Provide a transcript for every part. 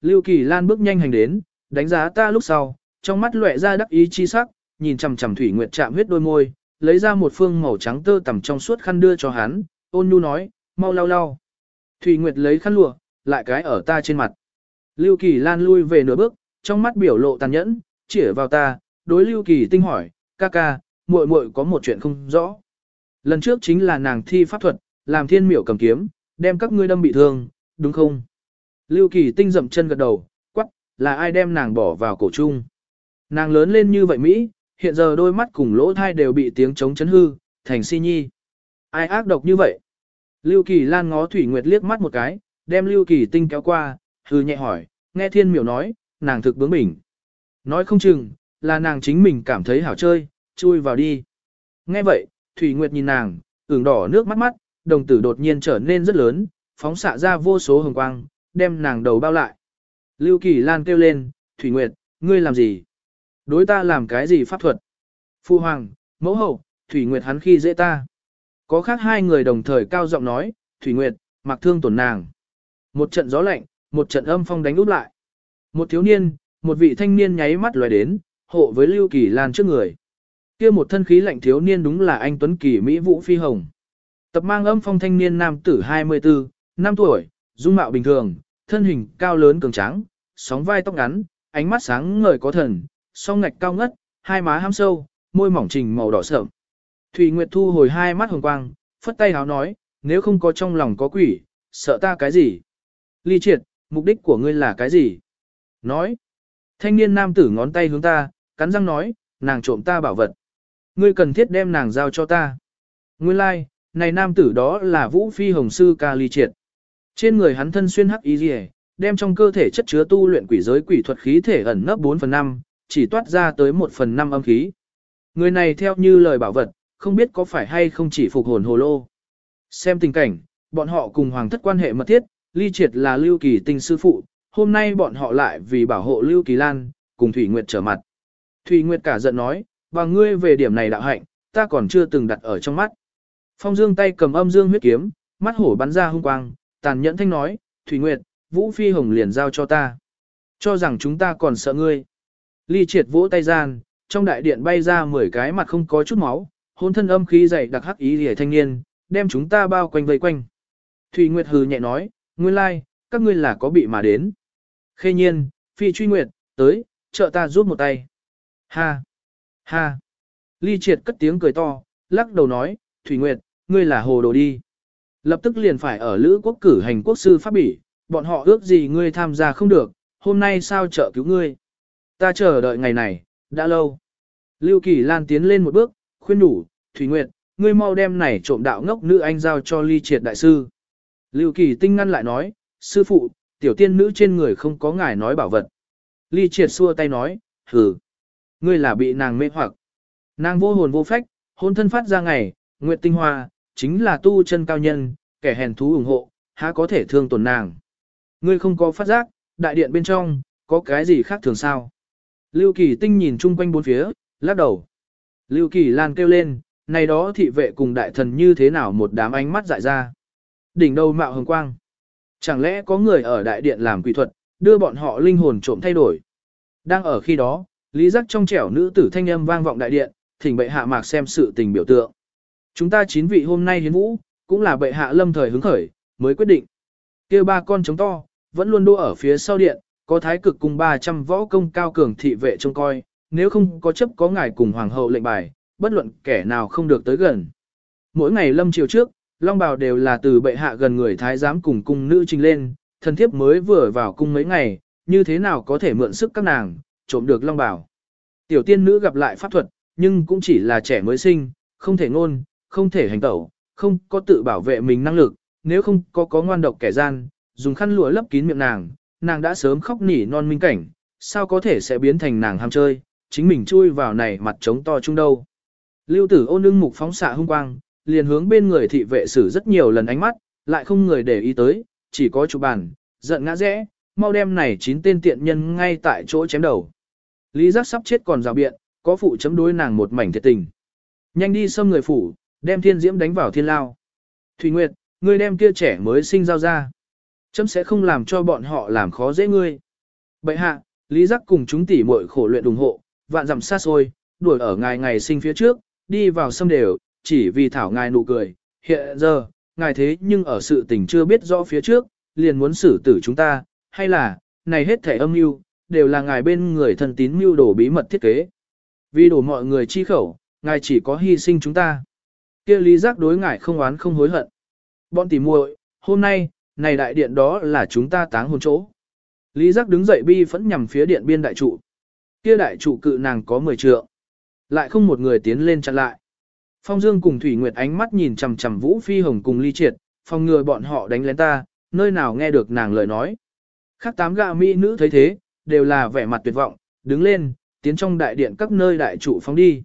Lưu Kỳ Lan bước nhanh hành đến, đánh giá ta lúc sau, trong mắt lóe ra đắc ý chi sắc, nhìn chằm chằm Thủy Nguyệt chạm huyết đôi môi, lấy ra một phương màu trắng tơ tằm trong suốt khăn đưa cho hắn, ôn nhu nói, mau lau lau. Thủy Nguyệt lấy khăn lụa, lại cái ở ta trên mặt. Lưu Kỳ Lan lui về nửa bước, trong mắt biểu lộ tàn nhẫn, chỉ vào ta, đối Lưu Kỳ tinh hỏi, ca ca, muội muội có một chuyện không rõ. Lần trước chính là nàng thi pháp thuật, làm thiên miểu cầm kiếm, đem các ngươi đâm bị thương, đúng không? Lưu Kỳ tinh dậm chân gật đầu, quắc, là ai đem nàng bỏ vào cổ chung. Nàng lớn lên như vậy Mỹ, hiện giờ đôi mắt cùng lỗ thai đều bị tiếng chống chấn hư, thành si nhi. Ai ác độc như vậy? Lưu Kỳ Lan ngó Thủy Nguyệt liếc mắt một cái, đem Lưu Kỳ tinh kéo qua, hư nhẹ hỏi, nghe thiên miểu nói, nàng thực bướng bỉnh. Nói không chừng, là nàng chính mình cảm thấy hảo chơi, chui vào đi. Nghe vậy, Thủy Nguyệt nhìn nàng, ửng đỏ nước mắt mắt, đồng tử đột nhiên trở nên rất lớn, phóng xạ ra vô số hồng quang, đem nàng đầu bao lại. Lưu Kỳ Lan kêu lên, Thủy Nguyệt, ngươi làm gì? Đối ta làm cái gì pháp thuật? Phu Hoàng, mẫu hậu, Thủy Nguyệt hắn khi dễ ta. Có khác hai người đồng thời cao giọng nói, Thủy Nguyệt, mặc thương tổn nàng. Một trận gió lạnh, một trận âm phong đánh úp lại. Một thiếu niên, một vị thanh niên nháy mắt loài đến, hộ với Lưu Kỳ Lan trước người. Kia một thân khí lạnh thiếu niên đúng là anh Tuấn Kỳ Mỹ Vũ Phi Hồng. Tập mang âm phong thanh niên nam tử 24, năm tuổi, dung mạo bình thường, thân hình cao lớn cường tráng, sóng vai tóc ngắn, ánh mắt sáng ngời có thần, song ngạch cao ngất, hai má ham sâu, môi mỏng trình màu đỏ sợm. Thủy Nguyệt thu hồi hai mắt hồng quang, phất tay háo nói, nếu không có trong lòng có quỷ, sợ ta cái gì? Ly triệt, mục đích của ngươi là cái gì? Nói. Thanh niên nam tử ngón tay hướng ta, cắn răng nói, nàng trộm ta bảo vật. Ngươi cần thiết đem nàng giao cho ta. Nguyên lai, like, này nam tử đó là Vũ Phi Hồng Sư Ca Ly Triệt. Trên người hắn thân xuyên hắc y rìa, đem trong cơ thể chất chứa tu luyện quỷ giới quỷ thuật khí thể ẩn nấp 4 phần 5, chỉ toát ra tới 1 phần 5 âm khí. Người này theo như lời bảo vật, không biết có phải hay không chỉ phục hồn hồ lô. Xem tình cảnh, bọn họ cùng hoàng thất quan hệ mật thiết, ly triệt là lưu kỳ tinh sư phụ, hôm nay bọn họ lại vì bảo hộ lưu kỳ lan, cùng Thủy Nguyệt trở mặt. Thủy Nguyệt cả giận nói, và ngươi về điểm này đạo hạnh, ta còn chưa từng đặt ở trong mắt. Phong Dương tay cầm âm dương huyết kiếm, mắt hổ bắn ra hung quang, tàn nhẫn thanh nói, Thủy Nguyệt, Vũ Phi Hồng liền giao cho ta. Cho rằng chúng ta còn sợ ngươi. Ly triệt vỗ tay gian, trong đại điện bay ra 10 cái mặt không có chút máu, hôn thân âm khí dày đặc hắc ý hề thanh niên, đem chúng ta bao quanh vây quanh. Thủy Nguyệt hừ nhẹ nói, nguyên lai, các ngươi là có bị mà đến. Khê nhiên, phi truy nguyệt, tới, trợ ta giúp một tay. Ha! Ha! Ly triệt cất tiếng cười to, lắc đầu nói, Thủy Nguyệt, ngươi là hồ đồ đi. Lập tức liền phải ở Lữ quốc cử hành quốc sư pháp bỉ, bọn họ ước gì ngươi tham gia không được, hôm nay sao trợ cứu ngươi. Ta chờ đợi ngày này, đã lâu. Lưu Kỳ Lan tiến lên một bước, khuyên đủ, Thủy Nguyệt, ngươi mau đem này trộm đạo ngốc nữ anh giao cho ly triệt đại sư. Lưu Kỳ tinh ngăn lại nói, sư phụ, tiểu tiên nữ trên người không có ngài nói bảo vật. Ly triệt xua tay nói, hừ, ngươi là bị nàng mê hoặc. Nàng vô hồn vô phách, hôn thân phát ra ngày, nguyệt tinh hoa, chính là tu chân cao nhân, kẻ hèn thú ủng hộ, há có thể thương tổn nàng. Ngươi không có phát giác, đại điện bên trong, có cái gì khác thường sao? Lưu Kỳ Tinh nhìn chung quanh bốn phía, lắc đầu. Lưu Kỳ Lan kêu lên, này đó thị vệ cùng đại thần như thế nào một đám ánh mắt dại ra. Đỉnh đầu mạo hồng quang. Chẳng lẽ có người ở đại điện làm quỷ thuật, đưa bọn họ linh hồn trộm thay đổi. Đang ở khi đó, lý giác trong trẻo nữ tử thanh âm vang vọng đại điện, thỉnh bệ hạ mạc xem sự tình biểu tượng. Chúng ta chín vị hôm nay hiến vũ, cũng là bệ hạ lâm thời hứng khởi, mới quyết định. kia ba con trống to, vẫn luôn đua ở phía sau điện, có thái cực cùng 300 võ công cao cường thị vệ trông coi, nếu không có chấp có ngài cùng hoàng hậu lệnh bài, bất luận kẻ nào không được tới gần. Mỗi ngày lâm chiều trước, long bào đều là từ bệ hạ gần người thái giám cùng cung nữ trình lên, thần thiếp mới vừa vào cung mấy ngày, như thế nào có thể mượn sức các nàng, trộm được long bào. Tiểu tiên nữ gặp lại pháp thuật, nhưng cũng chỉ là trẻ mới sinh, không thể ngôn, không thể hành tẩu, không có tự bảo vệ mình năng lực, nếu không có có ngoan độc kẻ gian, dùng khăn lụa lấp kín miệng nàng, nàng đã sớm khóc nỉ non minh cảnh, sao có thể sẽ biến thành nàng ham chơi, chính mình chui vào này mặt trống to chung đâu. Lưu tử ôn ưng mục phóng xạ hung quang, liền hướng bên người thị vệ sử rất nhiều lần ánh mắt, lại không người để ý tới, chỉ có chủ bàn, giận ngã rẽ, mau đem này chín tên tiện nhân ngay tại chỗ chém đầu. Lý giác sắp chết còn rào biện, có phụ chấm đối nàng một mảnh thiệt tình. Nhanh đi xâm người phủ, đem thiên diễm đánh vào thiên lao. Thủy Nguyệt, ngươi đem kia trẻ mới sinh giao ra. Chấm sẽ không làm cho bọn họ làm khó dễ ngươi. Bệ hạ, Lý Giác cùng chúng tỷ muội khổ luyện ủng hộ, vạn dặm xa xôi, đuổi ở ngài ngày sinh phía trước, đi vào sâm đều, chỉ vì thảo ngài nụ cười. Hiện giờ, ngài thế nhưng ở sự tình chưa biết rõ phía trước, liền muốn xử tử chúng ta, hay là, này hết thể âm mưu đều là ngài bên người thân tín mưu đổ bí mật thiết kế. Vì đổ mọi người chi khẩu, ngài chỉ có hy sinh chúng ta kia lý giác đối ngại không oán không hối hận. Bọn tỉ muội, hôm nay, này đại điện đó là chúng ta táng hôn chỗ. Lý giác đứng dậy bi phẫn nhằm phía điện biên đại trụ. Kia đại trụ cự nàng có 10 trượng. Lại không một người tiến lên chặn lại. Phong Dương cùng Thủy Nguyệt ánh mắt nhìn chằm chằm Vũ Phi Hồng cùng Ly Triệt, phòng ngừa bọn họ đánh lén ta, nơi nào nghe được nàng lời nói. Khác tám gạ mỹ nữ thấy thế, đều là vẻ mặt tuyệt vọng, đứng lên, tiến trong đại điện các nơi đại trụ phóng đi.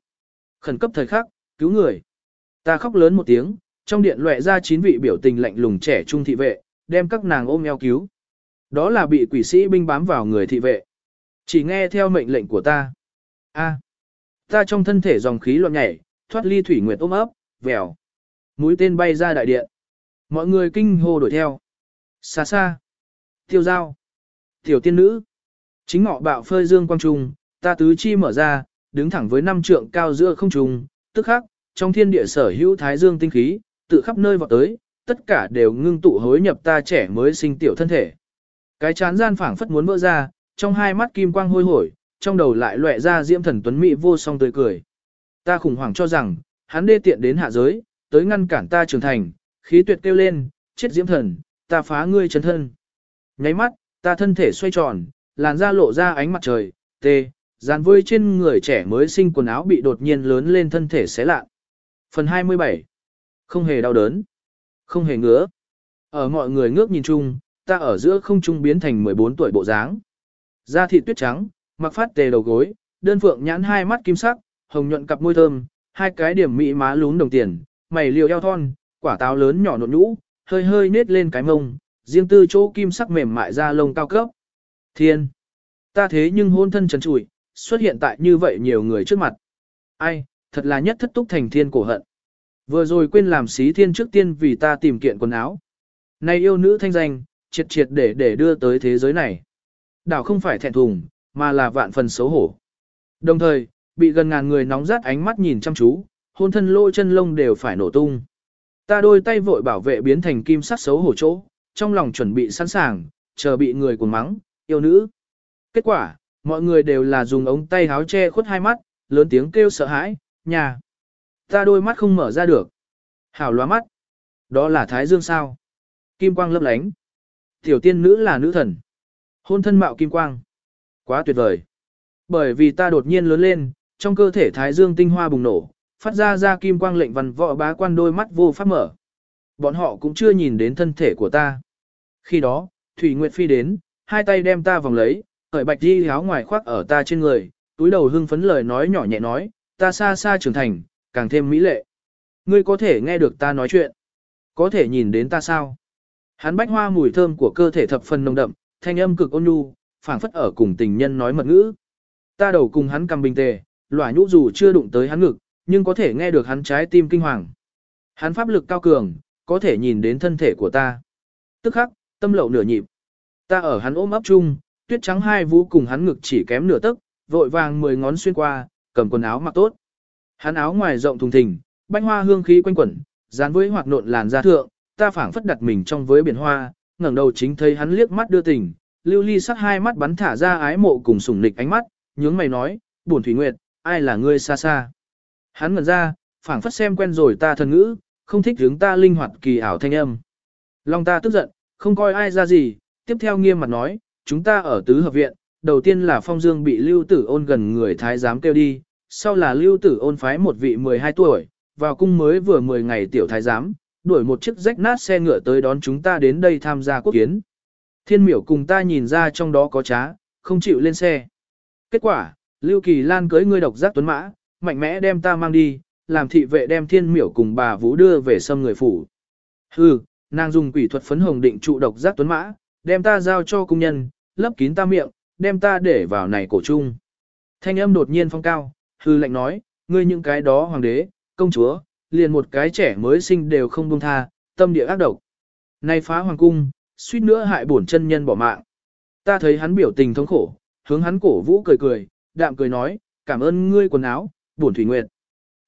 Khẩn cấp thời khắc, cứu người. Ta khóc lớn một tiếng, trong điện lệ ra chín vị biểu tình lạnh lùng trẻ trung thị vệ, đem các nàng ôm eo cứu. Đó là bị quỷ sĩ binh bám vào người thị vệ. Chỉ nghe theo mệnh lệnh của ta. A. ta trong thân thể dòng khí loạn nhảy, thoát ly thủy nguyệt ôm ấp, vèo. Mũi tên bay ra đại điện. Mọi người kinh hô đuổi theo. Xa xa. Tiêu giao. Tiểu tiên nữ. Chính ngọ bạo phơi dương quang trung, ta tứ chi mở ra, đứng thẳng với năm trượng cao giữa không trung, tức khắc, trong thiên địa sở hữu thái dương tinh khí, tự khắp nơi vọt tới, tất cả đều ngưng tụ hối nhập ta trẻ mới sinh tiểu thân thể. Cái chán gian phảng phất muốn vỡ ra, trong hai mắt kim quang hôi hổi, trong đầu lại lóe ra diễm thần tuấn mỹ vô song tươi cười. Ta khủng hoảng cho rằng, hắn đê tiện đến hạ giới, tới ngăn cản ta trưởng thành, khí tuyệt kêu lên, chết diễm thần, ta phá ngươi chân thân. Nháy mắt, ta thân thể xoay tròn, làn da lộ ra ánh mặt trời, tê, dàn vơi trên người trẻ mới sinh quần áo bị đột nhiên lớn lên thân thể xé lạ. Phần 27. Không hề đau đớn. Không hề ngứa. Ở mọi người ngước nhìn chung, ta ở giữa không trung biến thành 14 tuổi bộ dáng. Da thịt tuyết trắng, mặc phát tề đầu gối, đơn phượng nhãn hai mắt kim sắc, hồng nhuận cặp môi thơm, hai cái điểm mỹ má lún đồng tiền, mày liều eo thon, quả táo lớn nhỏ nộn nhũ, hơi hơi nết lên cái mông, riêng tư chỗ kim sắc mềm mại da lông cao cấp. Thiên! Ta thế nhưng hôn thân trần trụi, xuất hiện tại như vậy nhiều người trước mặt. Ai, thật là nhất thất túc thành thiên cổ hận. Vừa rồi quên làm xí thiên trước tiên vì ta tìm kiện quần áo. Này yêu nữ thanh danh, triệt triệt để để đưa tới thế giới này. Đảo không phải thẹn thùng, mà là vạn phần xấu hổ. Đồng thời, bị gần ngàn người nóng rát ánh mắt nhìn chăm chú, hôn thân lôi chân lông đều phải nổ tung. Ta đôi tay vội bảo vệ biến thành kim sắc xấu hổ chỗ, trong lòng chuẩn bị sẵn sàng, chờ bị người cuồng mắng, yêu nữ. Kết quả, mọi người đều là dùng ống tay háo che khuất hai mắt, lớn tiếng kêu sợ hãi, nhà. Ta đôi mắt không mở ra được. Hảo loa mắt. Đó là Thái Dương sao. Kim quang lấp lánh. Tiểu tiên nữ là nữ thần. Hôn thân mạo kim quang. Quá tuyệt vời. Bởi vì ta đột nhiên lớn lên, trong cơ thể Thái Dương tinh hoa bùng nổ, phát ra ra kim quang lệnh văn võ bá quan đôi mắt vô pháp mở. Bọn họ cũng chưa nhìn đến thân thể của ta. Khi đó, Thủy Nguyệt Phi đến, hai tay đem ta vòng lấy, khởi bạch đi áo ngoài khoác ở ta trên người, túi đầu hưng phấn lời nói nhỏ nhẹ nói, ta xa xa trưởng thành, càng thêm mỹ lệ. Ngươi có thể nghe được ta nói chuyện. Có thể nhìn đến ta sao? Hắn bách hoa mùi thơm của cơ thể thập phần nồng đậm, thanh âm cực ôn nhu, phảng phất ở cùng tình nhân nói mật ngữ. Ta đầu cùng hắn cầm bình tề, loại nhũ dù chưa đụng tới hắn ngực, nhưng có thể nghe được hắn trái tim kinh hoàng. Hắn pháp lực cao cường, có thể nhìn đến thân thể của ta. Tức khắc, tâm lậu nửa nhịp. Ta ở hắn ôm ấp chung, tuyết trắng hai vũ cùng hắn ngực chỉ kém nửa tấc, vội vàng mười ngón xuyên qua, cầm quần áo mặc tốt. Hắn áo ngoài rộng thùng thình, bánh hoa hương khí quanh quẩn, dán với hoạt nộn làn da thượng, ta phảng phất đặt mình trong với biển hoa, ngẩng đầu chính thấy hắn liếc mắt đưa tình, lưu ly sắc hai mắt bắn thả ra ái mộ cùng sủng nịch ánh mắt, nhướng mày nói, buồn thủy nguyệt, ai là ngươi xa xa. Hắn ngẩn ra, phảng phất xem quen rồi ta thần ngữ, không thích hướng ta linh hoạt kỳ ảo thanh âm. Long ta tức giận, không coi ai ra gì, tiếp theo nghiêm mặt nói, chúng ta ở tứ hợp viện, đầu tiên là phong dương bị lưu tử ôn gần người thái giám kêu đi, sau là lưu tử ôn phái một vị 12 tuổi, vào cung mới vừa 10 ngày tiểu thái giám, đuổi một chiếc rách nát xe ngựa tới đón chúng ta đến đây tham gia quốc kiến. Thiên miểu cùng ta nhìn ra trong đó có trá, không chịu lên xe. Kết quả, Lưu Kỳ Lan cưới ngươi độc giác tuấn mã, mạnh mẽ đem ta mang đi, làm thị vệ đem thiên miểu cùng bà Vũ đưa về xâm người phủ. Hừ, nàng dùng quỷ thuật phấn hồng định trụ độc giác tuấn mã, đem ta giao cho cung nhân, lấp kín ta miệng, đem ta để vào này cổ chung. Thanh âm đột nhiên phong cao, hư lệnh nói, ngươi những cái đó hoàng đế, công chúa, liền một cái trẻ mới sinh đều không buông tha, tâm địa ác độc. Nay phá hoàng cung, suýt nữa hại bổn chân nhân bỏ mạng. Ta thấy hắn biểu tình thống khổ, hướng hắn cổ vũ cười cười, đạm cười nói, cảm ơn ngươi quần áo, bổn thủy nguyệt.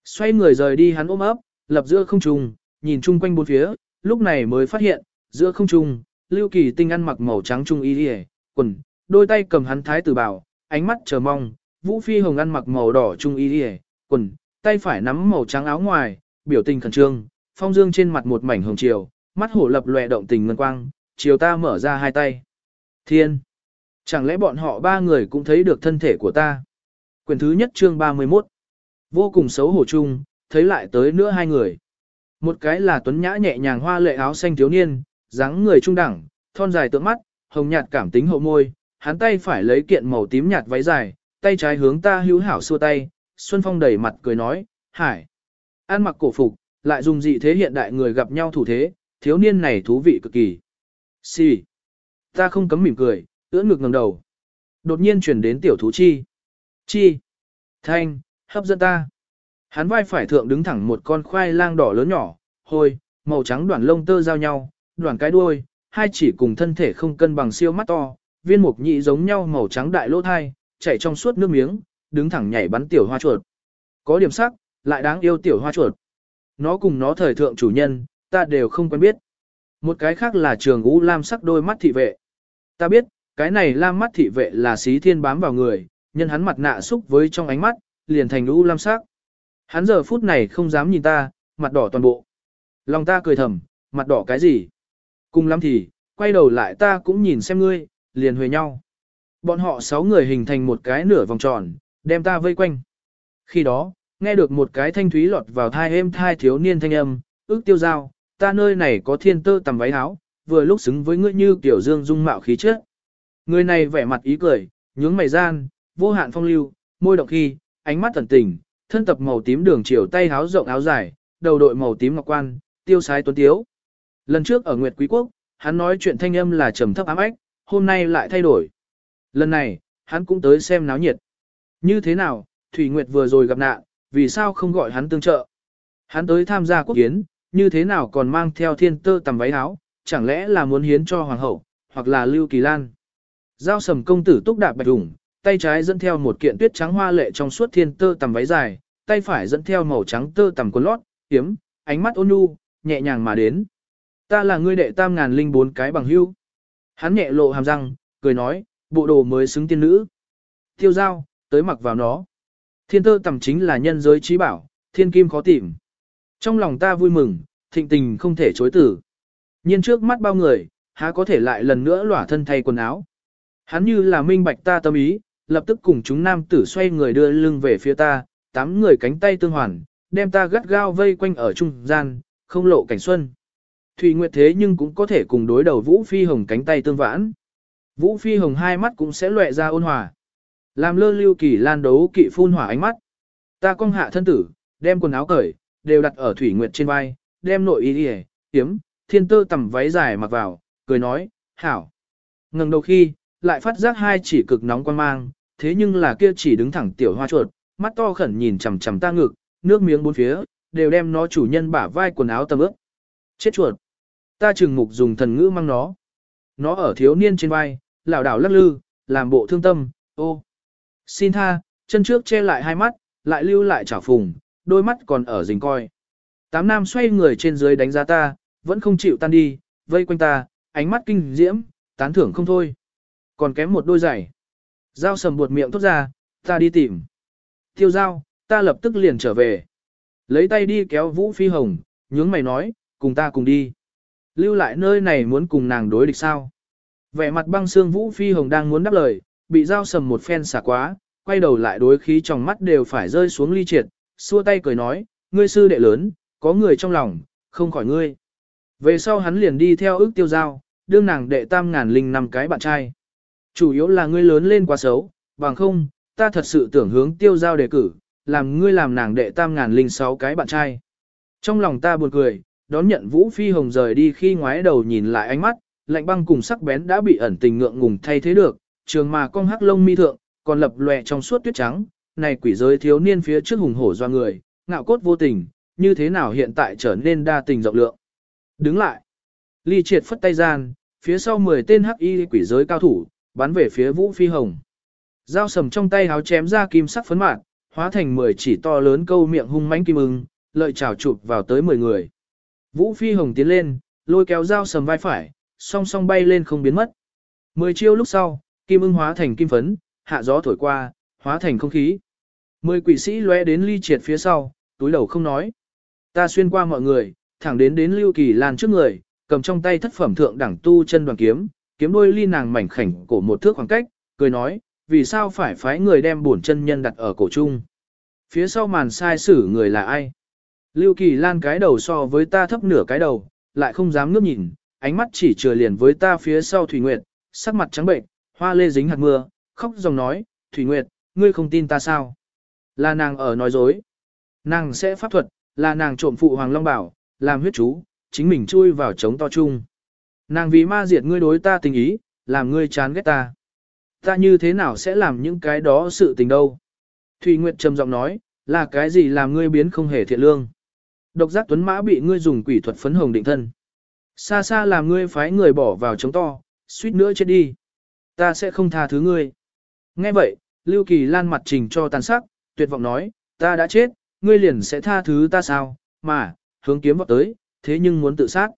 Xoay người rời đi hắn ôm ấp, lập giữa không trung, nhìn chung quanh bốn phía, lúc này mới phát hiện, giữa không trung, Lưu Kỳ Tinh ăn mặc màu trắng trung y y, quần, đôi tay cầm hắn thái tử bảo, ánh mắt chờ mong, Vũ Phi Hồng ăn mặc màu đỏ trung y y, quần, tay phải nắm màu trắng áo ngoài, biểu tình khẩn trương, phong dương trên mặt một mảnh hồng chiều, mắt hổ lập lòe động tình ngân quang, chiều ta mở ra hai tay. Thiên! Chẳng lẽ bọn họ ba người cũng thấy được thân thể của ta? Quyền thứ nhất chương 31 Vô cùng xấu hổ chung, thấy lại tới nữa hai người. Một cái là tuấn nhã nhẹ nhàng hoa lệ áo xanh thiếu niên, dáng người trung đẳng, thon dài tượng mắt, hồng nhạt cảm tính hậu môi, hắn tay phải lấy kiện màu tím nhạt váy dài, tay trái hướng ta hữu hảo xua tay, Xuân Phong đẩy mặt cười nói, hải. An mặc cổ phục, lại dùng dị thế hiện đại người gặp nhau thủ thế, thiếu niên này thú vị cực kỳ. Xì. Ta không cấm mỉm cười, ưỡn ngực ngẩng đầu. Đột nhiên chuyển đến tiểu thú chi. Chi. Thanh, hấp dẫn ta. Hắn vai phải thượng đứng thẳng một con khoai lang đỏ lớn nhỏ, hôi, màu trắng đoàn lông tơ giao nhau, đoàn cái đuôi, hai chỉ cùng thân thể không cân bằng siêu mắt to, viên mục nhị giống nhau màu trắng đại lỗ thai, chảy trong suốt nước miếng, đứng thẳng nhảy bắn tiểu hoa chuột. Có điểm sắc, lại đáng yêu tiểu hoa chuột. Nó cùng nó thời thượng chủ nhân, ta đều không quen biết. Một cái khác là trường ú lam sắc đôi mắt thị vệ. Ta biết, cái này lam mắt thị vệ là xí thiên bám vào người, nhân hắn mặt nạ xúc với trong ánh mắt, liền thành ú lam sắc. Hắn giờ phút này không dám nhìn ta, mặt đỏ toàn bộ. Lòng ta cười thầm, mặt đỏ cái gì? Cùng lắm thì, quay đầu lại ta cũng nhìn xem ngươi, liền huề nhau. Bọn họ sáu người hình thành một cái nửa vòng tròn, đem ta vây quanh. Khi đó, nghe được một cái thanh thúy lọt vào thai êm thai thiếu niên thanh âm, ước tiêu giao, ta nơi này có thiên tơ tầm váy áo, vừa lúc xứng với ngươi như tiểu dương dung mạo khí chất. Người này vẻ mặt ý cười, nhướng mày gian, vô hạn phong lưu, môi động khi, ánh mắt tẩn tình, thân tập màu tím đường chiều tay áo rộng áo dài, đầu đội màu tím ngọc quan, tiêu sái tuấn tiếu. Lần trước ở Nguyệt Quý Quốc, hắn nói chuyện thanh âm là trầm thấp ám ách, hôm nay lại thay đổi. Lần này, hắn cũng tới xem náo nhiệt. Như thế nào, Thủy Nguyệt vừa rồi gặp nạn, vì sao không gọi hắn tương trợ? Hắn tới tham gia quốc hiến như thế nào còn mang theo thiên tơ tầm váy áo, chẳng lẽ là muốn hiến cho hoàng hậu, hoặc là Lưu Kỳ Lan? Giao sầm công tử túc đạp bạch đủng, tay trái dẫn theo một kiện tuyết trắng hoa lệ trong suốt thiên tơ tầm váy dài, tay phải dẫn theo màu trắng tơ tầm quần lót, hiếm ánh mắt ôn nhu, nhẹ nhàng mà đến. Ta là ngươi đệ tam ngàn linh bốn cái bằng hưu. Hắn nhẹ lộ hàm răng, cười nói, bộ đồ mới xứng tiên nữ. Tiêu giao, tới mặc vào nó. Thiên tơ tầm chính là nhân giới trí bảo, thiên kim khó tìm. Trong lòng ta vui mừng, thịnh tình không thể chối tử. nhiên trước mắt bao người, há có thể lại lần nữa lỏa thân thay quần áo. Hắn như là minh bạch ta tâm ý, lập tức cùng chúng nam tử xoay người đưa lưng về phía ta, tám người cánh tay tương hoàn, đem ta gắt gao vây quanh ở trung gian, không lộ cảnh xuân. Thủy Nguyệt thế nhưng cũng có thể cùng đối đầu Vũ Phi Hồng cánh tay tương vãn. Vũ Phi Hồng hai mắt cũng sẽ lệ ra ôn hòa. Làm lơ lưu kỳ lan đấu kỵ phun hỏa ánh mắt. Ta cong hạ thân tử, đem quần áo cởi, đều đặt ở Thủy Nguyệt trên vai, đem nội y đi tiếm, thiên tơ tầm váy dài mặc vào, cười nói, hảo. Ngừng đầu khi, lại phát giác hai chỉ cực nóng quan mang, thế nhưng là kia chỉ đứng thẳng tiểu hoa chuột, mắt to khẩn nhìn chằm chằm ta ngực, nước miếng bốn phía, đều đem nó chủ nhân bả vai quần áo tầm ướp. Chết chuột. Ta trừng mục dùng thần ngữ mang nó. Nó ở thiếu niên trên vai, lảo đảo lắc lư, làm bộ thương tâm, ô. Xin tha, chân trước che lại hai mắt, lại lưu lại chảo phùng, đôi mắt còn ở rình coi. Tám nam xoay người trên dưới đánh giá ta, vẫn không chịu tan đi, vây quanh ta, ánh mắt kinh diễm, tán thưởng không thôi. Còn kém một đôi giày. Giao sầm buột miệng thốt ra, ta đi tìm. Tiêu giao, ta lập tức liền trở về. Lấy tay đi kéo Vũ Phi Hồng, nhướng mày nói, cùng ta cùng đi. Lưu lại nơi này muốn cùng nàng đối địch sao. Vẻ mặt băng xương Vũ Phi Hồng đang muốn đáp lời, bị giao sầm một phen xả quá, quay đầu lại đối khí trong mắt đều phải rơi xuống ly triệt, xua tay cười nói, ngươi sư đệ lớn, có người trong lòng, không khỏi ngươi. Về sau hắn liền đi theo ước tiêu giao, đương nàng đệ tam ngàn linh năm cái bạn trai. Chủ yếu là ngươi lớn lên quá xấu, bằng không, ta thật sự tưởng hướng tiêu giao đề cử, làm ngươi làm nàng đệ tam ngàn linh sáu cái bạn trai. Trong lòng ta buồn cười, đón nhận Vũ Phi Hồng rời đi khi ngoái đầu nhìn lại ánh mắt, lạnh băng cùng sắc bén đã bị ẩn tình ngượng ngùng thay thế được, trường mà cong hắc lông mi thượng, còn lập lòe trong suốt tuyết trắng, này quỷ giới thiếu niên phía trước hùng hổ do người, ngạo cốt vô tình, như thế nào hiện tại trở nên đa tình rộng lượng. Đứng lại, ly triệt phất tay gian, phía sau 10 tên hắc y quỷ giới cao thủ, bắn về phía Vũ Phi Hồng. Dao sầm trong tay háo chém ra kim sắc phấn mạn, hóa thành 10 chỉ to lớn câu miệng hung mãnh kim ưng, lợi chảo chụp vào tới 10 người. Vũ Phi Hồng tiến lên, lôi kéo dao sầm vai phải, song song bay lên không biến mất. Mười chiêu lúc sau, kim ưng hóa thành kim phấn, hạ gió thổi qua, hóa thành không khí. Mười quỷ sĩ lóe đến ly triệt phía sau, túi đầu không nói. Ta xuyên qua mọi người, thẳng đến đến Lưu Kỳ Lan trước người, cầm trong tay thất phẩm thượng đẳng tu chân đoàn kiếm, kiếm đôi ly nàng mảnh khảnh cổ một thước khoảng cách, cười nói, vì sao phải phái người đem bổn chân nhân đặt ở cổ trung. Phía sau màn sai xử người là ai? Lưu Kỳ Lan cái đầu so với ta thấp nửa cái đầu, lại không dám ngước nhìn, ánh mắt chỉ chừa liền với ta phía sau Thủy Nguyệt, sắc mặt trắng bệnh, hoa lê dính hạt mưa, khóc dòng nói, Thủy Nguyệt, ngươi không tin ta sao? Là nàng ở nói dối. Nàng sẽ pháp thuật, là nàng trộm phụ Hoàng Long Bảo, làm huyết chú, chính mình chui vào trống to chung. Nàng vì ma diệt ngươi đối ta tình ý, làm ngươi chán ghét ta. Ta như thế nào sẽ làm những cái đó sự tình đâu? Thủy Nguyệt trầm giọng nói, là cái gì làm ngươi biến không hề thiện lương? Độc giác tuấn mã bị ngươi dùng quỷ thuật phấn hồng định thân. Xa xa làm ngươi phái người bỏ vào trống to, suýt nữa chết đi. Ta sẽ không tha thứ ngươi. Nghe vậy, Lưu Kỳ Lan mặt trình cho tàn sắc, tuyệt vọng nói, ta đã chết, ngươi liền sẽ tha thứ ta sao, mà, hướng kiếm vọt tới, thế nhưng muốn tự sát.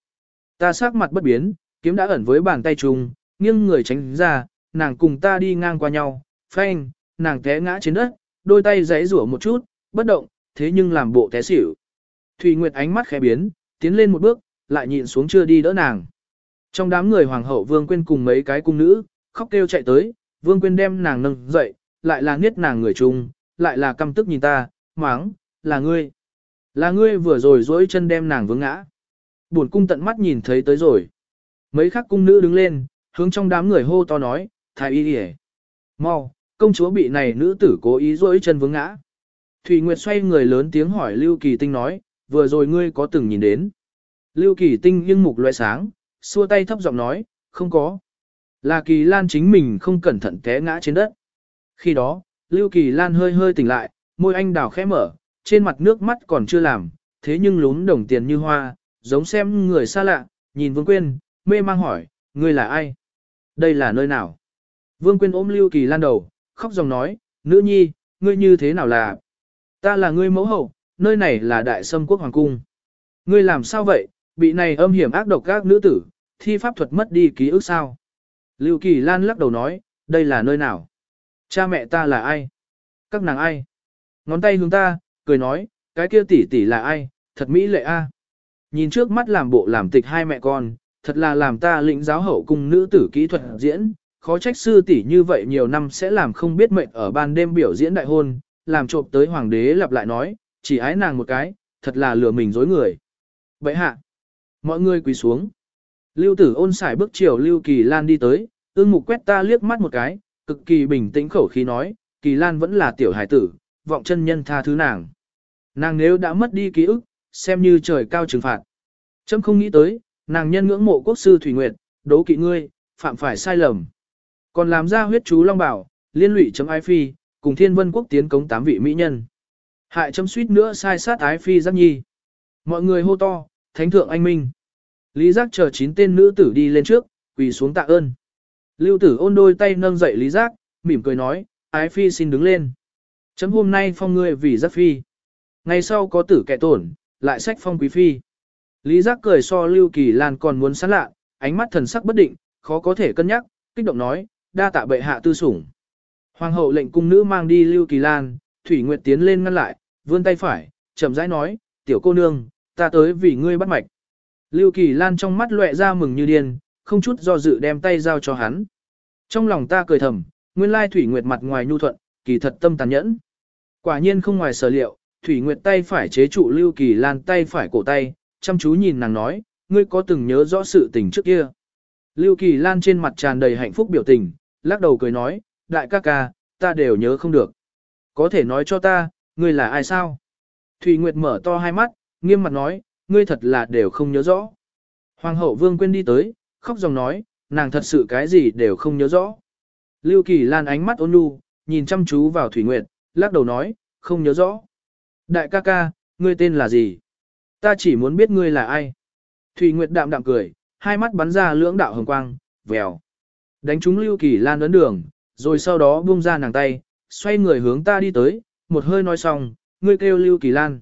Ta sắc mặt bất biến, kiếm đã ẩn với bàn tay trùng, nghiêng người tránh ra, nàng cùng ta đi ngang qua nhau, phanh, nàng té ngã trên đất, đôi tay giãy rủa một chút, bất động, thế nhưng làm bộ té xỉu. Thủy Nguyệt ánh mắt khẽ biến, tiến lên một bước, lại nhịn xuống chưa đi đỡ nàng. Trong đám người hoàng hậu Vương Quyên cùng mấy cái cung nữ, khóc kêu chạy tới, Vương Quyên đem nàng nâng dậy, lại là niết nàng người chung, lại là căm tức nhìn ta, máng, là ngươi. Là ngươi vừa rồi dỗi chân đem nàng vướng ngã. Buồn cung tận mắt nhìn thấy tới rồi. Mấy khắc cung nữ đứng lên, hướng trong đám người hô to nói, thái y đi Mau, công chúa bị này nữ tử cố ý dỗi chân vướng ngã. Thủy Nguyệt xoay người lớn tiếng hỏi Lưu Kỳ Tinh nói, vừa rồi ngươi có từng nhìn đến. Lưu Kỳ Tinh nghiêng mục loại sáng, xua tay thấp giọng nói, không có. Là Kỳ Lan chính mình không cẩn thận té ngã trên đất. Khi đó, Lưu Kỳ Lan hơi hơi tỉnh lại, môi anh đào khẽ mở, trên mặt nước mắt còn chưa làm, thế nhưng lún đồng tiền như hoa, giống xem người xa lạ, nhìn Vương Quyên, mê mang hỏi, ngươi là ai? Đây là nơi nào? Vương Quyên ôm Lưu Kỳ Lan đầu, khóc dòng nói, nữ nhi, ngươi như thế nào là? Ta là ngươi mẫu hậu, nơi này là đại sâm quốc hoàng cung. Ngươi làm sao vậy, bị này âm hiểm ác độc các nữ tử, thi pháp thuật mất đi ký ức sao? Lưu Kỳ Lan lắc đầu nói, đây là nơi nào? Cha mẹ ta là ai? Các nàng ai? Ngón tay hướng ta, cười nói, cái kia tỷ tỷ là ai? Thật mỹ lệ a. Nhìn trước mắt làm bộ làm tịch hai mẹ con, thật là làm ta lĩnh giáo hậu cung nữ tử kỹ thuật diễn, khó trách sư tỷ như vậy nhiều năm sẽ làm không biết mệnh ở ban đêm biểu diễn đại hôn, làm trộm tới hoàng đế lặp lại nói, chỉ ái nàng một cái, thật là lừa mình dối người. Vậy hạ, mọi người quỳ xuống. Lưu tử ôn xài bước chiều Lưu Kỳ Lan đi tới, ương mục quét ta liếc mắt một cái, cực kỳ bình tĩnh khẩu khí nói, Kỳ Lan vẫn là tiểu hải tử, vọng chân nhân tha thứ nàng. Nàng nếu đã mất đi ký ức, xem như trời cao trừng phạt. Trâm không nghĩ tới, nàng nhân ngưỡng mộ quốc sư Thủy Nguyệt, đố kỵ ngươi, phạm phải sai lầm. Còn làm ra huyết chú Long Bảo, liên lụy chấm ái phi, cùng thiên vân quốc tiến cống tám vị mỹ nhân. Hại chấm suýt nữa sai sát ái phi giác nhi. Mọi người hô to, thánh thượng anh minh. Lý giác chờ chín tên nữ tử đi lên trước, quỳ xuống tạ ơn. Lưu tử ôn đôi tay nâng dậy Lý giác, mỉm cười nói, ái phi xin đứng lên. Chấm hôm nay phong ngươi vì giác phi. Ngày sau có tử kẻ tổn, lại sách phong quý phi. Lý giác cười so Lưu Kỳ Lan còn muốn sán lạ, ánh mắt thần sắc bất định, khó có thể cân nhắc, kích động nói, đa tạ bệ hạ tư sủng. Hoàng hậu lệnh cung nữ mang đi Lưu Kỳ Lan, Thủy Nguyệt tiến lên ngăn lại, vươn tay phải, chậm rãi nói, tiểu cô nương, ta tới vì ngươi bắt mạch. Lưu Kỳ Lan trong mắt lóe ra mừng như điên, không chút do dự đem tay giao cho hắn. Trong lòng ta cười thầm, nguyên lai Thủy Nguyệt mặt ngoài nhu thuận, kỳ thật tâm tàn nhẫn. Quả nhiên không ngoài sở liệu, Thủy Nguyệt tay phải chế trụ Lưu Kỳ Lan tay phải cổ tay, chăm chú nhìn nàng nói, ngươi có từng nhớ rõ sự tình trước kia. Lưu Kỳ Lan trên mặt tràn đầy hạnh phúc biểu tình, lắc đầu cười nói, đại ca ca, ta đều nhớ không được. Có thể nói cho ta, ngươi là ai sao? Thủy Nguyệt mở to hai mắt, nghiêm mặt nói, ngươi thật là đều không nhớ rõ. Hoàng hậu Vương quên đi tới, khóc dòng nói, nàng thật sự cái gì đều không nhớ rõ. Lưu Kỳ Lan ánh mắt ôn nhu, nhìn chăm chú vào Thủy Nguyệt, lắc đầu nói, không nhớ rõ. Đại ca ca, ngươi tên là gì? Ta chỉ muốn biết ngươi là ai. Thủy Nguyệt đạm đạm cười, hai mắt bắn ra lưỡng đạo hồng quang, vèo. Đánh trúng Lưu Kỳ Lan ấn đường, rồi sau đó buông ra nàng tay, xoay người hướng ta đi tới, một hơi nói xong, ngươi kêu Lưu Kỳ Lan.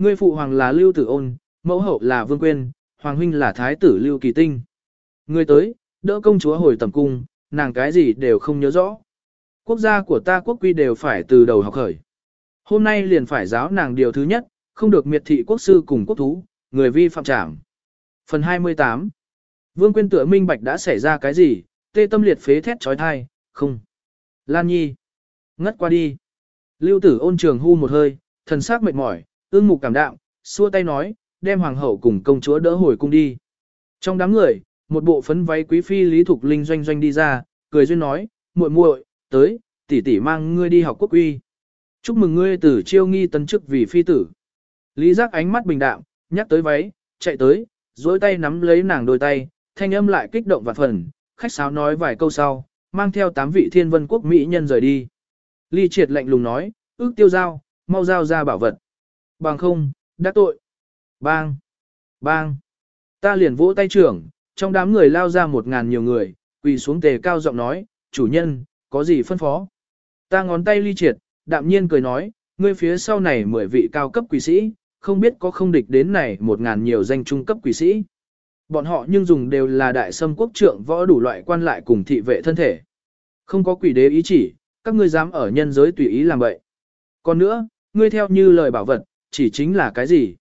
Ngươi phụ hoàng là Lưu Tử Ôn, mẫu hậu là Vương Quyên, hoàng huynh là thái tử Lưu Kỳ Tinh. Ngươi tới, đỡ công chúa hồi tầm cung, nàng cái gì đều không nhớ rõ. Quốc gia của ta quốc quy đều phải từ đầu học khởi. Hôm nay liền phải giáo nàng điều thứ nhất, không được miệt thị quốc sư cùng quốc thú, người vi phạm trảm. Phần 28 Vương Quyên tựa minh bạch đã xảy ra cái gì, tê tâm liệt phế thét trói thai, không. Lan Nhi. Ngất qua đi. Lưu tử ôn trường hưu một hơi, thần sắc mệt mỏi, ương mục cảm đạm, xua tay nói, đem hoàng hậu cùng công chúa đỡ hồi cung đi. Trong đám người, một bộ phấn váy quý phi Lý Thục Linh doanh doanh đi ra, cười duyên nói, muội muội, tới, tỷ tỷ mang ngươi đi học quốc uy. Chúc mừng ngươi từ chiêu nghi tân chức vì phi tử. Lý giác ánh mắt bình đạm, nhắc tới váy, chạy tới, dối tay nắm lấy nàng đôi tay, thanh âm lại kích động và phần, khách sáo nói vài câu sau, mang theo tám vị thiên vân quốc mỹ nhân rời đi. Ly triệt lạnh lùng nói, ước tiêu giao, mau giao ra bảo vật. Bằng không, đã tội. Bang! Bang! Ta liền vỗ tay trưởng, trong đám người lao ra một ngàn nhiều người, quỳ xuống tề cao giọng nói, chủ nhân, có gì phân phó? Ta ngón tay ly triệt, đạm nhiên cười nói, ngươi phía sau này mười vị cao cấp quỷ sĩ, không biết có không địch đến này một ngàn nhiều danh trung cấp quỷ sĩ. Bọn họ nhưng dùng đều là đại sâm quốc trượng võ đủ loại quan lại cùng thị vệ thân thể. Không có quỷ đế ý chỉ, các ngươi dám ở nhân giới tùy ý làm vậy. Còn nữa, ngươi theo như lời bảo vật, chỉ chính là cái gì?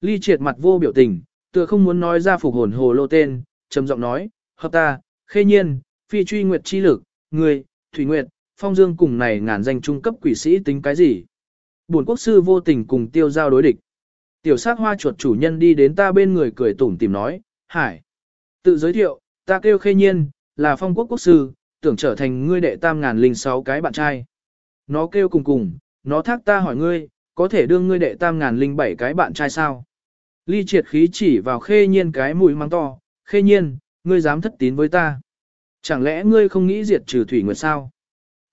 Ly triệt mặt vô biểu tình, tựa không muốn nói ra phục hồn hồ lô tên, trầm giọng nói, hợp ta, khê nhiên, phi truy nguyệt chi lực, ngươi, thủy nguyệt, phong dương cùng này ngàn danh trung cấp quỷ sĩ tính cái gì? Bổn quốc sư vô tình cùng tiêu giao đối địch. Tiểu sắc hoa chuột chủ nhân đi đến ta bên người cười tủm tìm nói, hải. Tự giới thiệu, ta kêu khê nhiên, là phong quốc quốc sư, tưởng trở thành ngươi đệ tam ngàn linh sáu cái bạn trai. Nó kêu cùng cùng, nó thác ta hỏi ngươi, có thể đương ngươi đệ tam ngàn linh bảy cái bạn trai sao? Ly triệt khí chỉ vào khê nhiên cái mũi mắng to, khê nhiên, ngươi dám thất tín với ta. Chẳng lẽ ngươi không nghĩ diệt trừ Thủy Nguyệt sao?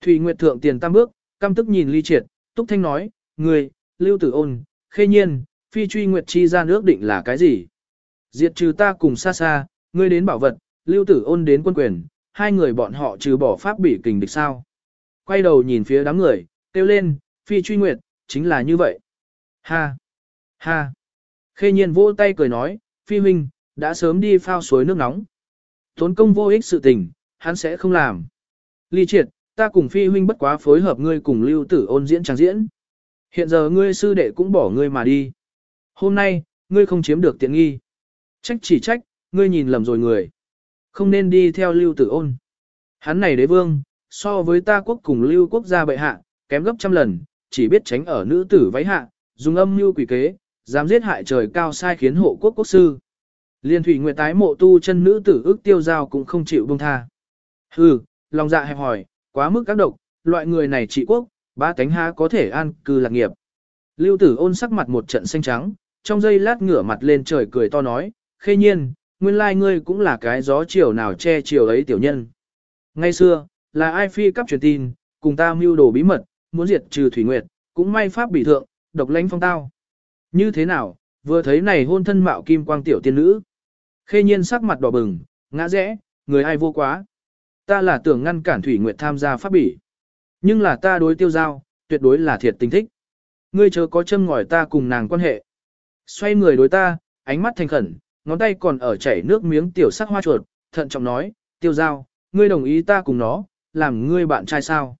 Thủy Nguyệt thượng tiền tam bước, căm tức nhìn ly triệt, túc thanh nói, ngươi, lưu tử ôn, khê nhiên, phi truy Nguyệt chi ra nước định là cái gì? Diệt trừ ta cùng xa xa, ngươi đến bảo vật, lưu tử ôn đến quân quyền, hai người bọn họ trừ bỏ pháp bị kình địch sao. Quay đầu nhìn phía đám người, kêu lên, phi truy nguyệt, chính là như vậy. Ha! Ha! Khê nhiên vỗ tay cười nói, phi huynh, đã sớm đi phao suối nước nóng. Tốn công vô ích sự tình, hắn sẽ không làm. Ly triệt, ta cùng phi huynh bất quá phối hợp ngươi cùng lưu tử ôn diễn trang diễn. Hiện giờ ngươi sư đệ cũng bỏ ngươi mà đi. Hôm nay, ngươi không chiếm được tiện nghi. Trách chỉ trách, ngươi nhìn lầm rồi người. Không nên đi theo lưu tử ôn. Hắn này đế vương, so với ta quốc cùng lưu quốc gia bệ hạ, kém gấp trăm lần, chỉ biết tránh ở nữ tử váy hạ, dùng âm mưu quỷ kế, dám giết hại trời cao sai khiến hộ quốc quốc sư. Liên thủy nguyệt tái mộ tu chân nữ tử ước tiêu giao cũng không chịu buông tha. Hừ, lòng dạ hẹp hỏi, quá mức các độc, loại người này trị quốc, ba cánh ha có thể an cư lạc nghiệp. Lưu tử ôn sắc mặt một trận xanh trắng, trong giây lát ngửa mặt lên trời cười to nói, khê nhiên, nguyên lai ngươi cũng là cái gió chiều nào che chiều ấy tiểu nhân. Ngay xưa, là ai phi cấp truyền tin, cùng ta mưu đồ bí mật, muốn diệt trừ thủy nguyệt, cũng may pháp bị thượng, độc lãnh phong tao. Như thế nào, vừa thấy này hôn thân mạo kim quang tiểu tiên nữ. Khê nhiên sắc mặt đỏ bừng, ngã rẽ, người ai vô quá. Ta là tưởng ngăn cản thủy nguyệt tham gia pháp bỉ. Nhưng là ta đối tiêu giao, tuyệt đối là thiệt tình thích. Ngươi chớ có châm ngòi ta cùng nàng quan hệ. Xoay người đối ta, ánh mắt thành khẩn, ngón tay còn ở chảy nước miếng tiểu sắc hoa chuột, thận trọng nói, tiêu giao, ngươi đồng ý ta cùng nó, làm ngươi bạn trai sao.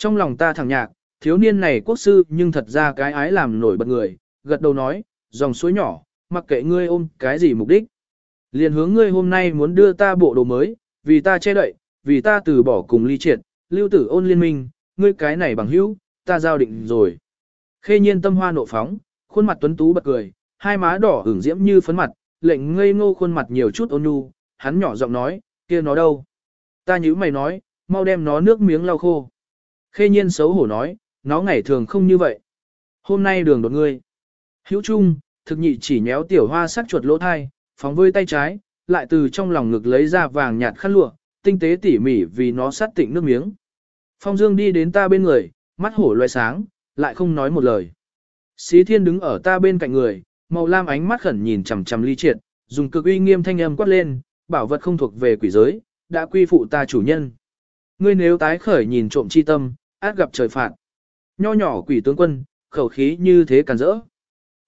Trong lòng ta thẳng nhạc, thiếu niên này quốc sư nhưng thật ra cái ái làm nổi bật người, gật đầu nói, dòng suối nhỏ, mặc kệ ngươi ôm cái gì mục đích. Liền hướng ngươi hôm nay muốn đưa ta bộ đồ mới, vì ta che đậy, vì ta từ bỏ cùng ly triệt, lưu tử ôn liên minh, ngươi cái này bằng hữu, ta giao định rồi. Khê nhiên tâm hoa nộ phóng, khuôn mặt tuấn tú bật cười, hai má đỏ hưởng diễm như phấn mặt, lệnh ngây ngô khuôn mặt nhiều chút ôn nhu, hắn nhỏ giọng nói, kia nó đâu? Ta nhíu mày nói, mau đem nó nước miếng lau khô. Khê nhiên xấu hổ nói, nó ngày thường không như vậy. Hôm nay đường đột ngươi. Hữu trung, thực nhị chỉ nhéo tiểu hoa sắc chuột lỗ thai, phóng vơi tay trái, lại từ trong lòng ngực lấy ra vàng nhạt khăn lụa, tinh tế tỉ mỉ vì nó sát tịnh nước miếng. Phong Dương đi đến ta bên người, mắt hổ loe sáng, lại không nói một lời. Xí thiên đứng ở ta bên cạnh người, Màu lam ánh mắt khẩn nhìn chằm chằm ly triệt, dùng cực uy nghiêm thanh âm quát lên, bảo vật không thuộc về quỷ giới, đã quy phụ ta chủ nhân. Ngươi nếu tái khởi nhìn trộm chi tâm, át gặp trời phạt. Nho nhỏ quỷ tướng quân, khẩu khí như thế càn rỡ.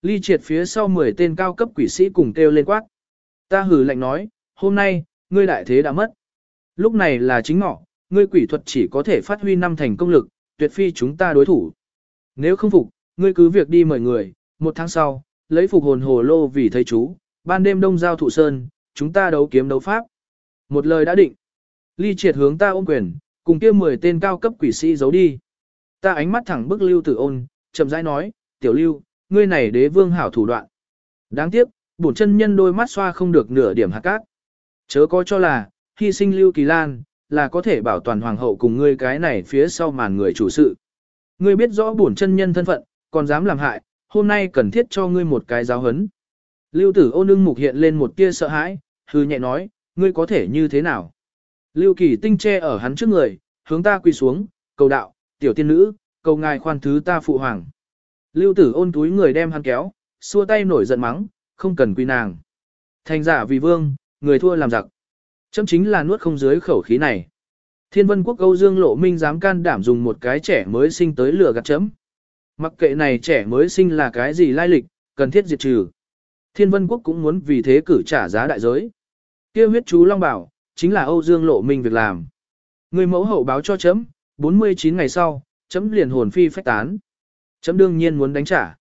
Ly triệt phía sau 10 tên cao cấp quỷ sĩ cùng kêu lên quát. Ta hử lạnh nói, hôm nay, ngươi đại thế đã mất. Lúc này là chính ngọ, ngươi quỷ thuật chỉ có thể phát huy năm thành công lực, tuyệt phi chúng ta đối thủ. Nếu không phục, ngươi cứ việc đi mời người, một tháng sau, lấy phục hồn hồ lô vì thầy chú, ban đêm đông giao thụ sơn, chúng ta đấu kiếm đấu pháp. Một lời đã định. Ly triệt hướng ta ôm quyền, cùng kia 10 tên cao cấp quỷ sĩ giấu đi. Ta ánh mắt thẳng bức lưu tử ôn, chậm rãi nói, tiểu lưu, ngươi này đế vương hảo thủ đoạn. Đáng tiếc, bổn chân nhân đôi mắt xoa không được nửa điểm hạt cát. Chớ có cho là, hy sinh lưu kỳ lan, là có thể bảo toàn hoàng hậu cùng ngươi cái này phía sau màn người chủ sự. Ngươi biết rõ bổn chân nhân thân phận, còn dám làm hại, hôm nay cần thiết cho ngươi một cái giáo huấn. Lưu tử ôn ưng mục hiện lên một tia sợ hãi, hư nhẹ nói, ngươi có thể như thế nào? Lưu kỳ tinh che ở hắn trước người, hướng ta quỳ xuống, cầu đạo, tiểu tiên nữ, cầu ngài khoan thứ ta phụ hoàng. Lưu tử ôn túi người đem hắn kéo, xua tay nổi giận mắng, không cần quy nàng. Thành giả vì vương, người thua làm giặc. Chấm chính là nuốt không dưới khẩu khí này. Thiên vân quốc Âu Dương Lộ Minh dám can đảm dùng một cái trẻ mới sinh tới lửa gạt chấm. Mặc kệ này trẻ mới sinh là cái gì lai lịch, cần thiết diệt trừ. Thiên vân quốc cũng muốn vì thế cử trả giá đại giới. Kia huyết chú Long Bảo, chính là Âu Dương Lộ Minh việc làm. Người mẫu hậu báo cho chấm, 49 ngày sau, chấm liền hồn phi phách tán. Chấm đương nhiên muốn đánh trả.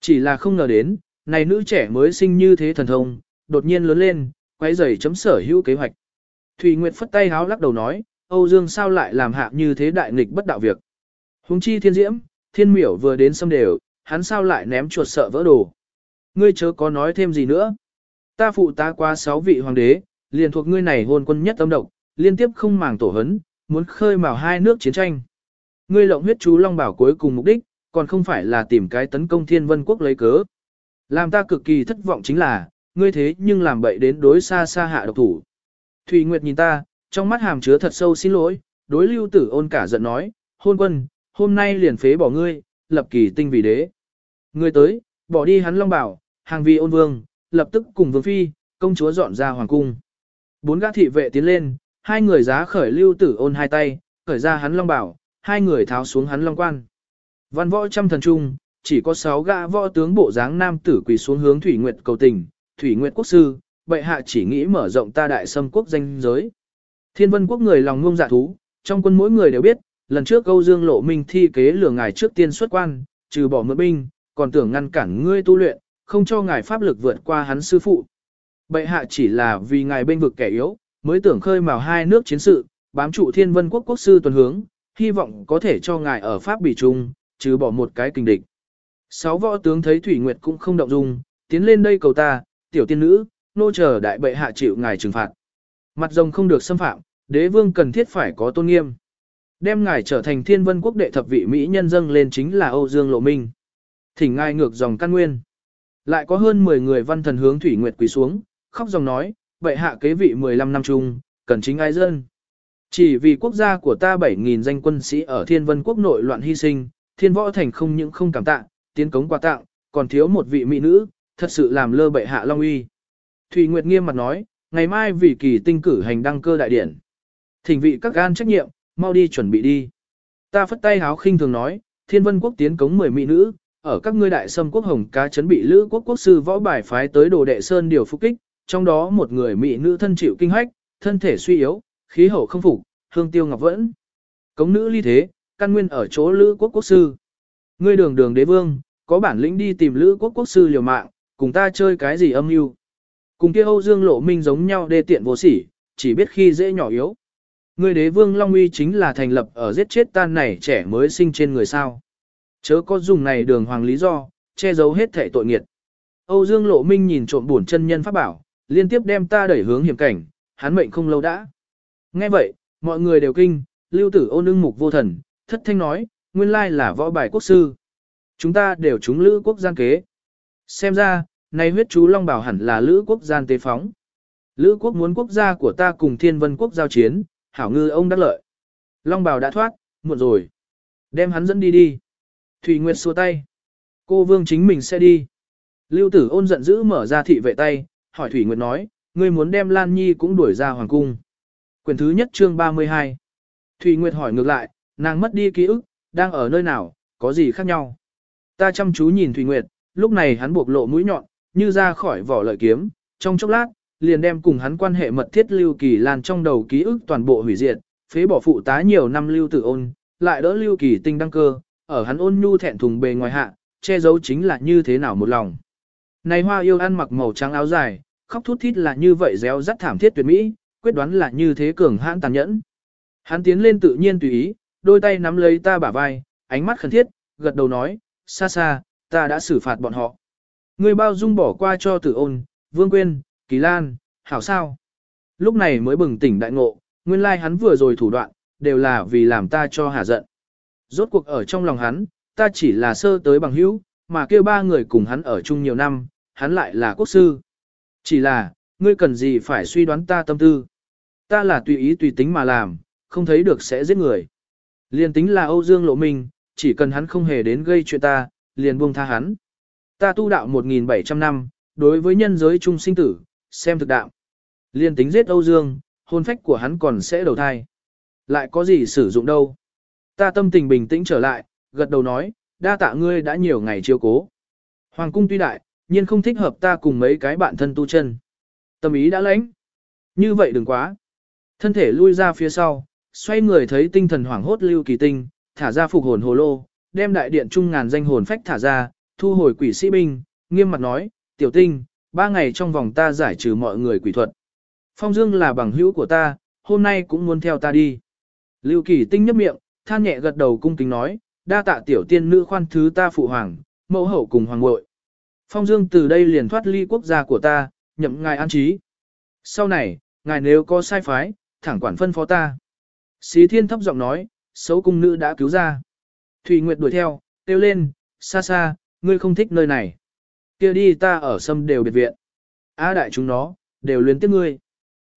Chỉ là không ngờ đến, này nữ trẻ mới sinh như thế thần thông, đột nhiên lớn lên, quấy rầy chấm sở hữu kế hoạch. Thủy Nguyệt phất tay háo lắc đầu nói, Âu Dương sao lại làm hạ như thế đại nghịch bất đạo việc. Hùng chi thiên diễm, thiên miểu vừa đến xâm đều, hắn sao lại ném chuột sợ vỡ đồ. Ngươi chớ có nói thêm gì nữa. Ta phụ ta qua sáu vị hoàng đế, liền thuộc ngươi này hôn quân nhất âm độc, liên tiếp không màng tổ hấn, muốn khơi mào hai nước chiến tranh. Ngươi lộng huyết chú Long Bảo cuối cùng mục đích, còn không phải là tìm cái tấn công thiên vân quốc lấy cớ. Làm ta cực kỳ thất vọng chính là, ngươi thế nhưng làm bậy đến đối xa xa hạ độc thủ. Thùy Nguyệt nhìn ta, trong mắt hàm chứa thật sâu xin lỗi, đối lưu tử ôn cả giận nói, hôn quân, hôm nay liền phế bỏ ngươi, lập kỳ tinh vì đế. Ngươi tới, bỏ đi hắn long bảo, hàng vì ôn vương, lập tức cùng vương phi, công chúa dọn ra hoàng cung. Bốn gã thị vệ tiến lên, hai người giá khởi lưu tử ôn hai tay, khởi ra hắn long bảo, hai người tháo xuống hắn long quan. Văn võ trăm thần trung, chỉ có sáu gã võ tướng bộ dáng nam tử quỳ xuống hướng Thủy Nguyệt cầu tình, Thủy Nguyệt quốc sư, bệ hạ chỉ nghĩ mở rộng ta đại xâm quốc danh giới. Thiên vân quốc người lòng ngông dạ thú, trong quân mỗi người đều biết, lần trước câu dương lộ minh thi kế lừa ngài trước tiên xuất quan, trừ bỏ mượn binh, còn tưởng ngăn cản ngươi tu luyện, không cho ngài pháp lực vượt qua hắn sư phụ. Bệ hạ chỉ là vì ngài bên vực kẻ yếu, mới tưởng khơi mào hai nước chiến sự, bám trụ thiên vân quốc quốc sư tuần hướng, hy vọng có thể cho ngài ở pháp bị trung, trừ bỏ một cái kinh địch. Sáu võ tướng thấy Thủy Nguyệt cũng không động dung, tiến lên đây cầu ta, tiểu tiên nữ, nô chờ đại bệ hạ chịu ngài trừng phạt. Mặt rồng không được xâm phạm, đế vương cần thiết phải có tôn nghiêm. Đem ngài trở thành thiên vân quốc đệ thập vị Mỹ nhân dâng lên chính là Âu Dương Lộ Minh. Thỉnh ngài ngược dòng căn nguyên. Lại có hơn 10 người văn thần hướng Thủy Nguyệt quỳ xuống, khóc dòng nói, bệ hạ kế vị 15 năm chung, cần chính ai dân. Chỉ vì quốc gia của ta 7.000 danh quân sĩ ở thiên vân quốc nội loạn hy sinh, thiên võ thành không những không cảm tạ, tiến cống quà tặng, còn thiếu một vị mỹ nữ, thật sự làm lơ bệ hạ long uy. Thủy Nguyệt nghiêm mặt nói, ngày mai vì kỳ tinh cử hành đăng cơ đại điển. Thỉnh vị các gan trách nhiệm, mau đi chuẩn bị đi. Ta phất tay háo khinh thường nói, thiên vân quốc tiến cống 10 mỹ nữ, ở các ngươi đại sâm quốc hồng cá chấn bị lữ quốc quốc sư võ bài phái tới đồ đệ sơn điều phục kích, trong đó một người mỹ nữ thân chịu kinh hách, thân thể suy yếu, khí hậu không phục, hương tiêu ngọc vẫn. Cống nữ ly thế, căn nguyên ở chỗ lữ quốc quốc sư. Ngươi đường đường đế vương, có bản lĩnh đi tìm lữ quốc quốc sư liều mạng, cùng ta chơi cái gì âm mưu Cùng kia Âu Dương Lộ Minh giống nhau đê tiện vô sỉ, chỉ biết khi dễ nhỏ yếu. ngươi đế vương Long Uy chính là thành lập ở giết chết tan này trẻ mới sinh trên người sao. Chớ có dùng này đường hoàng lý do, che giấu hết thể tội nghiệt. Âu Dương Lộ Minh nhìn trộm buồn chân nhân pháp bảo, liên tiếp đem ta đẩy hướng hiểm cảnh, hắn mệnh không lâu đã. Nghe vậy, mọi người đều kinh, lưu tử ôn ưng mục vô thần, thất thanh nói, nguyên lai là võ bài quốc sư. Chúng ta đều chúng lữ quốc gian kế. Xem ra, nay huyết chú Long Bảo hẳn là lữ quốc gian tế phóng. Lữ quốc muốn quốc gia của ta cùng thiên vân quốc giao chiến, hảo ngư ông đắc lợi. Long Bảo đã thoát, muộn rồi. Đem hắn dẫn đi đi. Thủy Nguyệt xua tay. Cô vương chính mình sẽ đi. Lưu tử ôn giận dữ mở ra thị vệ tay, hỏi Thủy Nguyệt nói, ngươi muốn đem Lan Nhi cũng đuổi ra hoàng cung. Quyển thứ nhất chương 32 Thủy Nguyệt hỏi ngược lại, nàng mất đi ký ức, đang ở nơi nào, có gì khác nhau? Ta chăm chú nhìn Thủy Nguyệt, lúc này hắn buộc lộ mũi nhọn, như ra khỏi vỏ lợi kiếm, trong chốc lát, liền đem cùng hắn quan hệ mật thiết Lưu Kỳ Lan trong đầu ký ức toàn bộ hủy diệt, phế bỏ phụ tá nhiều năm Lưu Tử Ôn, lại đỡ Lưu Kỳ Tinh đăng cơ, ở hắn ôn nhu thẹn thùng bề ngoài hạ, che giấu chính là như thế nào một lòng. Này hoa yêu ăn mặc màu trắng áo dài, khóc thút thít là như vậy réo rắt thảm thiết tuyệt mỹ, quyết đoán là như thế cường hãn tàn nhẫn. Hắn tiến lên tự nhiên tùy ý, đôi tay nắm lấy ta bả vai, ánh mắt khẩn thiết, gật đầu nói, xa xa, ta đã xử phạt bọn họ. Người bao dung bỏ qua cho tử ôn, vương quên, kỳ lan, hảo sao. Lúc này mới bừng tỉnh đại ngộ, nguyên lai hắn vừa rồi thủ đoạn, đều là vì làm ta cho hả giận. Rốt cuộc ở trong lòng hắn, ta chỉ là sơ tới bằng hữu, mà kêu ba người cùng hắn ở chung nhiều năm, hắn lại là quốc sư. Chỉ là, ngươi cần gì phải suy đoán ta tâm tư. Ta là tùy ý tùy tính mà làm, không thấy được sẽ giết người. Liên tính là Âu Dương Lộ Minh, chỉ cần hắn không hề đến gây chuyện ta, liền buông tha hắn. Ta tu đạo 1.700 năm, đối với nhân giới chung sinh tử, xem thực đạo. Liên tính giết Âu Dương, hôn phách của hắn còn sẽ đầu thai. Lại có gì sử dụng đâu. Ta tâm tình bình tĩnh trở lại, gật đầu nói, đa tạ ngươi đã nhiều ngày chiêu cố. Hoàng cung tuy đại, nhiên không thích hợp ta cùng mấy cái bạn thân tu chân. Tâm ý đã lãnh. Như vậy đừng quá. Thân thể lui ra phía sau, xoay người thấy tinh thần hoảng hốt lưu kỳ tinh, thả ra phục hồn hồ lô, đem đại điện trung ngàn danh hồn phách thả ra, thu hồi quỷ sĩ binh, nghiêm mặt nói, tiểu tinh, ba ngày trong vòng ta giải trừ mọi người quỷ thuật. Phong Dương là bằng hữu của ta, hôm nay cũng muốn theo ta đi. Lưu kỳ tinh nhấp miệng, than nhẹ gật đầu cung kính nói, đa tạ tiểu tiên nữ khoan thứ ta phụ hoàng, mẫu hậu cùng hoàng ngội. Phong Dương từ đây liền thoát ly quốc gia của ta, nhậm ngài an trí. Sau này, ngài nếu có sai phái, thẳng quản phân phó ta. Xí thiên thấp giọng nói, xấu cung nữ đã cứu ra. Thủy Nguyệt đuổi theo, kêu lên, xa xa, ngươi không thích nơi này. kia đi ta ở sâm đều biệt viện. Á đại chúng nó, đều luyến tiếc ngươi.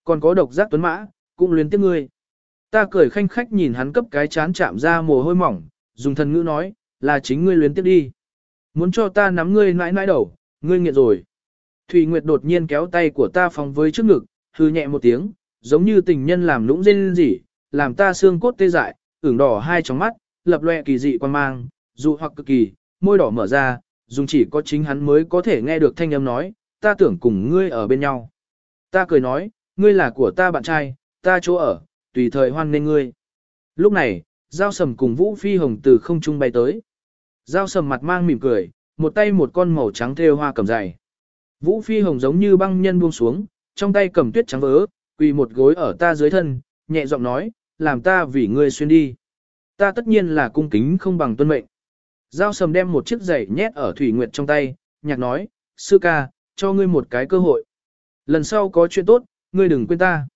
Còn có độc giác tuấn mã, cũng luyến tiếc ngươi. Ta cười khanh khách nhìn hắn cấp cái chán chạm ra mồ hôi mỏng, dùng thần ngữ nói, là chính ngươi luyến tiếc đi. Muốn cho ta nắm ngươi nãi nãi đầu, ngươi nghiện rồi. Thủy Nguyệt đột nhiên kéo tay của ta phòng với trước ngực, hư nhẹ một tiếng, giống như tình nhân làm lũng rên rỉ, làm ta xương cốt tê dại, ửng đỏ hai tròng mắt, lập loè kỳ dị quan mang, dụ hoặc cực kỳ, môi đỏ mở ra, dùng chỉ có chính hắn mới có thể nghe được thanh âm nói, ta tưởng cùng ngươi ở bên nhau. Ta cười nói, ngươi là của ta bạn trai, ta chỗ ở, tùy thời hoan nghênh ngươi. Lúc này, Giao Sầm cùng Vũ Phi Hồng từ không trung bay tới. Giao Sầm mặt mang mỉm cười, một tay một con màu trắng thêu hoa cầm dày. Vũ Phi Hồng giống như băng nhân buông xuống, trong tay cầm tuyết trắng vớ, quỳ một gối ở ta dưới thân, nhẹ giọng nói, làm ta vì ngươi xuyên đi. Ta tất nhiên là cung kính không bằng tuân mệnh. Giao sầm đem một chiếc giày nhét ở Thủy Nguyệt trong tay, nhạc nói, sư ca, cho ngươi một cái cơ hội. Lần sau có chuyện tốt, ngươi đừng quên ta.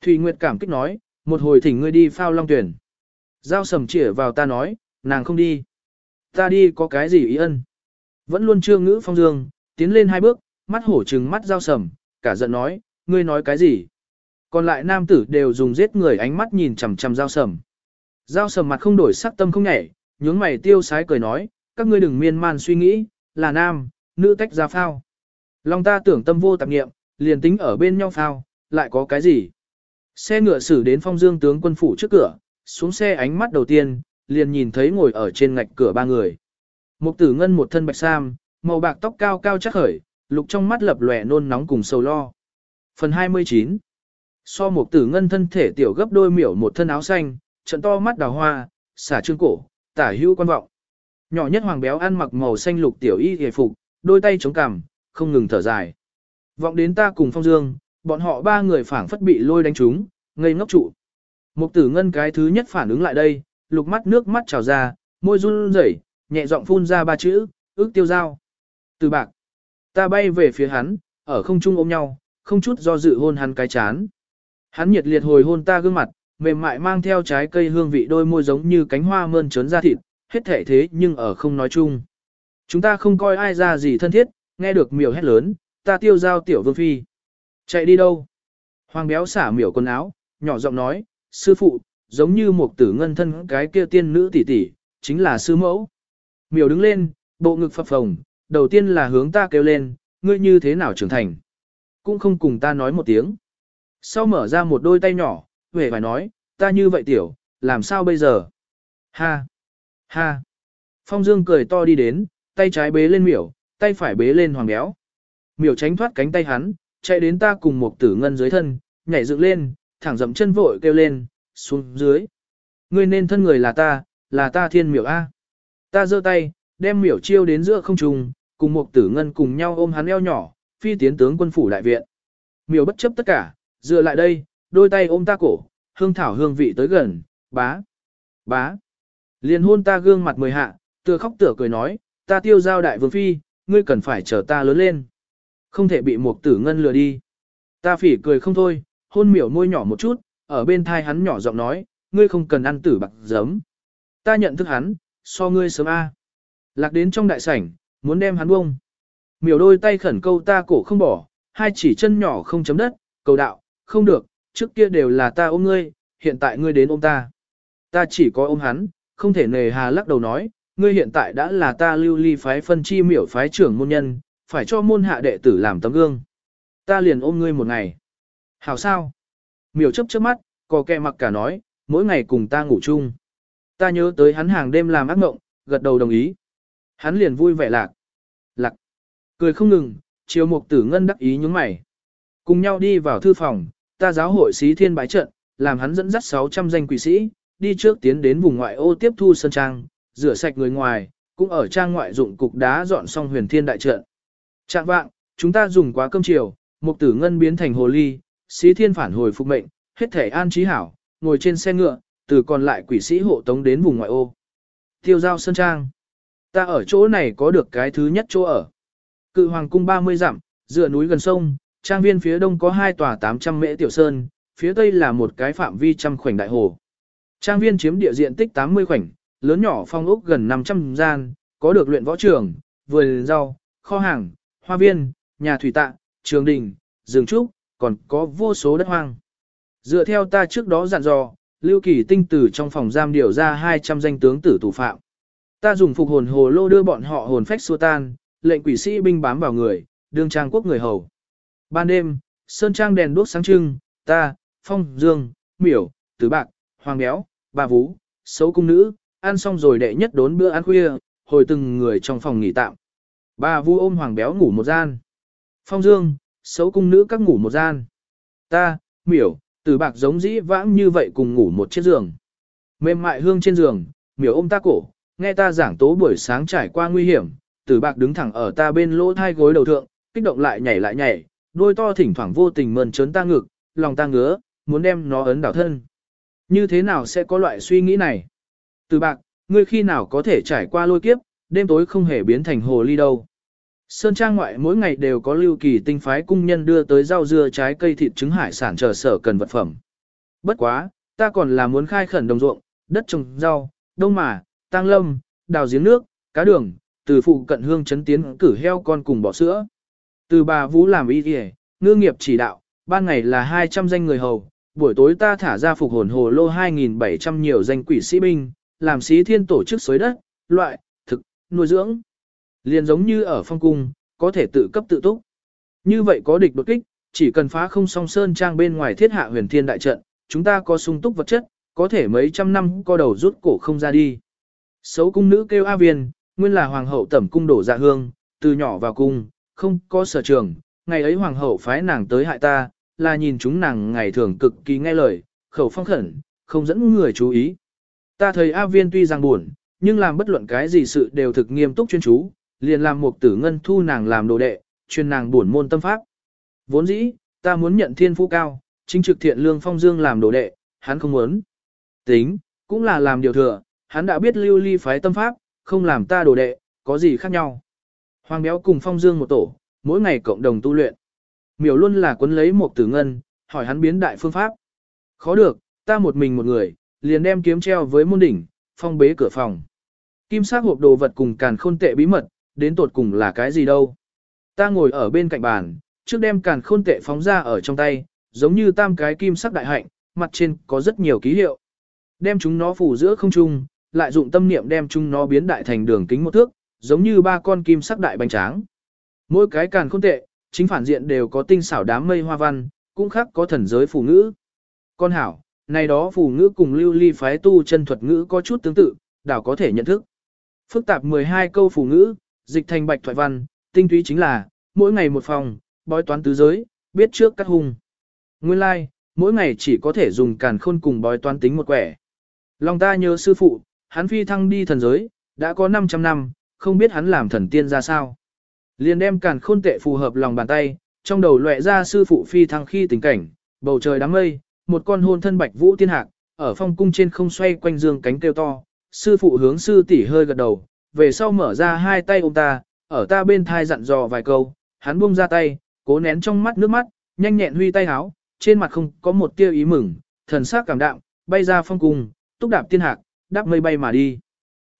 Thủy Nguyệt cảm kích nói, một hồi thỉnh ngươi đi phao long tuyển. Giao sầm chỉa vào ta nói, nàng không đi. Ta đi có cái gì ý ân. Vẫn luôn chưa ngữ phong dương, tiến lên hai bước, mắt hổ trừng mắt giao sầm, cả giận nói, ngươi nói cái gì. Còn lại nam tử đều dùng giết người ánh mắt nhìn chằm chằm giao sầm. Giao sầm mặt không đổi sắc tâm không nhảy, nhướng mày tiêu sái cười nói, các ngươi đừng miên man suy nghĩ, là nam, nữ tách ra phao. Long ta tưởng tâm vô tạp nghiệm, liền tính ở bên nhau phao, lại có cái gì. Xe ngựa xử đến phong dương tướng quân phủ trước cửa, xuống xe ánh mắt đầu tiên, liền nhìn thấy ngồi ở trên ngạch cửa ba người. mục tử ngân một thân bạch sam, màu bạc tóc cao cao chắc khởi, lục trong mắt lập lòe nôn nóng cùng sầu lo. Phần 29 So mục tử ngân thân thể tiểu gấp đôi miểu một thân áo xanh, trận to mắt đào hoa, xả trương cổ, tả hữu quan vọng. Nhỏ nhất hoàng béo ăn mặc màu xanh lục tiểu y hề phục, đôi tay chống cằm, không ngừng thở dài. Vọng đến ta cùng phong dương, bọn họ ba người phảng phất bị lôi đánh trúng, ngây ngốc trụ. Mục tử ngân cái thứ nhất phản ứng lại đây, lục mắt nước mắt trào ra, môi run rẩy, nhẹ giọng phun ra ba chữ, ước tiêu giao. Từ bạc. Ta bay về phía hắn, ở không trung ôm nhau, không chút do dự hôn hắn cái chán. Hắn nhiệt liệt hồi hôn ta gương mặt, mềm mại mang theo trái cây hương vị đôi môi giống như cánh hoa mơn trớn ra thịt, hết thể thế nhưng ở không nói chung. Chúng ta không coi ai ra gì thân thiết, nghe được miểu hét lớn, ta tiêu giao tiểu vương phi. Chạy đi đâu? Hoàng béo xả miểu quần áo, nhỏ giọng nói, sư phụ, giống như một tử ngân thân cái kia tiên nữ tỷ tỷ, chính là sư mẫu. Miểu đứng lên, bộ ngực phập phồng, đầu tiên là hướng ta kêu lên, ngươi như thế nào trưởng thành. Cũng không cùng ta nói một tiếng. Sau mở ra một đôi tay nhỏ, về phải nói, ta như vậy tiểu, làm sao bây giờ? Ha! Ha! Phong Dương cười to đi đến, tay trái bế lên miểu, tay phải bế lên hoàng béo. Miểu tránh thoát cánh tay hắn, chạy đến ta cùng một tử ngân dưới thân, nhảy dựng lên, thẳng dậm chân vội kêu lên, xuống dưới. Ngươi nên thân người là ta, là ta thiên miểu A. Ta giơ tay, đem miểu chiêu đến giữa không trung, cùng một tử ngân cùng nhau ôm hắn eo nhỏ, phi tiến tướng quân phủ đại viện. Miểu bất chấp tất cả, dựa lại đây, đôi tay ôm ta cổ, hương thảo hương vị tới gần, bá, bá. Liền hôn ta gương mặt mười hạ, tựa khóc tựa cười nói, ta tiêu giao đại vương phi, ngươi cần phải chờ ta lớn lên. Không thể bị một tử ngân lừa đi. Ta phỉ cười không thôi, hôn miểu môi nhỏ một chút, ở bên thai hắn nhỏ giọng nói, ngươi không cần ăn tử bạc giấm. Ta nhận thức hắn, so ngươi sớm A. Lạc đến trong đại sảnh, muốn đem hắn bông. Miểu đôi tay khẩn câu ta cổ không bỏ, hai chỉ chân nhỏ không chấm đất, cầu đạo, không được, trước kia đều là ta ôm ngươi, hiện tại ngươi đến ôm ta. Ta chỉ có ôm hắn, không thể nề hà lắc đầu nói, ngươi hiện tại đã là ta lưu ly phái phân chi miểu phái trưởng môn nhân, phải cho môn hạ đệ tử làm tấm gương. Ta liền ôm ngươi một ngày. Hảo sao? Miểu chấp trước mắt, có kẹ mặc cả nói, mỗi ngày cùng ta ngủ chung. Ta nhớ tới hắn hàng đêm làm ác mộng, gật đầu đồng ý. Hắn liền vui vẻ lạc. Lạc. Cười không ngừng, chiều mục tử ngân đắc ý nhúng mày. Cùng nhau đi vào thư phòng, ta giáo hội sĩ thiên bái trận, làm hắn dẫn dắt 600 danh quỷ sĩ, đi trước tiến đến vùng ngoại ô tiếp thu sân trang, rửa sạch người ngoài, cũng ở trang ngoại dụng cục đá dọn xong huyền thiên đại trận. Trạng vạng, chúng ta dùng quá cơm chiều, mục tử ngân biến thành hồ ly, sĩ thiên phản hồi phục mệnh, hết thể an trí hảo, ngồi trên xe ngựa, từ còn lại quỷ sĩ hộ tống đến vùng ngoại ô. Tiêu giao sân trang. Ta ở chỗ này có được cái thứ nhất chỗ ở. Cự hoàng cung 30 dặm, dựa núi gần sông, trang viên phía đông có hai tòa 800 mễ tiểu sơn, phía tây là một cái phạm vi trăm khoảnh đại hồ. Trang viên chiếm địa diện tích 80 khoảnh, lớn nhỏ phong ốc gần 500 gian, có được luyện võ trường, vườn rau, kho hàng, hoa viên, nhà thủy tạ, trường đình, rừng trúc, còn có vô số đất hoang. Dựa theo ta trước đó dặn dò, Lưu Kỳ tinh tử trong phòng giam điều ra 200 danh tướng tử tù phạm. Ta dùng phục hồn hồ lô đưa bọn họ hồn phách xua tan, lệnh quỷ sĩ binh bám vào người, đương trang quốc người hầu. Ban đêm, sơn trang đèn đuốc sáng trưng, ta, phong, dương, miểu, tứ bạc, hoàng béo, bà vú, xấu cung nữ, ăn xong rồi đệ nhất đốn bữa ăn khuya, hồi từng người trong phòng nghỉ tạm. Bà vu ôm hoàng béo ngủ một gian. Phong dương, xấu cung nữ các ngủ một gian. Ta, miểu, từ bạc giống dĩ vãng như vậy cùng ngủ một chiếc giường. Mềm mại hương trên giường, miểu ôm ta cổ, nghe ta giảng tố buổi sáng trải qua nguy hiểm, từ bạc đứng thẳng ở ta bên lỗ thai gối đầu thượng, kích động lại nhảy lại nhảy, đôi to thỉnh thoảng vô tình mơn trớn ta ngực, lòng ta ngứa, muốn đem nó ấn đảo thân. Như thế nào sẽ có loại suy nghĩ này? Từ bạc, ngươi khi nào có thể trải qua lôi kiếp, đêm tối không hề biến thành hồ ly đâu. Sơn trang ngoại mỗi ngày đều có lưu kỳ tinh phái cung nhân đưa tới rau dưa trái cây thịt trứng hải sản chờ sở cần vật phẩm. Bất quá, ta còn là muốn khai khẩn đồng ruộng, đất trồng rau, đông mà, tăng lâm, đào giếng nước, cá đường, từ phụ cận hương chấn tiến cử heo con cùng bỏ sữa. Từ bà Vũ làm y kìa, ngư nghiệp chỉ đạo, ban ngày là 200 danh người hầu, buổi tối ta thả ra phục hồn hồ lô 2.700 nhiều danh quỷ sĩ binh, làm sĩ thiên tổ chức xới đất, loại, thực, nuôi dưỡng. Liền giống như ở phong cung, có thể tự cấp tự túc. Như vậy có địch đột kích, chỉ cần phá không song sơn trang bên ngoài thiết hạ huyền thiên đại trận, chúng ta có sung túc vật chất, có thể mấy trăm năm co đầu rút cổ không ra đi. Xấu cung nữ kêu A Viên, nguyên là hoàng hậu tẩm cung đổ dạ hương, từ nhỏ vào cung, không có sở trường, ngày ấy hoàng hậu phái nàng tới hại ta, là nhìn chúng nàng ngày thường cực kỳ nghe lời, khẩu phong khẩn, không dẫn người chú ý. Ta thấy A Viên tuy rằng buồn, nhưng làm bất luận cái gì sự đều thực nghiêm túc chuyên chú, liền làm một tử ngân thu nàng làm đồ đệ, truyền nàng buồn môn tâm pháp. Vốn dĩ, ta muốn nhận thiên phú cao, chính trực thiện lương phong dương làm đồ đệ, hắn không muốn. Tính, cũng là làm điều thừa, hắn đã biết lưu ly phái tâm pháp, không làm ta đồ đệ, có gì khác nhau. Hoàng béo cùng phong dương một tổ, mỗi ngày cộng đồng tu luyện. Miểu luôn là quấn lấy một tử ngân, hỏi hắn biến đại phương pháp. Khó được, ta một mình một người, liền đem kiếm treo với môn đỉnh, phong bế cửa phòng. Kim sắc hộp đồ vật cùng càn khôn tệ bí mật, đến tột cùng là cái gì đâu. Ta ngồi ở bên cạnh bàn, trước đem càn khôn tệ phóng ra ở trong tay, giống như tam cái kim sắc đại hạnh, mặt trên có rất nhiều ký hiệu. Đem chúng nó phủ giữa không trung, lại dụng tâm niệm đem chúng nó biến đại thành đường kính một thước, giống như ba con kim sắc đại bánh tráng. Mỗi cái càn khôn tệ, chính phản diện đều có tinh xảo đám mây hoa văn, cũng khác có thần giới phù ngữ. Con hảo, Này đó phù ngữ cùng lưu ly phái tu chân thuật ngữ có chút tương tự, đảo có thể nhận thức. Phức tạp 12 câu phù ngữ, dịch thành bạch thoại văn, tinh túy chính là, mỗi ngày một phòng, bói toán tứ giới, biết trước cắt hung. Nguyên lai, like, mỗi ngày chỉ có thể dùng càn khôn cùng bói toán tính một quẻ. Lòng ta nhớ sư phụ, hắn phi thăng đi thần giới, đã có 500 năm, không biết hắn làm thần tiên ra sao. Liền đem càn khôn tệ phù hợp lòng bàn tay, trong đầu lóe ra sư phụ phi thăng khi tình cảnh, bầu trời đám mây, một con hôn thân bạch vũ tiên hạc, ở phong cung trên không xoay quanh dương cánh kêu to, sư phụ hướng sư tỷ hơi gật đầu, về sau mở ra hai tay ôm ta, ở ta bên thai dặn dò vài câu, hắn buông ra tay, cố nén trong mắt nước mắt, nhanh nhẹn huy tay háo, trên mặt không có một tia ý mừng, thần sắc cảm đạm, bay ra phong cung, túc đạp tiên hạc, đáp mây bay mà đi.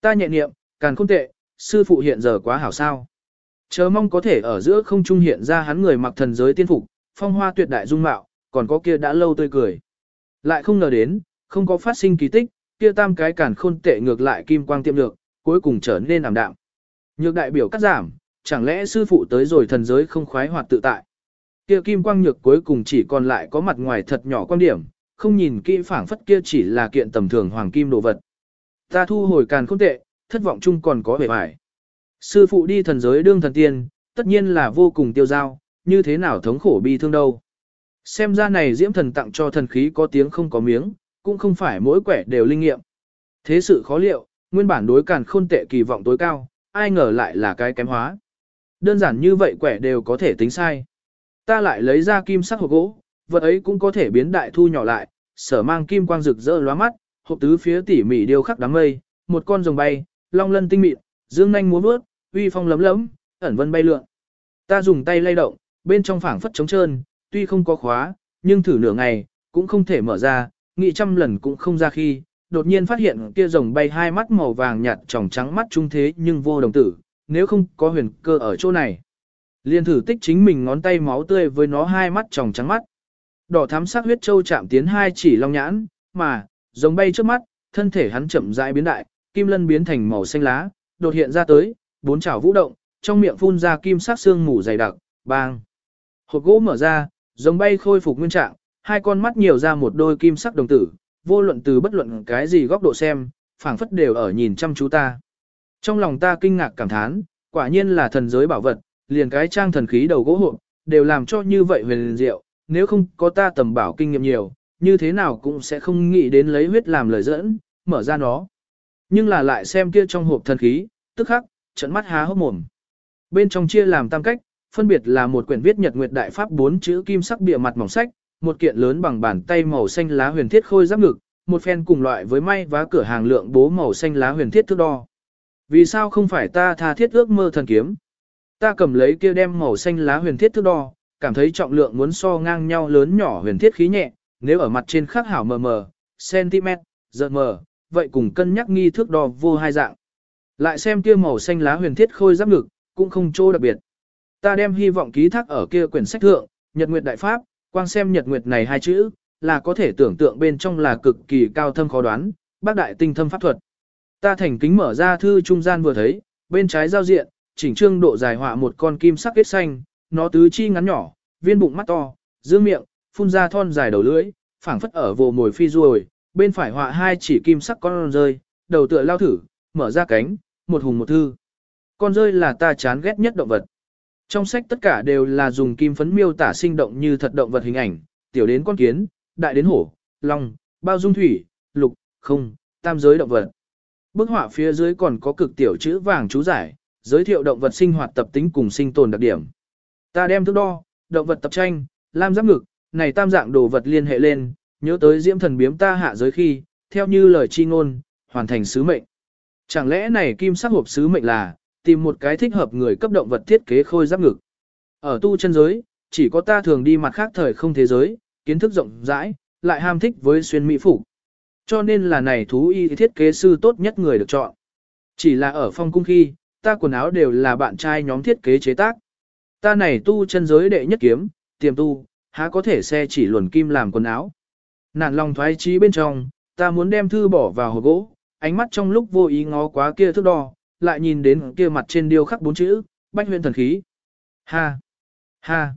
Ta nhẹ niệm, càng không tệ, sư phụ hiện giờ quá hảo sao. Chớ mong có thể ở giữa không trung hiện ra hắn người mặc thần giới tiên phục, phong hoa tuyệt đại dung mạo, còn có kia đã lâu tươi cười. Lại không ngờ đến, không có phát sinh kỳ tích, kia tam cái cản khôn tệ ngược lại kim quang tiệm được, cuối cùng trở nên ảm đạm. Nhược đại biểu cắt giảm, chẳng lẽ sư phụ tới rồi thần giới không khoái hoạt tự tại. Kia kim quang nhược cuối cùng chỉ còn lại có mặt ngoài thật nhỏ quan điểm, không nhìn kỹ phảng phất kia chỉ là kiện tầm thường hoàng kim đồ vật. Ta thu hồi càn không tệ, thất vọng chung còn có vẻ vải. Sư phụ đi thần giới đương thần tiên, tất nhiên là vô cùng tiêu dao, như thế nào thống khổ bi thương đâu. Xem ra này diễm thần tặng cho thần khí có tiếng không có miếng, cũng không phải mỗi quẻ đều linh nghiệm. Thế sự khó liệu, nguyên bản đối càn khôn tệ kỳ vọng tối cao, ai ngờ lại là cái kém hóa. Đơn giản như vậy quẻ đều có thể tính sai. Ta lại lấy ra kim sắc hộp gỗ, vật ấy cũng có thể biến đại thu nhỏ lại, sở mang kim quang rực rỡ lóa mắt, hộp tứ phía tỉ mỉ điêu khắc đám mây, một con rồng bay, long lân tinh mịn, dương nhanh múa vớt, uy phong lấm lấm, ẩn vân bay lượn. Ta dùng tay lay động, bên trong phảng phất trống trơn, tuy không có khóa, nhưng thử nửa ngày, cũng không thể mở ra, nghĩ trăm lần cũng không ra khi, đột nhiên phát hiện kia rồng bay hai mắt màu vàng nhạt tròng trắng mắt trung thế nhưng vô đồng tử, nếu không có huyền cơ ở chỗ này. Liên thử tích chính mình ngón tay máu tươi với nó hai mắt tròng trắng mắt. Đỏ thắm sắc huyết châu chạm tiến hai chỉ long nhãn, mà, rồng bay trước mắt, thân thể hắn chậm rãi biến đại, kim lân biến thành màu xanh lá, đột hiện ra tới, bốn chảo vũ động, trong miệng phun ra kim sắc xương mù dày đặc, bang. Hộp gỗ mở ra, rồng bay khôi phục nguyên trạng, hai con mắt nhiều ra một đôi kim sắc đồng tử, vô luận từ bất luận cái gì góc độ xem, phảng phất đều ở nhìn chăm chú ta. Trong lòng ta kinh ngạc cảm thán, quả nhiên là thần giới bảo vật, liền cái trang thần khí đầu gỗ hộp, đều làm cho như vậy huyền diệu, nếu không có ta tầm bảo kinh nghiệm nhiều, như thế nào cũng sẽ không nghĩ đến lấy huyết làm lời dẫn, mở ra nó. Nhưng là lại xem kia trong hộp thần khí, tức khắc, trận mắt há hốc mồm. Bên trong chia làm tam cách, phân biệt là một quyển viết Nhật Nguyệt Đại Pháp bốn chữ kim sắc bìa mặt mỏng sách, một kiện lớn bằng bàn tay màu xanh lá huyền thiết khôi giáp ngực, một phen cùng loại với may vá cửa hàng lượng bố màu xanh lá huyền thiết thước đo. Vì sao không phải ta tha thiết ước mơ thần kiếm? Ta cầm lấy kia đem màu xanh lá huyền thiết thước đo, cảm thấy trọng lượng muốn so ngang nhau lớn nhỏ huyền thiết khí nhẹ, nếu ở mặt trên khắc hảo mờ mờ, cm, giờ mờ, vậy cùng cân nhắc nghi thước đo vô hai dạng. Lại xem kia màu xanh lá huyền thiết khôi giáp ngực, cũng không chỗ đặc biệt. Ta đem hy vọng ký thác ở kia quyển sách thượng, Nhật Nguyệt Đại Pháp, quang xem Nhật Nguyệt này hai chữ, là có thể tưởng tượng bên trong là cực kỳ cao thâm khó đoán, bác đại tinh thâm pháp thuật. Ta thành kính mở ra thư trung gian vừa thấy, bên trái giao diện, chỉnh trương độ dài họa một con kim sắc kết xanh, nó tứ chi ngắn nhỏ, viên bụng mắt to, dương miệng, phun ra thon dài đầu lưỡi, phảng phất ở vồ mồi phi ruồi, bên phải họa hai chỉ kim sắc con rơi, đầu tựa lao thử, mở ra cánh, một hùng một thư. Con rơi là ta chán ghét nhất động vật. Trong sách tất cả đều là dùng kim phấn miêu tả sinh động như thật động vật hình ảnh, tiểu đến con kiến, đại đến hổ, long, bao dung thủy, lục, không, tam giới động vật. Bức họa phía dưới còn có cực tiểu chữ vàng chú giải, giới thiệu động vật sinh hoạt tập tính cùng sinh tồn đặc điểm. Ta đem thước đo, động vật tập tranh, lam giáp ngực, này tam dạng đồ vật liên hệ lên, nhớ tới diễm thần biếm ta hạ giới khi, theo như lời chi ngôn, hoàn thành sứ mệnh. Chẳng lẽ này kim sắc hộp sứ mệnh là, tìm một cái thích hợp người cấp động vật thiết kế khôi giáp ngực. Ở tu chân giới, chỉ có ta thường đi mặt khác thời không thế giới, kiến thức rộng rãi, lại ham thích với xuyên mỹ phục. Cho nên là này thú y thiết kế sư tốt nhất người được chọn. Chỉ là ở phong cung khi, ta quần áo đều là bạn trai nhóm thiết kế chế tác. Ta này tu chân giới đệ nhất kiếm, tiềm tu, há có thể xe chỉ luồn kim làm quần áo. Nạn lòng thoái trí bên trong, ta muốn đem thư bỏ vào hộp gỗ, ánh mắt trong lúc vô ý ngó quá kia thước đo, lại nhìn đến kia mặt trên điêu khắc bốn chữ, bách huyện thần khí. Ha! Ha!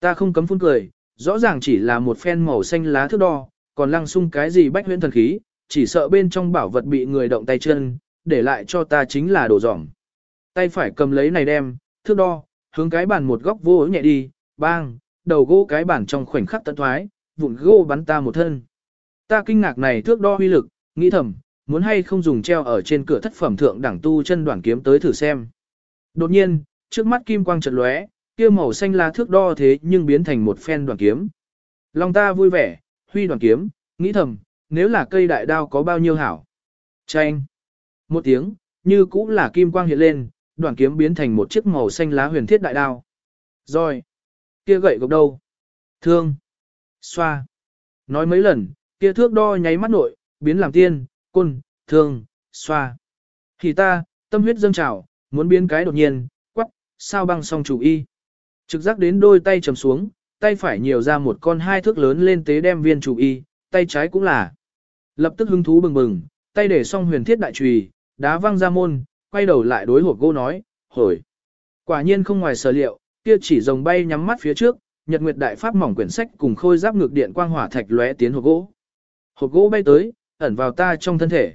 Ta không cấm phun cười, rõ ràng chỉ là một phen màu xanh lá thước đo, còn lăng sung cái gì bách huyện thần khí, chỉ sợ bên trong bảo vật bị người động tay chân, để lại cho ta chính là đồ dỏng. Tay phải cầm lấy này đem, thước đo, hướng cái bàn một góc vô nhẹ đi, bang, đầu gỗ cái bàn trong khoảnh khắc tận thoái, vụn gỗ bắn ta một thân. Ta kinh ngạc này thước đo huy lực, nghĩ thầm, muốn hay không dùng treo ở trên cửa thất phẩm thượng đẳng tu chân đoàn kiếm tới thử xem. Đột nhiên, trước mắt kim quang chợt lóe, kia màu xanh lá thước đo thế nhưng biến thành một phen đoàn kiếm. Lòng ta vui vẻ, huy đoàn kiếm, nghĩ thầm, nếu là cây đại đao có bao nhiêu hảo. Chanh. Một tiếng, như cũng là kim quang hiện lên, đoàn kiếm biến thành một chiếc màu xanh lá huyền thiết đại đao. Rồi. Kia gậy gộc đâu? Thương. Xoa. Nói mấy lần, kia thước đo nháy mắt nội, biến làm tiên, côn, thương, xoa. Thì ta, tâm huyết dâng trào, muốn biến cái đột nhiên, quắc, sao băng song chủ y. Trực giác đến đôi tay trầm xuống, tay phải nhiều ra một con hai thước lớn lên tế đem viên chủ y, tay trái cũng là. Lập tức hứng thú bừng bừng, tay để xong huyền thiết đại trùy, đá văng ra môn, quay đầu lại đối hộp gỗ nói, hồi. Quả nhiên không ngoài sở liệu, kia chỉ rồng bay nhắm mắt phía trước, nhật nguyệt đại pháp mỏng quyển sách cùng khôi giáp ngược điện quang hỏa thạch lóe tiến hộp gỗ. Hộp gỗ bay tới, ẩn vào ta trong thân thể.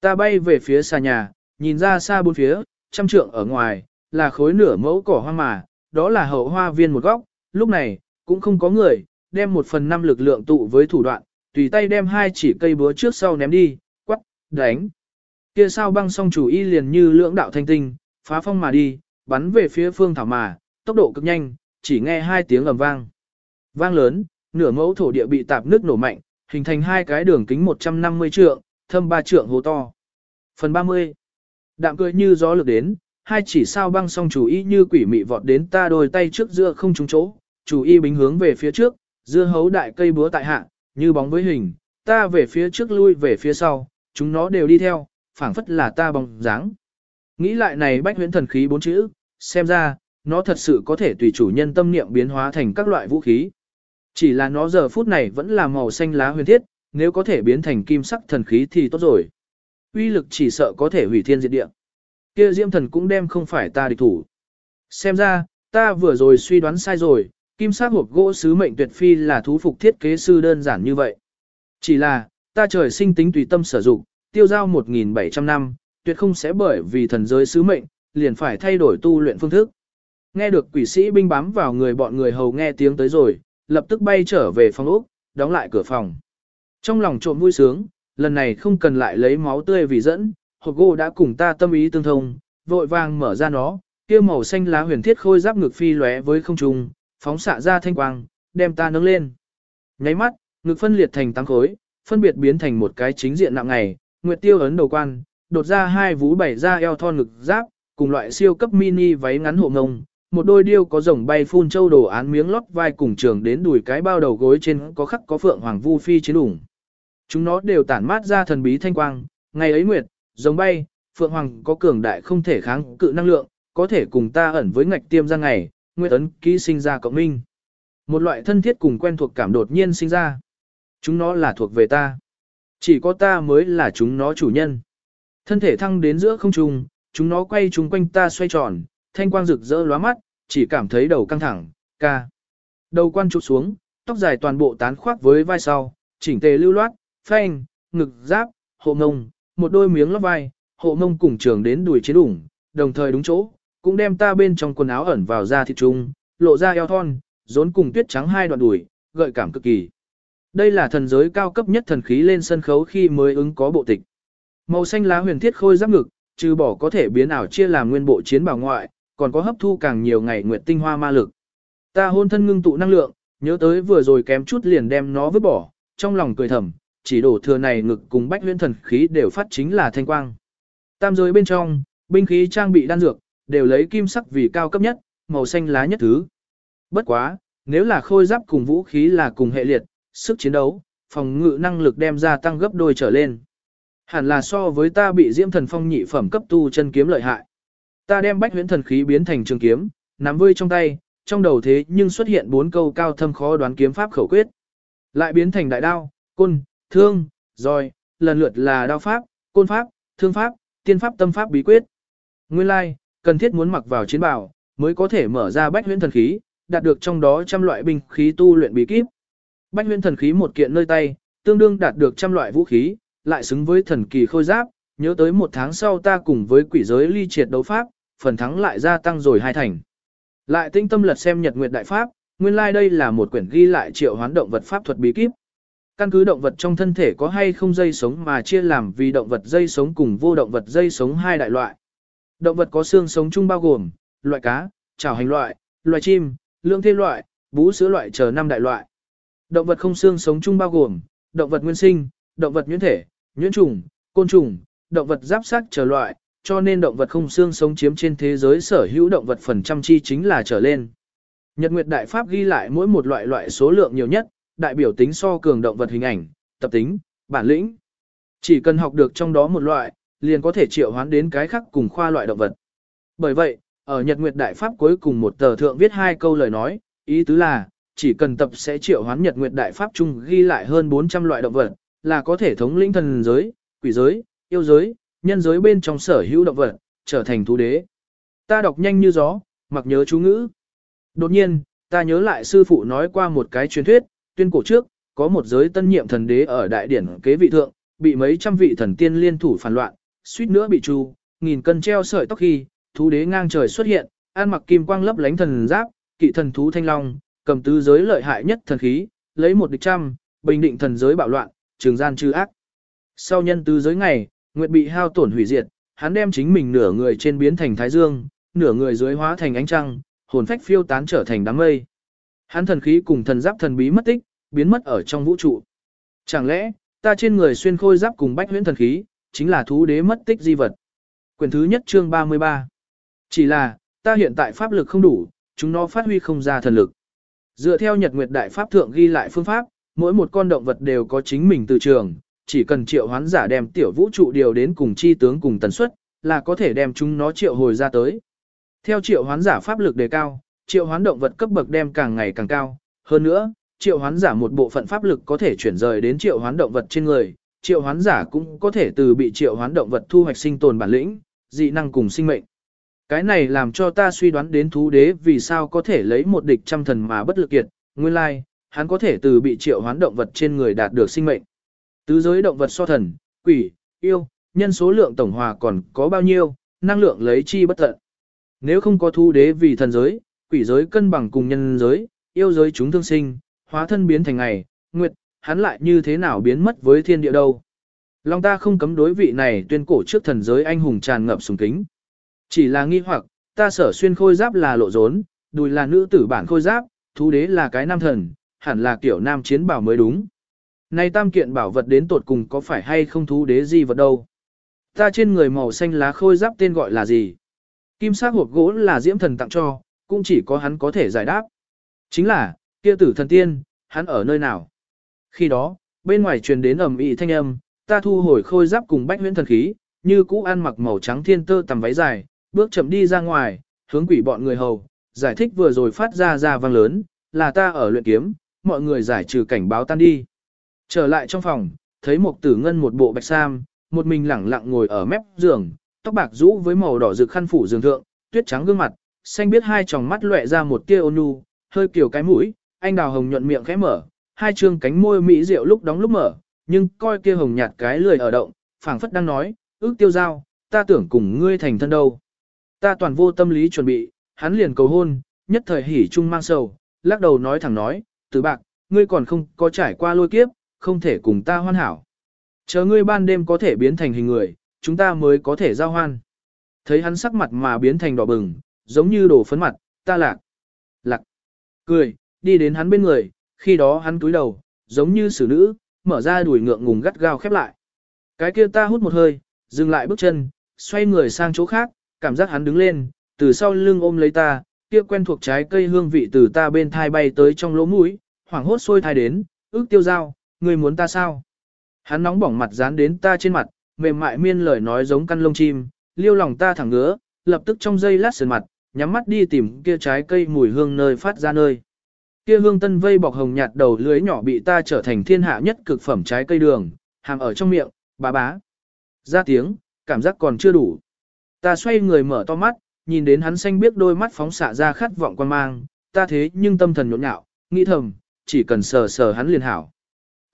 Ta bay về phía xa nhà, nhìn ra xa bốn phía, trăm trượng ở ngoài, là khối nửa mẫu cỏ hoa mà, đó là hậu hoa viên một góc, lúc này, cũng không có người, đem một phần năm lực lượng tụ với thủ đoạn, tùy tay đem hai chỉ cây búa trước sau ném đi, quắc, đánh. Kia sao băng song chủ y liền như lưỡng đạo thanh tinh, phá phong mà đi, bắn về phía phương thảo mà, tốc độ cực nhanh, chỉ nghe hai tiếng ầm vang. Vang lớn, nửa mẫu thổ địa bị tạp nước nổ mạnh, hình thành hai cái đường kính 150 trượng, thâm ba trượng hố to. Phần 30. Đạm cười như gió lực đến, hai chỉ sao băng song chủ y như quỷ mị vọt đến ta đôi tay trước giữa không trúng chỗ, chủ y bính hướng về phía trước, dưa hấu đại cây búa tại hạ, như bóng với hình, ta về phía trước lui về phía sau, chúng nó đều đi theo, phảng phất là ta bóng dáng. Nghĩ lại này bách huyễn thần khí bốn chữ, xem ra, nó thật sự có thể tùy chủ nhân tâm niệm biến hóa thành các loại vũ khí. Chỉ là nó giờ phút này vẫn là màu xanh lá huyền thiết, nếu có thể biến thành kim sắc thần khí thì tốt rồi. Uy lực chỉ sợ có thể hủy thiên diệt địa. Kia Diêm thần cũng đem không phải ta địch thủ. Xem ra, ta vừa rồi suy đoán sai rồi, kim sắc hộp gỗ sứ mệnh tuyệt phi là thú phục thiết kế sư đơn giản như vậy. Chỉ là, ta trời sinh tính tùy tâm sử dụng, tiêu giao 1700 năm, tuyệt không sẽ bởi vì thần giới sứ mệnh, liền phải thay đổi tu luyện phương thức. Nghe được quỷ sĩ binh bám vào người bọn người hầu nghe tiếng tới rồi, lập tức bay trở về phòng ốc, đóng lại cửa phòng. Trong lòng trộm vui sướng, lần này không cần lại lấy máu tươi vì dẫn, hộp gỗ đã cùng ta tâm ý tương thông, vội vàng mở ra nó, kia màu xanh lá huyền thiết khôi giáp ngực phi lóe với không trung, phóng xạ ra thanh quang, đem ta nâng lên. Nháy mắt, ngực phân liệt thành tăng khối, phân biệt biến thành một cái chính diện nặng ngày, nguyệt tiêu ấn đầu quan, đột ra hai vú bảy ra eo thon ngực giáp, cùng loại siêu cấp mini váy ngắn hộ ngông, một đôi điêu có rồng bay phun châu đồ án miếng lót vai cùng trường đến đùi cái bao đầu gối trên có khắc có phượng hoàng vu phi chiến ủng. Chúng nó đều tản mát ra thần bí thanh quang, ngày ấy nguyệt, rồng bay, phượng hoàng có cường đại không thể kháng cự năng lượng, có thể cùng ta ẩn với ngạch tiêm ra ngày, nguyệt ấn ký sinh ra cộng minh. Một loại thân thiết cùng quen thuộc cảm đột nhiên sinh ra. Chúng nó là thuộc về ta. Chỉ có ta mới là chúng nó chủ nhân. Thân thể thăng đến giữa không trung, chúng nó quay chúng quanh ta xoay tròn, thanh quang rực rỡ lóa mắt, chỉ cảm thấy đầu căng thẳng, ca. Đầu quan trụ xuống, tóc dài toàn bộ tán khoác với vai sau, chỉnh tề lưu loát, phanh, ngực, giáp, hộ ngông, một đôi miếng lót vai, hộ ngông cùng trường đến đùi chiến ủng, đồng thời đúng chỗ, cũng đem ta bên trong quần áo ẩn vào da thịt trung, lộ ra eo thon, rốn cùng tuyết trắng hai đoạn đùi, gợi cảm cực kỳ. Đây là thần giới cao cấp nhất thần khí lên sân khấu khi mới ứng có bộ tịch. Màu xanh lá huyền thiết khôi giáp ngực, trừ bỏ có thể biến ảo chia làm nguyên bộ chiến bảo ngoại, còn có hấp thu càng nhiều ngày nguyệt tinh hoa ma lực. Ta hôn thân ngưng tụ năng lượng, nhớ tới vừa rồi kém chút liền đem nó vứt bỏ, trong lòng cười thầm, chỉ đổ thừa này ngực cùng bách huyễn thần khí đều phát chính là thanh quang. Tam giới bên trong, binh khí trang bị đan dược, đều lấy kim sắc vì cao cấp nhất, màu xanh lá nhất thứ. Bất quá, nếu là khôi giáp cùng vũ khí là cùng hệ liệt, sức chiến đấu, phòng ngự năng lực đem ra tăng gấp đôi trở lên. Hẳn là so với ta bị diễm thần phong nhị phẩm cấp tu chân kiếm lợi hại. Ta đem bách huyễn thần khí biến thành trường kiếm, nắm vơi trong tay, trong đầu thế nhưng xuất hiện bốn câu cao thâm khó đoán kiếm pháp khẩu quyết. Lại biến thành đại đao, côn, thương, roi, lần lượt là đao pháp, côn pháp, thương pháp, tiên pháp tâm pháp bí quyết. Nguyên lai, like, cần thiết muốn mặc vào chiến bào, mới có thể mở ra bách huyễn thần khí, đạt được trong đó trăm loại binh khí tu luyện bí kíp. Bách huyễn thần khí một kiện nơi tay, tương đương đạt được trăm loại vũ khí, lại xứng với thần kỳ khôi giáp, nhớ tới một tháng sau ta cùng với quỷ giới ly triệt đấu pháp, phần thắng lại gia tăng rồi hai thành. Lại tinh tâm lật xem Nhật Nguyệt Đại Pháp, nguyên lai like đây là một quyển ghi lại triệu hoán động vật pháp thuật bí kíp. Căn cứ động vật trong thân thể có hay không dây sống mà chia làm vì động vật dây sống cùng vô động vật dây sống hai đại loại. Động vật có xương sống chung bao gồm, loại cá, chảo hành loại, loài chim, lương thiên loại, bú sữa loại chờ năm đại loại. Động vật không xương sống chung bao gồm, động vật nguyên sinh, động vật nhuyễn thể, nhuyễn trùng, côn trùng, động vật giáp xác chờ loại, cho nên động vật không xương sống chiếm trên thế giới sở hữu động vật phần trăm chi chính là trở lên. Nhật Nguyệt Đại Pháp ghi lại mỗi một loại loại số lượng nhiều nhất, đại biểu tính so cường động vật hình ảnh, tập tính, bản lĩnh. Chỉ cần học được trong đó một loại, liền có thể triệu hoán đến cái khác cùng khoa loại động vật. Bởi vậy, ở Nhật Nguyệt Đại Pháp cuối cùng một tờ thượng viết hai câu lời nói, ý tứ là, chỉ cần tập sẽ triệu hoán Nhật Nguyệt Đại Pháp chung ghi lại hơn 400 loại động vật, là có thể thống lĩnh thần giới, quỷ giới, yêu giới, nhân giới bên trong sở hữu động vật, trở thành thú đế. Ta đọc nhanh như gió, mặc nhớ chú ngữ. Đột nhiên, ta nhớ lại sư phụ nói qua một cái truyền thuyết, tuyên cổ trước, có một giới tân nhiệm thần đế ở đại điển kế vị thượng, bị mấy trăm vị thần tiên liên thủ phản loạn, suýt nữa bị tru, nghìn cân treo sợi tóc khi, thú đế ngang trời xuất hiện, an mặc kim quang lấp lánh thần giáp, kỵ thần thú thanh long, cầm tứ giới lợi hại nhất thần khí, lấy một địch trăm, bình định thần giới bạo loạn, trường gian trừ ác. Sau nhân tứ giới ngày, Nguyệt bị hao tổn hủy diệt, hắn đem chính mình nửa người trên biến thành thái dương, nửa người dưới hóa thành ánh trăng, hồn phách phiêu tán trở thành đám mây. Hắn thần khí cùng thần giáp thần bí mất tích, biến mất ở trong vũ trụ. Chẳng lẽ, ta trên người xuyên khôi giáp cùng bách huyễn thần khí, chính là thú đế mất tích di vật. Quyền thứ nhất chương 33. Chỉ là, ta hiện tại pháp lực không đủ, chúng nó phát huy không ra thần lực. Dựa theo Nhật Nguyệt Đại Pháp Thượng ghi lại phương pháp, mỗi một con động vật đều có chính mình từ trường, chỉ cần triệu hoán giả đem tiểu vũ trụ điều đến cùng chi tướng cùng tần suất, là có thể đem chúng nó triệu hồi ra tới. Theo triệu hoán giả pháp lực đề cao, triệu hoán động vật cấp bậc đem càng ngày càng cao. Hơn nữa, triệu hoán giả một bộ phận pháp lực có thể chuyển rời đến triệu hoán động vật trên người, triệu hoán giả cũng có thể từ bị triệu hoán động vật thu hoạch sinh tồn bản lĩnh, dị năng cùng sinh mệnh. Cái này làm cho ta suy đoán đến thú đế vì sao có thể lấy một địch trăm thần mà bất lực kiệt, nguyên lai, hắn có thể từ bị triệu hoán động vật trên người đạt được sinh mệnh. Tứ giới động vật so thần, quỷ, yêu, nhân số lượng tổng hòa còn có bao nhiêu, năng lượng lấy chi bất tận. Nếu không có thu đế vì thần giới, quỷ giới cân bằng cùng nhân giới, yêu giới chúng thương sinh, hóa thân biến thành ngày, nguyệt, hắn lại như thế nào biến mất với thiên địa đâu. Long ta không cấm đối vị này tuyên cổ trước thần giới anh hùng tràn ngập sùng kính. Chỉ là nghi hoặc, ta sở xuyên khôi giáp là lộ rốn, đùi là nữ tử bản khôi giáp, thú đế là cái nam thần, hẳn là kiểu nam chiến bảo mới đúng. Này tam kiện bảo vật đến tột cùng có phải hay không thú đế gì vật đâu. Ta trên người màu xanh lá khôi giáp tên gọi là gì? Kim sắc hộp gỗ là diễm thần tặng cho, cũng chỉ có hắn có thể giải đáp. Chính là, kia tử thần tiên, hắn ở nơi nào? Khi đó, bên ngoài truyền đến ầm ĩ thanh âm, ta thu hồi khôi giáp cùng bách huyễn thần khí, như cũ ăn mặc màu trắng thiên tơ tầm váy dài, bước chậm đi ra ngoài, hướng quỷ bọn người hầu, giải thích vừa rồi phát ra ra vang lớn, là ta ở luyện kiếm, mọi người giải trừ cảnh báo tan đi. Trở lại trong phòng, thấy một tử ngân một bộ bạch sam, một mình lẳng lặng ngồi ở mép giường, tóc bạc rũ với màu đỏ rực khăn phủ giường thượng, tuyết trắng gương mặt, xanh biết hai tròng mắt lóe ra một tia ôn nhu, hơi kiểu cái mũi, anh đào hồng nhuận miệng khẽ mở, hai trương cánh môi mỹ rượu lúc đóng lúc mở, nhưng coi kia hồng nhạt cái lười ở động, phảng phất đang nói, ước tiêu giao, ta tưởng cùng ngươi thành thân đâu. Ta toàn vô tâm lý chuẩn bị, hắn liền cầu hôn, nhất thời hỉ trung mang sầu, lắc đầu nói thẳng nói, từ bạc, ngươi còn không có trải qua lôi kiếp, không thể cùng ta hoan hảo. Chờ ngươi ban đêm có thể biến thành hình người, chúng ta mới có thể giao hoan. Thấy hắn sắc mặt mà biến thành đỏ bừng, giống như đổ phấn mặt, ta lạc. Lạc. Cười, đi đến hắn bên người, khi đó hắn túi đầu, giống như xử nữ, mở ra đuổi ngượng ngùng gắt gao khép lại. Cái kia ta hút một hơi, dừng lại bước chân, xoay người sang chỗ khác, cảm giác hắn đứng lên, từ sau lưng ôm lấy ta, kia quen thuộc trái cây hương vị từ ta bên thai bay tới trong lỗ mũi, hoảng hốt sôi thai đến, ước tiêu dao, ngươi muốn ta sao? Hắn nóng bỏng mặt dán đến ta trên mặt, mềm mại miên lời nói giống căn lông chim, liêu lòng ta thẳng ngứa, lập tức trong giây lát sườn mặt, nhắm mắt đi tìm kia trái cây mùi hương nơi phát ra nơi. Kia hương tân vây bọc hồng nhạt đầu lưới nhỏ bị ta trở thành thiên hạ nhất cực phẩm trái cây đường, hàm ở trong miệng, bá bá. Ra tiếng, cảm giác còn chưa đủ. Ta xoay người mở to mắt, nhìn đến hắn xanh biết đôi mắt phóng xạ ra khát vọng quan mang, ta thế nhưng tâm thần nhộn nhạo, nghĩ thầm, chỉ cần sờ sờ hắn liền hảo.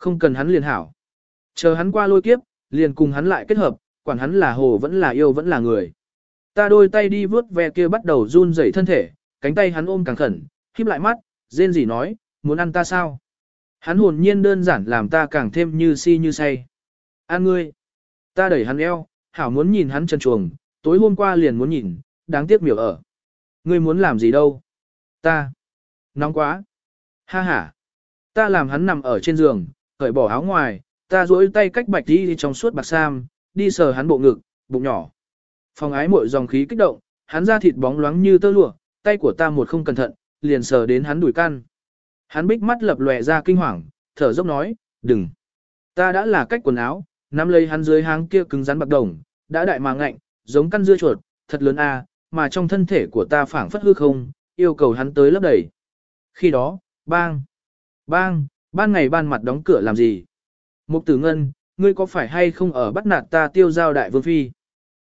Không cần hắn liền hảo. Chờ hắn qua lôi kiếp, liền cùng hắn lại kết hợp, quản hắn là hồ vẫn là yêu vẫn là người. Ta đôi tay đi vướt ve kia bắt đầu run rẩy thân thể, cánh tay hắn ôm càng khẩn, híp lại mắt, rên rỉ nói, muốn ăn ta sao? Hắn hồn nhiên đơn giản làm ta càng thêm như si như say. An ngươi. Ta đẩy hắn eo, hảo muốn nhìn hắn chân chuồng, tối hôm qua liền muốn nhìn, đáng tiếc miểu ở. Ngươi muốn làm gì đâu? Ta. Nóng quá. Ha ha. Ta làm hắn nằm ở trên giường, cởi bỏ áo ngoài, ta duỗi tay cách bạch đi trong suốt bạc sam, đi sờ hắn bộ ngực, bụng nhỏ. Phòng ái mội dòng khí kích động, hắn ra thịt bóng loáng như tơ lụa, tay của ta một không cẩn thận, liền sờ đến hắn đùi căn. Hắn bích mắt lập lòe ra kinh hoàng, thở dốc nói, đừng. Ta đã là cách quần áo, nắm lấy hắn dưới háng kia cứng rắn bạc đồng, đã đại mà ngạnh, giống căn dưa chuột, thật lớn a, mà trong thân thể của ta phảng phất hư không, yêu cầu hắn tới lấp đầy. Khi đó, bang, bang, ban ngày ban mặt đóng cửa làm gì? Mục tử ngân, ngươi có phải hay không ở bắt nạt ta tiêu giao đại vương phi?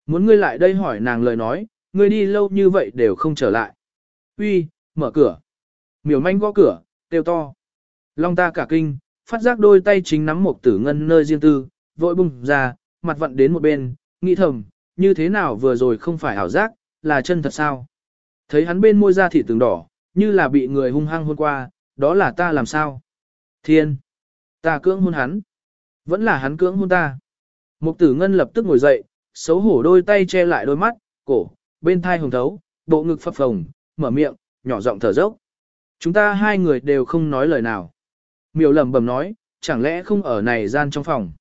Muốn ngươi lại đây hỏi nàng lời nói, ngươi đi lâu như vậy đều không trở lại. Uy, mở cửa. Miểu manh gõ cửa, kêu to. Long ta cả kinh, phát giác đôi tay chính nắm một tử ngân nơi riêng tư, vội bung ra, mặt vặn đến một bên, nghĩ thầm, như thế nào vừa rồi không phải ảo giác, là chân thật sao? Thấy hắn bên môi da thịt từng đỏ, như là bị người hung hăng hôn qua, đó là ta làm sao? Thiên! Ta cưỡng hôn hắn. Vẫn là hắn cưỡng hôn ta. Mục tử ngân lập tức ngồi dậy, xấu hổ đôi tay che lại đôi mắt, cổ, bên thai hồng thấu, bộ ngực phập phồng, mở miệng, nhỏ giọng thở dốc. Chúng ta hai người đều không nói lời nào. Miểu lẩm bẩm nói, chẳng lẽ không ở này gian trong phòng.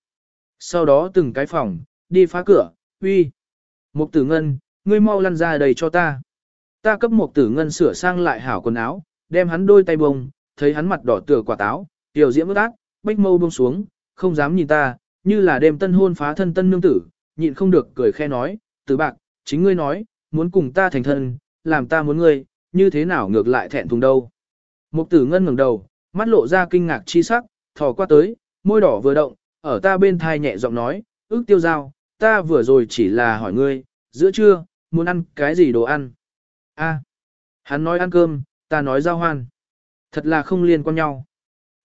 Sau đó từng cái phòng, đi phá cửa, uy. Mục tử ngân, ngươi mau lăn ra đầy cho ta. Ta cấp mục tử ngân sửa sang lại hảo quần áo, đem hắn đôi tay bông, thấy hắn mặt đỏ tựa quả táo, tiểu diễm ước ác, bách mâu buông xuống, không dám nhìn ta, như là đêm tân hôn phá thân tân nương tử, nhịn không được cười khe nói, tử bạc, chính ngươi nói, muốn cùng ta thành thân, làm ta muốn ngươi, như thế nào ngược lại thẹn thùng đâu. Mục tử ngân ngẩng đầu, mắt lộ ra kinh ngạc chi sắc, thò qua tới, môi đỏ vừa động, ở ta bên thai nhẹ giọng nói, ước tiêu giao, ta vừa rồi chỉ là hỏi ngươi, giữa trưa, muốn ăn cái gì đồ ăn? A, hắn nói ăn cơm, ta nói giao hoan. Thật là không liên quan nhau.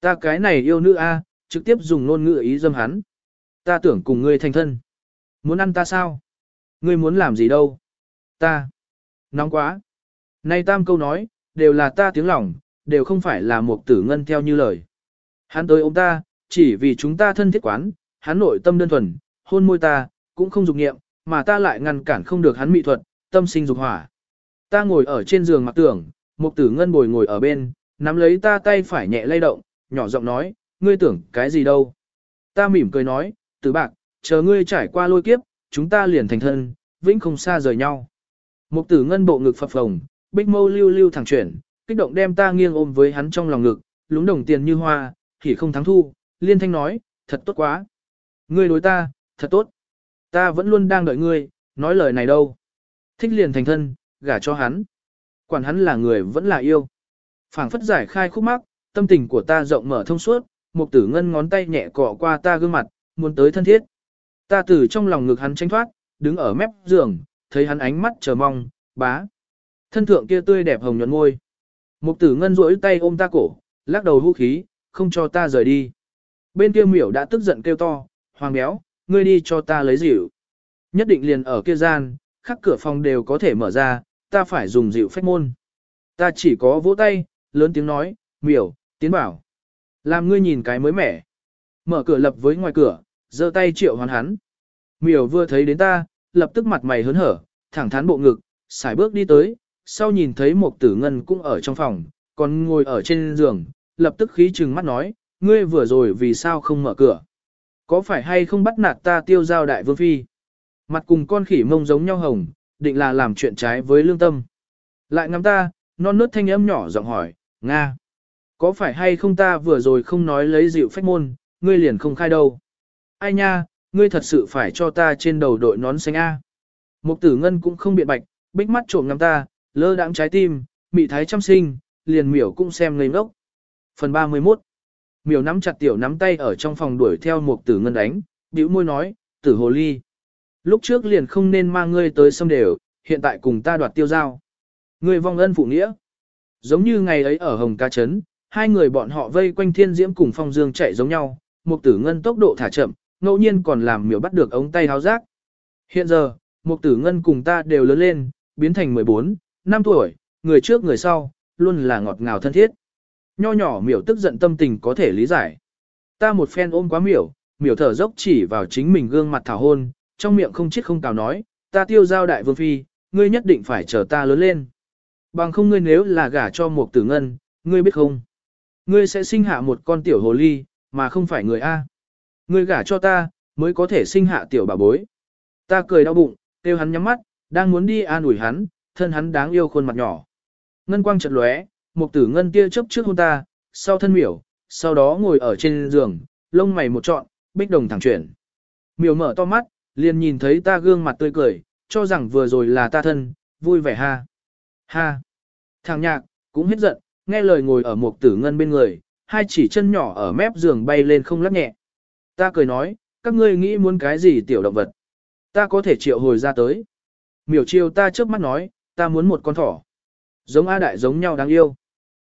Ta cái này yêu nữ A, trực tiếp dùng ngôn ngữ ý dâm hắn. Ta tưởng cùng ngươi thành thân. Muốn ăn ta sao? Ngươi muốn làm gì đâu? Ta. Nóng quá. Nay tam câu nói, đều là ta tiếng lòng, đều không phải là một tử ngân theo như lời. Hắn tới ôm ta, chỉ vì chúng ta thân thiết quán, hắn nội tâm đơn thuần, hôn môi ta, cũng không dục nghiệm, mà ta lại ngăn cản không được hắn mỹ thuật, tâm sinh dục hỏa. Ta ngồi ở trên giường mặc tưởng, một tử ngân bồi ngồi ở bên, nắm lấy ta tay phải nhẹ lay động, nhỏ giọng nói, ngươi tưởng cái gì đâu. Ta mỉm cười nói, tử bạc, chờ ngươi trải qua lôi kiếp, chúng ta liền thành thân, vĩnh không xa rời nhau. mục tử ngân bộ ngực phập phồng, bích mâu lưu lưu thẳng chuyển, kích động đem ta nghiêng ôm với hắn trong lòng ngực, lúng đồng tiền như hoa, thì không thắng thu, liên thanh nói, thật tốt quá. Ngươi đối ta, thật tốt. Ta vẫn luôn đang đợi ngươi, nói lời này đâu. Thích liền thành thân, gả cho hắn. Quản hắn là người vẫn là yêu. phảng phất giải khai khúc mắc, tâm tình của ta rộng mở thông suốt, một tử ngân ngón tay nhẹ cọ qua ta gương mặt, muốn tới thân thiết. Ta từ trong lòng ngực hắn tranh thoát, đứng ở mép giường, thấy hắn ánh mắt chờ mong, bá. Thân thượng kia tươi đẹp hồng nhuận môi. Mục tử ngân rỗi tay ôm ta cổ, lắc đầu hú khí, không cho ta rời đi. Bên kia miểu đã tức giận kêu to, hoàng béo, ngươi đi cho ta lấy rượu. Nhất định liền ở kia gian, khắc cửa phòng đều có thể mở ra, ta phải dùng rượu phách môn. Ta chỉ có vỗ tay, lớn tiếng nói, miểu, tiến bảo. Làm ngươi nhìn cái mới mẻ. Mở cửa lập với ngoài cửa, giơ tay triệu hoán hắn. Miểu vừa thấy đến ta, lập tức mặt mày hớn hở, thẳng thắn bộ ngực, xài bước đi tới, sau nhìn thấy một tử ngân cũng ở trong phòng, còn ngồi ở trên giường, lập tức khí trừng mắt nói, ngươi vừa rồi vì sao không mở cửa? Có phải hay không bắt nạt ta tiêu giao đại vương phi? Mặt cùng con khỉ mông giống nhau hồng, định là làm chuyện trái với lương tâm. Lại ngắm ta, non nớt thanh âm nhỏ giọng hỏi, Nga. Có phải hay không ta vừa rồi không nói lấy dịu phách môn, ngươi liền không khai đâu? Ai nha, ngươi thật sự phải cho ta trên đầu đội nón xanh A. Mục tử ngân cũng không biện bạch, bích mắt trộm ngắm ta, lơ đãng trái tim, mị thái chăm sinh, liền miểu cũng xem ngây ngốc. Phần 31 Miểu nắm chặt tiểu nắm tay ở trong phòng đuổi theo mục tử ngân đánh, bĩu môi nói, tử hồ ly. Lúc trước liền không nên mang ngươi tới sông đều, hiện tại cùng ta đoạt tiêu giao. Ngươi vong ân phụ nghĩa. Giống như ngày ấy ở Hồng Ca Trấn, hai người bọn họ vây quanh thiên diễm cùng phong dương chạy giống nhau, mục tử ngân tốc độ thả chậm, ngẫu nhiên còn làm miểu bắt được ống tay háo rác. Hiện giờ, mục tử ngân cùng ta đều lớn lên, biến thành 14, năm tuổi, người trước người sau, luôn là ngọt ngào thân thiết. Nho nhỏ miểu tức giận tâm tình có thể lý giải. Ta một phen ôm quá miểu, miểu thở dốc chỉ vào chính mình gương mặt thảo hôn, trong miệng không chết không cào nói, ta tiêu giao đại vương phi, ngươi nhất định phải chờ ta lớn lên. Bằng không ngươi nếu là gả cho một tử ngân, ngươi biết không? Ngươi sẽ sinh hạ một con tiểu hồ ly, mà không phải người A. Ngươi gả cho ta, mới có thể sinh hạ tiểu bà bối. Ta cười đau bụng, kêu hắn nhắm mắt, đang muốn đi an ủi hắn, thân hắn đáng yêu khuôn mặt nhỏ. Ngân quang chợt lóe, một tử ngân tia chớp trước hôn ta, sau thân miểu, sau đó ngồi ở trên giường, lông mày một trọn, bích đồng thẳng chuyển. Miểu mở to mắt, liền nhìn thấy ta gương mặt tươi cười, cho rằng vừa rồi là ta thân, vui vẻ ha. Ha. Thằng nhạc, cũng hết giận, nghe lời ngồi ở một tử ngân bên người, hai chỉ chân nhỏ ở mép giường bay lên không lắc nhẹ. Ta cười nói, các ngươi nghĩ muốn cái gì tiểu động vật? Ta có thể triệu hồi ra tới. Miểu chiều ta trước mắt nói, ta muốn một con thỏ. Giống A đại giống nhau đáng yêu.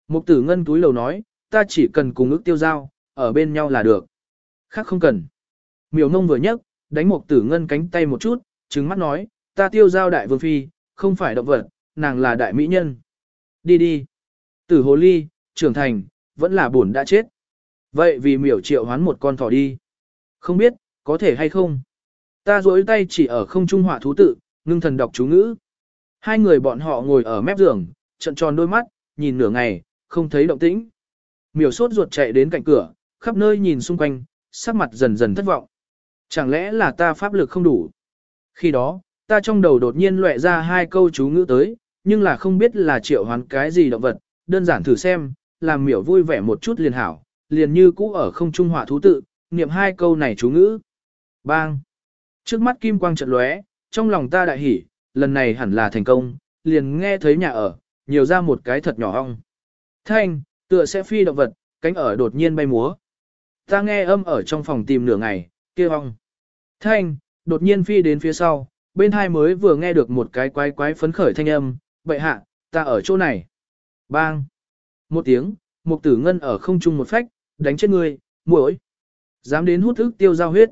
Mục tử ngân túi lầu nói, ta chỉ cần cùng ước tiêu giao, ở bên nhau là được. Khác không cần. Miểu nông vừa nhấc, đánh mục tử ngân cánh tay một chút, trừng mắt nói, ta tiêu giao đại vương phi, không phải động vật, nàng là đại mỹ nhân. Đi đi. Tử hồ ly, trưởng thành, vẫn là buồn đã chết. Vậy vì miểu triệu hoán một con thỏ đi. Không biết, có thể hay không? Ta duỗi tay chỉ ở không trung họa thú tự, ngưng thần đọc chú ngữ. Hai người bọn họ ngồi ở mép giường, trận tròn đôi mắt, nhìn nửa ngày, không thấy động tĩnh. Miểu sốt ruột chạy đến cạnh cửa, khắp nơi nhìn xung quanh, sắc mặt dần dần thất vọng. Chẳng lẽ là ta pháp lực không đủ? Khi đó, ta trong đầu đột nhiên lóe ra hai câu chú ngữ tới, nhưng là không biết là triệu hoán cái gì động vật, đơn giản thử xem, làm miểu vui vẻ một chút liền hảo, liền như cũ ở không trung họa thú tự, niệm hai câu này chú ngữ. Bang! Trước mắt kim quang trận lóe, trong lòng ta đại hỉ, lần này hẳn là thành công, liền nghe thấy nhà ở, nhiều ra một cái thật nhỏ ong. Thanh, tựa sẽ phi động vật, cánh ở đột nhiên bay múa. Ta nghe âm ở trong phòng tìm nửa ngày, kia ong. Thanh, đột nhiên phi đến phía sau, bên hai mới vừa nghe được một cái quái quái phấn khởi thanh âm, bậy hạ, ta ở chỗ này. Bang! Một tiếng, một tử ngân ở không trung một phách, đánh chết ngươi, muội. Dám đến hút thức tiêu giao huyết.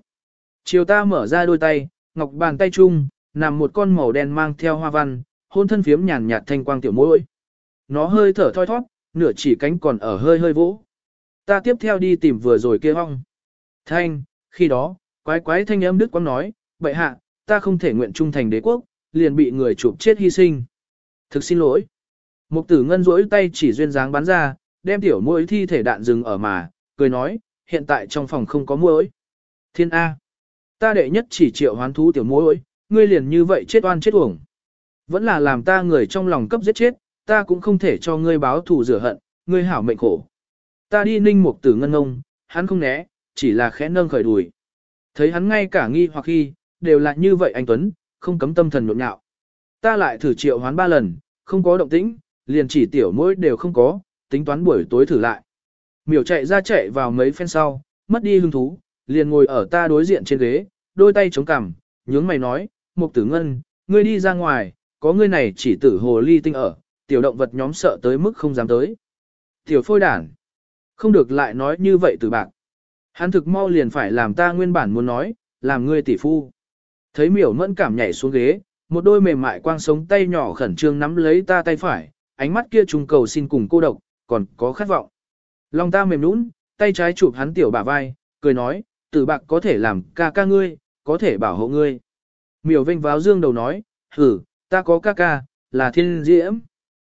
Chiều ta mở ra đôi tay, ngọc bàn tay chung, nằm một con màu đen mang theo hoa văn, hôn thân phiếm nhàn nhạt thanh quang tiểu môi. Nó hơi thở thoi thoát, nửa chỉ cánh còn ở hơi hơi vỗ. Ta tiếp theo đi tìm vừa rồi kia hong. Thanh, khi đó, quái quái thanh âm đức quang nói, bậy hạ, ta không thể nguyện trung thành đế quốc, liền bị người chụp chết hy sinh. Thực xin lỗi. Mục tử ngân rỗi tay chỉ duyên dáng bắn ra, đem tiểu mũi thi thể đạn dừng ở mà, cười nói, hiện tại trong phòng không có mũi. Thiên A. Ta đệ nhất chỉ triệu hoán thú tiểu mũi, ngươi liền như vậy chết oan chết uổng. Vẫn là làm ta người trong lòng cấp giết chết, ta cũng không thể cho ngươi báo thù rửa hận, ngươi hảo mệnh khổ. Ta đi ninh mục tử ngân ngông, hắn không né, chỉ là khẽ nâng khởi đùi. Thấy hắn ngay cả nghi hoặc khi, đều là như vậy anh Tuấn, không cấm tâm thần nhộn nhạo. Ta lại thử triệu hoán ba lần, không có động tĩnh, liền chỉ tiểu mỗi đều không có, tính toán buổi tối thử lại. Miểu chạy ra chạy vào mấy phen sau, mất đi hứng thú, liền ngồi ở ta đối diện trên ghế, đôi tay chống cằm, nhướng mày nói, Mục Tử Ngân, ngươi đi ra ngoài, có ngươi này chỉ tử hồ ly tinh ở, tiểu động vật nhóm sợ tới mức không dám tới. Tiểu phôi đản, không được lại nói như vậy từ bạc. Hắn thực mau liền phải làm ta nguyên bản muốn nói, làm ngươi tỷ phu. Thấy miểu mẫn cảm nhảy xuống ghế, một đôi mềm mại quang sống tay nhỏ khẩn trương nắm lấy ta tay phải, ánh mắt kia trùng cầu xin cùng cô độc, còn có khát vọng. Lòng ta mềm nũng, tay trái chụp hắn tiểu bả vai, cười nói, tử bạc có thể làm ca ca ngươi, có thể bảo hộ ngươi. Miểu vinh váo dương đầu nói, hử, ta có ca ca, là thiên diễm.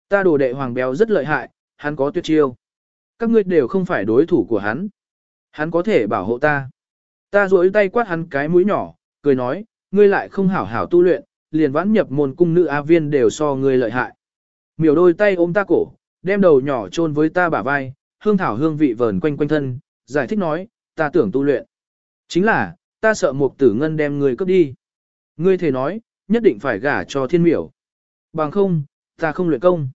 Ta đồ đệ hoàng béo rất lợi hại, hắn có tuyệt chiêu. Các ngươi đều không phải đối thủ của hắn. Hắn có thể bảo hộ ta. Ta duỗi tay quát hắn cái mũi nhỏ, cười nói, ngươi lại không hảo hảo tu luyện, liền vãn nhập môn cung nữ A viên đều so ngươi lợi hại. Miểu đôi tay ôm ta cổ, đem đầu nhỏ chôn với ta bả vai, hương thảo hương vị vờn quanh quanh thân, giải thích nói, ta tưởng tu luyện. Chính là, ta sợ một tử ngân đem ngươi cướp đi. Ngươi thề nói, nhất định phải gả cho thiên miểu. Bằng không, ta không luyện công.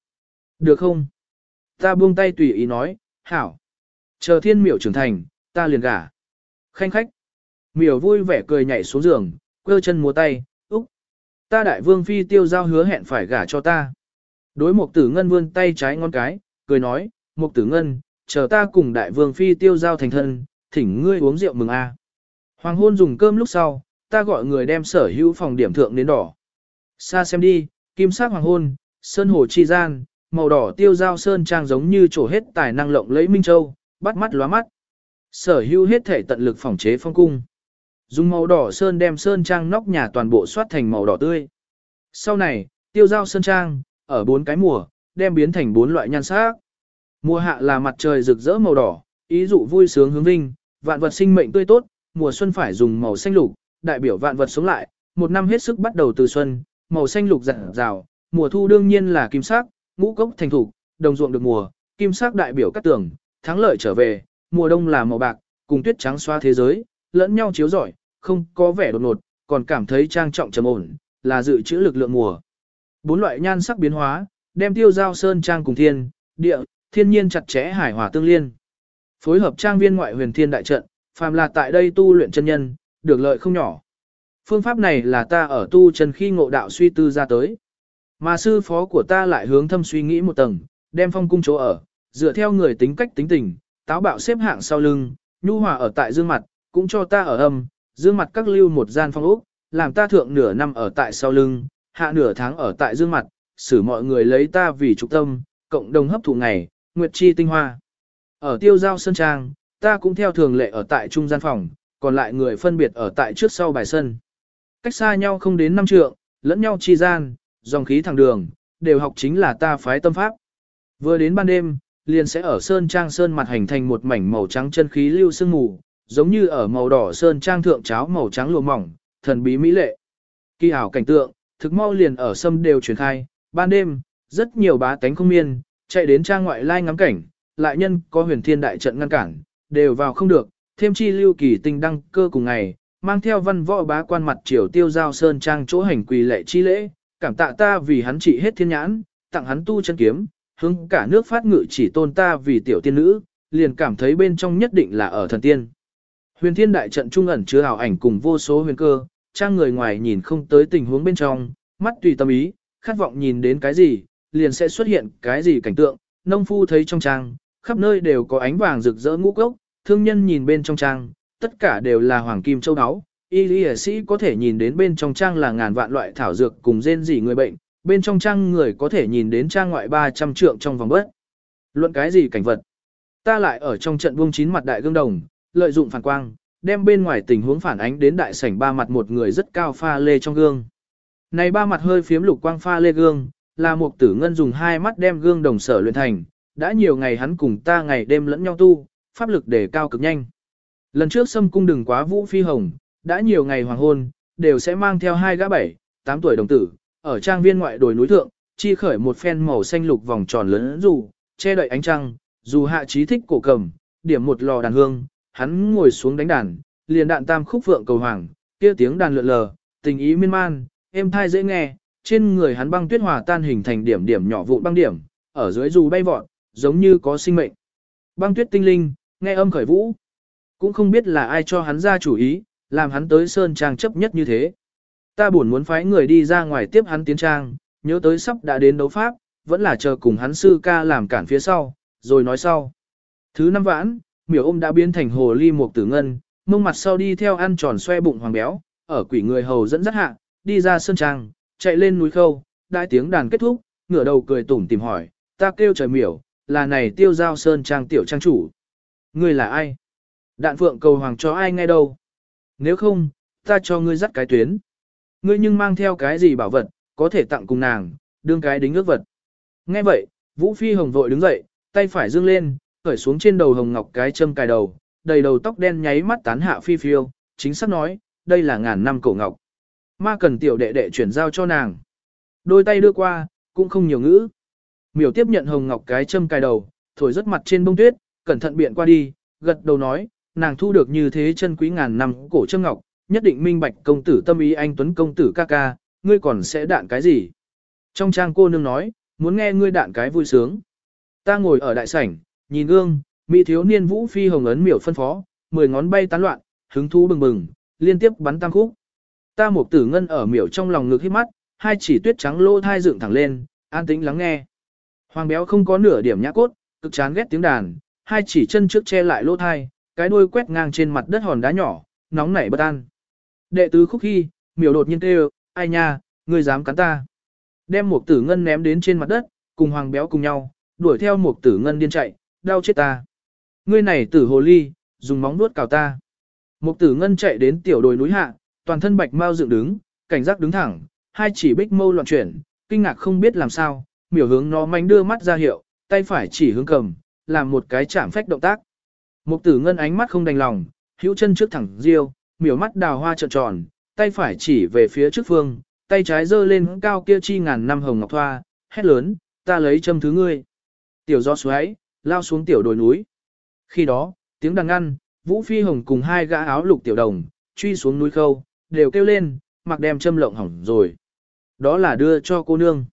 Được không? Ta buông tay tùy ý nói, hảo. Chờ thiên miểu trưởng thành, ta liền gả. Khanh khách. Miểu vui vẻ cười nhảy xuống giường, quơ chân múa tay, úc. Ta đại vương phi tiêu giao hứa hẹn phải gả cho ta. Đối mục tử ngân vươn tay trái ngón cái, cười nói, mục tử ngân, chờ ta cùng đại vương phi tiêu giao thành thân, thỉnh ngươi uống rượu mừng a. Hoàng hôn dùng cơm lúc sau, ta gọi người đem sở hữu phòng điểm thượng đến đỏ. Xa xem đi, kim sắc hoàng hôn, sơn hồ chi gian, màu đỏ tiêu giao sơn trang giống như trổ hết tài năng lộng lẫy minh châu, bắt mắt lóa mắt. Sở hữu hết thể tận lực phòng chế phong cung. Dùng màu đỏ sơn đem sơn trang nóc nhà toàn bộ soát thành màu đỏ tươi. Sau này, tiêu giao sơn trang, ở bốn cái mùa, đem biến thành bốn loại nhan sắc. Mùa hạ là mặt trời rực rỡ màu đỏ, ý dụ vui sướng hướng vinh, vạn vật sinh mệnh tươi tốt, mùa xuân phải dùng màu xanh lục, đại biểu vạn vật sống lại, một năm hết sức bắt đầu từ xuân, màu xanh lục rạng rào, mùa thu đương nhiên là kim sắc, ngũ cốc thành thủ, đồng ruộng được mùa, kim sắc đại biểu các tường, thắng lợi trở về, mùa đông là màu bạc, cùng tuyết trắng xoa thế giới, lẫn nhau chiếu rọi, không có vẻ đột ngột, còn cảm thấy trang trọng trầm ổn, là dự trữ lực lượng mùa. Bốn loại nhan sắc biến hóa, đem tiêu giao sơn trang cùng thiên, địa, thiên nhiên chặt chẽ hải hòa tương liên. Phối hợp trang viên ngoại huyền thiên đại trận, phàm là tại đây tu luyện chân nhân, được lợi không nhỏ. Phương pháp này là ta ở tu chân khi ngộ đạo suy tư ra tới. Mà sư phó của ta lại hướng thâm suy nghĩ một tầng, đem phong cung chỗ ở, dựa theo người tính cách tính tình, táo bạo xếp hạng sau lưng, nhu hòa ở tại dương mặt, cũng cho ta ở âm, dương mặt các lưu một gian phong ốc, làm ta thượng nửa năm ở tại sau lưng, hạ nửa tháng ở tại dương mặt, xử mọi người lấy ta vì trục tâm, cộng đồng hấp thụ ngày, nguyệt chi tinh hoa. Ở tiêu giao sân trang, ta cũng theo thường lệ ở tại trung gian phòng, còn lại người phân biệt ở tại trước sau bài sân. Cách xa nhau không đến năm trượng, lẫn nhau chi gian, dòng khí thẳng đường, đều học chính là ta phái tâm pháp. Vừa đến ban đêm, liền sẽ ở sơn trang sơn mặt hành thành một mảnh màu trắng chân khí lưu sương mù, giống như ở màu đỏ sơn trang thượng cháo màu trắng lùa mỏng, thần bí mỹ lệ. Kỳ ảo cảnh tượng, thực mau liền ở sâm đều truyền khai, ban đêm, rất nhiều bá tánh không miên, chạy đến trang ngoại lai ngắm cảnh, lại nhân có huyền thiên đại trận ngăn cản, đều vào không được, thêm chi lưu kỳ tinh đăng cơ cùng ngày, mang theo văn võ bá quan mặt triều tiêu giao sơn trang chỗ hành quỳ lệ chi lễ, cảm tạ ta vì hắn trị hết thiên nhãn, tặng hắn tu chân kiếm, hướng cả nước phát ngự chỉ tôn ta vì tiểu tiên nữ, liền cảm thấy bên trong nhất định là ở thần tiên. Huyền thiên đại trận trung ẩn chứa ảo ảnh cùng vô số huyền cơ, trang người ngoài nhìn không tới tình huống bên trong, mắt tùy tâm ý, khát vọng nhìn đến cái gì, liền sẽ xuất hiện cái gì cảnh tượng, nông phu thấy trong trang, khắp nơi đều có ánh vàng rực rỡ ngũ cốc, thương nhân nhìn bên trong trang, tất cả đều là hoàng kim châu áo. Y lý sĩ có thể nhìn đến bên trong trang là ngàn vạn loại thảo dược cùng rên rỉ người bệnh, bên trong trang người có thể nhìn đến trang ngoại 300 trượng trong vòng bớt. Luận cái gì cảnh vật? Ta lại ở trong trận buông chín mặt đại gương đồng, lợi dụng phản quang, đem bên ngoài tình huống phản ánh đến đại sảnh ba mặt một người rất cao pha lê trong gương. Này ba mặt hơi phiếm lục quang pha lê gương, là một tử ngân dùng hai mắt đem gương đồng sở luyện thành, đã nhiều ngày hắn cùng ta ngày đêm lẫn nhau tu, pháp lực để cao cực nhanh. Lần trước xâm cung đừng quá vũ phi hồng, đã nhiều ngày hoàng hôn, đều sẽ mang theo hai gã bảy, tám tuổi đồng tử, ở trang viên ngoại đồi núi thượng, chi khởi một phen màu xanh lục vòng tròn lớn dù, che đậy ánh trăng, dù hạ trí thích cổ cầm, điểm một lò đàn hương, hắn ngồi xuống đánh đàn, liền đạn tam khúc vượng cầu hoàng, kia tiếng đàn lượn lờ, tình ý miên man, êm thai dễ nghe, trên người hắn băng tuyết hòa tan hình thành điểm điểm nhỏ vụn băng điểm, ở dưới dù bay vọt, giống như có sinh mệnh. Băng tuyết tinh linh, nghe âm khởi vũ, cũng không biết là ai cho hắn ra chủ ý, làm hắn tới sơn trang chấp nhất như thế. Ta buồn muốn phái người đi ra ngoài tiếp hắn tiến trang, nhớ tới sắp đã đến đấu pháp, vẫn là chờ cùng hắn sư ca làm cản phía sau, rồi nói sau. Thứ năm vãn, miểu ôm đã biến thành hồ ly mục tử ngân, mông mặt sau đi theo ăn tròn xoe bụng hoàng béo, ở quỷ người hầu dẫn dắt hạ, đi ra sơn trang, chạy lên núi khâu, đại tiếng đàn kết thúc, ngửa đầu cười tủm tìm hỏi, ta kêu trời miểu, là này tiêu giao sơn trang tiểu trang chủ. Ngươi là ai? Đạn phượng cầu hoàng cho ai nghe đâu? Nếu không, ta cho ngươi dắt cái tuyến. Ngươi nhưng mang theo cái gì bảo vật, có thể tặng cùng nàng, đương cái đính ước vật. Nghe vậy, Vũ Phi Hồng vội đứng dậy, tay phải dương lên, khởi xuống trên đầu hồng ngọc cái châm cài đầu, đầy đầu tóc đen nháy mắt tán hạ phi phiêu, chính xác nói, đây là ngàn năm cổ ngọc. Ma cần tiểu đệ đệ chuyển giao cho nàng. Đôi tay đưa qua, cũng không nhiều ngữ. Miểu tiếp nhận hồng ngọc cái châm cài đầu, thổi rất mặt trên bông tuyết, cẩn thận biện qua đi, gật đầu nói, nàng thu được như thế chân quý ngàn năm cổ châm ngọc, nhất định minh bạch công tử tâm ý anh Tuấn công tử ca ca, ngươi còn sẽ đạn cái gì? Trong trang cô nương nói, muốn nghe ngươi đạn cái vui sướng. Ta ngồi ở đại sảnh, nhìn gương, mỹ thiếu niên vũ phi hồng ấn miểu phân phó, mười ngón bay tán loạn, hứng thú bừng bừng, liên tiếp bắn tam khúc. Ta một tử ngân ở miểu trong lòng ngực hít mắt, hai chỉ tuyết trắng lô thai dựng thẳng lên, an tĩnh lắng nghe. Hoàng béo không có nửa điểm nhã cốt, cực chán ghét tiếng đàn, hai chỉ chân trước che lại lô thai, cái đuôi quét ngang trên mặt đất hòn đá nhỏ, nóng nảy bất an. Đệ tứ khúc khi, miểu đột nhiên kêu, ai nha, ngươi dám cắn ta. Đem một tử ngân ném đến trên mặt đất, cùng hoàng béo cùng nhau, đuổi theo một tử ngân điên chạy, đau chết ta. Ngươi này tử hồ ly, dùng móng nuốt cào ta. Mục tử ngân chạy đến tiểu đồi núi hạ, toàn thân bạch mau dựng đứng, cảnh giác đứng thẳng, hai chỉ bích mâu loạn chuyển, kinh ngạc không biết làm sao, miểu hướng nó manh đưa mắt ra hiệu, tay phải chỉ hướng cầm, làm một cái chạm phách động tác. Mục tử ngân ánh mắt không đành lòng, hữu chân trước thẳng riêu, miểu mắt đào hoa trợn tròn, tay phải chỉ về phía trước phương, tay trái giơ lên cao kia chi ngàn năm hồng ngọc thoa, hét lớn, ta lấy châm thứ ngươi. Tiểu do xoáy, lao xuống tiểu đồi núi. Khi đó, tiếng đàn ngăn, Vũ Phi Hồng cùng hai gã áo lục tiểu đồng, truy xuống núi khâu, đều kêu lên, mặc đem châm lộng hỏng rồi. Đó là đưa cho cô nương.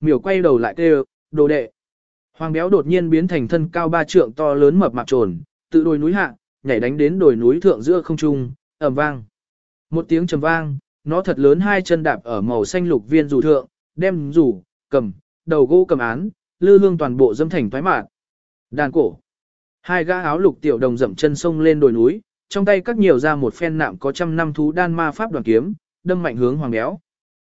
Miểu quay đầu lại kêu, đồ đệ. Hoàng béo đột nhiên biến thành thân cao ba trượng to lớn mập mạp trồn, tự đồi núi hạ, nhảy đánh đến đồi núi thượng giữa không trung, ầm vang. Một tiếng trầm vang, nó thật lớn hai chân đạp ở màu xanh lục viên dù thượng, đem rủ cầm, đầu gỗ cầm án, lư hương toàn bộ dâm thành thoái mạn. Đàn cổ. Hai gã áo lục tiểu đồng dậm chân sông lên đồi núi, trong tay các nhiều ra một phen nạm có trăm năm thú đan ma pháp đoàn kiếm, đâm mạnh hướng hoàng béo.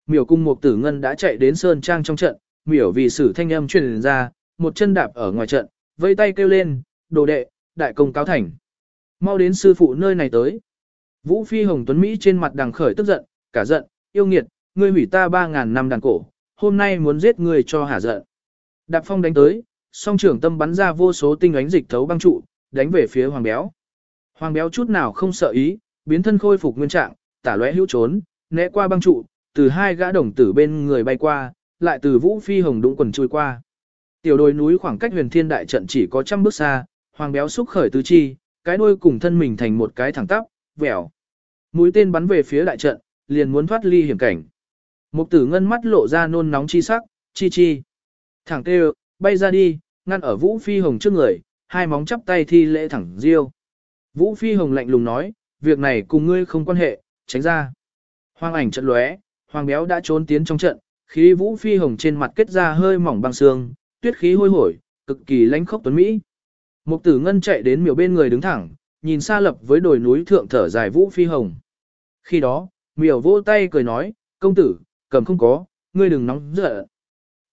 Miểu cung một tử ngân đã chạy đến sơn trang trong trận, miểu vì sử thanh âm truyền ra, một chân đạp ở ngoài trận, vây tay kêu lên, đồ đệ, đại công cáo thành. Mau đến sư phụ nơi này tới. Vũ Phi Hồng Tuấn Mỹ trên mặt đằng khởi tức giận, cả giận, yêu nghiệt, ngươi hủy ta 3.000 năm đàn cổ, hôm nay muốn giết ngươi cho hả giận. Đạp phong đánh tới, song trưởng tâm bắn ra vô số tinh ánh dịch thấu băng trụ, đánh về phía hoàng béo. Hoàng béo chút nào không sợ ý, biến thân khôi phục nguyên trạng, tả lóe hữu trốn, né qua băng trụ, từ hai gã đồng tử bên người bay qua, lại từ vũ phi hồng đũng quần trôi qua. Tiểu đồi núi khoảng cách huyền thiên đại trận chỉ có trăm bước xa, hoàng béo xúc khởi tứ chi, cái đuôi cùng thân mình thành một cái thẳng tắp, vẻo. Mũi tên bắn về phía đại trận, liền muốn thoát ly hiểm cảnh. Mục tử ngân mắt lộ ra nôn nóng chi sắc, chi chi. Thẳng tê bay ra đi, ngăn ở Vũ Phi Hồng trước người, hai móng chắp tay thi lễ thẳng riêu. Vũ Phi Hồng lạnh lùng nói, việc này cùng ngươi không quan hệ, tránh ra. Hoàng ảnh trận lóe, Hoàng béo đã trốn tiến trong trận, khí Vũ Phi Hồng trên mặt kết ra hơi mỏng băng xương, tuyết khí hôi hổi, cực kỳ lãnh khốc tuấn mỹ. Mục tử ngân chạy đến miểu bên người đứng thẳng, nhìn xa lập với đồi núi thượng thở dài Vũ Phi Hồng. Khi đó, miểu vỗ tay cười nói, công tử, cầm không có, ngươi đừng nóng giận.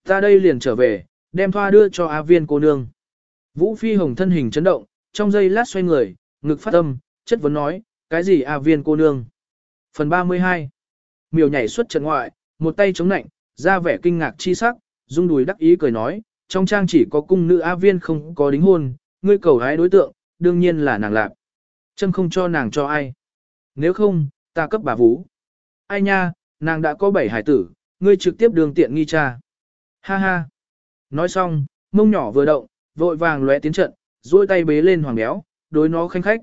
Ta đây liền trở về, đem thoa đưa cho A viên cô nương. Vũ Phi Hồng thân hình chấn động, trong giây lát xoay người, ngực phát âm, chất vấn nói, cái gì A viên cô nương? Phần 32 miều nhảy xuất trận ngoại, một tay chống nạnh, ra vẻ kinh ngạc chi sắc, rung đùi đắc ý cười nói, trong trang chỉ có cung nữ A viên không có đính hôn, ngươi cầu hái đối tượng, đương nhiên là nàng lạc. Chân không cho nàng cho ai. Nếu không, ta cấp bà Vũ. Ai nha, nàng đã có bảy hải tử, ngươi trực tiếp đường tiện nghi cha. Ha ha. Nói xong, mông nhỏ vừa động, vội vàng lóe tiến trận, duỗi tay bế lên hoàng béo, đối nó khanh khách.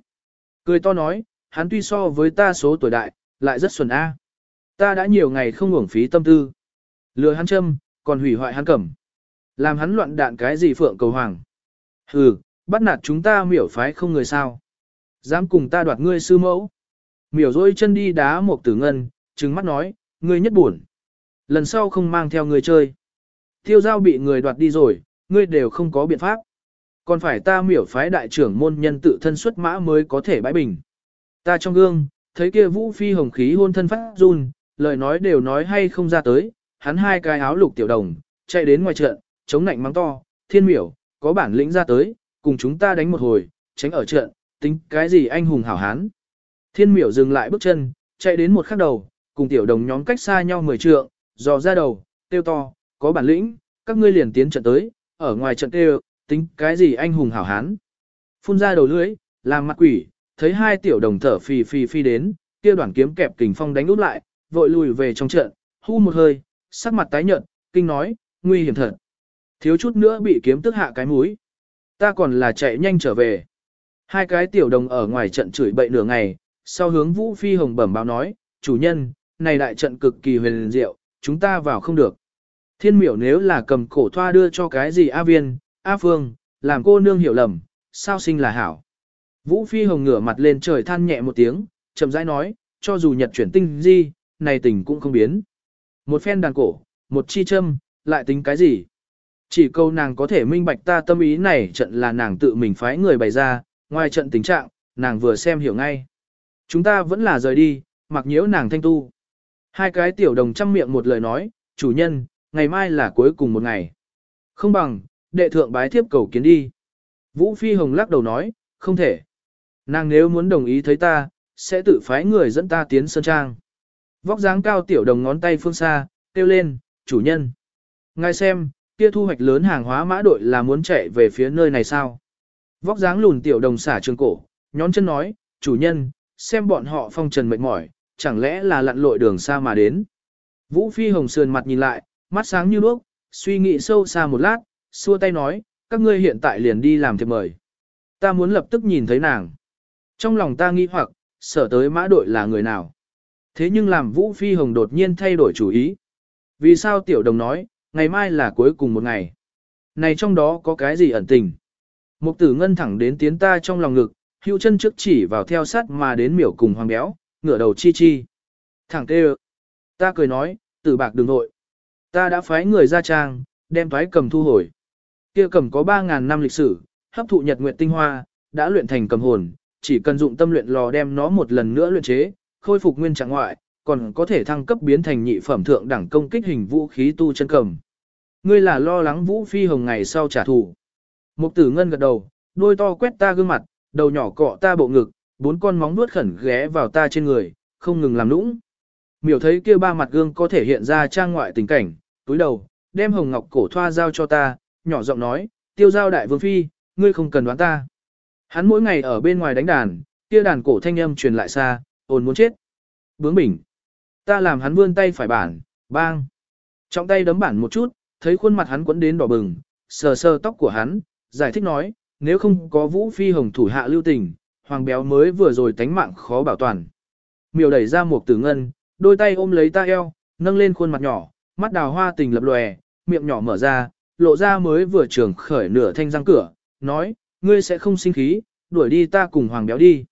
Cười to nói, hắn tuy so với ta số tuổi đại, lại rất xuẩn A. Ta đã nhiều ngày không uổng phí tâm tư. Lừa hắn châm, còn hủy hoại hắn cẩm. Làm hắn loạn đạn cái gì phượng cầu hoàng. Hừ, bắt nạt chúng ta miểu phái không người sao. Dám cùng ta đoạt ngươi sư mẫu. Miểu dôi chân đi đá một tử ngân, trừng mắt nói, ngươi nhất buồn. Lần sau không mang theo ngươi chơi. Tiêu giao bị người đoạt đi rồi, ngươi đều không có biện pháp. Còn phải ta miểu phái đại trưởng môn nhân tự thân xuất mã mới có thể bãi bình. Ta trong gương, thấy kia vũ phi hồng khí hôn thân phát run, lời nói đều nói hay không ra tới, hắn hai cái áo lục tiểu đồng, chạy đến ngoài trận, chống nạnh mắng to, thiên miểu, có bản lĩnh ra tới, cùng chúng ta đánh một hồi, tránh ở trận, tính cái gì anh hùng hảo hán. Thiên miểu dừng lại bước chân, chạy đến một khắc đầu, cùng tiểu đồng nhóm cách xa nhau mười trượng, dò ra đầu, tiêu to, có bản lĩnh, các ngươi liền tiến trận tới, ở ngoài trận tiêu, tính cái gì anh hùng hảo hán. Phun ra đầu lưỡi, làm mặt quỷ, thấy hai tiểu đồng thở phì phì phi đến, kia đoạn kiếm kẹp kình phong đánh út lại, vội lùi về trong trận, hu một hơi, sắc mặt tái nhợt, kinh nói, nguy hiểm thật. Thiếu chút nữa bị kiếm tức hạ cái mũi. Ta còn là chạy nhanh trở về. Hai cái tiểu đồng ở ngoài trận chửi bậy nửa ngày, sau hướng Vũ Phi Hồng bẩm báo nói, chủ nhân, này đại trận cực kỳ huyền diệu, chúng ta vào không được. Thiên miểu nếu là cầm cổ thoa đưa cho cái gì A Viên, A Phương, làm cô nương hiểu lầm, sao sinh là hảo. Vũ Phi Hồng ngửa mặt lên trời than nhẹ một tiếng, chậm rãi nói, cho dù nhật chuyển tinh di, này tình cũng không biến. Một phen đàn cổ, một chi châm, lại tính cái gì? Chỉ câu nàng có thể minh bạch ta tâm ý này trận là nàng tự mình phái người bày ra, ngoài trận tình trạng, nàng vừa xem hiểu ngay. Chúng ta vẫn là rời đi, mặc nhiễu nàng thanh tu. Hai cái tiểu đồng chăm miệng một lời nói, chủ nhân, ngày mai là cuối cùng một ngày. Không bằng, đệ thượng bái thiếp cầu kiến đi. Vũ Phi Hồng lắc đầu nói, không thể. Nàng nếu muốn đồng ý thấy ta, sẽ tự phái người dẫn ta tiến sơn trang. Vóc dáng cao tiểu đồng ngón tay phương xa, kêu lên, chủ nhân. Ngài xem, kia thu hoạch lớn hàng hóa mã đội là muốn chạy về phía nơi này sao? Vóc dáng lùn tiểu đồng xả trường cổ, nhón chân nói, chủ nhân, xem bọn họ phong trần mệt mỏi, chẳng lẽ là lặn lội đường xa mà đến. Vũ Phi Hồng sườn mặt nhìn lại, mắt sáng như đuốc, suy nghĩ sâu xa một lát, xua tay nói, các ngươi hiện tại liền đi làm thiệp mời. Ta muốn lập tức nhìn thấy nàng. Trong lòng ta nghĩ hoặc, sở tới mã đội là người nào. Thế nhưng làm Vũ Phi Hồng đột nhiên thay đổi chủ ý. Vì sao tiểu đồng nói, ngày mai là cuối cùng một ngày. Này trong đó có cái gì ẩn tình? Mục tử ngân thẳng đến tiến ta trong lòng ngực, hữu chân trước chỉ vào theo sát mà đến miểu cùng hoàng béo, ngửa đầu chi chi. Thẳng tê Ta cười nói, tử bạc đừng nội. Ta đã phái người ra trang, đem thoái cầm thu hồi. kia cầm có 3.000 năm lịch sử, hấp thụ nhật nguyệt tinh hoa, đã luyện thành cầm hồn, chỉ cần dụng tâm luyện lò đem nó một lần nữa luyện chế, khôi phục nguyên trạng ngoại, còn có thể thăng cấp biến thành nhị phẩm thượng đẳng công kích hình vũ khí tu chân cầm. Ngươi là lo lắng Vũ Phi Hồng ngày sau trả thù. Mục tử ngân gật đầu, đôi to quét ta gương mặt, đầu nhỏ cọ ta bộ ngực, bốn con móng nuốt khẩn ghé vào ta trên người, không ngừng làm nũng. Miểu thấy kia ba mặt gương có thể hiện ra trang ngoại tình cảnh, túi đầu, đem hồng ngọc cổ thoa giao cho ta, nhỏ giọng nói, tiêu giao đại vương phi, ngươi không cần đoán ta. Hắn mỗi ngày ở bên ngoài đánh đàn, kia đàn cổ thanh âm truyền lại xa, ồn muốn chết. Bướng bỉnh. Ta làm hắn vươn tay phải bản, bang. Trọng tay đấm bản một chút, thấy khuôn mặt hắn quấn đến đỏ bừng, sờ sờ tóc của hắn, giải thích nói, nếu không có vũ phi hồng thủ hạ lưu tình, hoàng béo mới vừa rồi tánh mạng khó bảo toàn. Miều đẩy ra một tử ngân, đôi tay ôm lấy ta eo, nâng lên khuôn mặt nhỏ, mắt đào hoa tình lập lòe, miệng nhỏ mở ra, lộ ra mới vừa trường khởi nửa thanh răng cửa, nói, ngươi sẽ không sinh khí, đuổi đi ta cùng hoàng béo đi.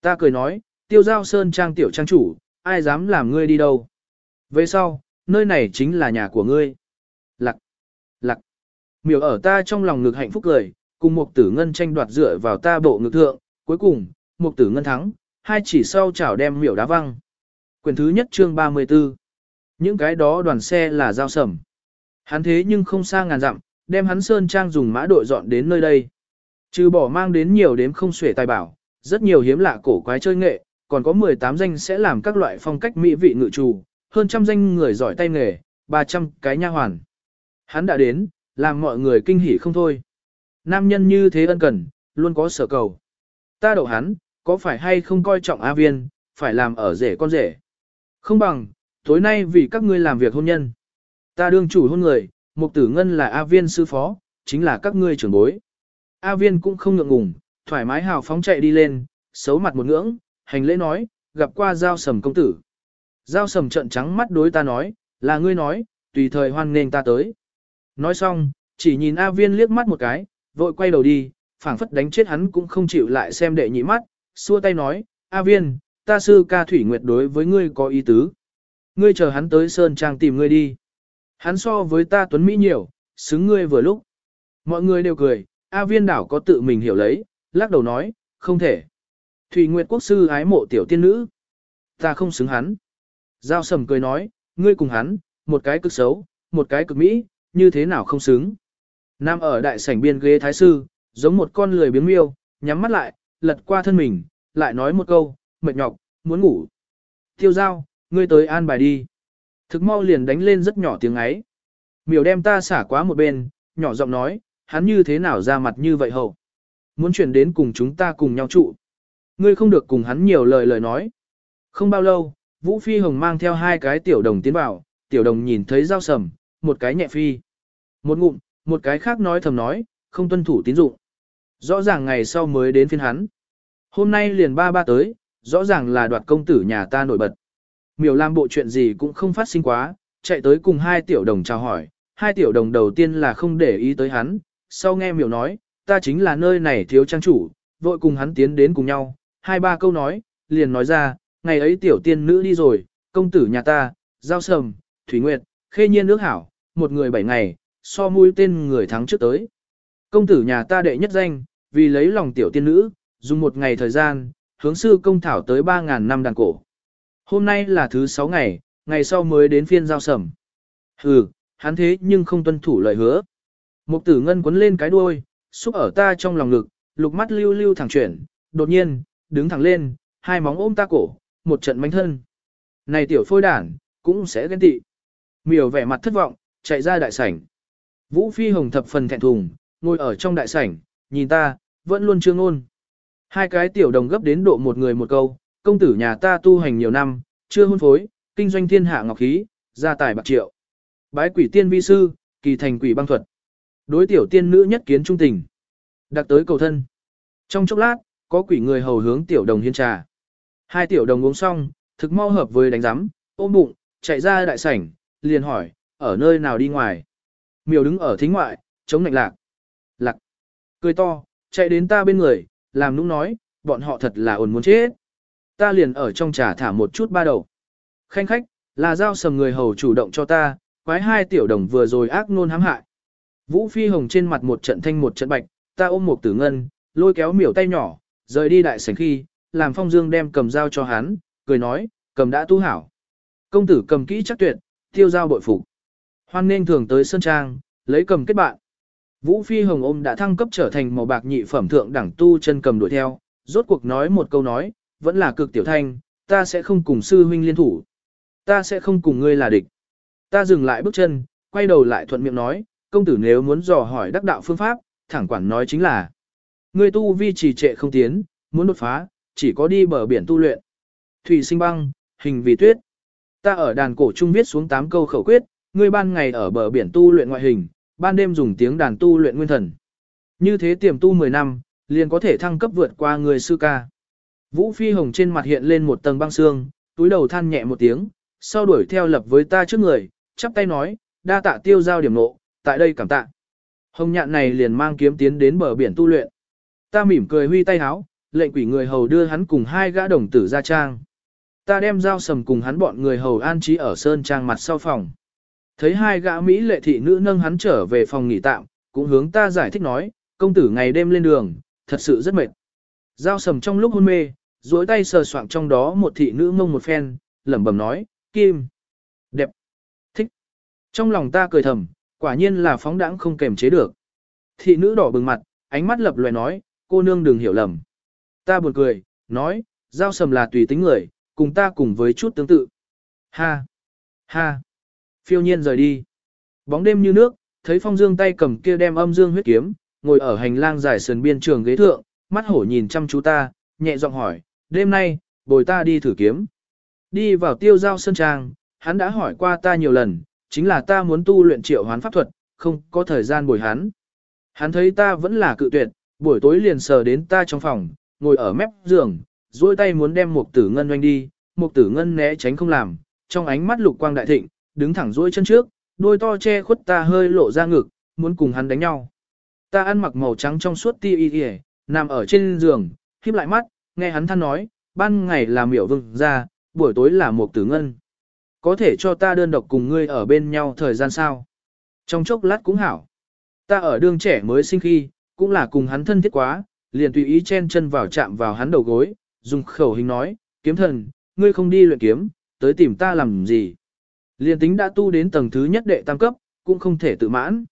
Ta cười nói, tiêu giao sơn trang tiểu trang chủ, ai dám làm ngươi đi đâu. Về sau, nơi này chính là nhà của ngươi. Lặc, lặc, miểu ở ta trong lòng ngực hạnh phúc cười, cùng một tử ngân tranh đoạt dựa vào ta bộ ngực thượng, cuối cùng, một tử ngân thắng, hai chỉ sau chảo đem miểu đá văng. Quyền thứ nhất chương 34. Những cái đó đoàn xe là giao sầm. Hắn thế nhưng không xa ngàn dặm, đem hắn sơn trang dùng mã đội dọn đến nơi đây. Trừ bỏ mang đến nhiều đếm không xuể tài bảo, rất nhiều hiếm lạ cổ quái chơi nghệ, còn có 18 danh sẽ làm các loại phong cách mỹ vị ngự trù, hơn trăm danh người giỏi tay nghề, 300 cái nha hoàn. Hắn đã đến, làm mọi người kinh hỉ không thôi. Nam nhân như thế ân cần, luôn có sở cầu. Ta đậu hắn, có phải hay không coi trọng A viên, phải làm ở rể con rể. Không bằng, tối nay vì các ngươi làm việc hôn nhân. Ta đương chủ hôn người, Mục Tử Ngân là A viên sư phó, chính là các ngươi trưởng bối. A viên cũng không ngượng ngùng, thoải mái hào phóng chạy đi lên, xấu mặt một ngưỡng, hành lễ nói, gặp qua giao sầm công tử. Giao sầm trợn trắng mắt đối ta nói, là ngươi nói, tùy thời hoan nghênh ta tới. Nói xong, chỉ nhìn A viên liếc mắt một cái, vội quay đầu đi, phảng phất đánh chết hắn cũng không chịu lại xem đệ nhị mắt, xua tay nói, A viên, ta sư ca thủy nguyệt đối với ngươi có ý tứ. Ngươi chờ hắn tới Sơn Trang tìm ngươi đi. Hắn so với ta tuấn Mỹ nhiều, xứng ngươi vừa lúc. Mọi người đều cười, A viên đảo có tự mình hiểu lấy, lắc đầu nói, không thể. Thủy Nguyệt quốc sư ái mộ tiểu tiên nữ. Ta không xứng hắn. Giao sầm cười nói, ngươi cùng hắn, một cái cực xấu, một cái cực mỹ, như thế nào không xứng. Nam ở đại sảnh biên ghế thái sư, giống một con lười biếng miêu, nhắm mắt lại, lật qua thân mình, lại nói một câu, mệt nhọc, muốn ngủ. Tiêu giao, ngươi tới an bài đi. Thực mau liền đánh lên rất nhỏ tiếng ấy. Miểu đem ta xả quá một bên, nhỏ giọng nói, hắn như thế nào ra mặt như vậy hậu. Muốn chuyển đến cùng chúng ta cùng nhau trụ. Ngươi không được cùng hắn nhiều lời lời nói. Không bao lâu, Vũ Phi Hồng mang theo hai cái tiểu đồng tiến vào, tiểu đồng nhìn thấy dao sầm, một cái nhẹ phi. Một ngụm, một cái khác nói thầm nói, không tuân thủ tín dụng. Rõ ràng ngày sau mới đến phiên hắn. Hôm nay liền ba ba tới, rõ ràng là đoạt công tử nhà ta nổi bật. Miểu làm bộ chuyện gì cũng không phát sinh quá, chạy tới cùng hai tiểu đồng chào hỏi. Hai tiểu đồng đầu tiên là không để ý tới hắn, sau nghe miểu nói, ta chính là nơi này thiếu trang chủ, vội cùng hắn tiến đến cùng nhau, hai ba câu nói, liền nói ra, ngày ấy tiểu tiên nữ đi rồi, công tử nhà ta, giao sầm, thủy nguyệt, khê nhiên nước hảo, một người bảy ngày, so mũi tên người thắng trước tới. Công tử nhà ta đệ nhất danh, vì lấy lòng tiểu tiên nữ, dùng một ngày thời gian, hướng sư công thảo tới 3.000 năm đàn cổ. Hôm nay là thứ 6 ngày, ngày sau mới đến phiên giao sầm. Hừ, hắn thế nhưng không tuân thủ lời hứa. Mục tử ngân quấn lên cái đuôi, xúc ở ta trong lòng ngực, lục mắt lưu lưu thẳng chuyển, đột nhiên, đứng thẳng lên, hai móng ôm ta cổ, một trận mánh thân. Này tiểu phôi đản, cũng sẽ ghen tị. Miểu vẻ mặt thất vọng, chạy ra đại sảnh. Vũ Phi Hồng thập phần thẹn thùng, ngồi ở trong đại sảnh, nhìn ta, vẫn luôn chưa ngôn. Hai cái tiểu đồng gấp đến độ một người một câu, công tử nhà ta tu hành nhiều năm, chưa hôn phối, kinh doanh thiên hạ ngọc khí, gia tài bạc triệu. Bái quỷ tiên vi sư, kỳ thành quỷ băng thuật. Đối tiểu tiên nữ nhất kiến trung tình. Đặc tới cầu thân. Trong chốc lát, có quỷ người hầu hướng tiểu đồng hiên trà. Hai tiểu đồng uống xong, thực mau hợp với đánh giám, ôm bụng, chạy ra đại sảnh, liền hỏi, ở nơi nào đi ngoài. Miều đứng ở thính ngoại, chống lạnh lạc. Lạc. Cười to, chạy đến ta bên người, làm nũng nói, bọn họ thật là ồn muốn chết. Ta liền ở trong trà thả một chút ba đầu. Khanh khách, là giao sầm người hầu chủ động cho ta, quái hai tiểu đồng vừa rồi ác nôn hãm hại. Vũ Phi Hồng trên mặt một trận thanh một trận bạch, ta ôm một tử ngân, lôi kéo miểu tay nhỏ, rời đi đại sảnh khi, làm phong dương đem cầm dao cho hắn, cười nói, cầm đã tu hảo. Công tử cầm kỹ chắc tuyệt, tiêu giao bội phục. Hoan nên thường tới Sơn Trang, lấy cầm kết bạn. Vũ Phi Hồng ôm đã thăng cấp trở thành màu bạc nhị phẩm thượng đẳng tu chân cầm đuổi theo, rốt cuộc nói một câu nói, vẫn là cực tiểu thanh, ta sẽ không cùng sư huynh liên thủ. Ta sẽ không cùng ngươi là địch. Ta dừng lại bước chân, quay đầu lại thuận miệng nói, công tử nếu muốn dò hỏi đắc đạo phương pháp, thẳng quản nói chính là. Ngươi tu vi trì trệ không tiến, muốn đột phá, chỉ có đi bờ biển tu luyện. Thủy sinh băng, hình vì tuyết. Ta ở đàn cổ trung viết xuống 8 câu khẩu quyết, ngươi ban ngày ở bờ biển tu luyện ngoại hình, ban đêm dùng tiếng đàn tu luyện nguyên thần. Như thế tiềm tu 10 năm, liền có thể thăng cấp vượt qua người sư ca. Vũ Phi Hồng trên mặt hiện lên một tầng băng xương, túi đầu than nhẹ một tiếng, sau đuổi theo lập với ta trước người, chắp tay nói, đa tạ tiêu giao điểm nộ, tại đây cảm tạ. Hồng nhạn này liền mang kiếm tiến đến bờ biển tu luyện. Ta mỉm cười huy tay háo, lệnh quỷ người hầu đưa hắn cùng hai gã đồng tử ra trang. Ta đem dao sầm cùng hắn bọn người hầu an trí ở sơn trang mặt sau phòng. Thấy hai gã Mỹ lệ thị nữ nâng hắn trở về phòng nghỉ tạm, cũng hướng ta giải thích nói, công tử ngày đêm lên đường, thật sự rất mệt. giao sầm trong lúc hôn mê, duỗi tay sờ soạng trong đó một thị nữ mông một phen, lẩm bẩm nói, kim, đẹp, thích. Trong lòng ta cười thầm, quả nhiên là phóng đãng không kềm chế được. Thị nữ đỏ bừng mặt, ánh mắt lập loè nói, cô nương đừng hiểu lầm. Ta buồn cười, nói, giao sầm là tùy tính người, cùng ta cùng với chút tương tự. Ha! Ha! Phiêu nhiên rời đi. Bóng đêm như nước, thấy phong dương tay cầm kia đem âm dương huyết kiếm, ngồi ở hành lang dài sườn biên trường ghế thượng, mắt hổ nhìn chăm chú ta, nhẹ giọng hỏi, đêm nay, bồi ta đi thử kiếm. Đi vào tiêu giao sơn trang, hắn đã hỏi qua ta nhiều lần, chính là ta muốn tu luyện triệu hoán pháp thuật, không có thời gian bồi hắn. Hắn thấy ta vẫn là cự tuyệt, buổi tối liền sờ đến ta trong phòng, ngồi ở mép giường, duỗi tay muốn đem một tử ngân doanh đi, một tử ngân né tránh không làm, trong ánh mắt lục quang đại thịnh, đứng thẳng duỗi chân trước, đôi to che khuất ta hơi lộ ra ngực, muốn cùng hắn đánh nhau. Ta ăn mặc màu trắng trong suốt ti y y, nằm ở trên giường, híp lại mắt, nghe hắn than nói, ban ngày là miểu vương ra, buổi tối là một tử ngân. Có thể cho ta đơn độc cùng ngươi ở bên nhau thời gian sao? Trong chốc lát cũng hảo. Ta ở đương trẻ mới sinh khi, cũng là cùng hắn thân thiết quá, liền tùy ý chen chân vào chạm vào hắn đầu gối, dùng khẩu hình nói, kiếm thần, ngươi không đi luyện kiếm, tới tìm ta làm gì. Liền tính đã tu đến tầng thứ nhất đệ tam cấp, cũng không thể tự mãn.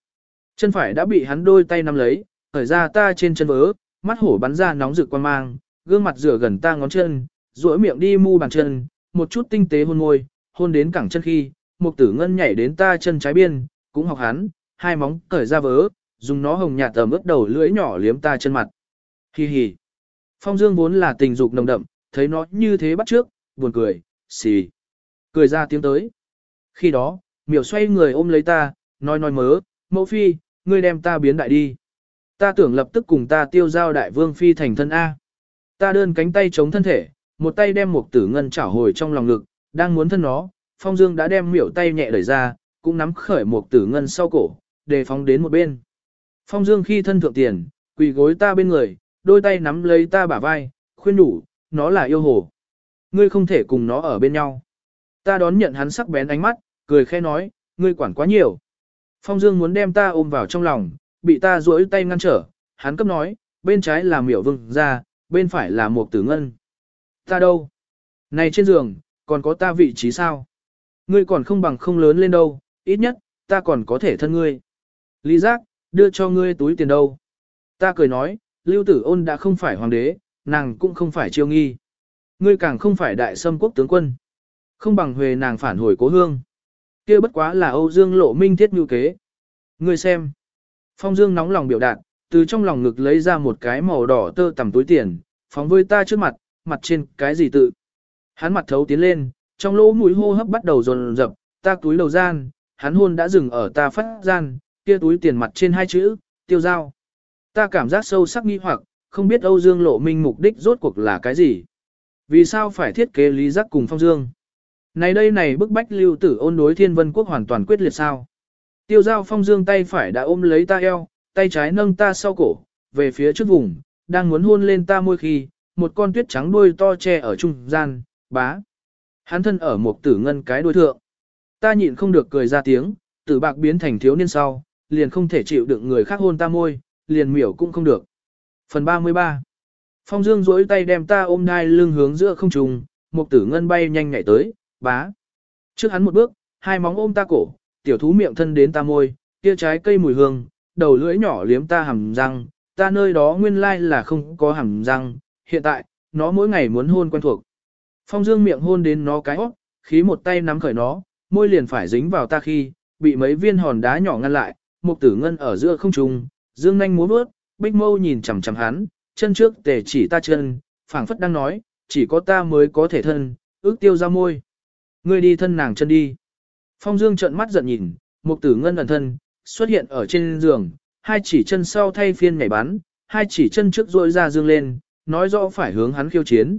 Chân phải đã bị hắn đôi tay nắm lấy, khởi ra ta trên chân vớ, mắt hổ bắn ra nóng rực quan mang, gương mặt rửa gần ta ngón chân, duỗi miệng đi mu bàn chân, một chút tinh tế hôn môi, hôn đến cẳng chân khi, một tử ngân nhảy đến ta chân trái biên, cũng học hắn, hai móng cởi ra vớ, dùng nó hồng nhạt tầm ướt đầu lưỡi nhỏ liếm ta chân mặt. Hi hi. Phong Dương vốn là tình dục nồng đậm, thấy nó như thế bắt trước, buồn cười, xì. Cười ra tiếng tới. Khi đó, miểu xoay người ôm lấy ta, nói nói mớ, mẫu phi, ngươi đem ta biến đại đi. Ta tưởng lập tức cùng ta tiêu giao đại vương phi thành thân A. Ta đơn cánh tay chống thân thể, một tay đem một tử ngân chảo hồi trong lòng ngực, đang muốn thân nó, phong dương đã đem miểu tay nhẹ đẩy ra, cũng nắm khởi một tử ngân sau cổ, đề phóng đến một bên. Phong dương khi thân thượng tiền, quỳ gối ta bên người, đôi tay nắm lấy ta bả vai, khuyên đủ, nó là yêu hồ. Ngươi không thể cùng nó ở bên nhau. Ta đón nhận hắn sắc bén ánh mắt, cười khẽ nói, ngươi quản quá nhiều. Phong Dương muốn đem ta ôm vào trong lòng, bị ta duỗi tay ngăn trở, hắn cấp nói, bên trái là miểu vương ra, bên phải là một tử ngân. Ta đâu? Này trên giường, còn có ta vị trí sao? Ngươi còn không bằng không lớn lên đâu, ít nhất, ta còn có thể thân ngươi. Lý giác, đưa cho ngươi túi tiền đâu. Ta cười nói, lưu tử ôn đã không phải hoàng đế, nàng cũng không phải chiêu nghi. Ngươi càng không phải đại sâm quốc tướng quân. Không bằng huề nàng phản hồi cố hương. kia bất quá là Âu Dương lộ minh thiết như kế. người xem. Phong Dương nóng lòng biểu đạt, từ trong lòng ngực lấy ra một cái màu đỏ tơ tầm túi tiền, phóng với ta trước mặt, mặt trên cái gì tự. Hắn mặt thấu tiến lên, trong lỗ mũi hô hấp bắt đầu dồn dập, ta túi đầu gian, hắn hôn đã dừng ở ta phát gian, kia túi tiền mặt trên hai chữ, tiêu giao. Ta cảm giác sâu sắc nghi hoặc, không biết Âu Dương Lộ Minh mục đích rốt cuộc là cái gì. Vì sao phải thiết kế lý giác cùng Phong Dương? Này đây này bức bách lưu tử ôn đối thiên vân quốc hoàn toàn quyết liệt sao? Tiêu giao Phong Dương tay phải đã ôm lấy ta eo, tay trái nâng ta sau cổ, về phía trước vùng, đang muốn hôn lên ta môi khi, một con tuyết trắng đuôi to che ở trung gian, bá. Hắn thân ở một tử ngân cái đuôi thượng. Ta nhịn không được cười ra tiếng, tử bạc biến thành thiếu niên sau, liền không thể chịu đựng người khác hôn ta môi, liền miểu cũng không được. Phần 33 Phong Dương duỗi tay đem ta ôm đai lưng hướng giữa không trùng, một tử ngân bay nhanh nhảy tới, bá. Trước hắn một bước, hai móng ôm ta cổ, tiểu thú miệng thân đến ta môi, kia trái cây mùi hương, đầu lưỡi nhỏ liếm ta hàm răng, ta nơi đó nguyên lai là không có hàm răng, hiện tại, nó mỗi ngày muốn hôn quen thuộc. Phong Dương miệng hôn đến nó cái hót, khí một tay nắm khởi nó, môi liền phải dính vào ta khi, bị mấy viên hòn đá nhỏ ngăn lại, một tử ngân ở giữa không trung, dương nhanh múa bước, bích mâu nhìn chằm chằm hắn, chân trước tề chỉ ta chân, phảng phất đang nói, chỉ có ta mới có thể thân, ước tiêu ra môi. Ngươi đi thân nàng chân đi. Phong Dương trợn mắt giận nhìn, một tử ngân ẩn thân, xuất hiện ở trên giường, hai chỉ chân sau thay phiên nhảy bắn, hai chỉ chân trước duỗi ra dương lên, nói rõ phải hướng hắn khiêu chiến.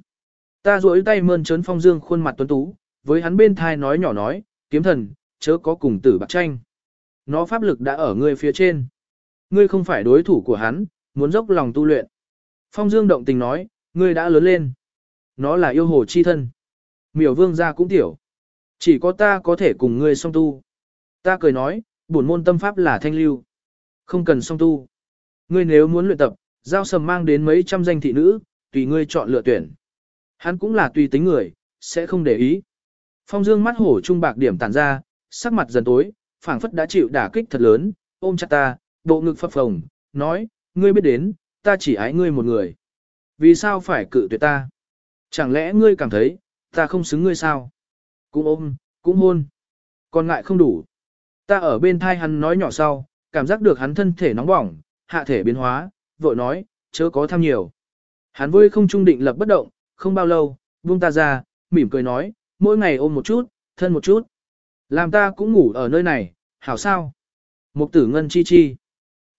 Ta duỗi tay mơn trớn Phong Dương khuôn mặt tuấn tú, với hắn bên thai nói nhỏ nói, kiếm thần, chớ có cùng tử bạc tranh. Nó pháp lực đã ở ngươi phía trên. Ngươi không phải đối thủ của hắn, muốn dốc lòng tu luyện. Phong Dương động tình nói, ngươi đã lớn lên. Nó là yêu hồ chi thân. Miểu vương gia cũng tiểu. Chỉ có ta có thể cùng ngươi song tu. Ta cười nói, bổn môn tâm pháp là thanh lưu. Không cần song tu. Ngươi nếu muốn luyện tập, giao sầm mang đến mấy trăm danh thị nữ, tùy ngươi chọn lựa tuyển. Hắn cũng là tùy tính người, sẽ không để ý. Phong Dương mắt hổ trung bạc điểm tản ra, sắc mặt dần tối, phảng phất đã chịu đả kích thật lớn, ôm chặt ta, bộ ngực phập phồng, nói, ngươi biết đến, ta chỉ ái ngươi một người. Vì sao phải cự tuyệt ta? Chẳng lẽ ngươi cảm thấy, ta không xứng ngươi sao? Cũng ôm, cũng hôn. Còn ngại không đủ. Ta ở bên thai hắn nói nhỏ sau, cảm giác được hắn thân thể nóng bỏng, hạ thể biến hóa, vội nói, chớ có tham nhiều. Hắn vui không trung định lập bất động, không bao lâu, buông ta ra, mỉm cười nói, mỗi ngày ôm một chút, thân một chút. Làm ta cũng ngủ ở nơi này, hảo sao? Mục tử ngân chi chi.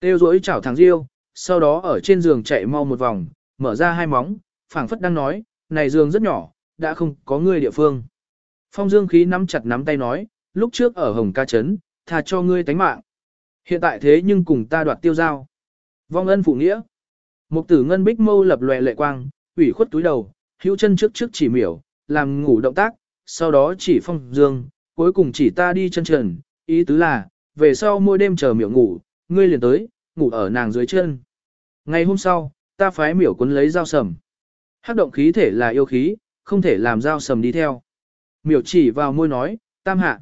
Têu rỗi chảo thằng riêu, sau đó ở trên giường chạy mau một vòng, mở ra hai móng, phảng phất đang nói, này giường rất nhỏ, đã không có người địa phương. Phong dương khí nắm chặt nắm tay nói, lúc trước ở Hồng Ca Trấn, tha cho ngươi tánh mạng. Hiện tại thế nhưng cùng ta đoạt tiêu giao. Vong ân phụ nghĩa. Mục tử ngân bích mâu lập lòe lệ quang, ủy khuất túi đầu, hữu chân trước trước chỉ miểu, làm ngủ động tác, sau đó chỉ phong dương, cuối cùng chỉ ta đi chân trần, ý tứ là, về sau mỗi đêm chờ miểu ngủ, ngươi liền tới, ngủ ở nàng dưới chân. Ngày hôm sau, ta phái miểu cuốn lấy dao sầm. Hắc động khí thể là yêu khí, không thể làm dao sầm đi theo. Miểu chỉ vào môi nói, tam hạ.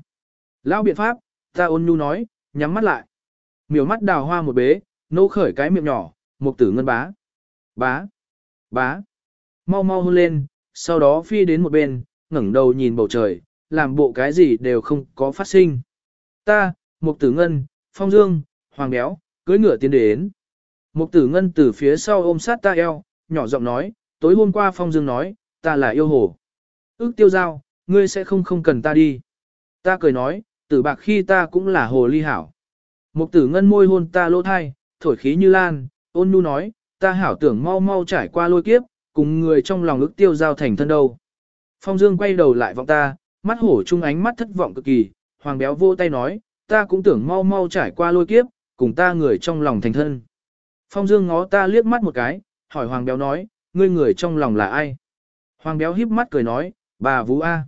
Lão biện pháp, ta ôn nhu nói, nhắm mắt lại. Miểu mắt đào hoa một bế, nô khởi cái miệng nhỏ, mục tử ngân bá. Bá. Bá. Mau mau hôn lên, sau đó phi đến một bên, ngẩng đầu nhìn bầu trời, làm bộ cái gì đều không có phát sinh. Ta, mục tử ngân, phong dương, hoàng béo, cưới ngựa tiến đến. mục tử ngân từ phía sau ôm sát ta eo, nhỏ giọng nói, tối hôm qua phong dương nói, ta là yêu hồ. Ước tiêu giao, ngươi sẽ không không cần ta đi. Ta cười nói, tử bạc khi ta cũng là hồ ly hảo. Một tử ngân môi hôn ta lỗ thai, thổi khí như lan, ôn nhu nói, ta hảo tưởng mau mau trải qua lôi kiếp, cùng người trong lòng ước tiêu giao thành thân đâu. Phong Dương quay đầu lại vọng ta, mắt hổ trung ánh mắt thất vọng cực kỳ, hoàng béo vô tay nói, ta cũng tưởng mau mau trải qua lôi kiếp, cùng ta người trong lòng thành thân. Phong Dương ngó ta liếc mắt một cái, hỏi hoàng béo nói, ngươi người trong lòng là ai? Hoàng béo híp mắt cười nói, bà Vũ A.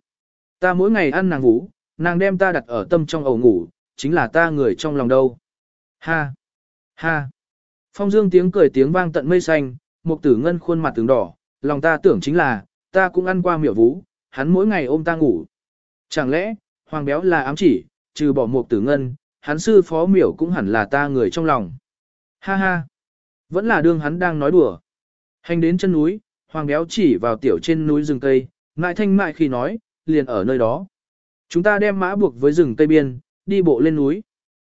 Ta mỗi ngày ăn nàng Vũ, nàng đem ta đặt ở tâm trong ổ ngủ, chính là ta người trong lòng đâu. Ha! Ha! Phong Dương tiếng cười tiếng vang tận mây xanh, một tử ngân khuôn mặt tướng đỏ, lòng ta tưởng chính là, ta cũng ăn qua miểu vũ, hắn mỗi ngày ôm ta ngủ. Chẳng lẽ, hoàng béo là ám chỉ, trừ bỏ một tử ngân, hắn sư phó miểu cũng hẳn là ta người trong lòng. Ha ha, vẫn là đương hắn đang nói đùa. Hành đến chân núi, hoàng béo chỉ vào tiểu trên núi rừng cây, ngại thanh mại khi nói, liền ở nơi đó. Chúng ta đem mã buộc với rừng Tây Biên, đi bộ lên núi.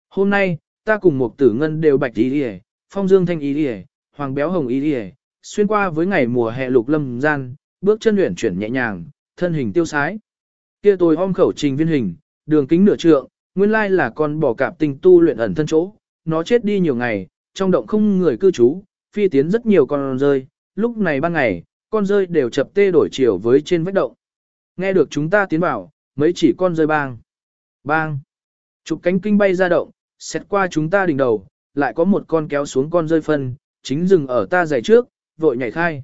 Hôm nay, ta cùng một tử ngân đều bạch ý đi phong dương thanh ý đi hoàng béo hồng ý đi xuyên qua với ngày mùa hè lục lâm gian, bước chân luyện chuyển nhẹ nhàng, thân hình tiêu sái. Kia tôi om khẩu trình viên hình, đường kính nửa trượng, nguyên lai là con bò cạp tình tu luyện ẩn thân chỗ, nó chết đi nhiều ngày, trong động không người cư trú, phi tiến rất nhiều con rơi, lúc này ban ngày, con rơi đều chập tê đổi chiều với trên vách động. Nghe được chúng ta tiến vào, mấy chỉ con rơi bang. Bang. Chụp cánh kinh bay ra động, xét qua chúng ta đỉnh đầu, lại có một con kéo xuống con rơi phân, chính dừng ở ta giày trước, vội nhảy khai.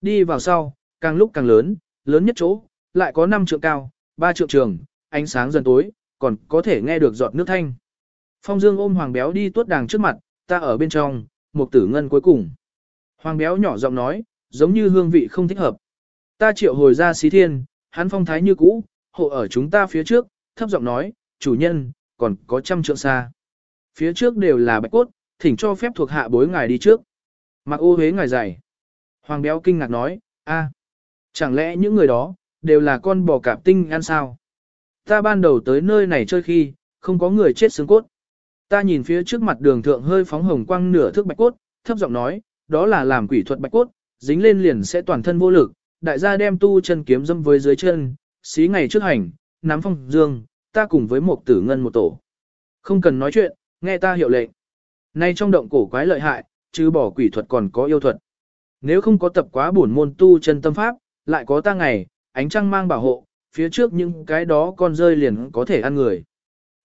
Đi vào sau, càng lúc càng lớn, lớn nhất chỗ, lại có 5 trượng cao, 3 trượng trường, ánh sáng dần tối, còn có thể nghe được giọt nước thanh. Phong Dương ôm Hoàng Béo đi tuốt đàng trước mặt, ta ở bên trong, một tử ngân cuối cùng. Hoàng Béo nhỏ giọng nói, giống như hương vị không thích hợp. Ta triệu hồi ra xí thiên, hắn phong thái như cũ, hộ ở chúng ta phía trước, thấp giọng nói, chủ nhân, còn có trăm trượng xa. Phía trước đều là bạch cốt, thỉnh cho phép thuộc hạ bối ngài đi trước. Mặc ô hế ngài dày. Hoàng béo kinh ngạc nói, a, chẳng lẽ những người đó, đều là con bò cạp tinh ăn sao? Ta ban đầu tới nơi này chơi khi, không có người chết xương cốt. Ta nhìn phía trước mặt đường thượng hơi phóng hồng quang nửa thước bạch cốt, thấp giọng nói, đó là làm quỷ thuật bạch cốt, dính lên liền sẽ toàn thân vô lực, đại gia đem tu chân kiếm dâm với dưới chân, xí ngày trước hành, nắm phong dương, ta cùng với một tử ngân một tổ. Không cần nói chuyện, nghe ta hiệu lệnh. Nay trong động cổ quái lợi hại, chứ bỏ quỷ thuật còn có yêu thuật. Nếu không có tập quá bổn môn tu chân tâm pháp, lại có ta ngày, ánh trăng mang bảo hộ, phía trước những cái đó con rơi liền có thể ăn người.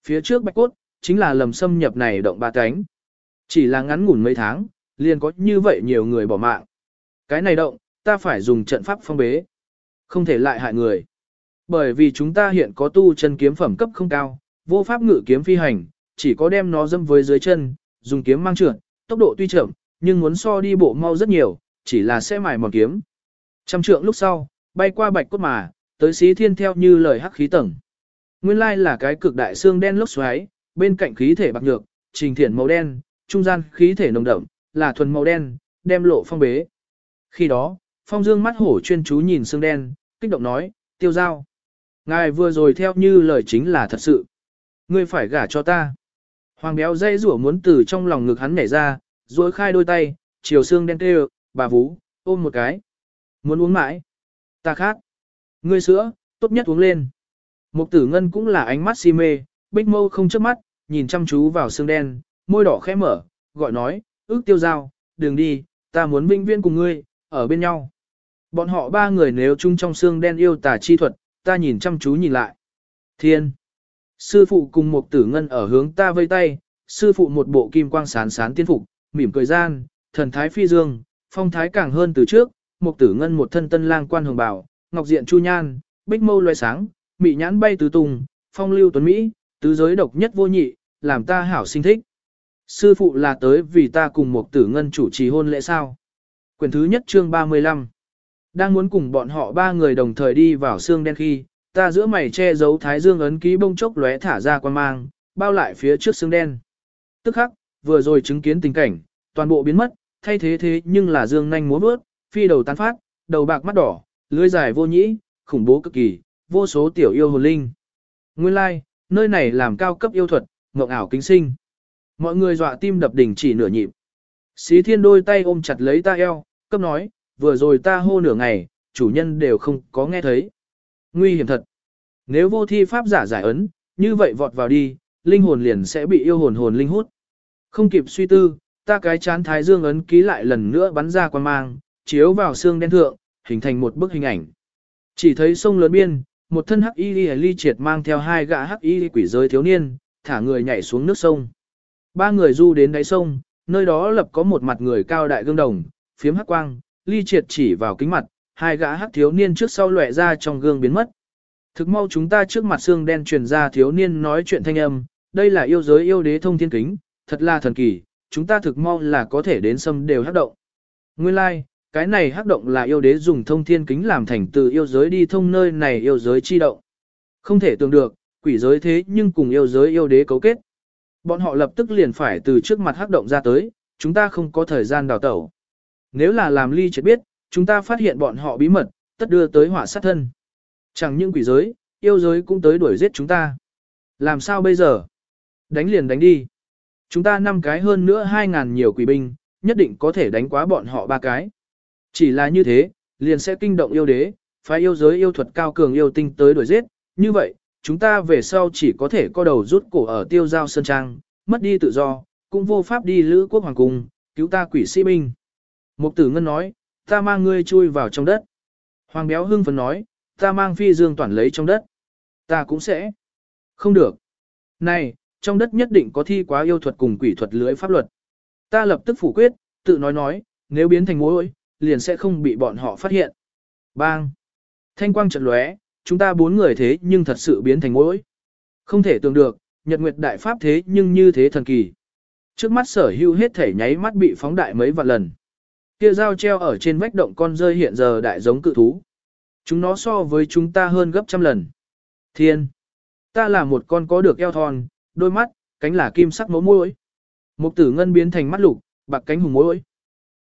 Phía trước bạch cốt, chính là lầm xâm nhập này động ba cánh. Chỉ là ngắn ngủn mấy tháng, liền có như vậy nhiều người bỏ mạng. Cái này động, ta phải dùng trận pháp phong bế. Không thể lại hại người. Bởi vì chúng ta hiện có tu chân kiếm phẩm cấp không cao, vô pháp ngự kiếm phi hành, chỉ có đem nó dâm với dưới chân, dùng kiếm mang trượt, tốc độ tuy chậm, nhưng muốn so đi bộ mau rất nhiều, chỉ là sẽ mài mòn kiếm. Trăm trượng lúc sau, bay qua bạch cốt mà, tới xí thiên theo như lời hắc khí tầng. Nguyên lai là cái cực đại xương đen lốc xoáy, bên cạnh khí thể bạc nhược, trình thiển màu đen, trung gian khí thể nồng đậm, là thuần màu đen, đem lộ phong bế. Khi đó, phong dương mắt hổ chuyên chú nhìn xương đen, kích động nói, tiêu giao. Ngài vừa rồi theo như lời chính là thật sự. Ngươi phải gả cho ta. Hoàng béo dây rủa muốn từ trong lòng ngực hắn nhảy ra, duỗi khai đôi tay, chiều xương đen kêu, bà vú, ôm một cái. Muốn uống mãi. Ta khác. Ngươi sữa, tốt nhất uống lên. Mục tử ngân cũng là ánh mắt si mê, bích mâu không chớp mắt, nhìn chăm chú vào xương đen, môi đỏ khẽ mở, gọi nói, ước tiêu giao, đừng đi, ta muốn vinh viên cùng ngươi, ở bên nhau. Bọn họ ba người nếu chung trong xương đen yêu tà chi thuật, ta nhìn chăm chú nhìn lại. Thiên. Sư phụ cùng một tử ngân ở hướng ta vây tay, sư phụ một bộ kim quang sán sán tiên phục, mỉm cười gian, thần thái phi dương, phong thái càng hơn từ trước, một tử ngân một thân tân lang quan hồng bảo, ngọc diện chu nhan, bích mâu loe sáng, mị nhãn bay tứ tung, phong lưu tuấn Mỹ, tứ giới độc nhất vô nhị, làm ta hảo sinh thích. Sư phụ là tới vì ta cùng một tử ngân chủ trì hôn lễ sao. Quyển thứ nhất chương 35 đang muốn cùng bọn họ ba người đồng thời đi vào xương đen khi, ta giữa mày che giấu thái dương ấn ký bông chốc lóe thả ra quan mang, bao lại phía trước xương đen. Tức khắc, vừa rồi chứng kiến tình cảnh, toàn bộ biến mất, thay thế thế nhưng là dương nhanh múa bước, phi đầu tán phát, đầu bạc mắt đỏ, lưới dài vô nhĩ, khủng bố cực kỳ, vô số tiểu yêu hồn linh. Nguyên lai, like, nơi này làm cao cấp yêu thuật, ngộng ảo kính sinh. Mọi người dọa tim đập đỉnh chỉ nửa nhịp. Xí thiên đôi tay ôm chặt lấy ta eo, cấp nói, vừa rồi ta hô nửa ngày, chủ nhân đều không có nghe thấy. Nguy hiểm thật. Nếu vô thi pháp giả giải ấn, như vậy vọt vào đi, linh hồn liền sẽ bị yêu hồn hồn linh hút. Không kịp suy tư, ta cái chán thái dương ấn ký lại lần nữa bắn ra quan mang, chiếu vào xương đen thượng, hình thành một bức hình ảnh. Chỉ thấy sông lớn biên, một thân hắc y ly triệt mang theo hai gã hắc y quỷ giới thiếu niên, thả người nhảy xuống nước sông. Ba người du đến đáy sông, nơi đó lập có một mặt người cao đại gương đồng, phiếm hắc quang, ly triệt chỉ vào kính mặt, hai gã hắc thiếu niên trước sau lóe ra trong gương biến mất. Thực mau chúng ta trước mặt xương đen truyền ra thiếu niên nói chuyện thanh âm, đây là yêu giới yêu đế thông thiên kính, thật là thần kỳ, chúng ta thực mau là có thể đến sâm đều hắc động. Nguyên lai, like, cái này hắc động là yêu đế dùng thông thiên kính làm thành từ yêu giới đi thông nơi này yêu giới chi động. Không thể tưởng được, quỷ giới thế nhưng cùng yêu giới yêu đế cấu kết. Bọn họ lập tức liền phải từ trước mặt hắc động ra tới, chúng ta không có thời gian đào tẩu. Nếu là làm ly chết biết, chúng ta phát hiện bọn họ bí mật, tất đưa tới hỏa sát thân. Chẳng những quỷ giới, yêu giới cũng tới đuổi giết chúng ta. Làm sao bây giờ? Đánh liền đánh đi. Chúng ta năm cái hơn nữa 2.000 nhiều quỷ binh, nhất định có thể đánh quá bọn họ ba cái. Chỉ là như thế, liền sẽ kinh động yêu đế, phái yêu giới yêu thuật cao cường yêu tinh tới đuổi giết. Như vậy, chúng ta về sau chỉ có thể co đầu rút cổ ở tiêu giao sơn trang, mất đi tự do, cũng vô pháp đi lữ quốc hoàng cung, cứu ta quỷ sĩ binh. Mục tử ngân nói, ta mang ngươi chui vào trong đất. Hoàng béo hưng phấn nói, ta mang phi dương toàn lấy trong đất. Ta cũng sẽ. Không được. Này, trong đất nhất định có thi quá yêu thuật cùng quỷ thuật lưới pháp luật. Ta lập tức phủ quyết, tự nói nói, nếu biến thành mối liền sẽ không bị bọn họ phát hiện. Bang! Thanh quang trận lóe, chúng ta bốn người thế nhưng thật sự biến thành mối. Không thể tưởng được, nhật nguyệt đại pháp thế nhưng như thế thần kỳ. Trước mắt sở hữu hết thể nháy mắt bị phóng đại mấy vạn lần. Kia dao treo ở trên vách động con rơi hiện giờ đại giống cự thú. Chúng nó so với chúng ta hơn gấp trăm lần. Thiên! Ta là một con có được eo thon, đôi mắt, cánh là kim sắc mẫu môi. Mục tử ngân biến thành mắt lục, bạc cánh hùng môi.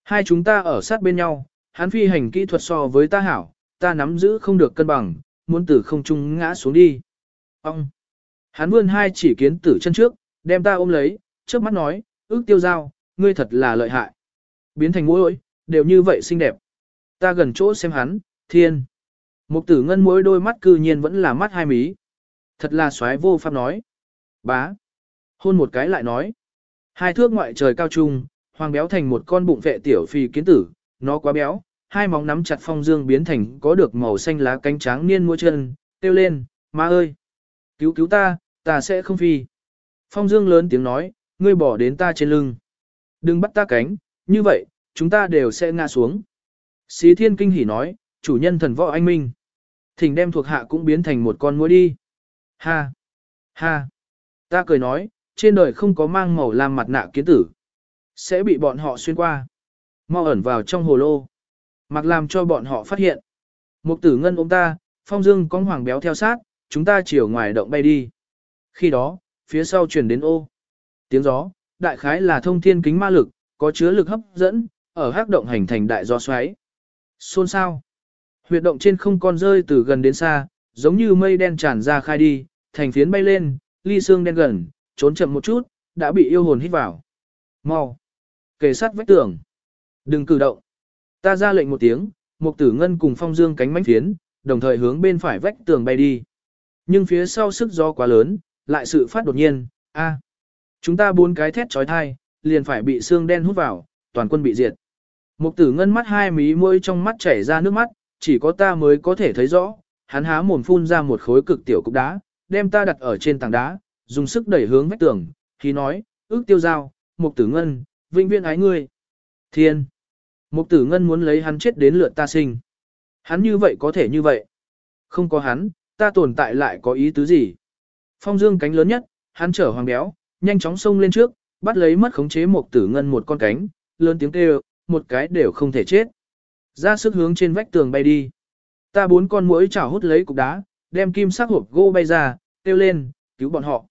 Hai chúng ta ở sát bên nhau, hắn phi hành kỹ thuật so với ta hảo, ta nắm giữ không được cân bằng, muốn tử không trung ngã xuống đi. Ông! Hắn vươn hai chỉ kiến tử chân trước, đem ta ôm lấy, trước mắt nói, ước tiêu giao, ngươi thật là lợi hại. Biến thành môi đều như vậy xinh đẹp. Ta gần chỗ xem hắn, thiên. Mục tử ngân mỗi đôi mắt cư nhiên vẫn là mắt hai mí. Thật là xoái vô pháp nói. Bá. Hôn một cái lại nói. Hai thước ngoại trời cao trung, hoàng béo thành một con bụng vệ tiểu phi kiến tử, nó quá béo, hai móng nắm chặt phong dương biến thành có được màu xanh lá cánh trắng niên mua chân, tiêu lên, ma ơi. Cứu cứu ta, ta sẽ không phi. Phong dương lớn tiếng nói, ngươi bỏ đến ta trên lưng. Đừng bắt ta cánh, như vậy, chúng ta đều sẽ ngã xuống. Xí thiên kinh hỉ nói, chủ nhân thần võ anh minh. Thỉnh đem thuộc hạ cũng biến thành một con muỗi đi. Ha! Ha! Ta cười nói, trên đời không có mang màu lam mặt nạ kiến tử. Sẽ bị bọn họ xuyên qua. Mau ẩn vào trong hồ lô. Mặc làm cho bọn họ phát hiện. Mục tử ngân ôm ta, phong dương con hoàng béo theo sát, chúng ta chiều ngoài động bay đi. Khi đó, phía sau chuyển đến ô. Tiếng gió, đại khái là thông thiên kính ma lực, có chứa lực hấp dẫn, ở hắc động hành thành đại gió xoáy. Xôn sao? Huyệt động trên không con rơi từ gần đến xa, giống như mây đen tràn ra khai đi, thành phiến bay lên, ly xương đen gần, trốn chậm một chút, đã bị yêu hồn hít vào. Mau! Kề sát vách tường. Đừng cử động. Ta ra lệnh một tiếng, một tử ngân cùng phong dương cánh mánh phiến, đồng thời hướng bên phải vách tường bay đi. Nhưng phía sau sức gió quá lớn, lại sự phát đột nhiên, a, Chúng ta bốn cái thét trói thai, liền phải bị xương đen hút vào, toàn quân bị diệt. Mục tử ngân mắt hai mí môi trong mắt chảy ra nước mắt, chỉ có ta mới có thể thấy rõ, hắn há mồm phun ra một khối cực tiểu cục đá, đem ta đặt ở trên tảng đá, dùng sức đẩy hướng vách tường, khi nói, ước tiêu giao, mục tử ngân, vinh viên ái ngươi. Thiên! Mục tử ngân muốn lấy hắn chết đến lượt ta sinh. Hắn như vậy có thể như vậy. Không có hắn, ta tồn tại lại có ý tứ gì. Phong dương cánh lớn nhất, hắn chở hoàng béo, nhanh chóng xông lên trước, bắt lấy mất khống chế mục tử ngân một con cánh, lớn tiếng kêu, một cái đều không thể chết. Ra sức hướng trên vách tường bay đi. Ta bốn con muỗi chảo hút lấy cục đá, đem kim sắc hộp gỗ bay ra, kêu lên, cứu bọn họ.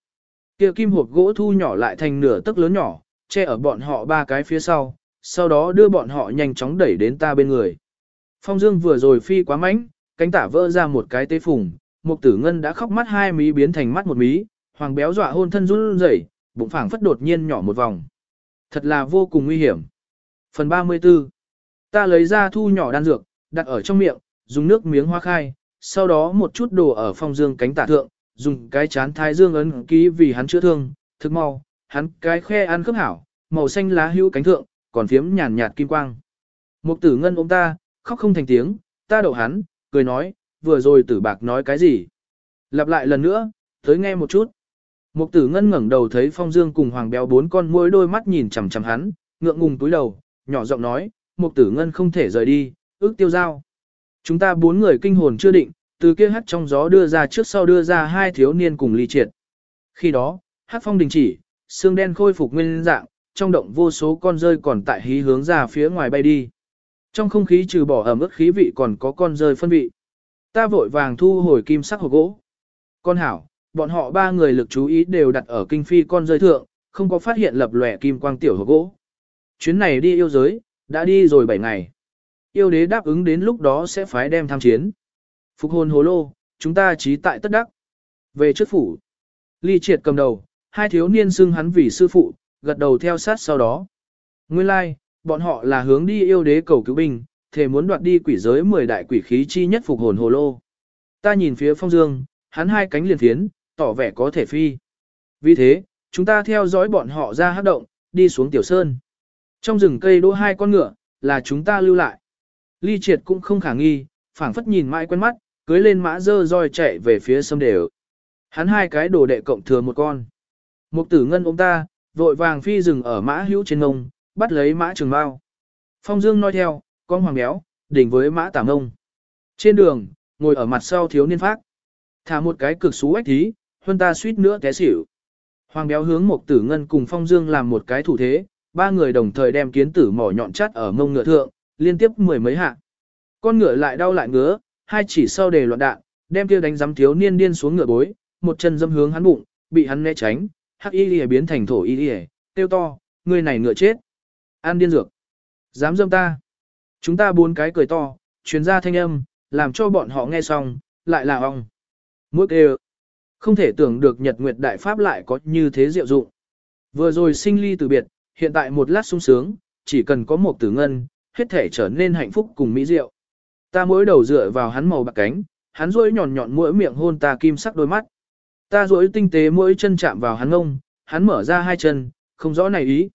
Kia kim hộp gỗ thu nhỏ lại thành nửa tấc lớn nhỏ, che ở bọn họ ba cái phía sau, sau đó đưa bọn họ nhanh chóng đẩy đến ta bên người. Phong Dương vừa rồi phi quá mạnh, cánh tả vỡ ra một cái tê phùng, Mục Tử Ngân đã khóc mắt hai mí biến thành mắt một mí, hoàng béo dọa hôn thân run rẩy, bụng phẳng phất đột nhiên nhỏ một vòng. Thật là vô cùng nguy hiểm. Phần 34 Ta lấy ra thu nhỏ đan dược, đặt ở trong miệng, dùng nước miếng hoa khai, sau đó một chút đồ ở phong dương cánh tả thượng, dùng cái chán thái dương ấn ký vì hắn chữa thương, thực mau, hắn cái khe ăn khớp hảo, màu xanh lá hữu cánh thượng, còn phiếm nhàn nhạt kim quang. Mục tử ngân ôm ta, khóc không thành tiếng, ta đậu hắn, cười nói, vừa rồi tử bạc nói cái gì. Lặp lại lần nữa, tới nghe một chút. Mục tử ngân ngẩng đầu thấy phong dương cùng hoàng béo bốn con mỗi đôi mắt nhìn chằm chằm hắn, ngượng ngùng túi đầu, nhỏ giọng nói, mục tử ngân không thể rời đi, ước tiêu giao. Chúng ta bốn người kinh hồn chưa định, từ kia hắt trong gió đưa ra trước sau đưa ra hai thiếu niên cùng ly triệt. Khi đó, hát phong đình chỉ, xương đen khôi phục nguyên dạng, trong động vô số con rơi còn tại hí hướng ra phía ngoài bay đi. Trong không khí trừ bỏ ẩm ướt khí vị còn có con rơi phân vị. Ta vội vàng thu hồi kim sắc hộp gỗ. Con hảo, bọn họ ba người lực chú ý đều đặt ở kinh phi con rơi thượng, không có phát hiện lập lòe kim quang tiểu hộp gỗ. Chuyến này đi yêu giới, đã đi rồi 7 ngày. Yêu đế đáp ứng đến lúc đó sẽ phái đem tham chiến. Phục hồn hồ lô, chúng ta trí tại tất đắc. Về trước phủ, ly triệt cầm đầu, hai thiếu niên xưng hắn vì sư phụ, gật đầu theo sát sau đó. Nguyên lai, like, bọn họ là hướng đi yêu đế cầu cứu binh, thề muốn đoạt đi quỷ giới 10 đại quỷ khí chi nhất phục hồn hồ lô. Ta nhìn phía phong dương, hắn hai cánh liền phiến, tỏ vẻ có thể phi. Vì thế, chúng ta theo dõi bọn họ ra hát động, đi xuống tiểu sơn. Trong rừng cây đỗ hai con ngựa, là chúng ta lưu lại. Ly triệt cũng không khả nghi, phảng phất nhìn mãi quen mắt, cưới lên mã dơ roi chạy về phía sông đều. Hắn hai cái đồ đệ cộng thừa một con. Mục tử ngân ôm ta, vội vàng phi rừng ở mã hữu trên ngông, bắt lấy mã trường bao. Phong dương nói theo, con hoàng béo, đỉnh với mã tả ngông. Trên đường, ngồi ở mặt sau thiếu niên phát. Thả một cái cực xú ách thí, hơn ta suýt nữa té xỉu. Hoàng béo hướng một tử ngân cùng phong dương làm một cái thủ thế, ba người đồng thời đem kiến tử mỏ nhọn chắt ở mông ngựa thượng, liên tiếp mười mấy hạ. Con ngựa lại đau lại ngứa, hai chỉ sau đề loạn đạn, đem kia đánh giám thiếu niên điên xuống ngựa bối, một chân dâm hướng hắn bụng, bị hắn né tránh, hắc y lìa biến thành thổ y lìa, tiêu to, người này ngựa chết. An điên dược. Dám dâm ta. Chúng ta bốn cái cười to, truyền ra thanh âm, làm cho bọn họ nghe xong, lại là ong. Mỗi kêu. Không thể tưởng được Nhật Nguyệt Đại Pháp lại có như thế diệu dụng. Vừa rồi sinh ly từ biệt, hiện tại một lát sung sướng, chỉ cần có một tử ngân, hết thể trở nên hạnh phúc cùng mỹ diệu. Ta mỗi đầu dựa vào hắn màu bạc cánh, hắn rỗi nhọn nhọn mỗi miệng hôn ta kim sắc đôi mắt. Ta rỗi tinh tế mỗi chân chạm vào hắn ngông, hắn mở ra hai chân, không rõ này ý.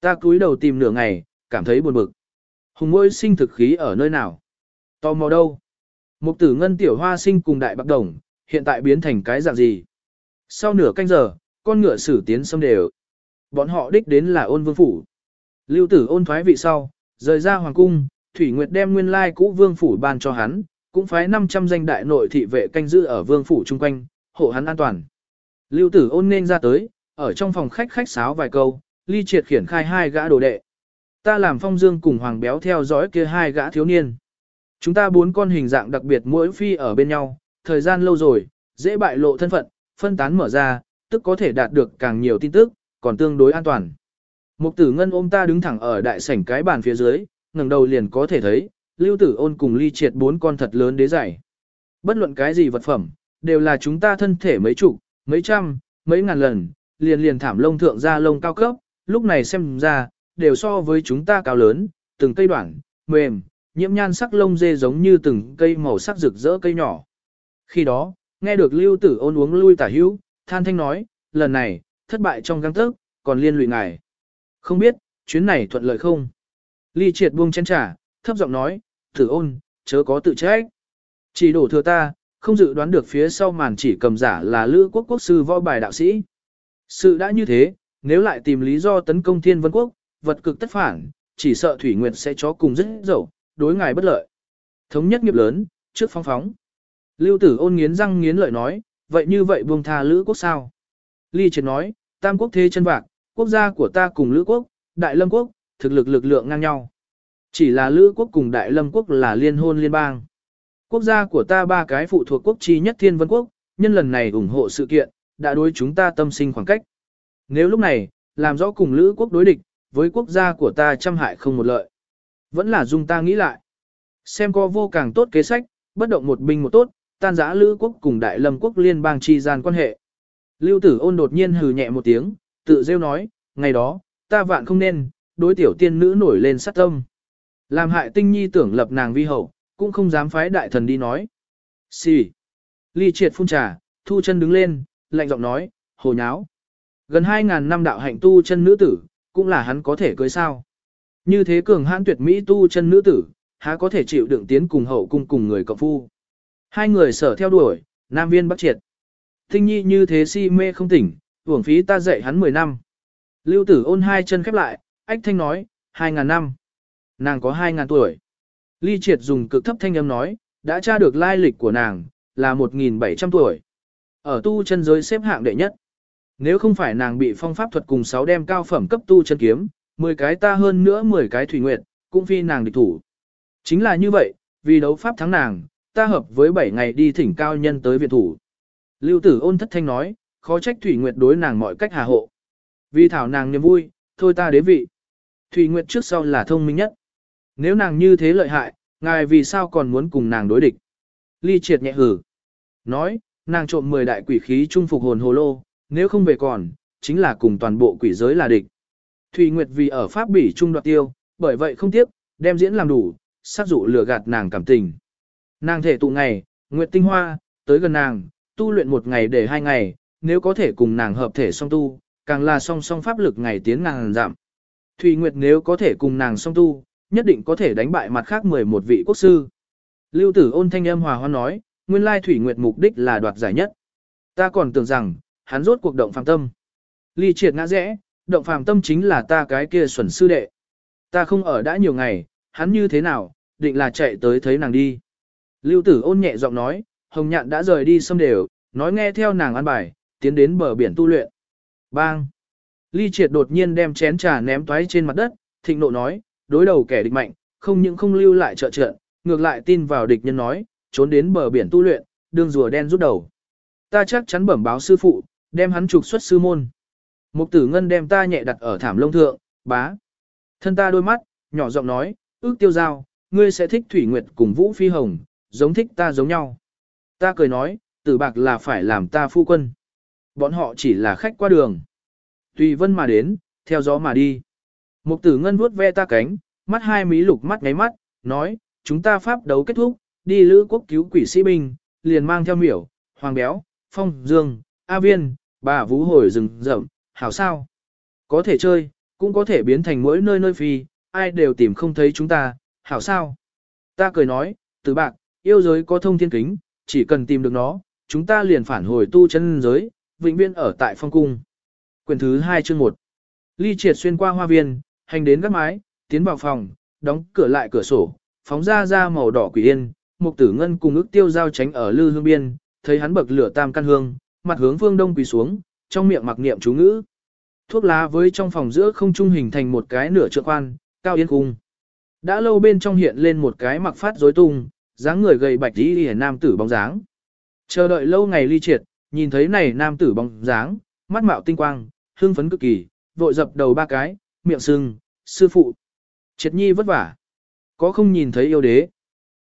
Ta cúi đầu tìm nửa ngày, cảm thấy buồn bực. Hùng môi sinh thực khí ở nơi nào? Tò mò đâu? Mục tử ngân tiểu hoa sinh cùng đại bạc đồng, hiện tại biến thành cái dạng gì? Sau nửa canh giờ, con ngựa sử tiến xâm đều. Bọn họ đích đến là ôn vương phủ. Lưu tử ôn thoái vị sau, rời ra hoàng cung, Thủy Nguyệt đem nguyên lai cũ vương phủ ban cho hắn, cũng phái 500 danh đại nội thị vệ canh giữ ở vương phủ chung quanh, hộ hắn an toàn. Lưu tử ôn nên ra tới, ở trong phòng khách khách sáo vài câu, ly triệt khiển khai hai gã đồ đệ. Ta làm phong dương cùng hoàng béo theo dõi kia hai gã thiếu niên. Chúng ta bốn con hình dạng đặc biệt mỗi phi ở bên nhau, thời gian lâu rồi, dễ bại lộ thân phận, phân tán mở ra, tức có thể đạt được càng nhiều tin tức, còn tương đối an toàn. Mục tử ngân ôm ta đứng thẳng ở đại sảnh cái bàn phía dưới, ngẩng đầu liền có thể thấy, lưu tử ôn cùng ly triệt bốn con thật lớn đế giải. Bất luận cái gì vật phẩm, đều là chúng ta thân thể mấy chục, mấy trăm, mấy ngàn lần, liền liền thảm lông thượng ra lông cao cấp, lúc này xem ra, đều so với chúng ta cao lớn, từng cây đoạn, mềm, nhiễm nhan sắc lông dê giống như từng cây màu sắc rực rỡ cây nhỏ. Khi đó, nghe được lưu tử ôn uống lui tả hữu, than thanh nói, lần này, thất bại trong găng tức, còn liên lụy ngài. Không biết, chuyến này thuận lợi không? Ly triệt buông chén trà, thấp giọng nói, tử ôn, chớ có tự trách. Chỉ đổ thừa ta, không dự đoán được phía sau màn chỉ cầm giả là lữ quốc quốc sư võ bài đạo sĩ. Sự đã như thế, nếu lại tìm lý do tấn công thiên vân quốc, vật cực tất phản, chỉ sợ Thủy Nguyệt sẽ chó cùng rất dẫu, đối ngài bất lợi. Thống nhất nghiệp lớn, trước phóng phóng. Lưu tử ôn nghiến răng nghiến lợi nói, vậy như vậy buông tha lữ quốc sao? Ly triệt nói, tam quốc thế chân vạc, quốc gia của ta cùng lữ quốc, đại lâm quốc, thực lực lực lượng ngang nhau. Chỉ là lữ quốc cùng đại lâm quốc là liên hôn liên bang. Quốc gia của ta ba cái phụ thuộc quốc chi nhất thiên vân quốc, nhân lần này ủng hộ sự kiện, đã đối chúng ta tâm sinh khoảng cách. Nếu lúc này, làm rõ cùng lữ quốc đối địch, với quốc gia của ta trăm hại không một lợi. Vẫn là dung ta nghĩ lại. Xem có vô càng tốt kế sách, bất động một binh một tốt, tan giã lữ quốc cùng đại lâm quốc liên bang chi gian quan hệ. Lưu tử ôn đột nhiên hừ nhẹ một tiếng, tự rêu nói, ngày đó, ta vạn không nên, đối tiểu tiên nữ nổi lên sát tâm. Làm hại tinh nhi tưởng lập nàng vi hậu, cũng không dám phái đại thần đi nói. Xì. Ly triệt phun trà, thu chân đứng lên, lạnh giọng nói, hồ nháo. Gần 2.000 năm đạo hạnh tu chân nữ tử, cũng là hắn có thể cưới sao. Như thế cường hãn tuyệt mỹ tu chân nữ tử, há có thể chịu đựng tiến cùng hậu cung cùng người cộng phu. Hai người sở theo đuổi, nam viên Bắc triệt. Tinh nhi như thế si mê không tỉnh, uổng phí ta dạy hắn 10 năm. Lưu tử ôn hai chân khép lại, ách thanh nói, 2.000 năm. Nàng có 2.000 tuổi. Ly triệt dùng cực thấp thanh âm nói, đã tra được lai lịch của nàng, là 1.700 tuổi. Ở tu chân giới xếp hạng đệ nhất. Nếu không phải nàng bị phong pháp thuật cùng 6 đem cao phẩm cấp tu chân kiếm, 10 cái ta hơn nữa 10 cái thủy nguyệt, cũng phi nàng địch thủ. Chính là như vậy, vì đấu pháp thắng nàng, ta hợp với 7 ngày đi thỉnh cao nhân tới viện thủ. Lưu tử ôn thất thanh nói, khó trách Thủy Nguyệt đối nàng mọi cách hà hộ. Vì thảo nàng niềm vui, thôi ta đế vị. Thủy Nguyệt trước sau là thông minh nhất. Nếu nàng như thế lợi hại, ngài vì sao còn muốn cùng nàng đối địch? Ly triệt nhẹ hử. Nói, nàng trộm 10 đại quỷ khí trung phục hồn hồ lô, nếu không về còn, chính là cùng toàn bộ quỷ giới là địch. Thủy Nguyệt vì ở Pháp bỉ trung đoạt tiêu, bởi vậy không tiếc, đem diễn làm đủ, sát dụ lừa gạt nàng cảm tình. Nàng thể tụ ngày, Nguyệt tinh hoa, tới gần nàng, tu luyện một ngày để hai ngày, nếu có thể cùng nàng hợp thể song tu, càng là song song pháp lực ngày tiến ngàn giảm. Thủy Nguyệt nếu có thể cùng nàng song tu, nhất định có thể đánh bại mặt khác 11 vị quốc sư. Lưu tử ôn thanh âm hòa hoan nói, nguyên lai Thủy Nguyệt mục đích là đoạt giải nhất. Ta còn tưởng rằng, hắn rốt cuộc động phàm tâm. Ly triệt ngã rẽ, động phàm tâm chính là ta cái kia xuẩn sư đệ. Ta không ở đã nhiều ngày, hắn như thế nào, định là chạy tới thấy nàng đi. Lưu tử ôn nhẹ giọng nói, hồng nhạn đã rời đi xâm đều, nói nghe theo nàng ăn bài, tiến đến bờ biển tu luyện. Bang! Ly triệt đột nhiên đem chén trà ném toái trên mặt đất, thịnh nộ nói, đối đầu kẻ địch mạnh, không những không lưu lại trợ trận, ngược lại tin vào địch nhân nói, trốn đến bờ biển tu luyện, đường rùa đen rút đầu. Ta chắc chắn bẩm báo sư phụ, đem hắn trục xuất sư môn. Mục tử ngân đem ta nhẹ đặt ở thảm lông thượng, bá. Thân ta đôi mắt, nhỏ giọng nói, ước tiêu giao, ngươi sẽ thích Thủy Nguyệt cùng Vũ Phi Hồng, giống thích ta giống nhau. Ta cười nói, tử bạc là phải làm ta phu quân. Bọn họ chỉ là khách qua đường. Tùy vân mà đến, theo gió mà đi. Mục tử ngân vuốt ve ta cánh, mắt hai mí lục mắt ngáy mắt, nói, chúng ta pháp đấu kết thúc, đi lữ quốc cứu quỷ sĩ binh, liền mang theo miểu, hoàng béo, phong, dương, a viên, bà vũ hồi rừng rậm, hảo sao. Có thể chơi, cũng có thể biến thành mỗi nơi nơi phi, ai đều tìm không thấy chúng ta, hảo sao. Ta cười nói, từ bạc, yêu giới có thông thiên kính, chỉ cần tìm được nó, chúng ta liền phản hồi tu chân giới, vĩnh viễn ở tại phong cung. Quyền thứ 2 chương 1 Ly triệt xuyên qua hoa viên, hành đến gác mái, tiến vào phòng, đóng cửa lại cửa sổ, phóng ra ra màu đỏ quỷ yên, mục tử ngân cùng ước tiêu giao tránh ở lư hương biên, thấy hắn bậc lửa tam căn hương, mặt hướng phương đông quỳ xuống, trong miệng mặc niệm chú ngữ. Thuốc lá với trong phòng giữa không trung hình thành một cái nửa trượng quan, cao yên cung. Đã lâu bên trong hiện lên một cái mặc phát rối tung, dáng người gầy bạch đi đi nam tử bóng dáng. Chờ đợi lâu ngày ly triệt, nhìn thấy này nam tử bóng dáng, mắt mạo tinh quang, hưng phấn cực kỳ, vội dập đầu ba cái, miệng sưng, sư phụ. Triệt nhi vất vả. Có không nhìn thấy yêu đế.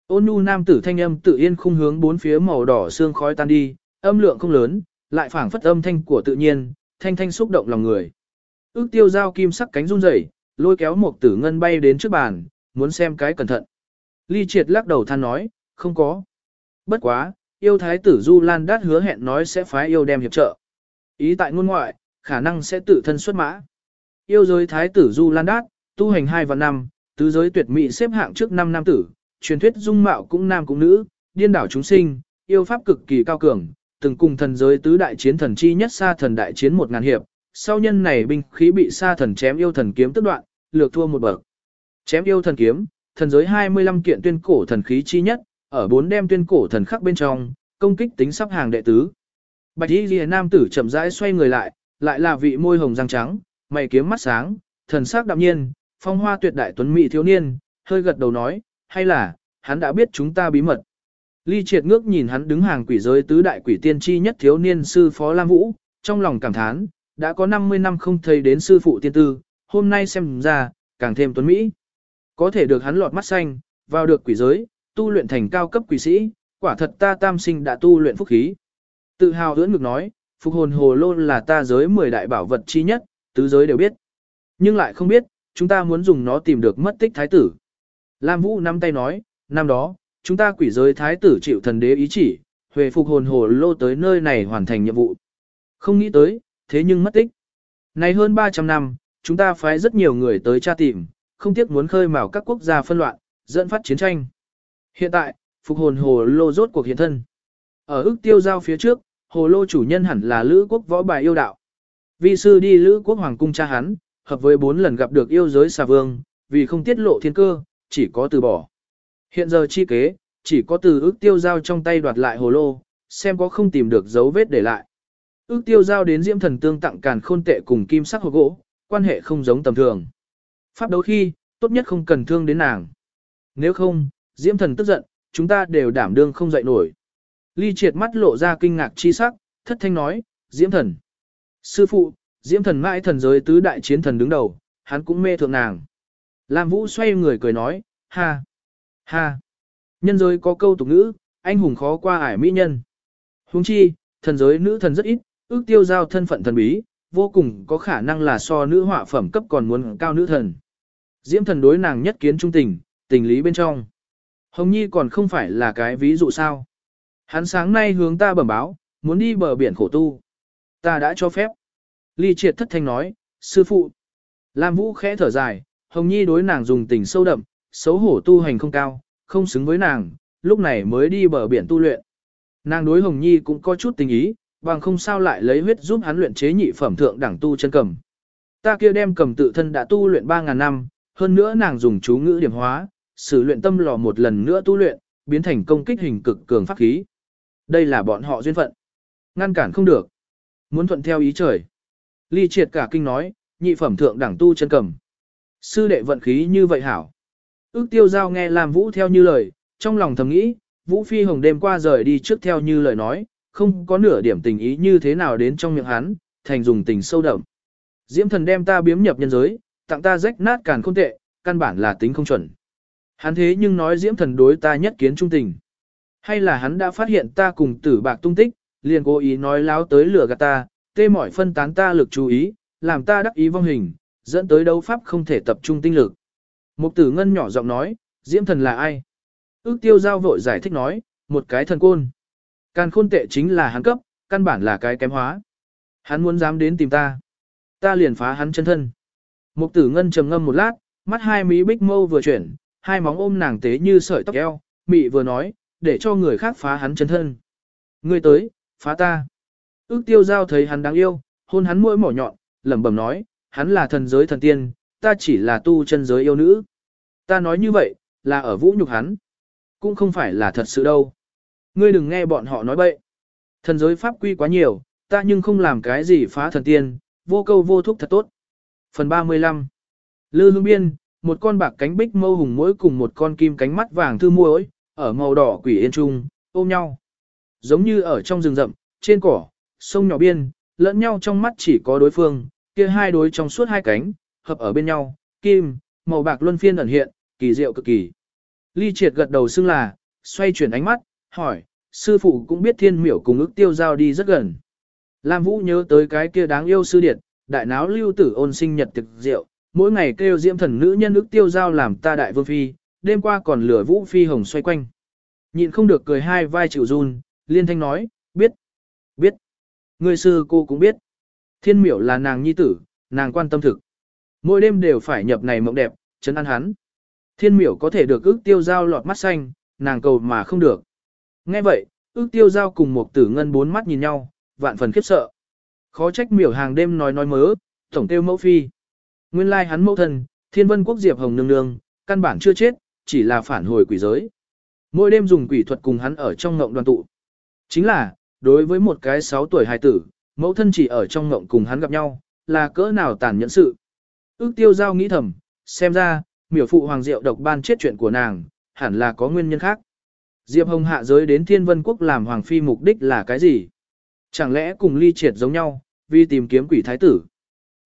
Ôn nhu nam tử thanh âm tự yên khung hướng bốn phía màu đỏ xương khói tan đi, âm lượng không lớn, lại phảng phất âm thanh của tự nhiên, thanh thanh xúc động lòng người. Ước tiêu giao kim sắc cánh run rẩy, lôi kéo một tử ngân bay đến trước bàn, muốn xem cái cẩn thận. Ly triệt lắc đầu than nói, không có. Bất quá, yêu thái tử Du Lan Đát hứa hẹn nói sẽ phái yêu đem hiệp trợ. Ý tại ngôn ngoại, khả năng sẽ tự thân xuất mã. Yêu giới thái tử Du Lan Đát, tu hành hai và năm, tứ giới tuyệt mỹ xếp hạng trước năm nam tử, truyền thuyết dung mạo cũng nam cũng nữ, điên đảo chúng sinh, yêu pháp cực kỳ cao cường, từng cùng thần giới tứ đại chiến thần chi nhất xa thần đại chiến một ngàn hiệp, sau nhân này binh khí bị xa thần chém yêu thần kiếm tức đoạn, lược thua một bậc. Chém yêu thần kiếm, thần giới 25 kiện tuyên cổ thần khí chi nhất, ở bốn đem tuyên cổ thần khắc bên trong, công kích tính sắp hàng đệ tứ. Bạch Y Liễu nam tử chậm rãi xoay người lại, lại là vị môi hồng răng trắng, mày kiếm mắt sáng, thần sắc đạm nhiên, phong hoa tuyệt đại tuấn mỹ thiếu niên, hơi gật đầu nói, hay là, hắn đã biết chúng ta bí mật. Ly triệt ngước nhìn hắn đứng hàng quỷ giới tứ đại quỷ tiên tri nhất thiếu niên sư phó Lam Vũ, trong lòng cảm thán, đã có 50 năm không thấy đến sư phụ tiên tư, hôm nay xem ra, càng thêm tuấn Mỹ. Có thể được hắn lọt mắt xanh, vào được quỷ giới, tu luyện thành cao cấp quỷ sĩ, quả thật ta tam sinh đã tu luyện phúc khí. Tự hào ưỡn ngực nói, phục hồn hồ lô là ta giới 10 đại bảo vật chi nhất, tứ giới đều biết. Nhưng lại không biết, chúng ta muốn dùng nó tìm được mất tích thái tử. Lam Vũ nắm tay nói, năm đó, chúng ta quỷ giới thái tử chịu thần đế ý chỉ, huề phục hồn hồ lô tới nơi này hoàn thành nhiệm vụ. Không nghĩ tới, thế nhưng mất tích. Này hơn 300 năm, chúng ta phái rất nhiều người tới tra tìm, không tiếc muốn khơi mào các quốc gia phân loạn, dẫn phát chiến tranh. Hiện tại, phục hồn hồ lô rốt cuộc hiện thân. Ở ức tiêu giao phía trước, hồ lô chủ nhân hẳn là lữ quốc võ bài yêu đạo. Vi sư đi lữ quốc hoàng cung cha hắn, hợp với bốn lần gặp được yêu giới xà vương, vì không tiết lộ thiên cơ, chỉ có từ bỏ. Hiện giờ chi kế, chỉ có từ ước tiêu giao trong tay đoạt lại hồ lô, xem có không tìm được dấu vết để lại. Ước tiêu giao đến diễm thần tương tặng càn khôn tệ cùng kim sắc hồ gỗ, quan hệ không giống tầm thường. Pháp đấu khi, tốt nhất không cần thương đến nàng. nếu không, Diễm Thần tức giận, chúng ta đều đảm đương không dậy nổi. Ly triệt mắt lộ ra kinh ngạc chi sắc, thất thanh nói, Diễm Thần. Sư phụ, Diễm Thần mãi thần giới tứ đại chiến thần đứng đầu, hắn cũng mê thượng nàng. Lam Vũ xoay người cười nói, ha, ha. Nhân giới có câu tục ngữ, anh hùng khó qua ải mỹ nhân. Huống chi, thần giới nữ thần rất ít, ước tiêu giao thân phận thần bí, vô cùng có khả năng là so nữ họa phẩm cấp còn muốn cao nữ thần. Diễm thần đối nàng nhất kiến trung tình, tình lý bên trong. Hồng Nhi còn không phải là cái ví dụ sao. Hắn sáng nay hướng ta bẩm báo, muốn đi bờ biển khổ tu. Ta đã cho phép. Ly triệt thất thanh nói, sư phụ. Lam Vũ khẽ thở dài, Hồng Nhi đối nàng dùng tình sâu đậm, xấu hổ tu hành không cao, không xứng với nàng, lúc này mới đi bờ biển tu luyện. Nàng đối Hồng Nhi cũng có chút tình ý, bằng không sao lại lấy huyết giúp hắn luyện chế nhị phẩm thượng đẳng tu chân cầm. Ta kia đem cầm tự thân đã tu luyện 3.000 năm, hơn nữa nàng dùng chú ngữ điểm hóa, sử luyện tâm lò một lần nữa tu luyện, biến thành công kích hình cực cường pháp khí. Đây là bọn họ duyên phận. Ngăn cản không được. Muốn thuận theo ý trời. Ly triệt cả kinh nói, nhị phẩm thượng đẳng tu chân cầm. Sư đệ vận khí như vậy hảo. Ước tiêu giao nghe làm vũ theo như lời, trong lòng thầm nghĩ, vũ phi hồng đêm qua rời đi trước theo như lời nói, không có nửa điểm tình ý như thế nào đến trong miệng hắn, thành dùng tình sâu đậm. Diễm thần đem ta biếm nhập nhân giới, tặng ta rách nát càn khôn tệ, căn bản là tính không chuẩn. Hắn thế nhưng nói diễm thần đối ta nhất kiến trung tình. Hay là hắn đã phát hiện ta cùng tử bạc tung tích, liền cố ý nói láo tới lửa gạt ta, tê mỏi phân tán ta lực chú ý, làm ta đắc ý vong hình, dẫn tới đấu pháp không thể tập trung tinh lực. Mục tử ngân nhỏ giọng nói, diễm thần là ai? Ước tiêu giao vội giải thích nói, một cái thần côn. Càn khôn tệ chính là hắn cấp, căn bản là cái kém hóa. Hắn muốn dám đến tìm ta. Ta liền phá hắn chân thân. Mục tử ngân trầm ngâm một lát, mắt hai mí bích mâu vừa chuyển, hai móng ôm nàng tế như sợi tóc eo, mị vừa nói, để cho người khác phá hắn chân thân. Ngươi tới, phá ta. Ước tiêu giao thấy hắn đáng yêu, hôn hắn mũi mỏ nhọn, lẩm bẩm nói, hắn là thần giới thần tiên, ta chỉ là tu chân giới yêu nữ. Ta nói như vậy, là ở vũ nhục hắn. Cũng không phải là thật sự đâu. Ngươi đừng nghe bọn họ nói bậy. Thần giới pháp quy quá nhiều, ta nhưng không làm cái gì phá thần tiên, vô câu vô thúc thật tốt. Phần 35 Lư hương biên, một con bạc cánh bích mâu hùng mỗi cùng một con kim cánh mắt vàng thư muối, ở màu đỏ quỷ yên trung, ôm nhau. Giống như ở trong rừng rậm, trên cỏ, sông nhỏ biên, lẫn nhau trong mắt chỉ có đối phương, kia hai đối trong suốt hai cánh, hợp ở bên nhau, kim, màu bạc luân phiên ẩn hiện, kỳ diệu cực kỳ. Ly triệt gật đầu xưng là, xoay chuyển ánh mắt, hỏi, sư phụ cũng biết thiên miểu cùng ức tiêu giao đi rất gần. Lam Vũ nhớ tới cái kia đáng yêu sư điệt, đại náo lưu tử ôn sinh nhật thực rượu, mỗi ngày kêu diễm thần nữ nhân ức tiêu giao làm ta đại vương phi, đêm qua còn lửa Vũ phi hồng xoay quanh. Nhịn không được cười hai vai chịu run, liên thanh nói, biết, biết. Người sư cô cũng biết. Thiên miểu là nàng nhi tử, nàng quan tâm thực. Mỗi đêm đều phải nhập này mộng đẹp, chấn an hắn. Thiên miểu có thể được ước tiêu giao lọt mắt xanh, nàng cầu mà không được. Nghe vậy, ước tiêu giao cùng một tử ngân bốn mắt nhìn nhau, vạn phần khiếp sợ. Khó trách miểu hàng đêm nói nói mớ, tổng tiêu mẫu phi. Nguyên lai hắn mẫu thân, thiên vân quốc diệp hồng nương nương, căn bản chưa chết, chỉ là phản hồi quỷ giới. Mỗi đêm dùng quỷ thuật cùng hắn ở trong ngộng đoàn tụ. Chính là, đối với một cái 6 tuổi hài tử, mẫu thân chỉ ở trong ngộng cùng hắn gặp nhau, là cỡ nào tàn nhẫn sự. Ước tiêu giao nghĩ thầm, xem ra, miểu phụ hoàng diệu độc ban chết chuyện của nàng, hẳn là có nguyên nhân khác. Diệp Hồng hạ giới đến Thiên Vân Quốc làm hoàng phi mục đích là cái gì? Chẳng lẽ cùng ly triệt giống nhau, vì tìm kiếm quỷ thái tử?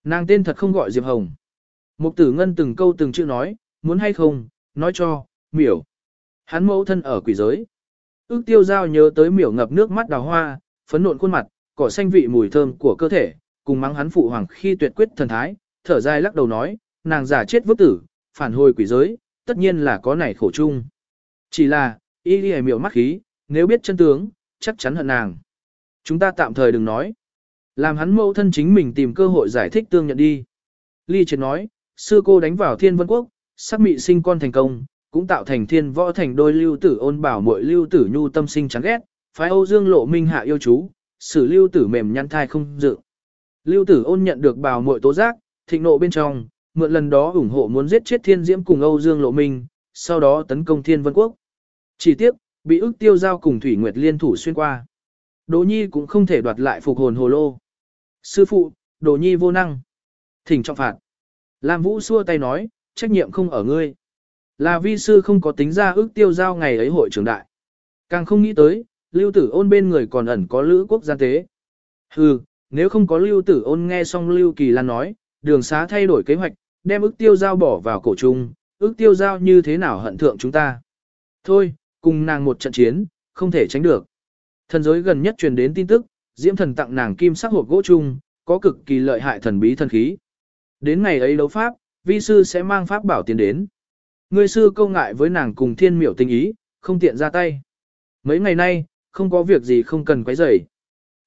Nàng tên thật không gọi Diệp Hồng. Mục tử ngân từng câu từng chữ nói, muốn hay không, nói cho, miểu. Hắn mẫu thân ở quỷ giới. Ước tiêu giao nhớ tới miểu ngập nước mắt đào hoa, phấn nộn khuôn mặt, cỏ xanh vị mùi thơm của cơ thể, cùng mắng hắn phụ hoàng khi tuyệt quyết thần thái, thở dài lắc đầu nói, nàng giả chết vứt tử, phản hồi quỷ giới, tất nhiên là có nảy khổ chung. Chỉ là, y đi miệu mắt khí, nếu biết chân tướng, chắc chắn hận nàng. Chúng ta tạm thời đừng nói. Làm hắn mẫu thân chính mình tìm cơ hội giải thích tương nhận đi. Ly triệt nói, sư cô đánh vào thiên vân quốc, sắc mị sinh con thành công, cũng tạo thành thiên võ thành đôi lưu tử ôn bảo muội lưu tử nhu tâm sinh chán ghét, phái Âu Dương lộ minh hạ yêu chú, xử lưu tử mềm nhăn thai không dự. Lưu tử ôn nhận được bảo muội tố giác, thịnh nộ bên trong, mượn lần đó ủng hộ muốn giết chết thiên diễm cùng Âu Dương lộ minh, sau đó tấn công thiên vân quốc. Chỉ tiếc, bị ức tiêu giao cùng Thủy Nguyệt liên thủ xuyên qua. Đỗ Nhi cũng không thể đoạt lại phục hồn hồ lô. Sư phụ, Đỗ Nhi vô năng. Thỉnh trọng phạt. Lam Vũ xua tay nói, trách nhiệm không ở ngươi. Là vi sư không có tính ra ước tiêu giao ngày ấy hội trưởng đại. Càng không nghĩ tới, lưu tử ôn bên người còn ẩn có lữ quốc gia tế. Hừ, nếu không có lưu tử ôn nghe xong lưu kỳ lan nói, đường xá thay đổi kế hoạch, đem ước tiêu giao bỏ vào cổ trung, ước tiêu giao như thế nào hận thượng chúng ta. Thôi, cùng nàng một trận chiến, không thể tránh được. Thần giới gần nhất truyền đến tin tức, diễm thần tặng nàng kim sắc hộp gỗ chung, có cực kỳ lợi hại thần bí thần khí. Đến ngày ấy đấu pháp, vi sư sẽ mang pháp bảo tiền đến. Ngươi sư câu ngại với nàng cùng thiên miểu tình ý, không tiện ra tay. Mấy ngày nay, không có việc gì không cần quấy rầy.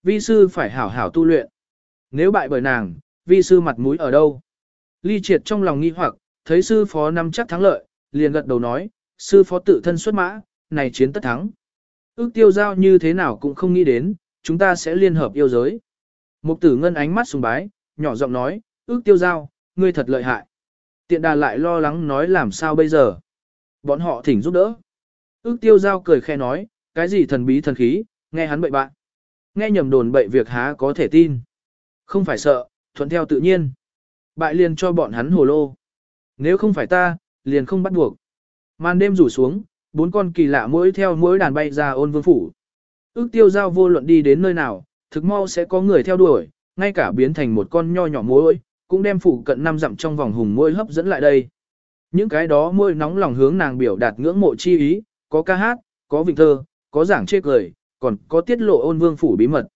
Vi sư phải hảo hảo tu luyện. Nếu bại bởi nàng, vi sư mặt mũi ở đâu? Ly triệt trong lòng nghi hoặc, thấy sư phó nắm chắc thắng lợi, liền gật đầu nói, sư phó tự thân xuất mã, này chiến tất thắng. Ước tiêu giao như thế nào cũng không nghĩ đến, chúng ta sẽ liên hợp yêu giới. Mục tử ngân ánh mắt sùng bái, nhỏ giọng nói, ước tiêu giao, ngươi thật lợi hại. Tiện đà lại lo lắng nói làm sao bây giờ. Bọn họ thỉnh giúp đỡ. Ước tiêu giao cười khe nói, cái gì thần bí thần khí, nghe hắn bậy bạn. Nghe nhầm đồn bậy việc há có thể tin. Không phải sợ, thuận theo tự nhiên. Bại liền cho bọn hắn hồ lô. Nếu không phải ta, liền không bắt buộc. Màn đêm rủ xuống, bốn con kỳ lạ mỗi theo mỗi đàn bay ra ôn vương phủ. Ước tiêu giao vô luận đi đến nơi nào, thực mau sẽ có người theo đuổi, ngay cả biến thành một con nho nhỏ mỗi cũng đem phủ cận năm dặm trong vòng hùng mỗi hấp dẫn lại đây. Những cái đó mỗi nóng lòng hướng nàng biểu đạt ngưỡng mộ chi ý, có ca hát, có vịnh thơ, có giảng chê cười, còn có tiết lộ ôn vương phủ bí mật.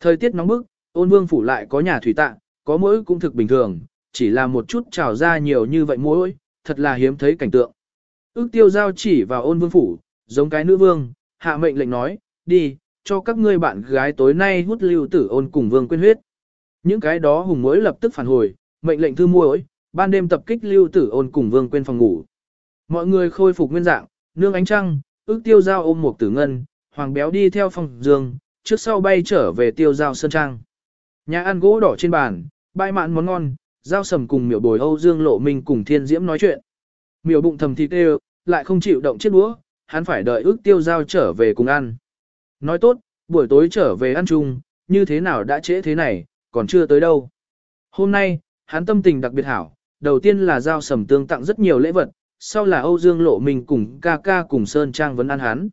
Thời tiết nóng bức, ôn vương phủ lại có nhà thủy tạ, có mỗi cũng thực bình thường, chỉ là một chút trào ra nhiều như vậy mỗi, thật là hiếm thấy cảnh tượng. Ước tiêu giao chỉ vào ôn vương phủ, giống cái nữ vương, hạ mệnh lệnh nói, đi, cho các ngươi bạn gái tối nay hút lưu tử ôn cùng vương quyên huyết. Những cái đó hùng mối lập tức phản hồi, mệnh lệnh thư muối, ban đêm tập kích lưu tử ôn cùng vương quyên phòng ngủ. Mọi người khôi phục nguyên dạng, nương ánh trăng, ước tiêu giao ôm một tử ngân, hoàng béo đi theo phòng giường, trước sau bay trở về tiêu giao sơn trang. Nhà ăn gỗ đỏ trên bàn, bãi mạn món ngon, giao sầm cùng miểu bồi Âu Dương Lộ Minh cùng Thiên Diễm nói chuyện. Miểu bụng thầm thịt đều, lại không chịu động chiếc đũa, hắn phải đợi ước tiêu giao trở về cùng ăn. Nói tốt, buổi tối trở về ăn chung, như thế nào đã trễ thế này, còn chưa tới đâu. Hôm nay, hắn tâm tình đặc biệt hảo, đầu tiên là giao sầm tương tặng rất nhiều lễ vật, sau là Âu Dương Lộ mình cùng ca ca cùng Sơn Trang vấn ăn hắn.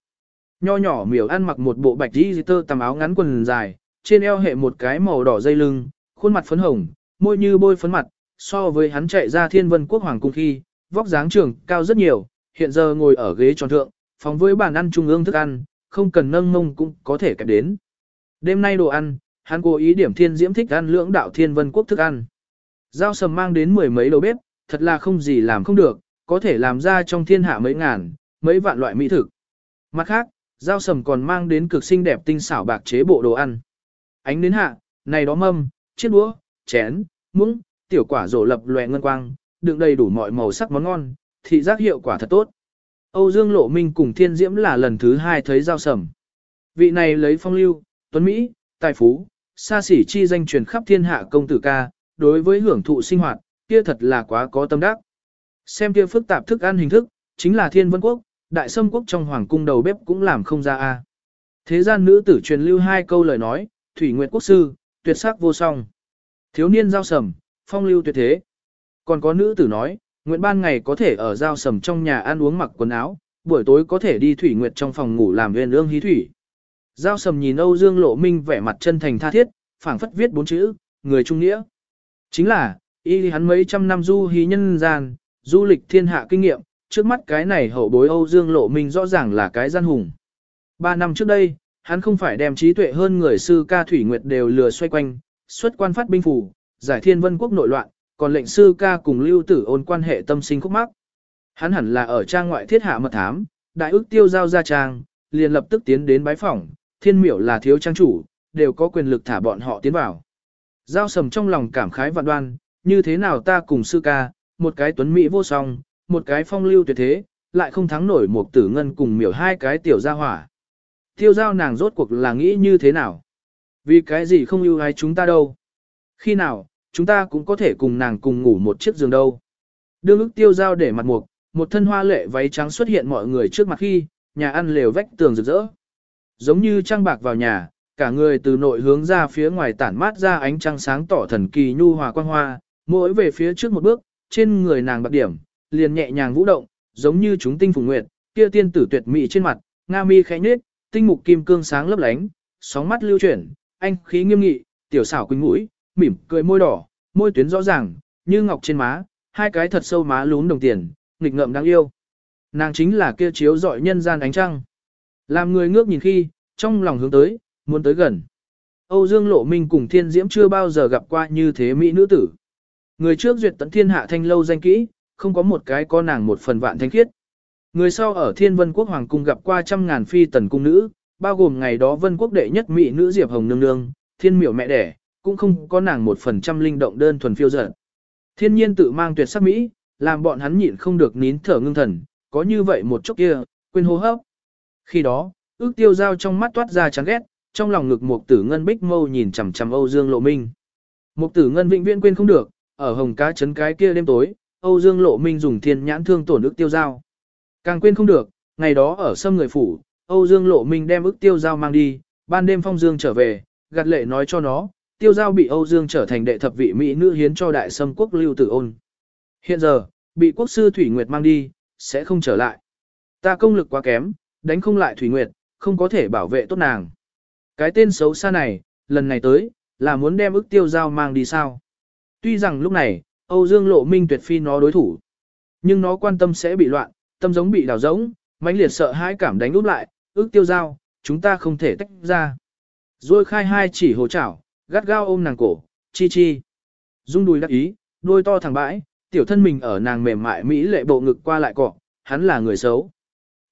Nho nhỏ miểu ăn mặc một bộ bạch đi tơ tầm áo ngắn quần dài, trên eo hệ một cái màu đỏ dây lưng, khuôn mặt phấn hồng, môi như bôi phấn mặt, so với hắn chạy ra thiên vân quốc hoàng cung khi, vóc dáng trưởng cao rất nhiều, hiện giờ ngồi ở ghế tròn thượng, phóng với bàn ăn trung ương thức ăn, không cần nâng mông cũng có thể kẹp đến. Đêm nay đồ ăn, hắn cố ý điểm thiên diễm thích ăn lưỡng đạo thiên vân quốc thức ăn. Giao sầm mang đến mười mấy đầu bếp, thật là không gì làm không được, có thể làm ra trong thiên hạ mấy ngàn, mấy vạn loại mỹ thực. Mặt khác, giao sầm còn mang đến cực xinh đẹp tinh xảo bạc chế bộ đồ ăn. Ánh đến hạ, này đó mâm, chiếc đũa, chén, muỗng, tiểu quả rổ lập loè ngân quang, đựng đầy đủ mọi màu sắc món ngon, thị giác hiệu quả thật tốt. Âu Dương Lộ Minh cùng Thiên Diễm là lần thứ hai thấy giao sầm. Vị này lấy phong lưu, tuấn Mỹ, tài phú, xa xỉ chi danh truyền khắp thiên hạ công tử ca, đối với hưởng thụ sinh hoạt, kia thật là quá có tâm đắc. Xem kia phức tạp thức ăn hình thức, chính là thiên vân quốc, đại sâm quốc trong hoàng cung đầu bếp cũng làm không ra a. Thế gian nữ tử truyền lưu hai câu lời nói, thủy nguyệt quốc sư, tuyệt sắc vô song. Thiếu niên giao sầm, phong lưu tuyệt thế. Còn có nữ tử nói, nguyện ban ngày có thể ở giao sầm trong nhà ăn uống mặc quần áo, buổi tối có thể đi thủy nguyệt trong phòng ngủ làm viên ương hí thủy. Giao sầm nhìn Âu Dương Lộ Minh vẻ mặt chân thành tha thiết, phảng phất viết bốn chữ, người trung nghĩa. Chính là, y hắn mấy trăm năm du hí nhân gian, du lịch thiên hạ kinh nghiệm, trước mắt cái này hậu bối Âu Dương Lộ Minh rõ ràng là cái gian hùng. Ba năm trước đây, hắn không phải đem trí tuệ hơn người sư ca Thủy Nguyệt đều lừa xoay quanh, xuất quan phát binh phủ, giải thiên vân quốc nội loạn, còn lệnh sư ca cùng lưu tử ôn quan hệ tâm sinh khúc mắc. Hắn hẳn là ở trang ngoại thiết hạ mật thám, đại ước tiêu giao ra trang, liền lập tức tiến đến bái phỏng, thiên miểu là thiếu trang chủ, đều có quyền lực thả bọn họ tiến vào. Giao sầm trong lòng cảm khái vạn đoan, như thế nào ta cùng sư ca, một cái tuấn mỹ vô song, một cái phong lưu tuyệt thế, lại không thắng nổi một tử ngân cùng miểu hai cái tiểu gia hỏa. Tiêu giao nàng rốt cuộc là nghĩ như thế nào? Vì cái gì không yêu ai chúng ta đâu? Khi nào, chúng ta cũng có thể cùng nàng cùng ngủ một chiếc giường đâu? Đương ức tiêu giao để mặt mục, một thân hoa lệ váy trắng xuất hiện mọi người trước mặt khi, nhà ăn lều vách tường rực rỡ. Giống như trăng bạc vào nhà, cả người từ nội hướng ra phía ngoài tản mát ra ánh trăng sáng tỏ thần kỳ nhu hòa quang hoa, mỗi về phía trước một bước, trên người nàng bạc điểm, liền nhẹ nhàng vũ động, giống như chúng tinh phùng nguyệt, kia tiên tử tuyệt mỹ trên mặt, nga mi khẽ nhếch, tinh mục kim cương sáng lấp lánh, sóng mắt lưu chuyển, anh khí nghiêm nghị, tiểu xảo quỳnh mũi, mỉm cười môi đỏ, môi tuyến rõ ràng, như ngọc trên má, hai cái thật sâu má lún đồng tiền, nghịch ngợm đáng yêu. Nàng chính là kia chiếu dọi nhân gian ánh trăng. Làm người ngước nhìn khi, trong lòng hướng tới, muốn tới gần. Âu Dương Lộ Minh cùng Thiên Diễm chưa bao giờ gặp qua như thế mỹ nữ tử. Người trước duyệt tận thiên hạ thanh lâu danh kỹ, không có một cái có nàng một phần vạn thanh khiết. Người sau ở Thiên Vân Quốc Hoàng Cung gặp qua trăm ngàn phi tần cung nữ, bao gồm ngày đó Vân Quốc đệ nhất mỹ nữ Diệp Hồng Nương Nương, thiên miểu mẹ đẻ, cũng không có nàng một phần trăm linh động đơn thuần phiêu dở. Thiên nhiên tự mang tuyệt sắc mỹ, làm bọn hắn nhịn không được nín thở ngưng thần, có như vậy một chốc kia, quên hô hấp. Khi đó, ước tiêu giao trong mắt toát ra chán ghét, trong lòng ngực một tử ngân bích mâu nhìn chằm chằm Âu Dương Lộ Minh. Một tử ngân vĩnh viễn quên không được, ở hồng cá chấn cái kia đêm tối, Âu Dương Lộ Minh dùng thiên nhãn thương tổn ước tiêu giao. Càng quên không được, ngày đó ở sâm người phủ, Âu Dương Lộ Minh đem ước tiêu giao mang đi, ban đêm phong dương trở về, gạt lệ nói cho nó, tiêu giao bị Âu Dương trở thành đệ thập vị mỹ nữ hiến cho đại sâm quốc lưu tử ôn. Hiện giờ, bị quốc sư Thủy Nguyệt mang đi, sẽ không trở lại. Ta công lực quá kém, đánh không lại Thủy Nguyệt, không có thể bảo vệ tốt nàng. Cái tên xấu xa này, lần này tới, là muốn đem ức tiêu giao mang đi sao. Tuy rằng lúc này, Âu Dương Lộ Minh tuyệt phi nó đối thủ. Nhưng nó quan tâm sẽ bị loạn, tâm giống bị đào rỗng, mãnh liệt sợ hãi cảm đánh úp lại, ước tiêu giao, chúng ta không thể tách ra. Rồi khai hai chỉ hồ chảo, gắt gao ôm nàng cổ, chi chi. Dung đùi đắc ý, đôi to thẳng bãi, tiểu thân mình ở nàng mềm mại mỹ lệ bộ ngực qua lại cọ, hắn là người xấu.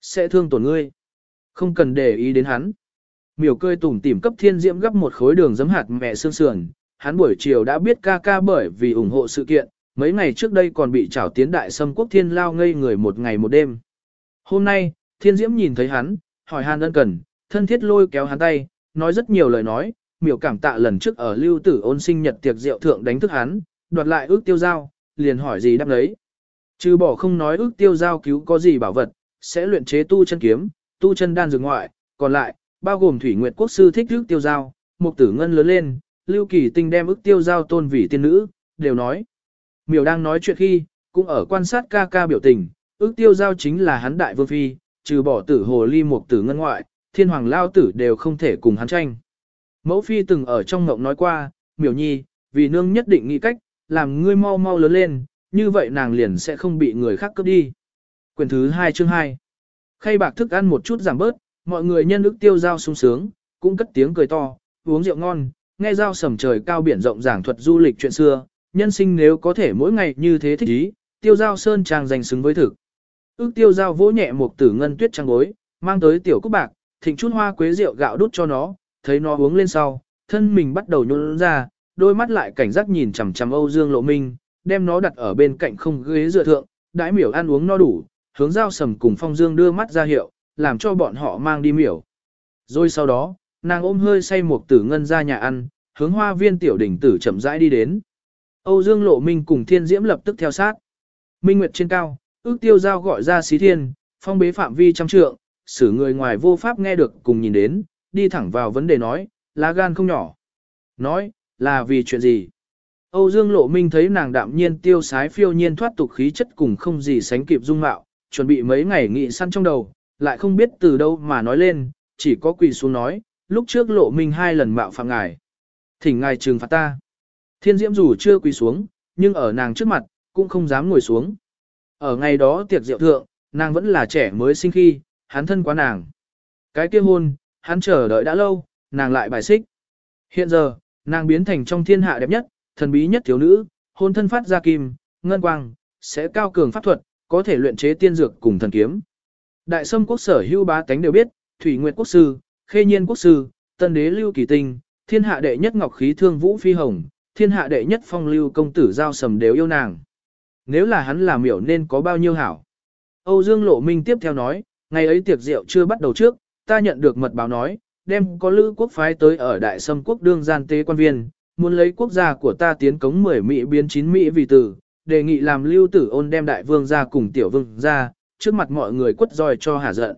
Sẽ thương tổn ngươi. Không cần để ý đến hắn. Miểu cười tủm tỉm cấp thiên diễm gấp một khối đường giấm hạt mẹ xương sườn, hắn buổi chiều đã biết ca ca bởi vì ủng hộ sự kiện, mấy ngày trước đây còn bị trảo tiến đại xâm quốc thiên lao ngây người một ngày một đêm. Hôm nay, thiên diễm nhìn thấy hắn, hỏi han ân cần, thân thiết lôi kéo hắn tay, nói rất nhiều lời nói, miểu cảm tạ lần trước ở lưu tử ôn sinh nhật tiệc rượu thượng đánh thức hắn, đoạt lại ước tiêu giao, liền hỏi gì đáp lấy. Trừ bỏ không nói ước tiêu giao cứu có gì bảo vật, sẽ luyện chế tu chân kiếm, tu chân đan dược ngoại, còn lại, bao gồm thủy nguyệt quốc sư thích ước tiêu giao, một tử ngân lớn lên, lưu kỳ tinh đem ước tiêu giao tôn vị tiên nữ, đều nói. Miểu đang nói chuyện khi, cũng ở quan sát ca ca biểu tình, ước tiêu giao chính là hắn đại vương phi, trừ bỏ tử hồ ly một tử ngân ngoại, thiên hoàng lao tử đều không thể cùng hắn tranh. Mẫu phi từng ở trong ngộng nói qua, miểu nhi, vì nương nhất định nghĩ cách, làm ngươi mau mau lớn lên, như vậy nàng liền sẽ không bị người khác cướp đi. Quyền thứ 2 chương 2 Khay bạc thức ăn một chút giảm bớt, mọi người nhân ức tiêu giao sung sướng, cũng cất tiếng cười to, uống rượu ngon, nghe giao sầm trời cao biển rộng giảng thuật du lịch chuyện xưa, nhân sinh nếu có thể mỗi ngày như thế thích ý, tiêu giao sơn trang danh xứng với thực. Ước tiêu giao vỗ nhẹ một tử ngân tuyết trang bối, mang tới tiểu cúc bạc, thịnh chút hoa quế rượu gạo đút cho nó, thấy nó uống lên sau, thân mình bắt đầu nhún ra, đôi mắt lại cảnh giác nhìn chằm chằm Âu Dương Lộ Minh, đem nó đặt ở bên cạnh không ghế dựa thượng, đãi miểu ăn uống no đủ, hướng giao sầm cùng Phong Dương đưa mắt ra hiệu, làm cho bọn họ mang đi miểu. Rồi sau đó, nàng ôm hơi say một tử ngân ra nhà ăn, hướng hoa viên tiểu đỉnh tử chậm rãi đi đến. Âu Dương Lộ Minh cùng Thiên Diễm lập tức theo sát. Minh Nguyệt trên cao, ước tiêu giao gọi ra xí thiên, phong bế phạm vi trăm trượng, xử người ngoài vô pháp nghe được cùng nhìn đến, đi thẳng vào vấn đề nói, lá gan không nhỏ. Nói, là vì chuyện gì? Âu Dương Lộ Minh thấy nàng đạm nhiên tiêu sái phiêu nhiên thoát tục khí chất cùng không gì sánh kịp dung mạo, chuẩn bị mấy ngày nghị săn trong đầu, lại không biết từ đâu mà nói lên, chỉ có quỳ xuống nói, lúc trước Lộ Minh hai lần mạo phạm ngài. Thỉnh ngài trừng phạt ta. Thiên Diễm dù chưa quỳ xuống, nhưng ở nàng trước mặt, cũng không dám ngồi xuống. Ở ngày đó tiệc rượu thượng, nàng vẫn là trẻ mới sinh khi, hắn thân quá nàng. Cái kia hôn, hắn chờ đợi đã lâu, nàng lại bài xích. Hiện giờ, nàng biến thành trong thiên hạ đẹp nhất, thần bí nhất thiếu nữ, hôn thân phát ra kim, ngân quang, sẽ cao cường pháp thuật, có thể luyện chế tiên dược cùng thần kiếm. Đại sâm quốc sở hưu bá tánh đều biết, Thủy Nguyệt quốc sư, Khê Nhiên quốc sư, Tân đế Lưu Kỳ Tinh, thiên hạ đệ nhất ngọc khí thương vũ phi hồng, thiên hạ đệ nhất phong lưu công tử giao sầm đều yêu nàng. Nếu là hắn làm miểu nên có bao nhiêu hảo. Âu Dương Lộ Minh tiếp theo nói, ngày ấy tiệc rượu chưa bắt đầu trước, ta nhận được mật báo nói, đem có lữ quốc phái tới ở Đại Sâm quốc đương gian tế quan viên, muốn lấy quốc gia của ta tiến cống 10 Mỹ biến 9 Mỹ vì tử, đề nghị làm lưu tử ôn đem đại vương ra cùng tiểu vương ra, trước mặt mọi người quất roi cho hả giận.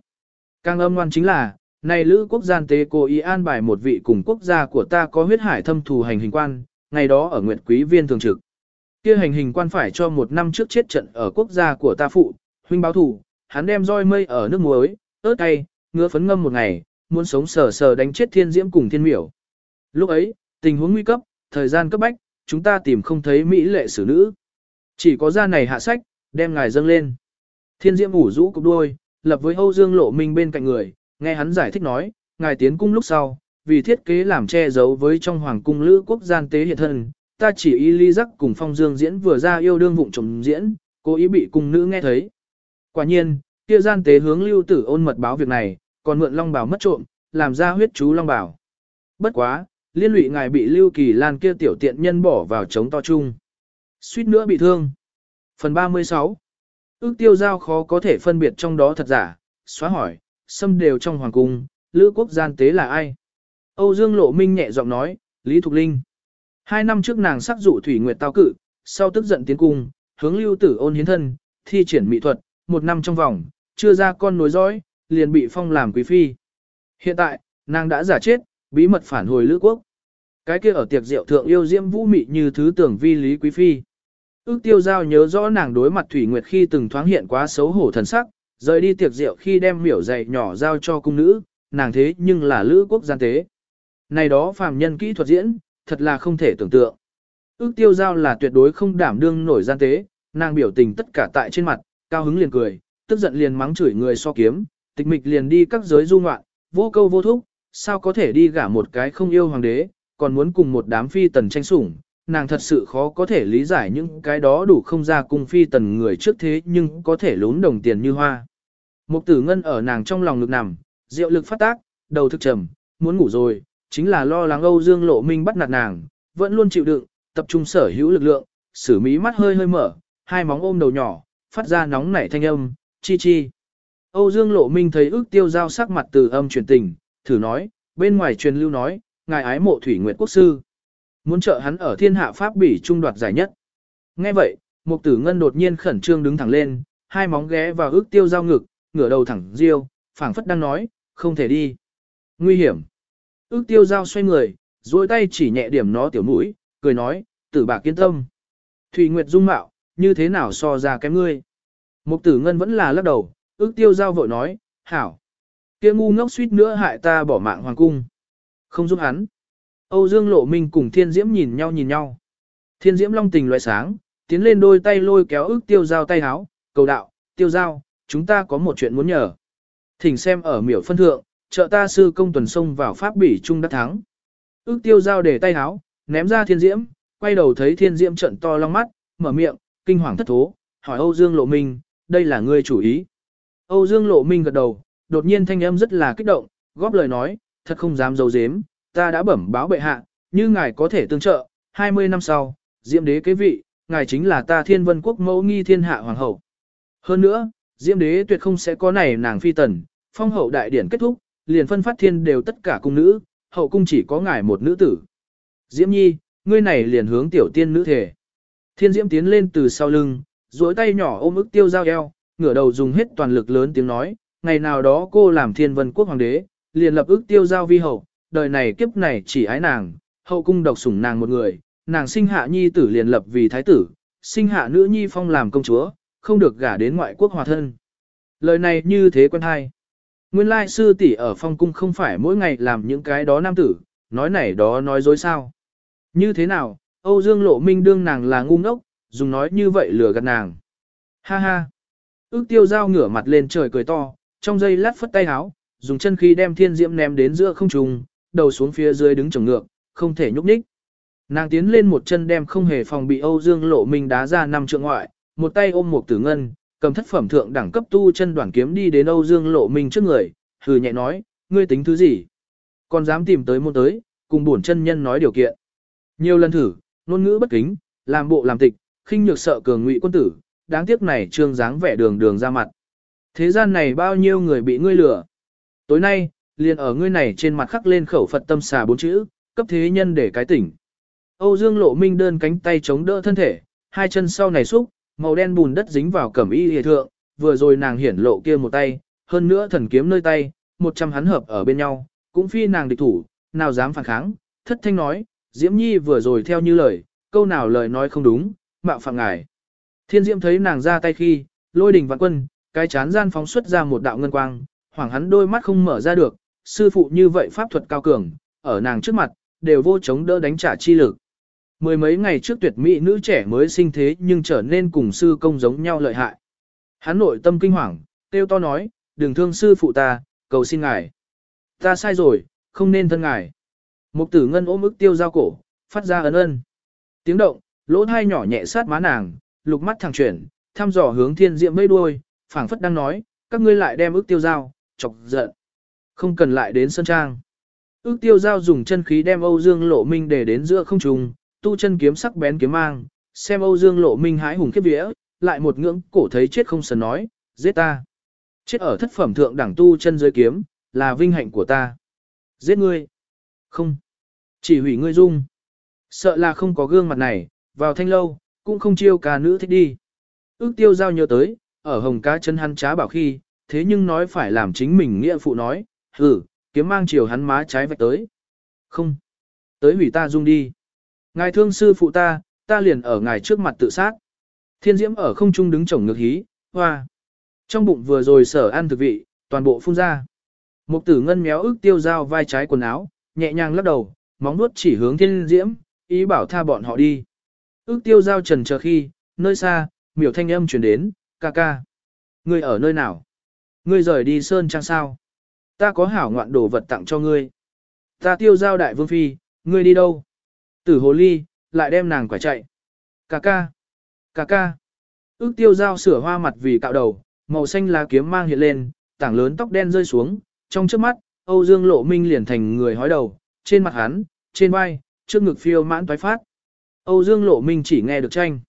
Càng âm ngoan chính là, này lữ quốc gian tế cố ý an bài một vị cùng quốc gia của ta có huyết hải thâm thù hành hình quan, ngày đó ở nguyện Quý Viên thường trực. Kia hành hình quan phải cho một năm trước chết trận ở quốc gia của ta phụ, huynh báo thủ, hắn đem roi mây ở nước muối, ớt cay, ngứa phấn ngâm một ngày, muốn sống sờ sờ đánh chết thiên diễm cùng thiên miểu. Lúc ấy, tình huống nguy cấp, thời gian cấp bách, chúng ta tìm không thấy mỹ lệ xử nữ. Chỉ có ra này hạ sách, đem ngài dâng lên. Thiên diễm ủ rũ cục đuôi, lập với Âu Dương Lộ Minh bên cạnh người, nghe hắn giải thích nói, ngài tiến cung lúc sau, vì thiết kế làm che giấu với trong hoàng cung lữ quốc gian tế hiện thân, ta chỉ ý ly giác cùng phong dương diễn vừa ra yêu đương vụng trộm diễn, cố ý bị cung nữ nghe thấy. Quả nhiên, kia gian tế hướng lưu tử ôn mật báo việc này, còn mượn long bảo mất trộm, làm ra huyết chú long bảo. Bất quá, liên lụy ngài bị lưu kỳ lan kia tiểu tiện nhân bỏ vào chống to chung. Suýt nữa bị thương. Phần 36 Ước tiêu giao khó có thể phân biệt trong đó thật giả, xóa hỏi, xâm đều trong hoàng cung, lữ quốc gian tế là ai? Âu Dương Lộ Minh nhẹ giọng nói, Lý Thục Linh. Hai năm trước nàng sắc dụ Thủy Nguyệt tao cự, sau tức giận tiến cung, hướng lưu tử ôn hiến thân, thi triển mỹ thuật, một năm trong vòng, chưa ra con nối dõi, liền bị phong làm quý phi. Hiện tại, nàng đã giả chết, bí mật phản hồi lữ quốc. Cái kia ở tiệc rượu thượng yêu diễm vũ mị như thứ tưởng vi lý quý phi. Ước tiêu giao nhớ rõ nàng đối mặt Thủy Nguyệt khi từng thoáng hiện quá xấu hổ thần sắc, rời đi tiệc rượu khi đem miểu dày nhỏ giao cho cung nữ, nàng thế nhưng là lữ quốc gian tế. Này đó phàm nhân kỹ thuật diễn, thật là không thể tưởng tượng. Ước tiêu giao là tuyệt đối không đảm đương nổi gian tế, nàng biểu tình tất cả tại trên mặt, cao hứng liền cười, tức giận liền mắng chửi người so kiếm, tịch mịch liền đi các giới du ngoạn, vô câu vô thúc, sao có thể đi gả một cái không yêu hoàng đế, còn muốn cùng một đám phi tần tranh sủng, nàng thật sự khó có thể lý giải những cái đó đủ không ra cung phi tần người trước thế nhưng có thể lún đồng tiền như hoa. Mục tử ngân ở nàng trong lòng lực nằm, diệu lực phát tác, đầu thức trầm, muốn ngủ rồi, chính là lo lắng Âu Dương Lộ Minh bắt nạt nàng, vẫn luôn chịu đựng, tập trung sở hữu lực lượng, sử mí mắt hơi hơi mở, hai móng ôm đầu nhỏ, phát ra nóng nảy thanh âm, chi chi. Âu Dương Lộ Minh thấy ước tiêu giao sắc mặt từ âm truyền tình, thử nói, bên ngoài truyền lưu nói, ngài ái mộ Thủy Nguyệt Quốc Sư. Muốn trợ hắn ở thiên hạ Pháp bỉ trung đoạt giải nhất. Nghe vậy, Mục tử ngân đột nhiên khẩn trương đứng thẳng lên, hai móng ghé vào ước tiêu giao ngực, ngửa đầu thẳng riêu, phảng phất đang nói, không thể đi. Nguy hiểm. Ước tiêu giao xoay người, duỗi tay chỉ nhẹ điểm nó tiểu mũi, cười nói, tử bạc kiên tâm. Thủy Nguyệt dung mạo, như thế nào so ra kém ngươi. Mục tử ngân vẫn là lắc đầu, ước tiêu giao vội nói, hảo. kia ngu ngốc suýt nữa hại ta bỏ mạng hoàng cung. Không giúp hắn. Âu Dương Lộ Minh cùng Thiên Diễm nhìn nhau nhìn nhau. Thiên Diễm long tình loại sáng, tiến lên đôi tay lôi kéo ước tiêu giao tay háo, cầu đạo, tiêu giao, chúng ta có một chuyện muốn nhờ. Thỉnh xem ở miểu phân thượng, trợ ta sư công tuần sông vào pháp bỉ trung đắc thắng. Ước tiêu giao để tay háo, ném ra thiên diễm, quay đầu thấy thiên diễm trận to long mắt, mở miệng, kinh hoàng thất thố, hỏi Âu Dương Lộ Minh, đây là ngươi chủ ý. Âu Dương Lộ Minh gật đầu, đột nhiên thanh âm rất là kích động, góp lời nói, thật không dám giấu giếm, ta đã bẩm báo bệ hạ, như ngài có thể tương trợ, 20 năm sau, diễm đế kế vị, ngài chính là ta thiên vân quốc mẫu nghi thiên hạ hoàng hậu. Hơn nữa, diễm đế tuyệt không sẽ có này nàng phi tần, phong hậu đại điển kết thúc, liền phân phát thiên đều tất cả cung nữ, hậu cung chỉ có ngài một nữ tử. Diễm nhi, ngươi này liền hướng tiểu tiên nữ thể. Thiên diễm tiến lên từ sau lưng, duỗi tay nhỏ ôm ức tiêu giao eo, ngửa đầu dùng hết toàn lực lớn tiếng nói, ngày nào đó cô làm thiên vân quốc hoàng đế, liền lập ước tiêu giao vi hậu, đời này kiếp này chỉ ái nàng, hậu cung độc sủng nàng một người, nàng sinh hạ nhi tử liền lập vì thái tử, sinh hạ nữ nhi phong làm công chúa, không được gả đến ngoại quốc hòa thân. Lời này như thế quen hay. Nguyên lai sư tỷ ở phong cung không phải mỗi ngày làm những cái đó nam tử, nói này đó nói dối sao. Như thế nào, Âu Dương Lộ Minh đương nàng là ngu ngốc, dùng nói như vậy lừa gạt nàng. Ha ha. Ước tiêu giao ngửa mặt lên trời cười to, trong giây lát phất tay háo, dùng chân khí đem thiên diễm ném đến giữa không trung, đầu xuống phía dưới đứng chồng ngược, không thể nhúc nhích. Nàng tiến lên một chân đem không hề phòng bị Âu Dương Lộ Minh đá ra năm trượng ngoại, một tay ôm một tử ngân, cầm thất phẩm thượng đẳng cấp tu chân đoàn kiếm đi đến Âu Dương Lộ Minh trước người, hừ nhẹ nói, ngươi tính thứ gì? Còn dám tìm tới môn tới, cùng bổn chân nhân nói điều kiện. Nhiều lần thử, ngôn ngữ bất kính, làm bộ làm tịch, khinh nhược sợ cường ngụy quân tử, đáng tiếc này trương dáng vẻ đường đường ra mặt. Thế gian này bao nhiêu người bị ngươi lừa. Tối nay, liền ở ngươi này trên mặt khắc lên khẩu Phật tâm xà bốn chữ, cấp thế nhân để cái tỉnh. Âu Dương Lộ Minh đơn cánh tay chống đỡ thân thể, hai chân sau này xúc, màu đen bùn đất dính vào cẩm y hề thượng, vừa rồi nàng hiển lộ kia một tay, hơn nữa thần kiếm nơi tay, một trăm hắn hợp ở bên nhau, cũng phi nàng địch thủ, nào dám phản kháng, thất thanh nói, Diễm Nhi vừa rồi theo như lời, câu nào lời nói không đúng, mạo phạm ngài. Thiên Diễm thấy nàng ra tay khi, lôi đình vạn quân, cái chán gian phóng xuất ra một đạo ngân quang, hoảng hắn đôi mắt không mở ra được, sư phụ như vậy pháp thuật cao cường, ở nàng trước mặt, đều vô chống đỡ đánh trả chi lực. Mười mấy ngày trước tuyệt mỹ nữ trẻ mới sinh thế nhưng trở nên cùng sư công giống nhau lợi hại. Hắn nội tâm kinh hoàng, kêu to nói, đừng thương sư phụ ta, cầu xin ngài. Ta sai rồi, không nên thân ngài. Mục tử ngân ôm ức tiêu giao cổ, phát ra ấn ân. Tiếng động, lỗ thai nhỏ nhẹ sát má nàng, lục mắt thẳng chuyển, thăm dò hướng thiên diệm mây đuôi, phảng phất đang nói, các ngươi lại đem ước tiêu giao, chọc giận. Không cần lại đến sân trang. Ước tiêu giao dùng chân khí đem Âu Dương Lộ Minh để đến giữa không trung, tu chân kiếm sắc bén kiếm mang, xem Âu Dương Lộ Minh hái hùng kiếp vía, lại một ngưỡng cổ thấy chết không sần nói, giết ta. Chết ở thất phẩm thượng đẳng tu chân dưới kiếm, là vinh hạnh của ta. Giết ngươi. Không. Chỉ hủy ngươi dung. Sợ là không có gương mặt này, vào thanh lâu, cũng không chiêu ca nữ thích đi. Ước tiêu giao nhớ tới, ở hồng cá chân hắn trá bảo khi, thế nhưng nói phải làm chính mình nghĩa phụ nói, hử, kiếm mang chiều hắn má trái vạch tới. Không. Tới hủy ta dung đi. Ngài thương sư phụ ta, ta liền ở ngài trước mặt tự sát. Thiên diễm ở không trung đứng chổng ngược hí, hoa. Trong bụng vừa rồi sở ăn thực vị, toàn bộ phun ra. Mục tử ngân méo ức tiêu dao vai trái quần áo, nhẹ nhàng lắc đầu, móng nuốt chỉ hướng thiên diễm, ý bảo tha bọn họ đi. Ước tiêu giao trần chờ khi, nơi xa, miểu thanh âm chuyển đến, ca ca. Ngươi ở nơi nào? Ngươi rời đi sơn trang sao? Ta có hảo ngoạn đồ vật tặng cho ngươi. Ta tiêu giao đại vương phi, ngươi đi đâu? Tử hồ ly, lại đem nàng quả chạy. Ca ca. Ca ca. Ước tiêu giao sửa hoa mặt vì cạo đầu, màu xanh lá kiếm mang hiện lên, tảng lớn tóc đen rơi xuống, trong trước mắt, Âu Dương Lộ Minh liền thành người hói đầu, trên mặt hắn, trên vai, trước ngực phiêu mãn toái phát. Âu Dương Lộ Minh chỉ nghe được tranh.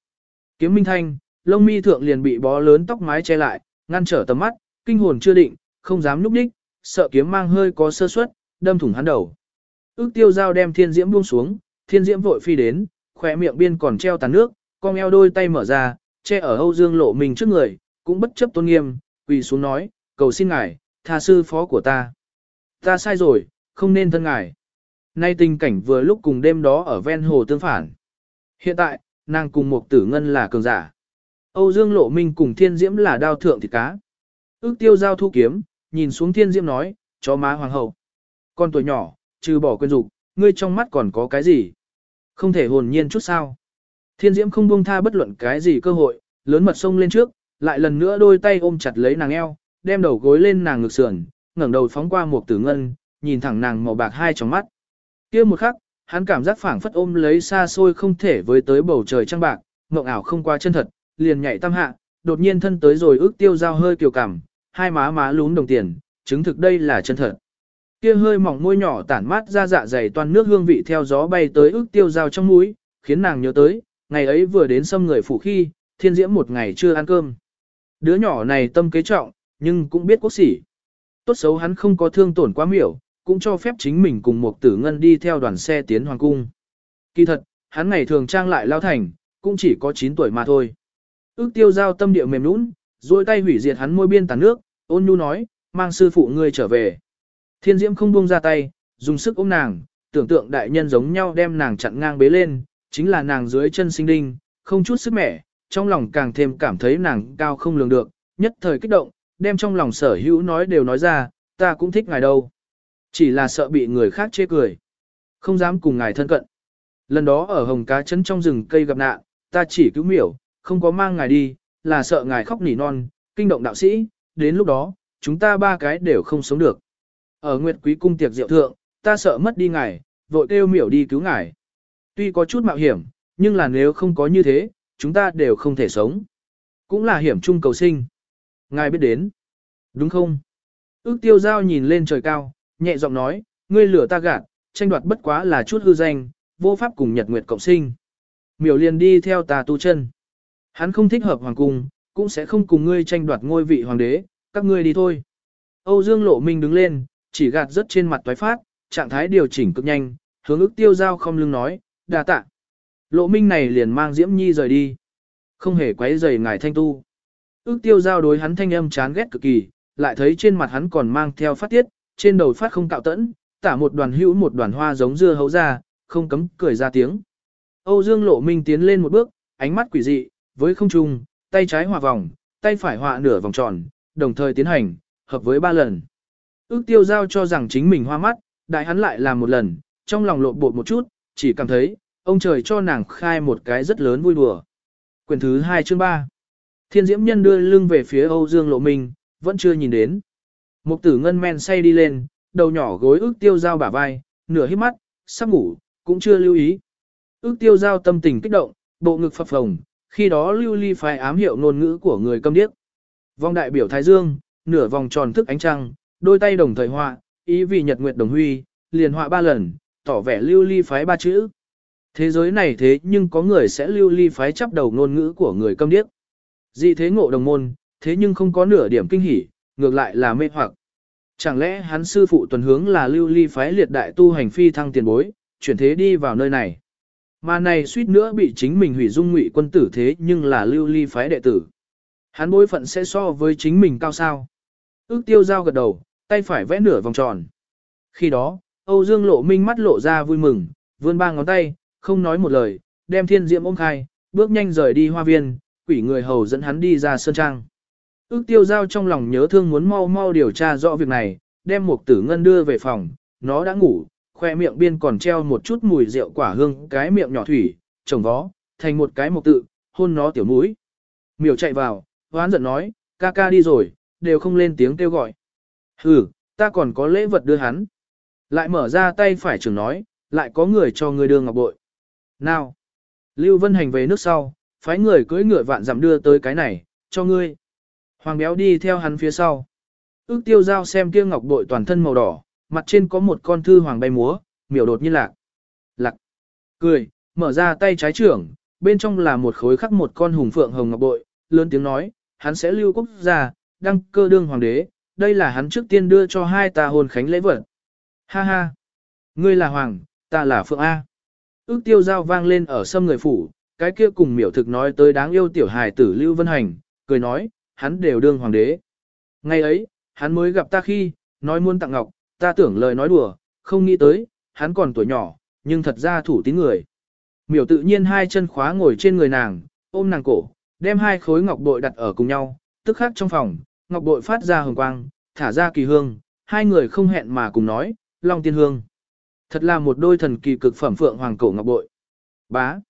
Kiếm minh thanh, lông mi thượng liền bị bó lớn tóc mái che lại, ngăn trở tầm mắt, kinh hồn chưa định, không dám núp đích, sợ kiếm mang hơi có sơ suất, đâm thủng hắn đầu. Ước tiêu dao đem thiên diễm buông xuống, thiên diễm vội phi đến, khỏe miệng biên còn treo tàn nước, con eo đôi tay mở ra, che ở Âu Dương Lộ Minh trước người, cũng bất chấp tôn nghiêm, quỳ xuống nói, cầu xin ngài, tha sư phó của ta. Ta sai rồi, không nên thân ngài. Nay tình cảnh vừa lúc cùng đêm đó ở ven hồ tương phản. Hiện tại, nàng cùng một tử ngân là cường giả. Âu Dương Lộ Minh cùng Thiên Diễm là đao thượng thịt cá. Ước tiêu giao thu kiếm, nhìn xuống Thiên Diễm nói, chó má hoàng hậu. Con tuổi nhỏ, trừ bỏ quên dục, ngươi trong mắt còn có cái gì? Không thể hồn nhiên chút sao? Thiên Diễm không buông tha bất luận cái gì cơ hội, lớn mật sông lên trước, lại lần nữa đôi tay ôm chặt lấy nàng eo, đem đầu gối lên nàng ngực sườn, ngẩng đầu phóng qua một tử ngân, nhìn thẳng nàng màu bạc hai trong mắt. kia một khắc, hắn cảm giác phảng phất ôm lấy xa xôi không thể với tới bầu trời trăng bạc, mộng ảo không qua chân thật, liền nhảy tam hạ, đột nhiên thân tới rồi ước tiêu dao hơi kiều cảm, hai má má lún đồng tiền, chứng thực đây là chân thật. Kia hơi mỏng môi nhỏ tản mát ra dạ dày toàn nước hương vị theo gió bay tới ước tiêu dao trong mũi, khiến nàng nhớ tới, ngày ấy vừa đến xâm người phủ khi, thiên diễm một ngày chưa ăn cơm. Đứa nhỏ này tâm kế trọng, nhưng cũng biết quốc sỉ. Tốt xấu hắn không có thương tổn quá miểu, cũng cho phép chính mình cùng một tử ngân đi theo đoàn xe tiến hoàng cung. Kỳ thật, hắn ngày thường trang lại lao thành, cũng chỉ có 9 tuổi mà thôi. Ước tiêu giao tâm địa mềm nũng, rồi tay hủy diệt hắn môi biên tàn nước, ôn nhu nói, mang sư phụ ngươi trở về. Thiên diễm không buông ra tay, dùng sức ôm nàng, tưởng tượng đại nhân giống nhau đem nàng chặn ngang bế lên, chính là nàng dưới chân sinh đinh, không chút sức mẻ, trong lòng càng thêm cảm thấy nàng cao không lường được, nhất thời kích động, đem trong lòng sở hữu nói đều nói ra, ta cũng thích ngài đâu. Chỉ là sợ bị người khác chê cười. Không dám cùng ngài thân cận. Lần đó ở hồng cá chấn trong rừng cây gặp nạn, ta chỉ cứu miểu, không có mang ngài đi, là sợ ngài khóc nỉ non, kinh động đạo sĩ, đến lúc đó, chúng ta ba cái đều không sống được. Ở Nguyệt Quý cung tiệc diệu thượng, ta sợ mất đi ngài, vội kêu miểu đi cứu ngài. Tuy có chút mạo hiểm, nhưng là nếu không có như thế, chúng ta đều không thể sống. Cũng là hiểm chung cầu sinh. Ngài biết đến. Đúng không? Ước tiêu giao nhìn lên trời cao, nhẹ giọng nói, ngươi lửa ta gạt, tranh đoạt bất quá là chút hư danh, vô pháp cùng nhật nguyệt cộng sinh. Miểu liền đi theo ta tu chân. Hắn không thích hợp hoàng cung, cũng sẽ không cùng ngươi tranh đoạt ngôi vị hoàng đế, các ngươi đi thôi. Âu Dương Lộ Minh đứng lên, chỉ gạt rất trên mặt toái phát, trạng thái điều chỉnh cực nhanh, hướng ức tiêu giao không lưng nói, đà tạ. Lộ Minh này liền mang Diễm Nhi rời đi. Không hề quấy rầy ngài thanh tu. Ước tiêu giao đối hắn thanh âm chán ghét cực kỳ, lại thấy trên mặt hắn còn mang theo phát tiết, trên đầu phát không cạo tẫn, tả một đoàn hữu một đoàn hoa giống dưa hấu ra, không cấm cười ra tiếng. Âu Dương Lộ Minh tiến lên một bước, ánh mắt quỷ dị, với không trung, tay trái hòa vòng, tay phải hòa nửa vòng tròn, đồng thời tiến hành, hợp với ba lần. Ước tiêu giao cho rằng chính mình hoa mắt, đại hắn lại làm một lần, trong lòng lộn bột một chút, chỉ cảm thấy, ông trời cho nàng khai một cái rất lớn vui đùa. Quyển thứ 2 chương 3 Thiên diễm nhân đưa lưng về phía Âu Dương Lộ Minh, vẫn chưa nhìn đến. Mục tử ngân men say đi lên, đầu nhỏ gối ước tiêu giao bả vai, nửa hít mắt, sắp ngủ, cũng chưa lưu ý. Ước tiêu giao tâm tình kích động, bộ ngực phập phồng, khi đó lưu ly phái ám hiệu ngôn ngữ của người câm điếc. Vong đại biểu Thái Dương, nửa vòng tròn thức ánh trăng, đôi tay đồng thời họa, ý vì nhật nguyệt đồng huy, liền họa ba lần, tỏ vẻ lưu ly phái ba chữ. Thế giới này thế nhưng có người sẽ lưu ly phái chấp đầu ngôn ngữ của người câm điếc. Dị thế ngộ đồng môn, thế nhưng không có nửa điểm kinh hỉ, ngược lại là mê hoặc. Chẳng lẽ hắn sư phụ tuần hướng là lưu ly phái liệt đại tu hành phi thăng tiền bối, chuyển thế đi vào nơi này. Mà này suýt nữa bị chính mình hủy dung ngụy quân tử thế nhưng là lưu ly phái đệ tử. Hắn bối phận sẽ so với chính mình cao sao. Ước tiêu giao gật đầu, tay phải vẽ nửa vòng tròn. Khi đó, Âu Dương lộ minh mắt lộ ra vui mừng, vươn ba ngón tay, không nói một lời, đem thiên diệm ôm khai, bước nhanh rời đi hoa viên, quỷ người hầu dẫn hắn đi ra sơn trang. Ước tiêu giao trong lòng nhớ thương muốn mau mau điều tra rõ việc này, đem một tử ngân đưa về phòng, nó đã ngủ, khoe miệng biên còn treo một chút mùi rượu quả hương, cái miệng nhỏ thủy, trồng vó, thành một cái mục tự, hôn nó tiểu mũi. Miểu chạy vào, hoán giận nói, ca ca đi rồi, đều không lên tiếng kêu gọi. Hừ, ta còn có lễ vật đưa hắn. Lại mở ra tay phải trường nói, lại có người cho người đưa ngọc bội. Nào, Lưu Vân Hành về nước sau, phái người cưỡi ngựa vạn dặm đưa tới cái này, cho ngươi. Hoàng béo đi theo hắn phía sau. Ước tiêu giao xem kia ngọc bội toàn thân màu đỏ, mặt trên có một con thư hoàng bay múa, miểu đột nhiên lạc. Lạc. Cười, mở ra tay trái trưởng, bên trong là một khối khắc một con hùng phượng hồng ngọc bội, lớn tiếng nói, hắn sẽ lưu quốc gia, đăng cơ đương hoàng đế, đây là hắn trước tiên đưa cho hai ta hồn khánh lễ vật. Ha ha. Ngươi là hoàng, ta là phượng A. Ước tiêu giao vang lên ở sâm người phủ, cái kia cùng miểu thực nói tới đáng yêu tiểu hài tử Lưu Vân Hành, cười nói, hắn đều đương hoàng đế. Ngày ấy, hắn mới gặp ta khi, nói muốn tặng ngọc, ta tưởng lời nói đùa, không nghĩ tới, hắn còn tuổi nhỏ, nhưng thật ra thủ tín người. Miểu tự nhiên hai chân khóa ngồi trên người nàng, ôm nàng cổ, đem hai khối ngọc bội đặt ở cùng nhau, tức khắc trong phòng, ngọc bội phát ra hồng quang, thả ra kỳ hương, hai người không hẹn mà cùng nói, long tiên hương. Thật là một đôi thần kỳ cực phẩm phượng hoàng cổ ngọc bội. Bá.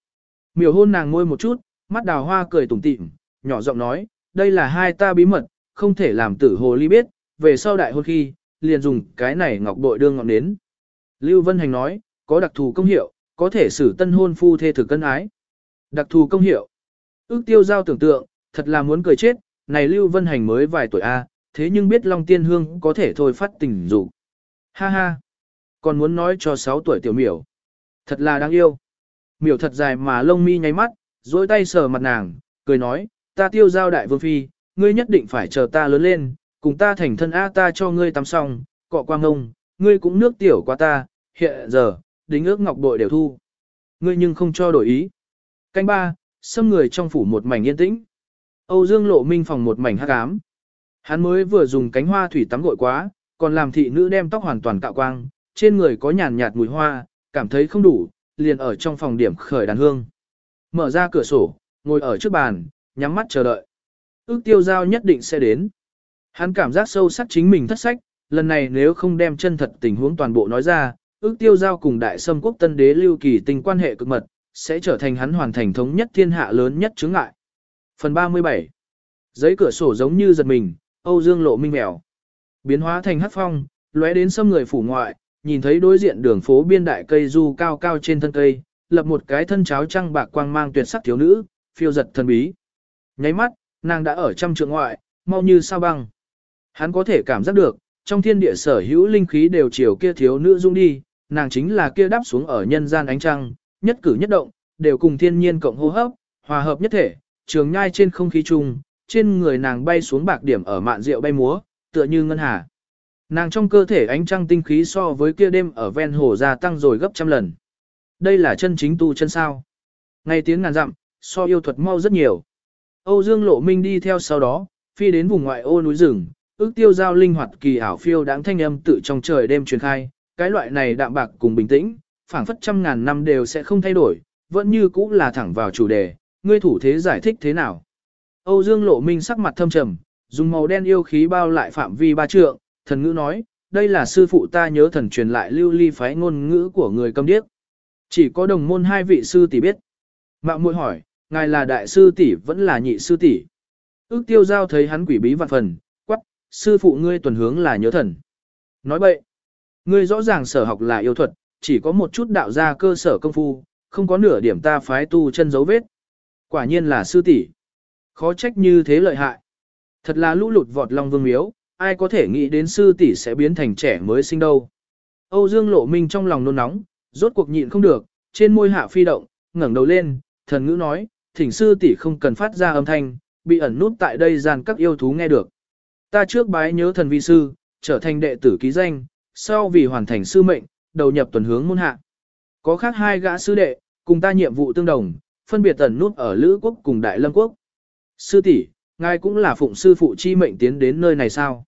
Miểu hôn nàng ngôi một chút, mắt đào hoa cười tủm tỉm, nhỏ giọng nói, đây là hai ta bí mật, không thể làm tử hồ ly biết, về sau đại hôn khi, liền dùng cái này ngọc bội đương ngọn nến. Lưu Vân Hành nói, có đặc thù công hiệu, có thể xử tân hôn phu thê thực cân ái. Đặc thù công hiệu. Ước tiêu giao tưởng tượng, thật là muốn cười chết, này Lưu Vân Hành mới vài tuổi A, thế nhưng biết Long Tiên Hương có thể thôi phát tình dục. Ha ha. Còn muốn nói cho 6 tuổi tiểu miểu. Thật là đáng yêu. Miểu thật dài mà lông mi nháy mắt, dối tay sờ mặt nàng, cười nói, ta tiêu giao đại vương phi, ngươi nhất định phải chờ ta lớn lên, cùng ta thành thân A ta cho ngươi tắm xong, cọ quang ngông, ngươi cũng nước tiểu qua ta, hiện giờ, đính ước ngọc bội đều thu. Ngươi nhưng không cho đổi ý. Canh ba, xâm người trong phủ một mảnh yên tĩnh. Âu Dương lộ minh phòng một mảnh hắc ám. Hắn mới vừa dùng cánh hoa thủy tắm gội quá, còn làm thị nữ đem tóc hoàn toàn cạo quang, trên người có nhàn nhạt mùi hoa, cảm thấy không đủ, liền ở trong phòng điểm khởi đàn hương. Mở ra cửa sổ, ngồi ở trước bàn, nhắm mắt chờ đợi. Ước tiêu giao nhất định sẽ đến. Hắn cảm giác sâu sắc chính mình thất sách, lần này nếu không đem chân thật tình huống toàn bộ nói ra, ước tiêu giao cùng đại sâm quốc tân đế lưu kỳ tình quan hệ cực mật, sẽ trở thành hắn hoàn thành thống nhất thiên hạ lớn nhất chứng ngại. Phần 37 Giấy cửa sổ giống như giật mình, Âu Dương lộ minh mèo. Biến hóa thành hắc phong, lóe đến sâm người phủ ngoại, nhìn thấy đối diện đường phố biên đại cây du cao cao trên thân cây, lập một cái thân cháo trăng bạc quang mang tuyệt sắc thiếu nữ, phiêu giật thần bí. Nháy mắt, nàng đã ở trăm trượng ngoại, mau như sao băng. Hắn có thể cảm giác được, trong thiên địa sở hữu linh khí đều chiều kia thiếu nữ dung đi, nàng chính là kia đáp xuống ở nhân gian ánh trăng, nhất cử nhất động, đều cùng thiên nhiên cộng hô hấp, hòa hợp nhất thể, trường nhai trên không khí chung, trên người nàng bay xuống bạc điểm ở mạn rượu bay múa, tựa như ngân hà. Nàng trong cơ thể ánh trăng tinh khí so với kia đêm ở ven hồ gia tăng rồi gấp trăm lần. Đây là chân chính tu chân sao. Ngay tiếng ngàn dặm, so yêu thuật mau rất nhiều. Âu Dương Lộ Minh đi theo sau đó, phi đến vùng ngoại ô núi rừng, ước tiêu giao linh hoạt kỳ ảo phiêu đáng thanh âm tự trong trời đêm truyền khai, cái loại này đạm bạc cùng bình tĩnh, phảng phất trăm ngàn năm đều sẽ không thay đổi, vẫn như cũ là thẳng vào chủ đề, ngươi thủ thế giải thích thế nào. Âu Dương Lộ Minh sắc mặt thâm trầm, dùng màu đen yêu khí bao lại phạm vi ba trượng, thần ngữ nói, đây là sư phụ ta nhớ thần truyền lại lưu ly phái ngôn ngữ của người câm điếc. Chỉ có đồng môn hai vị sư tỷ biết. Mạo muội hỏi, ngài là đại sư tỷ vẫn là nhị sư tỷ? Ước tiêu giao thấy hắn quỷ bí vạn phần, quắc, sư phụ ngươi tuần hướng là nhớ thần. Nói bậy, ngươi rõ ràng sở học là yêu thuật, chỉ có một chút đạo gia cơ sở công phu, không có nửa điểm ta phái tu chân dấu vết. Quả nhiên là sư tỷ. Khó trách như thế lợi hại. Thật là lũ lụt vọt long vương miếu, ai có thể nghĩ đến sư tỷ sẽ biến thành trẻ mới sinh đâu. Âu Dương Lộ Minh trong lòng nôn nóng, rốt cuộc nhịn không được, trên môi hạ phi động, ngẩng đầu lên, thần ngữ nói, thỉnh sư tỷ không cần phát ra âm thanh, bị ẩn nút tại đây gian các yêu thú nghe được. Ta trước bái nhớ thần vi sư, trở thành đệ tử ký danh, sau vì hoàn thành sư mệnh, đầu nhập tuần hướng môn hạ. Có khác hai gã sư đệ, cùng ta nhiệm vụ tương đồng, phân biệt ẩn nút ở Lữ quốc cùng Đại Lâm quốc. Sư tỷ, ngài cũng là phụng sư phụ chi mệnh tiến đến nơi này sao?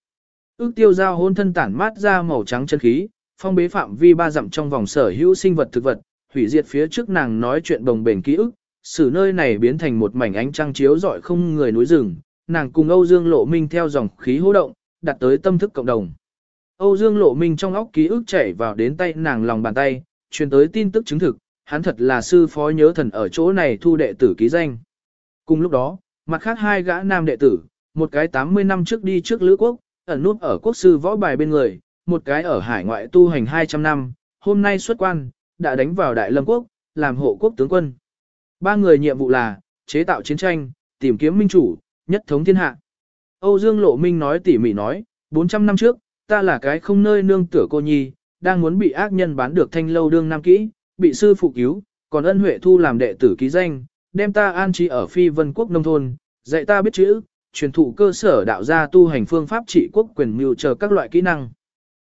Ước tiêu giao hôn thân tản mát ra màu trắng chân khí, phong bế phạm vi ba dặm trong vòng sở hữu sinh vật thực vật, hủy diệt phía trước nàng nói chuyện đồng bền ký ức, xử nơi này biến thành một mảnh ánh trăng chiếu rọi không người núi rừng, nàng cùng Âu Dương Lộ Minh theo dòng khí hô động, đặt tới tâm thức cộng đồng. Âu Dương Lộ Minh trong óc ký ức chảy vào đến tay nàng lòng bàn tay, truyền tới tin tức chứng thực, hắn thật là sư phó nhớ thần ở chỗ này thu đệ tử ký danh. Cùng lúc đó, mặt khác hai gã nam đệ tử, một cái 80 năm trước đi trước Lữ Quốc, ẩn nút ở quốc sư võ bài bên người, một cái ở hải ngoại tu hành 200 năm, hôm nay xuất quan, đã đánh vào Đại Lâm Quốc, làm hộ quốc tướng quân. Ba người nhiệm vụ là, chế tạo chiến tranh, tìm kiếm minh chủ, nhất thống thiên hạ. Âu Dương Lộ Minh nói tỉ mỉ nói, 400 năm trước, ta là cái không nơi nương tựa cô nhi, đang muốn bị ác nhân bán được thanh lâu đương nam kỹ, bị sư phụ cứu, còn ân huệ thu làm đệ tử ký danh, đem ta an trí ở phi vân quốc nông thôn, dạy ta biết chữ, truyền thụ cơ sở đạo gia tu hành phương pháp trị quốc quyền mưu chờ các loại kỹ năng.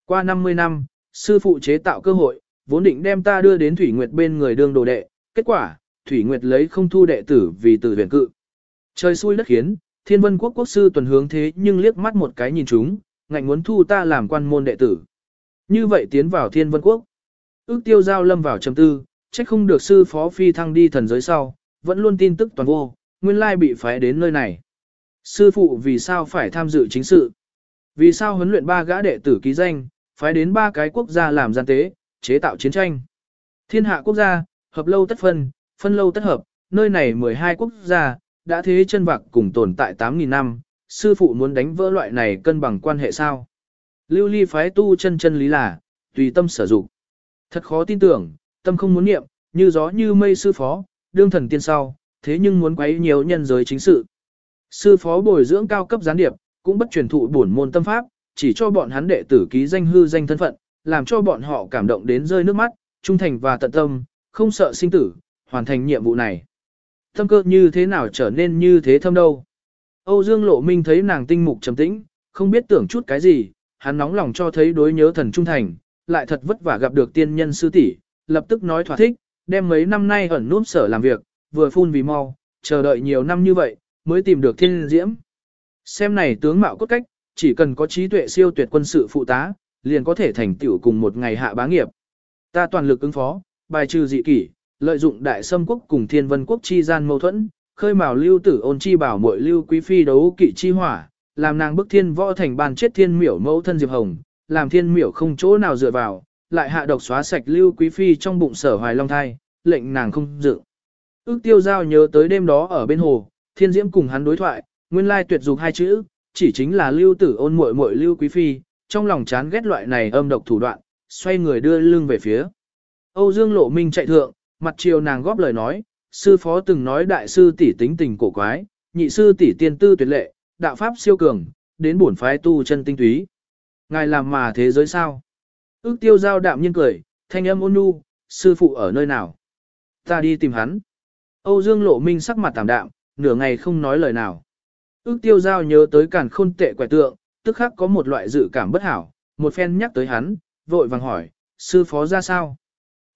Qua 50 năm, sư phụ chế tạo cơ hội, vốn định đem ta đưa đến Thủy Nguyệt bên người đương đồ đệ, kết quả, Thủy Nguyệt lấy không thu đệ tử vì tử huyền cự. Trời xui đất khiến, thiên vân quốc quốc sư tuần hướng thế nhưng liếc mắt một cái nhìn chúng, ngạnh muốn thu ta làm quan môn đệ tử. Như vậy tiến vào thiên vân quốc. Ước tiêu giao lâm vào trầm tư, trách không được sư phó phi thăng đi thần giới sau, vẫn luôn tin tức toàn vô, nguyên lai bị phái đến nơi này. Sư phụ vì sao phải tham dự chính sự? Vì sao huấn luyện ba gã đệ tử ký danh, phái đến ba cái quốc gia làm gian tế, chế tạo chiến tranh? Thiên hạ quốc gia, hợp lâu tất phân, phân lâu tất hợp, nơi này 12 quốc gia, đã thế chân vạc cùng tồn tại 8.000 năm, sư phụ muốn đánh vỡ loại này cân bằng quan hệ sao? Lưu ly phái tu chân chân lý là, tùy tâm sở dụng. Thật khó tin tưởng, tâm không muốn niệm, như gió như mây sư phó, đương thần tiên sau, thế nhưng muốn quấy nhiều nhân giới chính sự. Sư phó bồi dưỡng cao cấp gián điệp, cũng bất truyền thụ bổn môn tâm pháp, chỉ cho bọn hắn đệ tử ký danh hư danh thân phận, làm cho bọn họ cảm động đến rơi nước mắt, trung thành và tận tâm, không sợ sinh tử, hoàn thành nhiệm vụ này. thâm cơ như thế nào trở nên như thế thâm đâu. Âu Dương Lộ Minh thấy nàng tinh mục trầm tĩnh, không biết tưởng chút cái gì, hắn nóng lòng cho thấy đối nhớ thần trung thành, lại thật vất vả gặp được tiên nhân sư tỷ, lập tức nói thỏa thích, đem mấy năm nay ẩn núp sở làm việc, vừa phun vì mau, chờ đợi nhiều năm như vậy, mới tìm được thiên diễm. Xem này tướng mạo cốt cách, chỉ cần có trí tuệ siêu tuyệt quân sự phụ tá, liền có thể thành tựu cùng một ngày hạ bá nghiệp. Ta toàn lực ứng phó, bài trừ dị kỷ, lợi dụng đại sâm quốc cùng thiên vân quốc chi gian mâu thuẫn, khơi mào lưu tử ôn chi bảo muội lưu quý phi đấu kỵ chi hỏa, làm nàng bức thiên võ thành bàn chết thiên miểu mẫu thân diệp hồng, làm thiên miểu không chỗ nào dựa vào, lại hạ độc xóa sạch lưu quý phi trong bụng sở hoài long thai, lệnh nàng không dự. Ước tiêu giao nhớ tới đêm đó ở bên hồ, thiên diễm cùng hắn đối thoại, nguyên lai tuyệt dục hai chữ, chỉ chính là lưu tử ôn muội muội lưu quý phi, trong lòng chán ghét loại này âm độc thủ đoạn, xoay người đưa lưng về phía. Âu Dương Lộ Minh chạy thượng, mặt chiều nàng góp lời nói, sư phó từng nói đại sư tỷ tính tình cổ quái, nhị sư tỷ tiên tư tuyệt lệ, đạo pháp siêu cường, đến bổn phái tu chân tinh túy. Ngài làm mà thế giới sao? Ước tiêu giao đạm nhiên cười, thanh âm ôn nhu, sư phụ ở nơi nào? Ta đi tìm hắn. Âu Dương Lộ Minh sắc mặt tạm đạm, nửa ngày không nói lời nào. Ước tiêu giao nhớ tới cản khôn tệ quẻ tượng, tức khắc có một loại dự cảm bất hảo, một phen nhắc tới hắn, vội vàng hỏi, sư phó ra sao?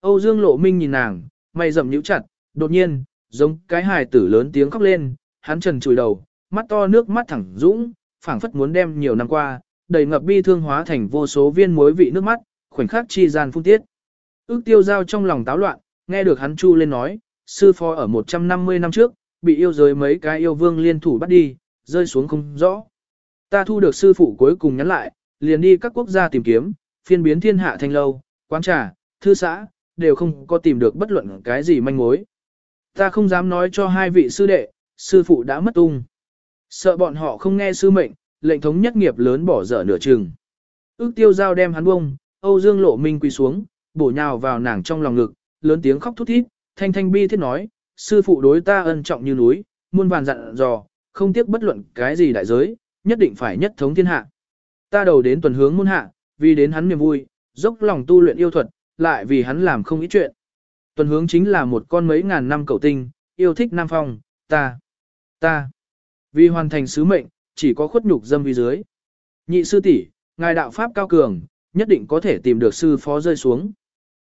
Âu Dương Lộ Minh nhìn nàng, mày rậm nhíu chặt, đột nhiên, giống cái hài tử lớn tiếng khóc lên, hắn trần chùi đầu, mắt to nước mắt thẳng dũng, phảng phất muốn đem nhiều năm qua, đầy ngập bi thương hóa thành vô số viên muối vị nước mắt, khoảnh khắc chi gian phun tiết. Ước tiêu giao trong lòng táo loạn, nghe được hắn chu lên nói, sư phó ở 150 năm trước, bị yêu giới mấy cái yêu vương liên thủ bắt đi, rơi xuống không rõ. Ta thu được sư phụ cuối cùng nhắn lại, liền đi các quốc gia tìm kiếm, phiên biến thiên hạ thanh lâu, quán trà, thư xã, đều không có tìm được bất luận cái gì manh mối. Ta không dám nói cho hai vị sư đệ, sư phụ đã mất tung. Sợ bọn họ không nghe sư mệnh, lệnh thống nhất nghiệp lớn bỏ dở nửa chừng. Ước tiêu giao đem hắn bông, Âu Dương lộ minh quỳ xuống, bổ nhào vào nàng trong lòng ngực, lớn tiếng khóc thút thít, thanh thanh bi thiết nói, sư phụ đối ta ân trọng như núi, muôn vàn dặn dò, không tiếc bất luận cái gì đại giới, nhất định phải nhất thống thiên hạ. Ta đầu đến tuần hướng muôn hạ, vì đến hắn niềm vui, dốc lòng tu luyện yêu thuật, lại vì hắn làm không ít chuyện. Tuần hướng chính là một con mấy ngàn năm cầu tinh, yêu thích Nam Phong, ta, ta. Vì hoàn thành sứ mệnh, chỉ có khuất nhục dâm vi dưới. Nhị sư tỷ, ngài đạo pháp cao cường, nhất định có thể tìm được sư phó rơi xuống.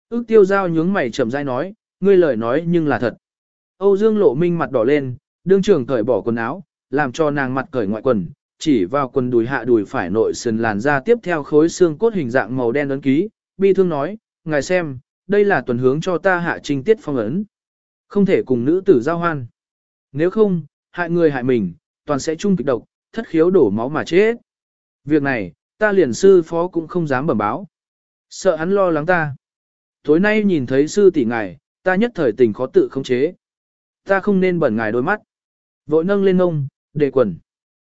Ước tiêu giao nhướng mày chậm rãi nói, ngươi lời nói nhưng là thật. Âu Dương lộ minh mặt đỏ lên, đương trưởng cởi bỏ quần áo, làm cho nàng mặt cởi ngoại quần, chỉ vào quần đùi hạ đùi phải nội sườn làn ra tiếp theo khối xương cốt hình dạng màu đen ấn ký, bi thương nói, ngài xem, đây là tuần hướng cho ta hạ trinh tiết phong ấn. Không thể cùng nữ tử giao hoan. Nếu không, hại người hại mình, toàn sẽ chung kịch độc, thất khiếu đổ máu mà chết. Việc này, ta liền sư phó cũng không dám bẩm báo. Sợ hắn lo lắng ta. Tối nay nhìn thấy sư tỷ ngài, ta nhất thời tình khó tự khống chế. Ta không nên bẩn ngài đôi mắt. Vội nâng lên ngông, đề quần.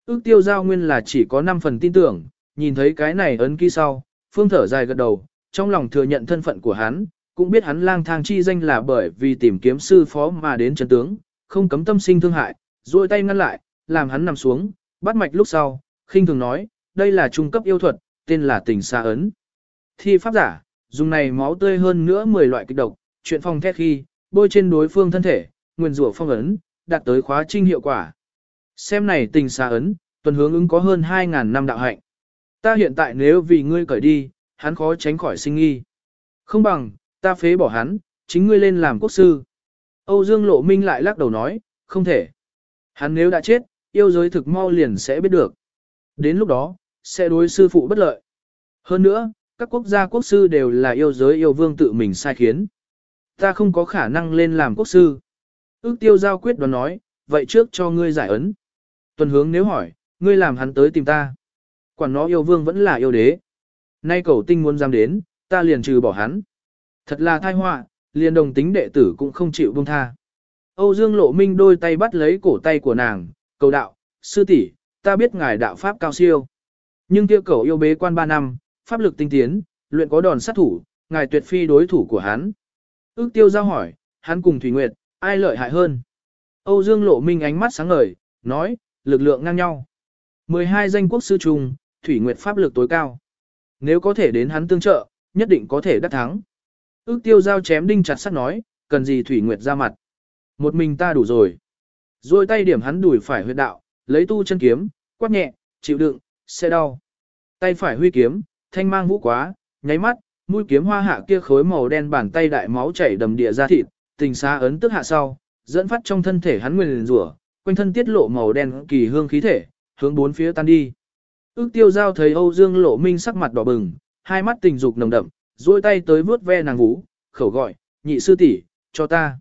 Ước tiêu giao nguyên là chỉ có 5 phần tin tưởng, nhìn thấy cái này ấn ký sau, phương thở dài gật đầu, trong lòng thừa nhận thân phận của hắn, cũng biết hắn lang thang chi danh là bởi vì tìm kiếm sư phó mà đến chân tướng, không cấm tâm sinh thương hại, duỗi tay ngăn lại, làm hắn nằm xuống, bắt mạch lúc sau, khinh thường nói, đây là trung cấp yêu thuật, tên là tình xa ấn. Thi pháp giả, dùng này máu tươi hơn nữa 10 loại kịch độc, chuyện phong thét khi, bôi trên đối phương thân thể, nguyên rủa phong ấn, đạt tới khóa trinh hiệu quả. Xem này tình xa ấn, tuần hướng ứng có hơn 2.000 năm đạo hạnh. Ta hiện tại nếu vì ngươi cởi đi, hắn khó tránh khỏi sinh nghi. Không bằng, ta phế bỏ hắn, chính ngươi lên làm quốc sư. Âu Dương Lộ Minh lại lắc đầu nói, không thể. Hắn nếu đã chết, yêu giới thực mau liền sẽ biết được. Đến lúc đó, sẽ đối sư phụ bất lợi. Hơn nữa, các quốc gia quốc sư đều là yêu giới yêu vương tự mình sai khiến. Ta không có khả năng lên làm quốc sư. Ước tiêu giao quyết đoán nói, vậy trước cho ngươi giải ấn. Tuần hướng nếu hỏi, ngươi làm hắn tới tìm ta. Quản nó yêu vương vẫn là yêu đế. Nay cầu tinh muốn dám đến, ta liền trừ bỏ hắn. Thật là tai họa, liền đồng tính đệ tử cũng không chịu buông tha. Âu Dương Lộ Minh đôi tay bắt lấy cổ tay của nàng, cầu đạo, sư tỷ, ta biết ngài đạo pháp cao siêu. Nhưng kia cầu yêu bế quan 3 năm, pháp lực tinh tiến, luyện có đòn sát thủ, ngài tuyệt phi đối thủ của hắn. Ước tiêu giao hỏi, hắn cùng Thủy Nguyệt, ai lợi hại hơn? Âu Dương Lộ Minh ánh mắt sáng ngời, nói, lực lượng ngang nhau. 12 danh quốc sư trùng, Thủy Nguyệt pháp lực tối cao. Nếu có thể đến hắn tương trợ, nhất định có thể đắc thắng. Ước tiêu giao chém đinh chặt sắt nói, cần gì Thủy Nguyệt ra mặt. Một mình ta đủ rồi. Rồi tay điểm hắn đuổi phải huyệt đạo, lấy tu chân kiếm, quát nhẹ, chịu đựng, sẽ đau. Tay phải huy kiếm, thanh mang vũ quá, nháy mắt, mũi kiếm hoa hạ kia khối màu đen bàn tay đại máu chảy đầm địa ra thịt, tình xa ấn tức hạ sau, dẫn phát trong thân thể hắn nguyên rủa, quanh thân tiết lộ màu đen kỳ hương khí thể, hướng bốn phía tan đi. Ước tiêu giao thấy Âu Dương lộ minh sắc mặt đỏ bừng, hai mắt tình dục nồng đậm, duỗi tay tới vuốt ve nàng vũ, khẩu gọi, nhị sư tỷ, cho ta.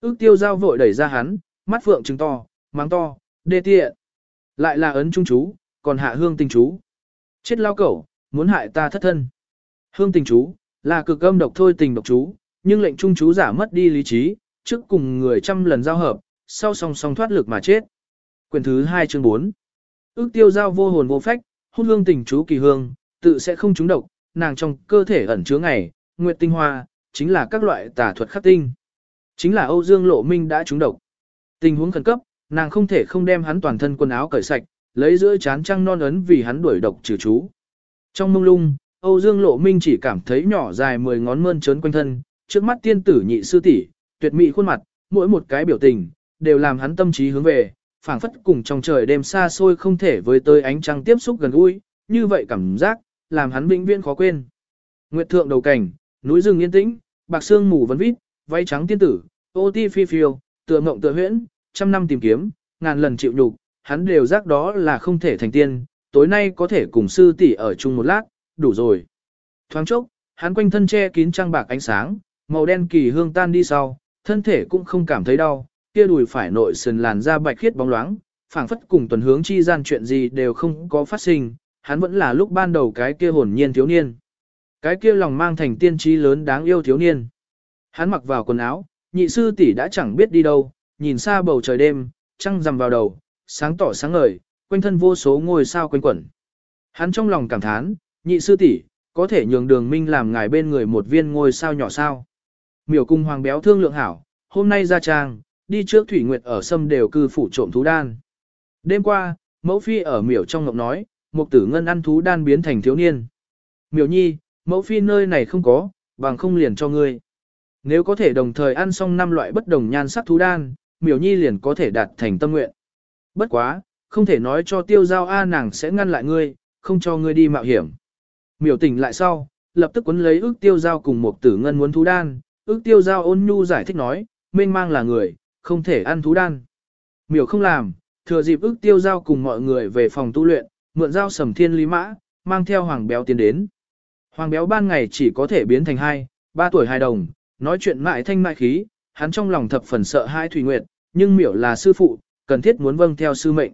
Ước tiêu giao vội đẩy ra hắn, mắt phượng trừng to, mắng to, đê tiện. Lại là ấn trung chú, còn hạ hương tình chú. Chết lao cẩu, muốn hại ta thất thân. Hương tình chú, là cực âm độc thôi tình độc chú, nhưng lệnh trung chú giả mất đi lý trí, trước cùng người trăm lần giao hợp, sau song song thoát lực mà chết. Quyền thứ 2 chương 4 Ước tiêu giao vô hồn vô phách, Hút hương tình chú kỳ hương, tự sẽ không trúng độc, nàng trong cơ thể ẩn chứa ngày, nguyệt tinh hoa, chính là các loại tà thuật khắc tinh. Chính là Âu Dương Lộ Minh đã trúng độc. Tình huống khẩn cấp, nàng không thể không đem hắn toàn thân quần áo cởi sạch, lấy giữa chán trăng non ấn vì hắn đuổi độc trừ chú. Trong mông lung, Âu Dương Lộ Minh chỉ cảm thấy nhỏ dài mười ngón mơn trớn quanh thân, trước mắt tiên tử nhị sư tỷ, tuyệt mỹ khuôn mặt, mỗi một cái biểu tình, đều làm hắn tâm trí hướng về, phảng phất cùng trong trời đêm xa xôi không thể với tới ánh trăng tiếp xúc gần gũi, như vậy cảm giác, làm hắn vĩnh viễn khó quên. Nguyệt thượng đầu cảnh, núi rừng yên tĩnh, bạc xương mù vấn vít, váy trắng tiên tử, ô ti phi phiêu, tựa mộng tựa huyễn, trăm năm tìm kiếm, ngàn lần chịu nhục, hắn đều giác đó là không thể thành tiên, tối nay có thể cùng sư tỷ ở chung một lát, đủ rồi. Thoáng chốc, hắn quanh thân che kín trăng bạc ánh sáng, màu đen kỳ hương tan đi sau, thân thể cũng không cảm thấy đau, kia đùi phải nội sườn làn da bạch khiết bóng loáng, phảng phất cùng tuần hướng chi gian chuyện gì đều không có phát sinh, hắn vẫn là lúc ban đầu cái kia hồn nhiên thiếu niên. Cái kia lòng mang thành tiên trí lớn đáng yêu thiếu niên. Hắn mặc vào quần áo, nhị sư tỷ đã chẳng biết đi đâu, nhìn xa bầu trời đêm, trăng rằm vào đầu, sáng tỏ sáng ngời, quanh thân vô số ngôi sao quanh quẩn. Hắn trong lòng cảm thán, nhị sư tỷ có thể nhường đường minh làm ngài bên người một viên ngôi sao nhỏ sao. Miểu cung hoàng béo thương lượng hảo, hôm nay ra trang, đi trước thủy nguyệt ở sâm đều cư phủ trộm thú đan. Đêm qua, mẫu phi ở miểu trong ngọc nói, một tử ngân ăn thú đan biến thành thiếu niên. Miểu nhi, mẫu phi nơi này không có, bằng không liền cho ngươi. Nếu có thể đồng thời ăn xong năm loại bất đồng nhan sắc thú đan, miểu nhi liền có thể đạt thành tâm nguyện. Bất quá, không thể nói cho tiêu giao A nàng sẽ ngăn lại ngươi, không cho ngươi đi mạo hiểm. Miểu tỉnh lại sau, lập tức quấn lấy ước tiêu giao cùng một tử ngân muốn thú đan, ước tiêu giao ôn nhu giải thích nói, mênh mang là người, không thể ăn thú đan. Miểu không làm, thừa dịp ước tiêu giao cùng mọi người về phòng tu luyện, mượn giao sầm thiên lý mã, mang theo hoàng béo tiến đến. Hoàng béo ban ngày chỉ có thể biến thành hai, ba tuổi hai đồng, nói chuyện mại thanh mại khí, hắn trong lòng thập phần sợ hai Thủy Nguyệt, nhưng miểu là sư phụ, cần thiết muốn vâng theo sư mệnh.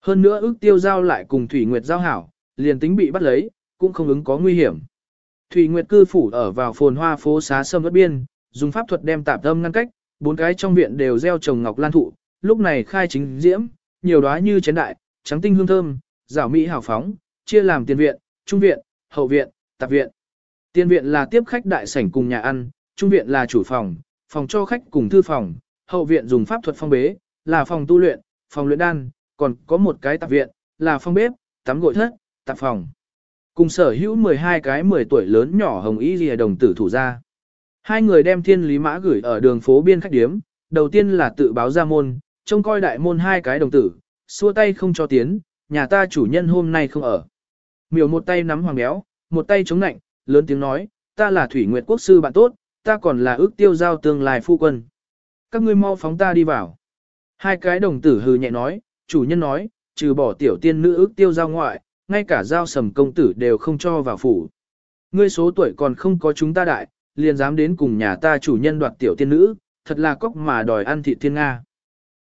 Hơn nữa ước tiêu giao lại cùng Thủy Nguyệt giao hảo, liền tính bị bắt lấy, cũng không ứng có nguy hiểm. Thủy Nguyệt cư phủ ở vào phồn hoa phố xá sâm đất biên, dùng pháp thuật đem tạp âm ngăn cách, bốn cái trong viện đều gieo trồng ngọc lan thụ, lúc này khai chính diễm, nhiều đóa như chén đại, trắng tinh hương thơm, rảo mỹ hào phóng, chia làm tiền viện, trung viện, hậu viện, tạp viện. Tiền viện là tiếp khách đại sảnh cùng nhà ăn, trung viện là chủ phòng, phòng cho khách cùng thư phòng, hậu viện dùng pháp thuật phong bế, là phòng tu luyện, phòng luyện đan, còn có một cái tạp viện, là phòng bếp, tắm gội thất, tạp phòng. Cùng sở hữu 12 cái 10 tuổi lớn nhỏ hồng y lìa đồng tử thủ ra. Hai người đem thiên lý mã gửi ở đường phố biên khách điếm, đầu tiên là tự báo ra môn, trông coi đại môn hai cái đồng tử, xua tay không cho tiến, nhà ta chủ nhân hôm nay không ở. Miểu một tay nắm hoàng béo, một tay chống nạnh, lớn tiếng nói, ta là thủy nguyệt quốc sư bạn tốt, ta còn là ước tiêu giao tương lai phu quân. Các ngươi mau phóng ta đi vào. Hai cái đồng tử hừ nhẹ nói, chủ nhân nói, trừ bỏ tiểu tiên nữ ước tiêu giao ngoại, ngay cả giao sầm công tử đều không cho vào phủ. Ngươi số tuổi còn không có chúng ta đại, liền dám đến cùng nhà ta chủ nhân đoạt tiểu tiên nữ, thật là cóc mà đòi ăn thịt thiên Nga.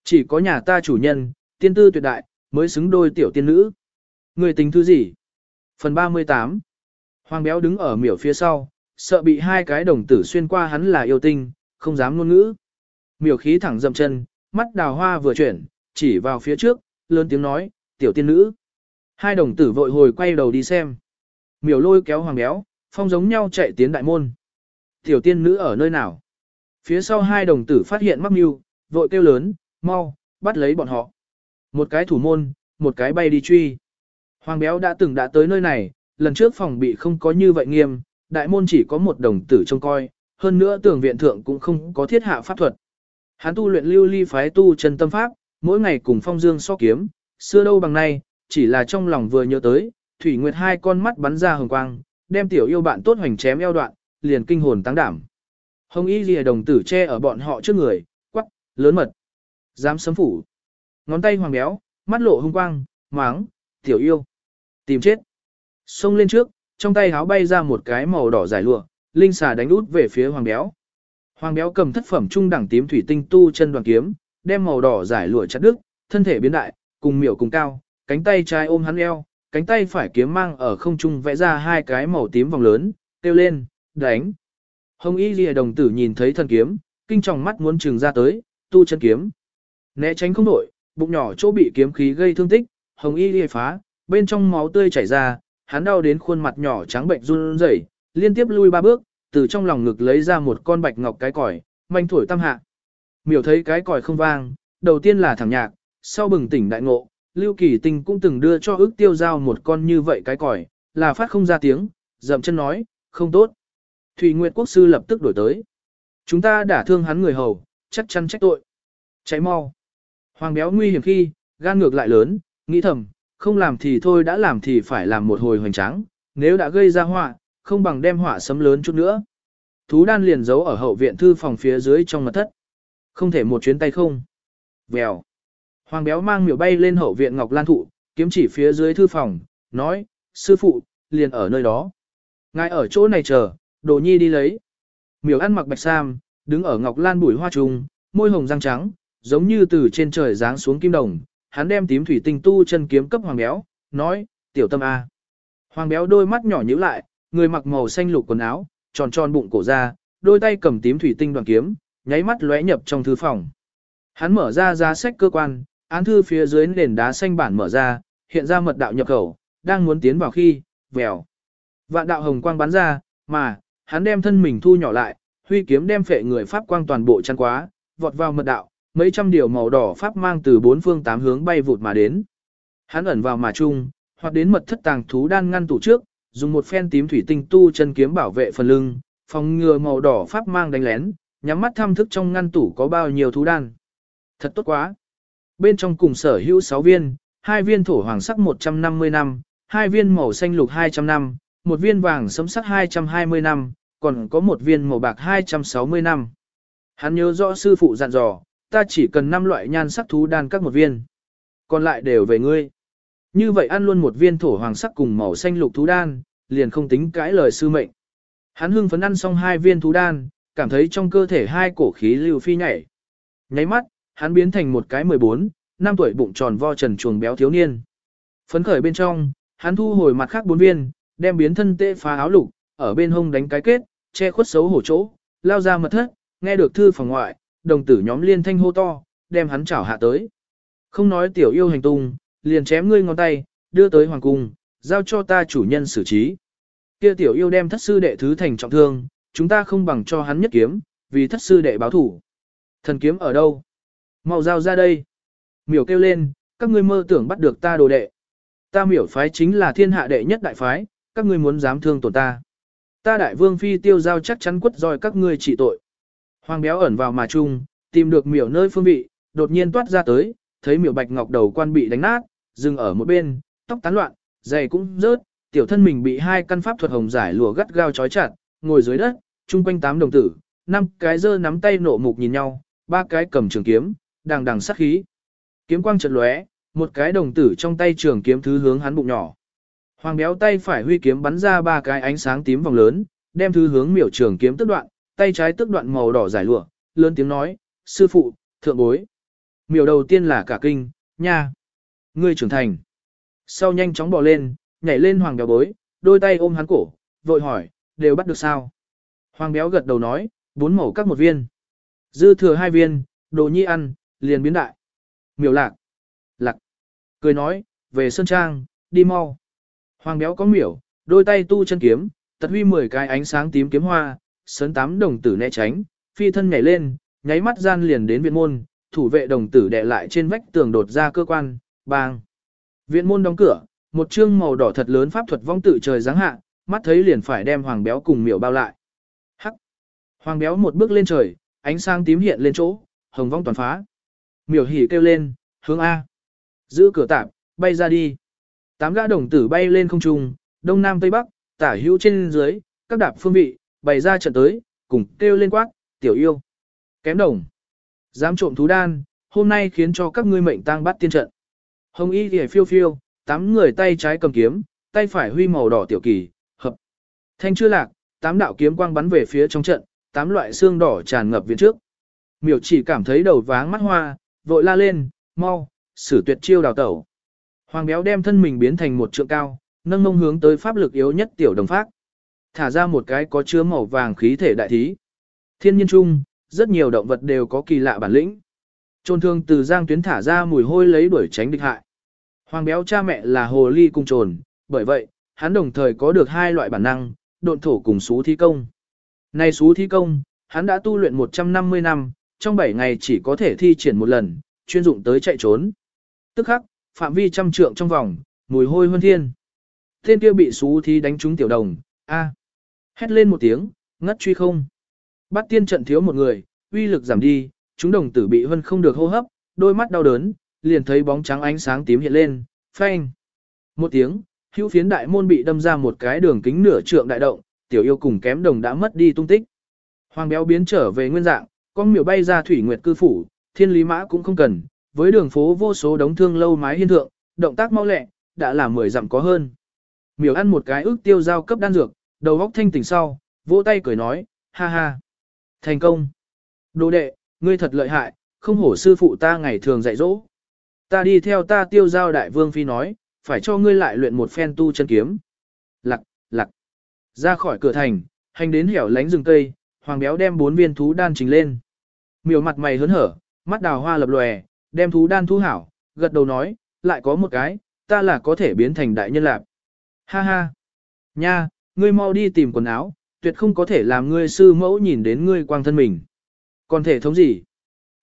Chỉ có nhà ta chủ nhân, tiên tư tuyệt đại, mới xứng đôi tiểu tiên nữ. Người tính thứ gì? Phần 38 Hoàng béo đứng ở miểu phía sau, sợ bị hai cái đồng tử xuyên qua hắn là yêu tinh, không dám ngôn ngữ. Miểu khí thẳng dậm chân, mắt đào hoa vừa chuyển, chỉ vào phía trước, lớn tiếng nói, tiểu tiên nữ. Hai đồng tử vội hồi quay đầu đi xem. Miểu lôi kéo hoàng béo, phong giống nhau chạy tiến đại môn. Tiểu tiên nữ ở nơi nào? Phía sau hai đồng tử phát hiện mắc mưu, vội kêu lớn, mau, bắt lấy bọn họ. Một cái thủ môn, một cái bay đi truy. Hoàng béo đã từng đã tới nơi này, lần trước phòng bị không có như vậy nghiêm, đại môn chỉ có một đồng tử trông coi, hơn nữa tưởng viện thượng cũng không có thiết hạ pháp thuật. Hắn tu luyện lưu ly phái tu chân tâm pháp, mỗi ngày cùng phong dương so kiếm, xưa đâu bằng nay, chỉ là trong lòng vừa nhớ tới, Thủy Nguyệt hai con mắt bắn ra hồng quang, đem tiểu yêu bạn tốt hoành chém eo đoạn, liền kinh hồn tăng đảm. Hồng Y Lìa đồng tử che ở bọn họ trước người, quắc, lớn mật. Dám sấm phủ. Ngón tay hoàng béo, mắt lộ hung quang, máng, tiểu yêu. Tìm chết. Xông lên trước, trong tay háo bay ra một cái màu đỏ dài lụa, linh xà đánh út về phía hoàng béo. Hoàng béo cầm thất phẩm trung đẳng tím thủy tinh tu chân đoàn kiếm, đem màu đỏ giải lụa chặt đứt, thân thể biến đại, cùng miểu cùng cao, cánh tay trái ôm hắn eo, cánh tay phải kiếm mang ở không trung vẽ ra hai cái màu tím vòng lớn, kêu lên, đánh. Hồng Y Lìa đồng tử nhìn thấy thần kiếm, kinh trọng mắt muốn trừng ra tới, tu chân kiếm. Né tránh không nổi, bụng nhỏ chỗ bị kiếm khí gây thương tích, Hồng Y Lìa phá, bên trong máu tươi chảy ra, hắn đau đến khuôn mặt nhỏ trắng bệnh run rẩy, liên tiếp lui ba bước, từ trong lòng ngực lấy ra một con bạch ngọc cái còi, manh thổi tam hạ. Miểu thấy cái còi không vang, đầu tiên là thẳng nhạc, sau bừng tỉnh đại ngộ, Lưu Kỳ Tinh cũng từng đưa cho ước tiêu giao một con như vậy cái còi, là phát không ra tiếng, dậm chân nói, không tốt. Thủy Nguyệt Quốc sư lập tức đổi tới. Chúng ta đã thương hắn người hầu, chắc chắn trách tội. Cháy mau. Hoàng béo nguy hiểm khi, gan ngược lại lớn, nghĩ thầm, không làm thì thôi đã làm thì phải làm một hồi hoành tráng, nếu đã gây ra họa, không bằng đem họa sấm lớn chút nữa. Thú đan liền giấu ở hậu viện thư phòng phía dưới trong mật thất. Không thể một chuyến tay không. Vèo. Hoàng béo mang miểu bay lên hậu viện Ngọc Lan Thụ, kiếm chỉ phía dưới thư phòng, nói, sư phụ, liền ở nơi đó. Ngài ở chỗ này chờ, đồ nhi đi lấy. Miểu ăn mặc bạch sam, đứng ở Ngọc Lan bụi hoa trùng, môi hồng răng trắng, giống như từ trên trời giáng xuống kim đồng, hắn đem tím thủy tinh tu chân kiếm cấp hoàng béo, nói, tiểu tâm A. Hoàng béo đôi mắt nhỏ nhíu lại, người mặc màu xanh lục quần áo, tròn tròn bụng cổ ra, đôi tay cầm tím thủy tinh đoàn kiếm, nháy mắt lóe nhập trong thư phòng. Hắn mở ra giá sách cơ quan, án thư phía dưới nền đá xanh bản mở ra, hiện ra mật đạo nhập khẩu, đang muốn tiến vào khi, vèo. Vạn đạo hồng quang bắn ra, mà, hắn đem thân mình thu nhỏ lại, huy kiếm đem phệ người pháp quang toàn bộ chăn quá, vọt vào mật đạo, mấy trăm điều màu đỏ pháp mang từ bốn phương tám hướng bay vụt mà đến. Hắn ẩn vào mà chung, hoặc đến mật thất tàng thú đan ngăn tủ trước, dùng một phen tím thủy tinh tu chân kiếm bảo vệ phần lưng, phòng ngừa màu đỏ pháp mang đánh lén, nhắm mắt thăm thức trong ngăn tủ có bao nhiêu thú đan. Thật tốt quá. Bên trong cùng sở hữu 6 viên, hai viên thổ hoàng sắc 150 năm, hai viên màu xanh lục 200 năm, một viên vàng sấm sắc 220 năm, còn có một viên màu bạc 260 năm. Hắn nhớ rõ sư phụ dặn dò, ta chỉ cần 5 loại nhan sắc thú đan các một viên. Còn lại đều về ngươi. Như vậy ăn luôn một viên thổ hoàng sắc cùng màu xanh lục thú đan, liền không tính cãi lời sư mệnh. Hắn hưng phấn ăn xong hai viên thú đan, cảm thấy trong cơ thể hai cổ khí lưu phi nhảy. Nháy mắt, hắn biến thành một cái 14, năm tuổi bụng tròn vo trần chuồng béo thiếu niên. Phấn khởi bên trong, hắn thu hồi mặt khác bốn viên, đem biến thân tê phá áo lục, ở bên hông đánh cái kết, che khuất xấu hổ chỗ, lao ra mật thất, nghe được thư phòng ngoại, đồng tử nhóm liên thanh hô to, đem hắn chảo hạ tới. Không nói tiểu yêu hành tung, liền chém ngươi ngón tay, đưa tới hoàng cung, giao cho ta chủ nhân xử trí. Kia tiểu yêu đem thất sư đệ thứ thành trọng thương, chúng ta không bằng cho hắn nhất kiếm, vì thất sư đệ báo thủ. Thần kiếm ở đâu? Mau giao ra đây. Miểu kêu lên, các ngươi mơ tưởng bắt được ta đồ đệ. Ta miểu phái chính là thiên hạ đệ nhất đại phái, các ngươi muốn dám thương tổn ta. Ta đại vương phi tiêu giao chắc chắn quất roi các ngươi trị tội. Hoàng béo ẩn vào mà chung, tìm được miểu nơi phương vị, đột nhiên toát ra tới, thấy miểu bạch ngọc đầu quan bị đánh nát, dừng ở một bên, tóc tán loạn, giày cũng rớt, tiểu thân mình bị hai căn pháp thuật hồng giải lùa gắt gao chói chặt, ngồi dưới đất, chung quanh tám đồng tử, năm cái dơ nắm tay nộ mục nhìn nhau, ba cái cầm trường kiếm, đằng đằng sát khí. Kiếm quang chợt lóe, một cái đồng tử trong tay trường kiếm thứ hướng hắn bụng nhỏ. Hoàng béo tay phải huy kiếm bắn ra ba cái ánh sáng tím vòng lớn, đem thứ hướng miểu trường kiếm tức đoạn, tay trái tức đoạn màu đỏ giải lụa, lớn tiếng nói, sư phụ, thượng bối. Miểu đầu tiên là cả kinh, nha. Ngươi trưởng thành. Sau nhanh chóng bò lên, nhảy lên hoàng béo bối, đôi tay ôm hắn cổ, vội hỏi, đều bắt được sao? Hoàng béo gật đầu nói, bốn màu các một viên. Dư thừa hai viên, đồ nhi ăn, liền biến đại. Miểu lạc. Lạc. Cười nói, về Sơn Trang, đi mau. Hoàng béo có miểu, đôi tay tu chân kiếm, tật huy 10 cái ánh sáng tím kiếm hoa, sấn tám đồng tử né tránh, phi thân nhảy lên, nháy mắt gian liền đến viện môn, thủ vệ đồng tử đè lại trên vách tường đột ra cơ quan, bang. Viện môn đóng cửa, một chương màu đỏ thật lớn pháp thuật vong tự trời giáng hạ, mắt thấy liền phải đem hoàng béo cùng miểu bao lại. Hắc. Hoàng béo một bước lên trời, ánh sáng tím hiện lên chỗ, hồng vong toàn phá. Miểu hỉ kêu lên, hướng A. Giữ cửa tạm, bay ra đi. Tám gã đồng tử bay lên không trung, đông nam tây bắc, tả hữu trên dưới, các đạp phương vị, bày ra trận tới, cùng kêu lên quát, tiểu yêu. Kém đồng. Dám trộm thú đan, hôm nay khiến cho các ngươi mệnh tang bắt tiên trận. Hồng y thì phiêu phiêu, tám người tay trái cầm kiếm, tay phải huy màu đỏ tiểu kỳ, hợp. Thanh chưa lạc, tám đạo kiếm quang bắn về phía trong trận, tám loại xương đỏ tràn ngập viện trước. Miểu chỉ cảm thấy đầu váng mắt hoa, vội la lên, mau, sử tuyệt chiêu đào tẩu. Hoàng béo đem thân mình biến thành một trượng cao, nâng mông hướng tới pháp lực yếu nhất tiểu đồng phát. Thả ra một cái có chứa màu vàng khí thể đại thí. Thiên nhiên chung, rất nhiều động vật đều có kỳ lạ bản lĩnh. Trôn thương từ giang tuyến thả ra mùi hôi lấy đuổi tránh địch hại. Hoàng béo cha mẹ là hồ ly cung trồn, bởi vậy, hắn đồng thời có được hai loại bản năng, độn thổ cùng xú thi công. Này xú thi công, hắn đã tu luyện 150 năm, trong 7 ngày chỉ có thể thi triển một lần, chuyên dụng tới chạy trốn. Tức khắc, phạm vi trăm trượng trong vòng, mùi hôi hơn thiên. Tên kia bị xú thì đánh trúng tiểu đồng, a Hét lên một tiếng, ngất truy không. Bắt tiên trận thiếu một người, uy lực giảm đi, chúng đồng tử bị hân không được hô hấp, đôi mắt đau đớn, liền thấy bóng trắng ánh sáng tím hiện lên, phanh. Một tiếng, hữu phiến đại môn bị đâm ra một cái đường kính nửa trượng đại động, tiểu yêu cùng kém đồng đã mất đi tung tích. Hoàng béo biến trở về nguyên dạng, con miểu bay ra thủy nguyệt cư phủ, thiên lý mã cũng không cần, với đường phố vô số đống thương lâu mái hiên thượng, động tác mau lẹ, đã là 10 dặm có hơn. Miểu ăn một cái ước tiêu giao cấp đan dược, đầu góc thanh tỉnh sau, vỗ tay cười nói, ha ha. Thành công. Đồ đệ, ngươi thật lợi hại, không hổ sư phụ ta ngày thường dạy dỗ. ta đi theo ta tiêu giao đại vương phi nói, phải cho ngươi lại luyện một phen tu chân kiếm. Lặc, lặc. Ra khỏi cửa thành, hành đến hẻo lánh rừng cây, hoàng béo đem bốn viên thú đan trình lên. Miểu mặt mày hớn hở, mắt đào hoa lập lòe, đem thú đan thu hảo, gật đầu nói, lại có một cái, ta là có thể biến thành đại nhân lạc. Ha ha. Nha, ngươi mau đi tìm quần áo, tuyệt không có thể làm ngươi sư mẫu nhìn đến ngươi quang thân mình. Còn thể thống gì?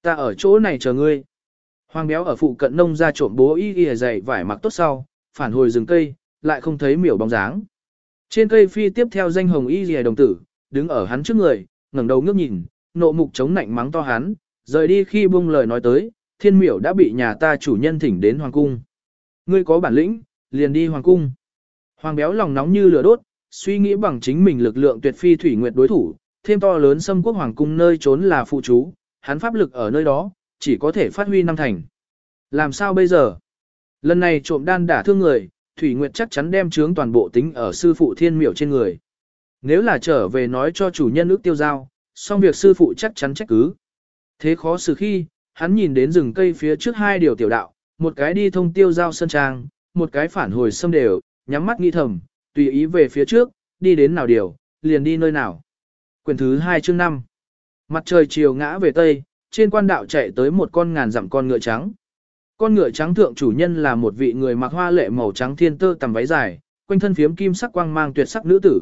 Ta ở chỗ này chờ ngươi. Hoàng béo ở phụ cận nông ra trộm bố y y dày vải mặc tốt sau, phản hồi rừng cây, lại không thấy miểu bóng dáng. Trên cây phi tiếp theo danh hồng y y đồng tử, đứng ở hắn trước người, ngẩng đầu ngước nhìn, nộ mục chống nạnh mắng to hắn, rời đi khi buông lời nói tới, thiên miểu đã bị nhà ta chủ nhân thỉnh đến hoàng cung. Ngươi có bản lĩnh, liền đi hoàng cung. Hoàng béo lòng nóng như lửa đốt, suy nghĩ bằng chính mình lực lượng tuyệt phi thủy nguyệt đối thủ, thêm to lớn xâm quốc hoàng cung nơi trốn là phụ chú, hắn pháp lực ở nơi đó, chỉ có thể phát huy năm thành. Làm sao bây giờ? Lần này trộm đan đả thương người, Thủy Nguyệt chắc chắn đem chướng toàn bộ tính ở sư phụ thiên miểu trên người. Nếu là trở về nói cho chủ nhân ước tiêu giao, xong việc sư phụ chắc chắn trách cứ. Thế khó xử khi, hắn nhìn đến rừng cây phía trước hai điều tiểu đạo, một cái đi thông tiêu giao sân trang, một cái phản hồi xâm đều, nhắm mắt nghi thầm, tùy ý về phía trước, đi đến nào điều, liền đi nơi nào. Quyền thứ 2 chương 5 Mặt trời chiều ngã về tây, trên quan đạo chạy tới một con ngàn dặm con ngựa trắng. Con ngựa trắng thượng chủ nhân là một vị người mặc hoa lệ màu trắng thiên tơ tầm váy dài, quanh thân phiếm kim sắc quang mang tuyệt sắc nữ tử.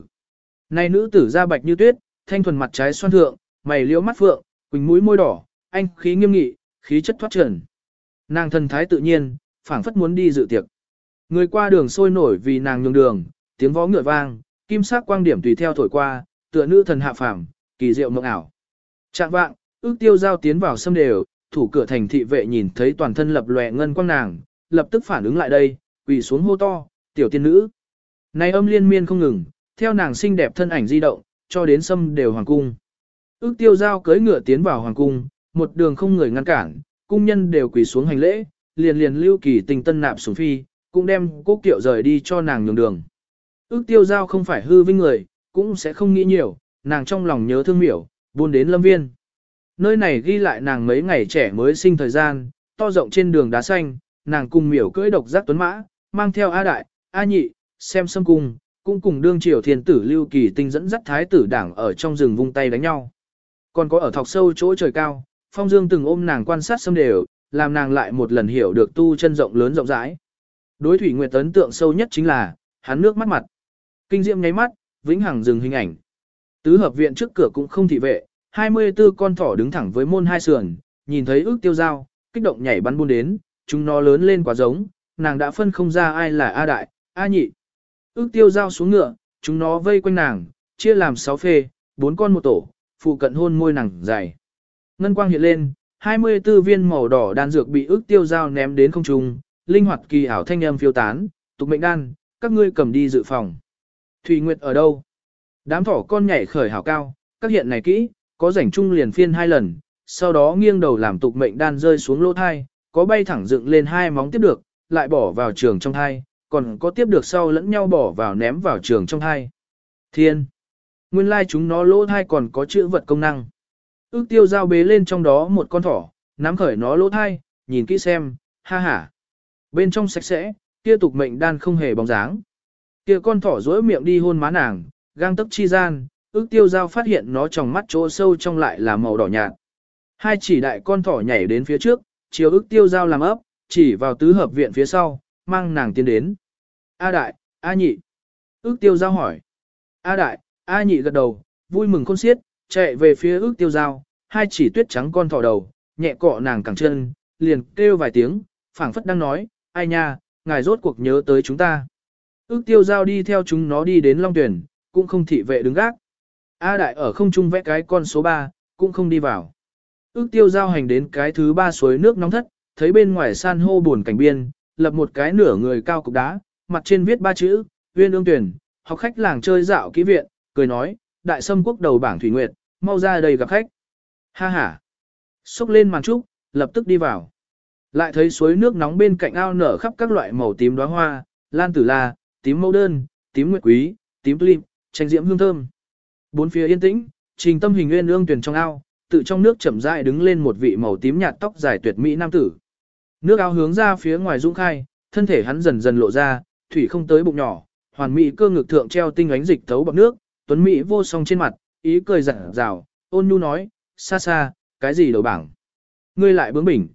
Này nữ tử da bạch như tuyết, thanh thuần mặt trái xoan thượng, mày liễu mắt phượng, quỳnh mũi môi đỏ, anh khí nghiêm nghị, khí chất thoát trần. Nàng thần thái tự nhiên, phảng phất muốn đi dự tiệc. Người qua đường sôi nổi vì nàng nhường đường, tiếng vó ngựa vang, kim sắc quang điểm tùy theo thổi qua, tựa nữ thần hạ phàm, kỳ diệu mộng ảo. Trạng vạng, ước tiêu giao tiến vào sâm đều, thủ cửa thành thị vệ nhìn thấy toàn thân lập lòe ngân quang nàng, lập tức phản ứng lại đây, quỳ xuống hô to, tiểu tiên nữ. Này âm liên miên không ngừng, theo nàng xinh đẹp thân ảnh di động, cho đến sâm đều hoàng cung. Ước tiêu giao cưỡi ngựa tiến vào hoàng cung, một đường không người ngăn cản, cung nhân đều quỳ xuống hành lễ, liền liền lưu kỳ tình tân nạp xuống phi, cũng đem cố kiệu rời đi cho nàng nhường đường. Ước tiêu giao không phải hư vinh người, cũng sẽ không nghĩ nhiều, nàng trong lòng nhớ thương miểu, buôn đến lâm viên. Nơi này ghi lại nàng mấy ngày trẻ mới sinh thời gian, to rộng trên đường đá xanh, nàng cùng miểu cưỡi độc giác tuấn mã, mang theo A Đại, A Nhị, xem xâm cung, cũng cùng đương triều thiên tử lưu kỳ tinh dẫn dắt thái tử đảng ở trong rừng vung tay đánh nhau. Còn có ở thọc sâu chỗ trời cao, phong dương từng ôm nàng quan sát xâm đều, làm nàng lại một lần hiểu được tu chân rộng lớn rộng rãi. Đối thủy nguyệt ấn tượng sâu nhất chính là, hắn nước mắt mặt. Kinh diệm nháy mắt, vĩnh hằng dừng hình ảnh. Tứ hợp viện trước cửa cũng không thị vệ, 24 con thỏ đứng thẳng với môn hai sườn, nhìn thấy ước tiêu dao, kích động nhảy bắn buôn đến, chúng nó lớn lên quá giống, nàng đã phân không ra ai là A đại, A nhị. Ước tiêu dao xuống ngựa, chúng nó vây quanh nàng, chia làm 6 phê, 4 con một tổ, phụ cận hôn môi nàng dày. Ngân quang hiện lên, 24 viên màu đỏ đan dược bị ước tiêu dao ném đến không trung, linh hoạt kỳ ảo thanh âm phiêu tán, tục mệnh đan, các ngươi cầm đi dự phòng. Thủy Nguyệt ở đâu? Đám thỏ con nhảy khởi hảo cao, các hiện này kỹ, có rảnh chung liền phiên hai lần, sau đó nghiêng đầu làm tục mệnh đan rơi xuống lỗ thai, có bay thẳng dựng lên hai móng tiếp được, lại bỏ vào trường trong thai, còn có tiếp được sau lẫn nhau bỏ vào ném vào trường trong thai. Thiên! Nguyên lai chúng nó lỗ thai còn có chữ vật công năng. Ước tiêu giao bế lên trong đó một con thỏ, nắm khởi nó lỗ thai, nhìn kỹ xem, ha ha. Bên trong sạch sẽ, kia tục mệnh đan không hề bóng dáng. Kia con thỏ dối miệng đi hôn má nàng, gang tấc chi gian, ước tiêu giao phát hiện nó trong mắt chỗ sâu trong lại là màu đỏ nhạt. Hai chỉ đại con thỏ nhảy đến phía trước, chiều ước tiêu giao làm ấp, chỉ vào tứ hợp viện phía sau, mang nàng tiến đến. A đại, A nhị. Ước tiêu giao hỏi. A đại, A nhị gật đầu, vui mừng khôn xiết, chạy về phía ước tiêu giao, hai chỉ tuyết trắng con thỏ đầu, nhẹ cọ nàng cẳng chân, liền kêu vài tiếng, phảng phất đang nói, ai nha, ngài rốt cuộc nhớ tới chúng ta. Ước tiêu giao đi theo chúng nó đi đến Long Tuyển, cũng không thị vệ đứng gác. A đại ở không trung vẽ cái con số 3, cũng không đi vào. Ước tiêu giao hành đến cái thứ ba suối nước nóng thất, thấy bên ngoài san hô buồn cảnh biên, lập một cái nửa người cao cục đá, mặt trên viết ba chữ, Uyên ương tuyển, học khách làng chơi dạo ký viện, cười nói, đại sâm quốc đầu bảng thủy nguyệt, mau ra đây gặp khách. Ha ha. Xúc lên màn trúc, lập tức đi vào. Lại thấy suối nước nóng bên cạnh ao nở khắp các loại màu tím đóa hoa, lan tử la, tím mẫu đơn, tím nguyệt quý, tím tulip, tranh diễm hương thơm. Bốn phía yên tĩnh, trình tâm hình nguyên ương tuyển trong ao, tự trong nước chậm rãi đứng lên một vị màu tím nhạt tóc dài tuyệt mỹ nam tử. Nước áo hướng ra phía ngoài dũng khai, thân thể hắn dần dần lộ ra, thủy không tới bụng nhỏ, hoàn mỹ cơ ngực thượng treo tinh ánh dịch thấu bọc nước, tuấn mỹ vô song trên mặt, ý cười rạng rào, ôn nhu nói, xa xa, cái gì đầu bảng. Ngươi lại bướng bỉnh.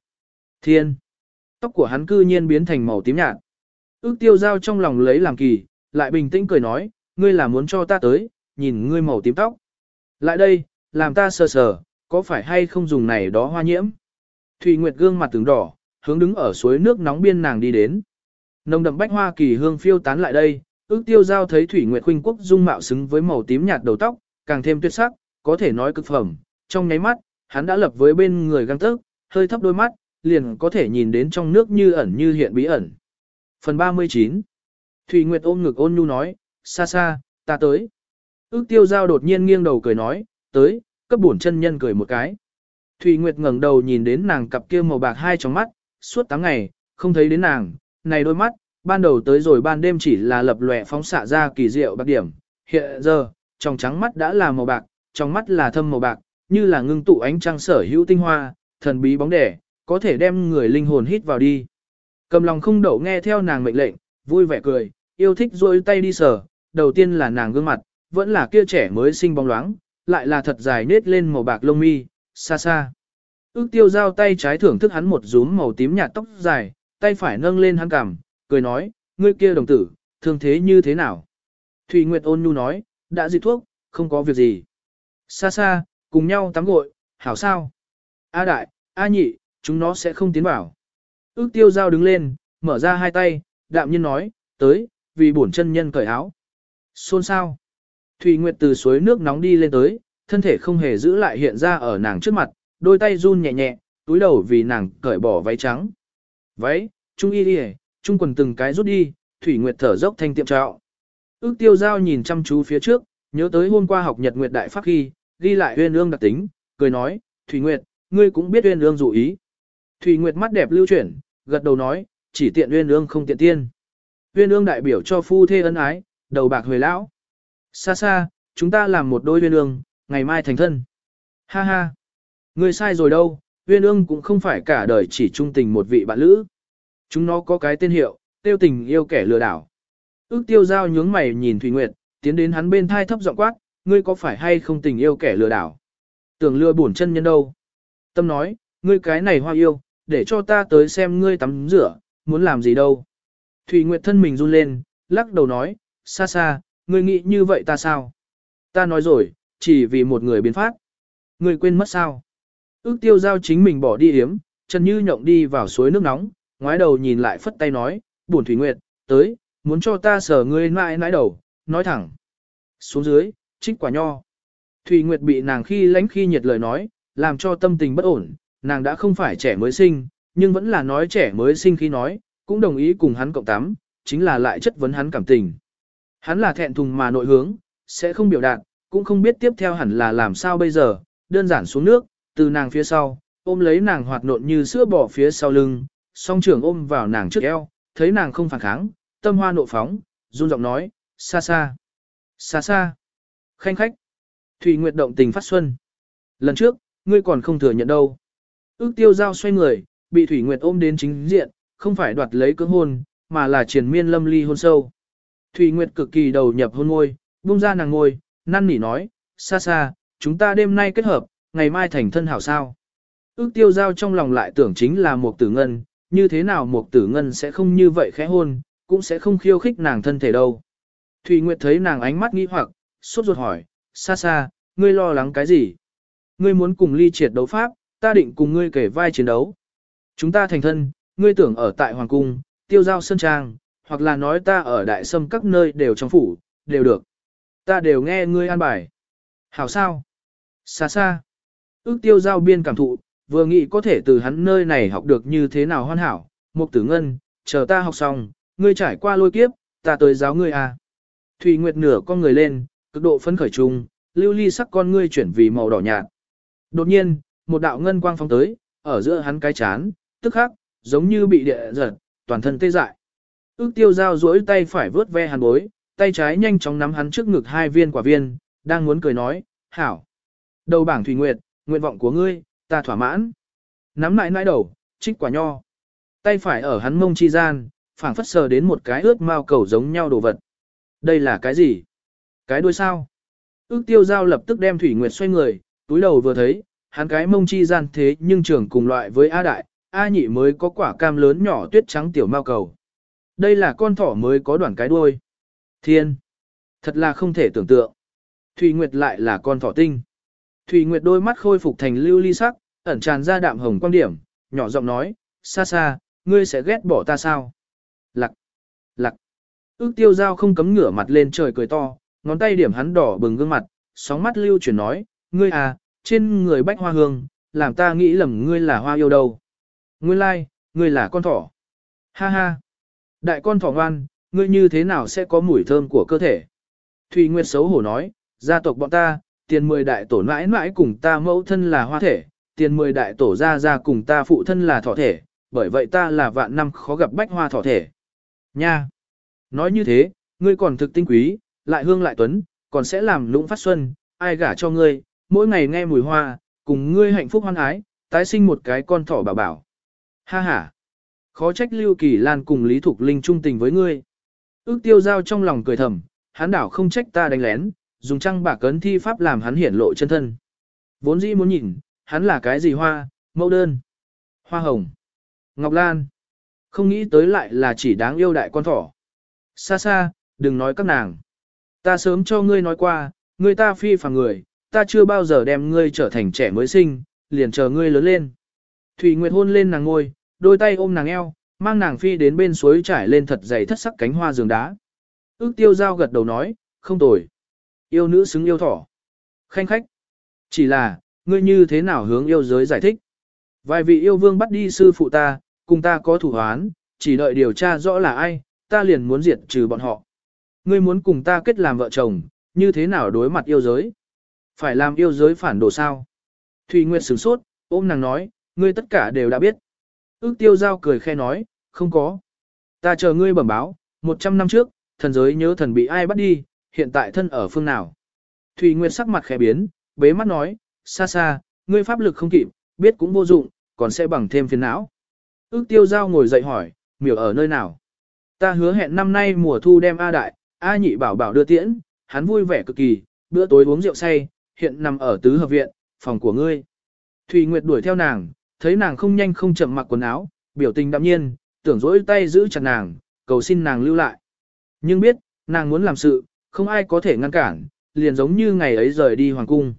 Thiên. Tóc của hắn cư nhiên biến thành màu tím nhạt. Ước tiêu giao trong lòng lấy làm kỳ, lại bình tĩnh cười nói, ngươi là muốn cho ta tới, nhìn ngươi màu tím tóc. Lại đây, làm ta sờ sờ, có phải hay không dùng này đó hoa nhiễm. Thủy Nguyệt gương mặt tướng đỏ, hướng đứng ở suối nước nóng biên nàng đi đến. Nồng đậm bách hoa kỳ hương phiêu tán lại đây, ước tiêu giao thấy Thủy Nguyệt khuynh quốc dung mạo xứng với màu tím nhạt đầu tóc, càng thêm tuyệt sắc, có thể nói cực phẩm. Trong nháy mắt, hắn đã lập với bên người găng tớc, hơi thấp đôi mắt, liền có thể nhìn đến trong nước như ẩn như hiện bí ẩn. Phần 39 Thủy Nguyệt ôm ngực ôn nhu nói, xa xa, ta tới. Ước tiêu giao đột nhiên nghiêng đầu cười nói, tới, cấp bổn chân nhân cười một cái. Thủy Nguyệt ngẩng đầu nhìn đến nàng cặp kia màu bạc hai trong mắt, suốt tám ngày, không thấy đến nàng, này đôi mắt, ban đầu tới rồi ban đêm chỉ là lập lòe phóng xạ ra kỳ diệu bạc điểm, hiện giờ, trong trắng mắt đã là màu bạc, trong mắt là thâm màu bạc, như là ngưng tụ ánh trăng sở hữu tinh hoa, thần bí bóng đẻ, có thể đem người linh hồn hít vào đi. Cầm lòng không đậu nghe theo nàng mệnh lệnh, vui vẻ cười, yêu thích rôi tay đi sờ, đầu tiên là nàng gương mặt, vẫn là kia trẻ mới sinh bóng loáng, lại là thật dài nết lên màu bạc lông mi, xa xa. Ước tiêu giao tay trái thưởng thức hắn một rúm màu tím nhạt tóc dài, tay phải nâng lên hắn cằm, cười nói, ngươi kia đồng tử, thương thế như thế nào? Thủy Nguyệt ôn nhu nói, đã dị thuốc, không có việc gì. Xa xa, cùng nhau tắm gội, hảo sao? A đại, A nhị, chúng nó sẽ không tiến vào. Ước tiêu giao đứng lên, mở ra hai tay, đạm nhiên nói, tới, vì bổn chân nhân cởi áo. Xôn sao? Thủy Nguyệt từ suối nước nóng đi lên tới, thân thể không hề giữ lại hiện ra ở nàng trước mặt, đôi tay run nhẹ nhẹ, túi đầu vì nàng cởi bỏ váy trắng. Váy, trung y đi trung quần từng cái rút đi, Thủy Nguyệt thở dốc thanh tiệm trạo. Ước tiêu giao nhìn chăm chú phía trước, nhớ tới hôm qua học Nhật Nguyệt Đại Pháp khi, ghi lại huyên ương đặc tính, cười nói, Thủy Nguyệt, ngươi cũng biết huyên ương dụ ý. Thủy Nguyệt mắt đẹp lưu chuyển, gật đầu nói, chỉ tiện huyên ương không tiện tiên. Huyên ương đại biểu cho phu thê ân ái, đầu bạc hồi lão. Xa xa, chúng ta làm một đôi huyên ương, ngày mai thành thân. Ha ha. Ngươi sai rồi đâu, huyên ương cũng không phải cả đời chỉ trung tình một vị bạn lữ. Chúng nó có cái tên hiệu, tiêu tình yêu kẻ lừa đảo. Ước tiêu giao nhướng mày nhìn Thủy Nguyệt, tiến đến hắn bên thai thấp giọng quát, ngươi có phải hay không tình yêu kẻ lừa đảo? Tưởng lừa bổn chân nhân đâu? Tâm nói, ngươi cái này hoa yêu, để cho ta tới xem ngươi tắm rửa, muốn làm gì đâu? Thủy Nguyệt thân mình run lên, lắc đầu nói, xa xa, ngươi nghĩ như vậy ta sao? Ta nói rồi, chỉ vì một người biến phát. Ngươi quên mất sao? Ước tiêu giao chính mình bỏ đi hiếm, chân như nhộng đi vào suối nước nóng, ngoái đầu nhìn lại phất tay nói, buồn Thủy Nguyệt, tới, muốn cho ta sờ ngươi mãi nãi đầu, nói thẳng. Xuống dưới, trích quả nho. Thủy Nguyệt bị nàng khi lánh khi nhiệt lời nói, làm cho tâm tình bất ổn, nàng đã không phải trẻ mới sinh, nhưng vẫn là nói trẻ mới sinh khi nói, cũng đồng ý cùng hắn cộng tắm, chính là lại chất vấn hắn cảm tình. Hắn là thẹn thùng mà nội hướng, sẽ không biểu đạt, cũng không biết tiếp theo hẳn là làm sao bây giờ, đơn giản xuống nước, từ nàng phía sau, ôm lấy nàng hoạt nộn như sữa bỏ phía sau lưng, song trưởng ôm vào nàng trước eo, thấy nàng không phản kháng, tâm hoa nộ phóng, run giọng nói, xa xa, xa xa, khanh khách, Thủy Nguyệt động tình phát xuân. Lần trước, ngươi còn không thừa nhận đâu. Ước tiêu giao xoay người, bị Thủy Nguyệt ôm đến chính diện, không phải đoạt lấy cưỡng hôn, mà là triển miên lâm ly hôn sâu. Thủy Nguyệt cực kỳ đầu nhập hôn ngôi, buông ra nàng ngôi, năn nỉ nói, xa xa, chúng ta đêm nay kết hợp, ngày mai thành thân hảo sao. Ước tiêu giao trong lòng lại tưởng chính là một tử ngân, như thế nào một tử ngân sẽ không như vậy khẽ hôn, cũng sẽ không khiêu khích nàng thân thể đâu. Thủy Nguyệt thấy nàng ánh mắt nghi hoặc, sốt ruột hỏi, xa xa, ngươi lo lắng cái gì? Ngươi muốn cùng ly triệt đấu pháp, ta định cùng ngươi kể vai chiến đấu. Chúng ta thành thân, ngươi tưởng ở tại Hoàng Cung, tiêu giao sân trang, hoặc là nói ta ở đại sâm các nơi đều trong phủ, đều được. Ta đều nghe ngươi an bài. Hảo sao? Xa xa. Ước tiêu giao biên cảm thụ, vừa nghĩ có thể từ hắn nơi này học được như thế nào hoàn hảo. Mục tử ngân, chờ ta học xong, ngươi trải qua lôi kiếp, ta tới giáo ngươi à. Thủy Nguyệt nửa con người lên, cực độ phấn khởi trùng, lưu ly sắc con ngươi chuyển vì màu đỏ nhạt. Đột nhiên, một đạo ngân quang phóng tới, ở giữa hắn cái chán, tức khắc, giống như bị địa giật, toàn thân tê dại. Ước tiêu giao duỗi tay phải vớt ve hắn bối, tay trái nhanh chóng nắm hắn trước ngực hai viên quả viên, đang muốn cười nói, hảo. Đầu bảng Thủy Nguyệt, nguyện vọng của ngươi, ta thỏa mãn. Nắm lại nãi đầu, trích quả nho. tay phải ở hắn mông chi gian, phảng phất sờ đến một cái ướt mao cầu giống nhau đồ vật. Đây là cái gì? Cái đuôi sao? Ước tiêu giao lập tức đem Thủy Nguyệt xoay người, túi đầu vừa thấy, hắn cái mông chi gian thế nhưng trưởng cùng loại với A đại, A nhị mới có quả cam lớn nhỏ tuyết trắng tiểu mao cầu. Đây là con thỏ mới có đoạn cái đuôi. Thiên! Thật là không thể tưởng tượng. Thủy Nguyệt lại là con thỏ tinh. Thủy Nguyệt đôi mắt khôi phục thành lưu ly sắc, ẩn tràn ra đạm hồng quan điểm, nhỏ giọng nói, xa xa, ngươi sẽ ghét bỏ ta sao? Lặc! Lặc! Ước tiêu giao không cấm ngửa mặt lên trời cười to, ngón tay điểm hắn đỏ bừng gương mặt, sóng mắt lưu chuyển nói, ngươi à, trên người bách hoa hương, làm ta nghĩ lầm ngươi là hoa yêu đâu. Ngươi lai, like, ngươi là con thỏ. Ha ha. Đại con thỏ ngoan, ngươi như thế nào sẽ có mùi thơm của cơ thể? Thùy Nguyệt xấu hổ nói, gia tộc bọn ta, tiền mười đại tổ mãi mãi cùng ta mẫu thân là hoa thể, tiền mười đại tổ ra ra cùng ta phụ thân là thỏ thể, bởi vậy ta là vạn năm khó gặp bách hoa thỏ thể. Nha! Nói như thế, ngươi còn thực tinh quý, lại hương lại tuấn, còn sẽ làm lũng phát xuân, ai gả cho ngươi, mỗi ngày nghe mùi hoa, cùng ngươi hạnh phúc hoan ái, tái sinh một cái con thỏ bảo bảo. Ha ha! Khó trách Lưu Kỳ Lan cùng Lý Thục Linh trung tình với ngươi. Ước tiêu giao trong lòng cười thầm, hắn đảo không trách ta đánh lén, dùng trăng bạc cấn thi pháp làm hắn hiển lộ chân thân. Vốn dĩ muốn nhìn, hắn là cái gì hoa, mẫu đơn, hoa hồng, ngọc lan. Không nghĩ tới lại là chỉ đáng yêu đại con thỏ. Xa xa, đừng nói các nàng. Ta sớm cho ngươi nói qua, ngươi ta phi phàm người, ta chưa bao giờ đem ngươi trở thành trẻ mới sinh, liền chờ ngươi lớn lên. Thủy Nguyệt hôn lên nàng ngôi, đôi tay ôm nàng eo, mang nàng phi đến bên suối trải lên thật dày thất sắc cánh hoa giường đá. Ước tiêu giao gật đầu nói, không tồi. Yêu nữ xứng yêu thỏ. Khanh khách. Chỉ là, ngươi như thế nào hướng yêu giới giải thích. Vài vị yêu vương bắt đi sư phụ ta, cùng ta có thủ hoán, chỉ đợi điều tra rõ là ai, ta liền muốn diệt trừ bọn họ. Ngươi muốn cùng ta kết làm vợ chồng, như thế nào đối mặt yêu giới? Phải làm yêu giới phản đồ sao? Thùy Nguyệt sửng sốt, ôm nàng nói, ngươi tất cả đều đã biết. Ước tiêu giao cười khe nói, không có. Ta chờ ngươi bẩm báo, 100 năm trước, thần giới nhớ thần bị ai bắt đi, hiện tại thân ở phương nào. Thùy Nguyệt sắc mặt khẽ biến, bế mắt nói, xa xa, ngươi pháp lực không kịp, biết cũng vô dụng, còn sẽ bằng thêm phiền não. Ước tiêu giao ngồi dậy hỏi, miểu ở nơi nào? Ta hứa hẹn năm nay mùa thu đem A đại, A nhị bảo bảo đưa tiễn, hắn vui vẻ cực kỳ, bữa tối uống rượu say, hiện nằm ở tứ hợp viện, phòng của ngươi. Thùy Nguyệt đuổi theo nàng, thấy nàng không nhanh không chậm mặc quần áo, biểu tình đạm nhiên, tưởng dỗi tay giữ chặt nàng, cầu xin nàng lưu lại. Nhưng biết, nàng muốn làm sự, không ai có thể ngăn cản, liền giống như ngày ấy rời đi hoàng cung.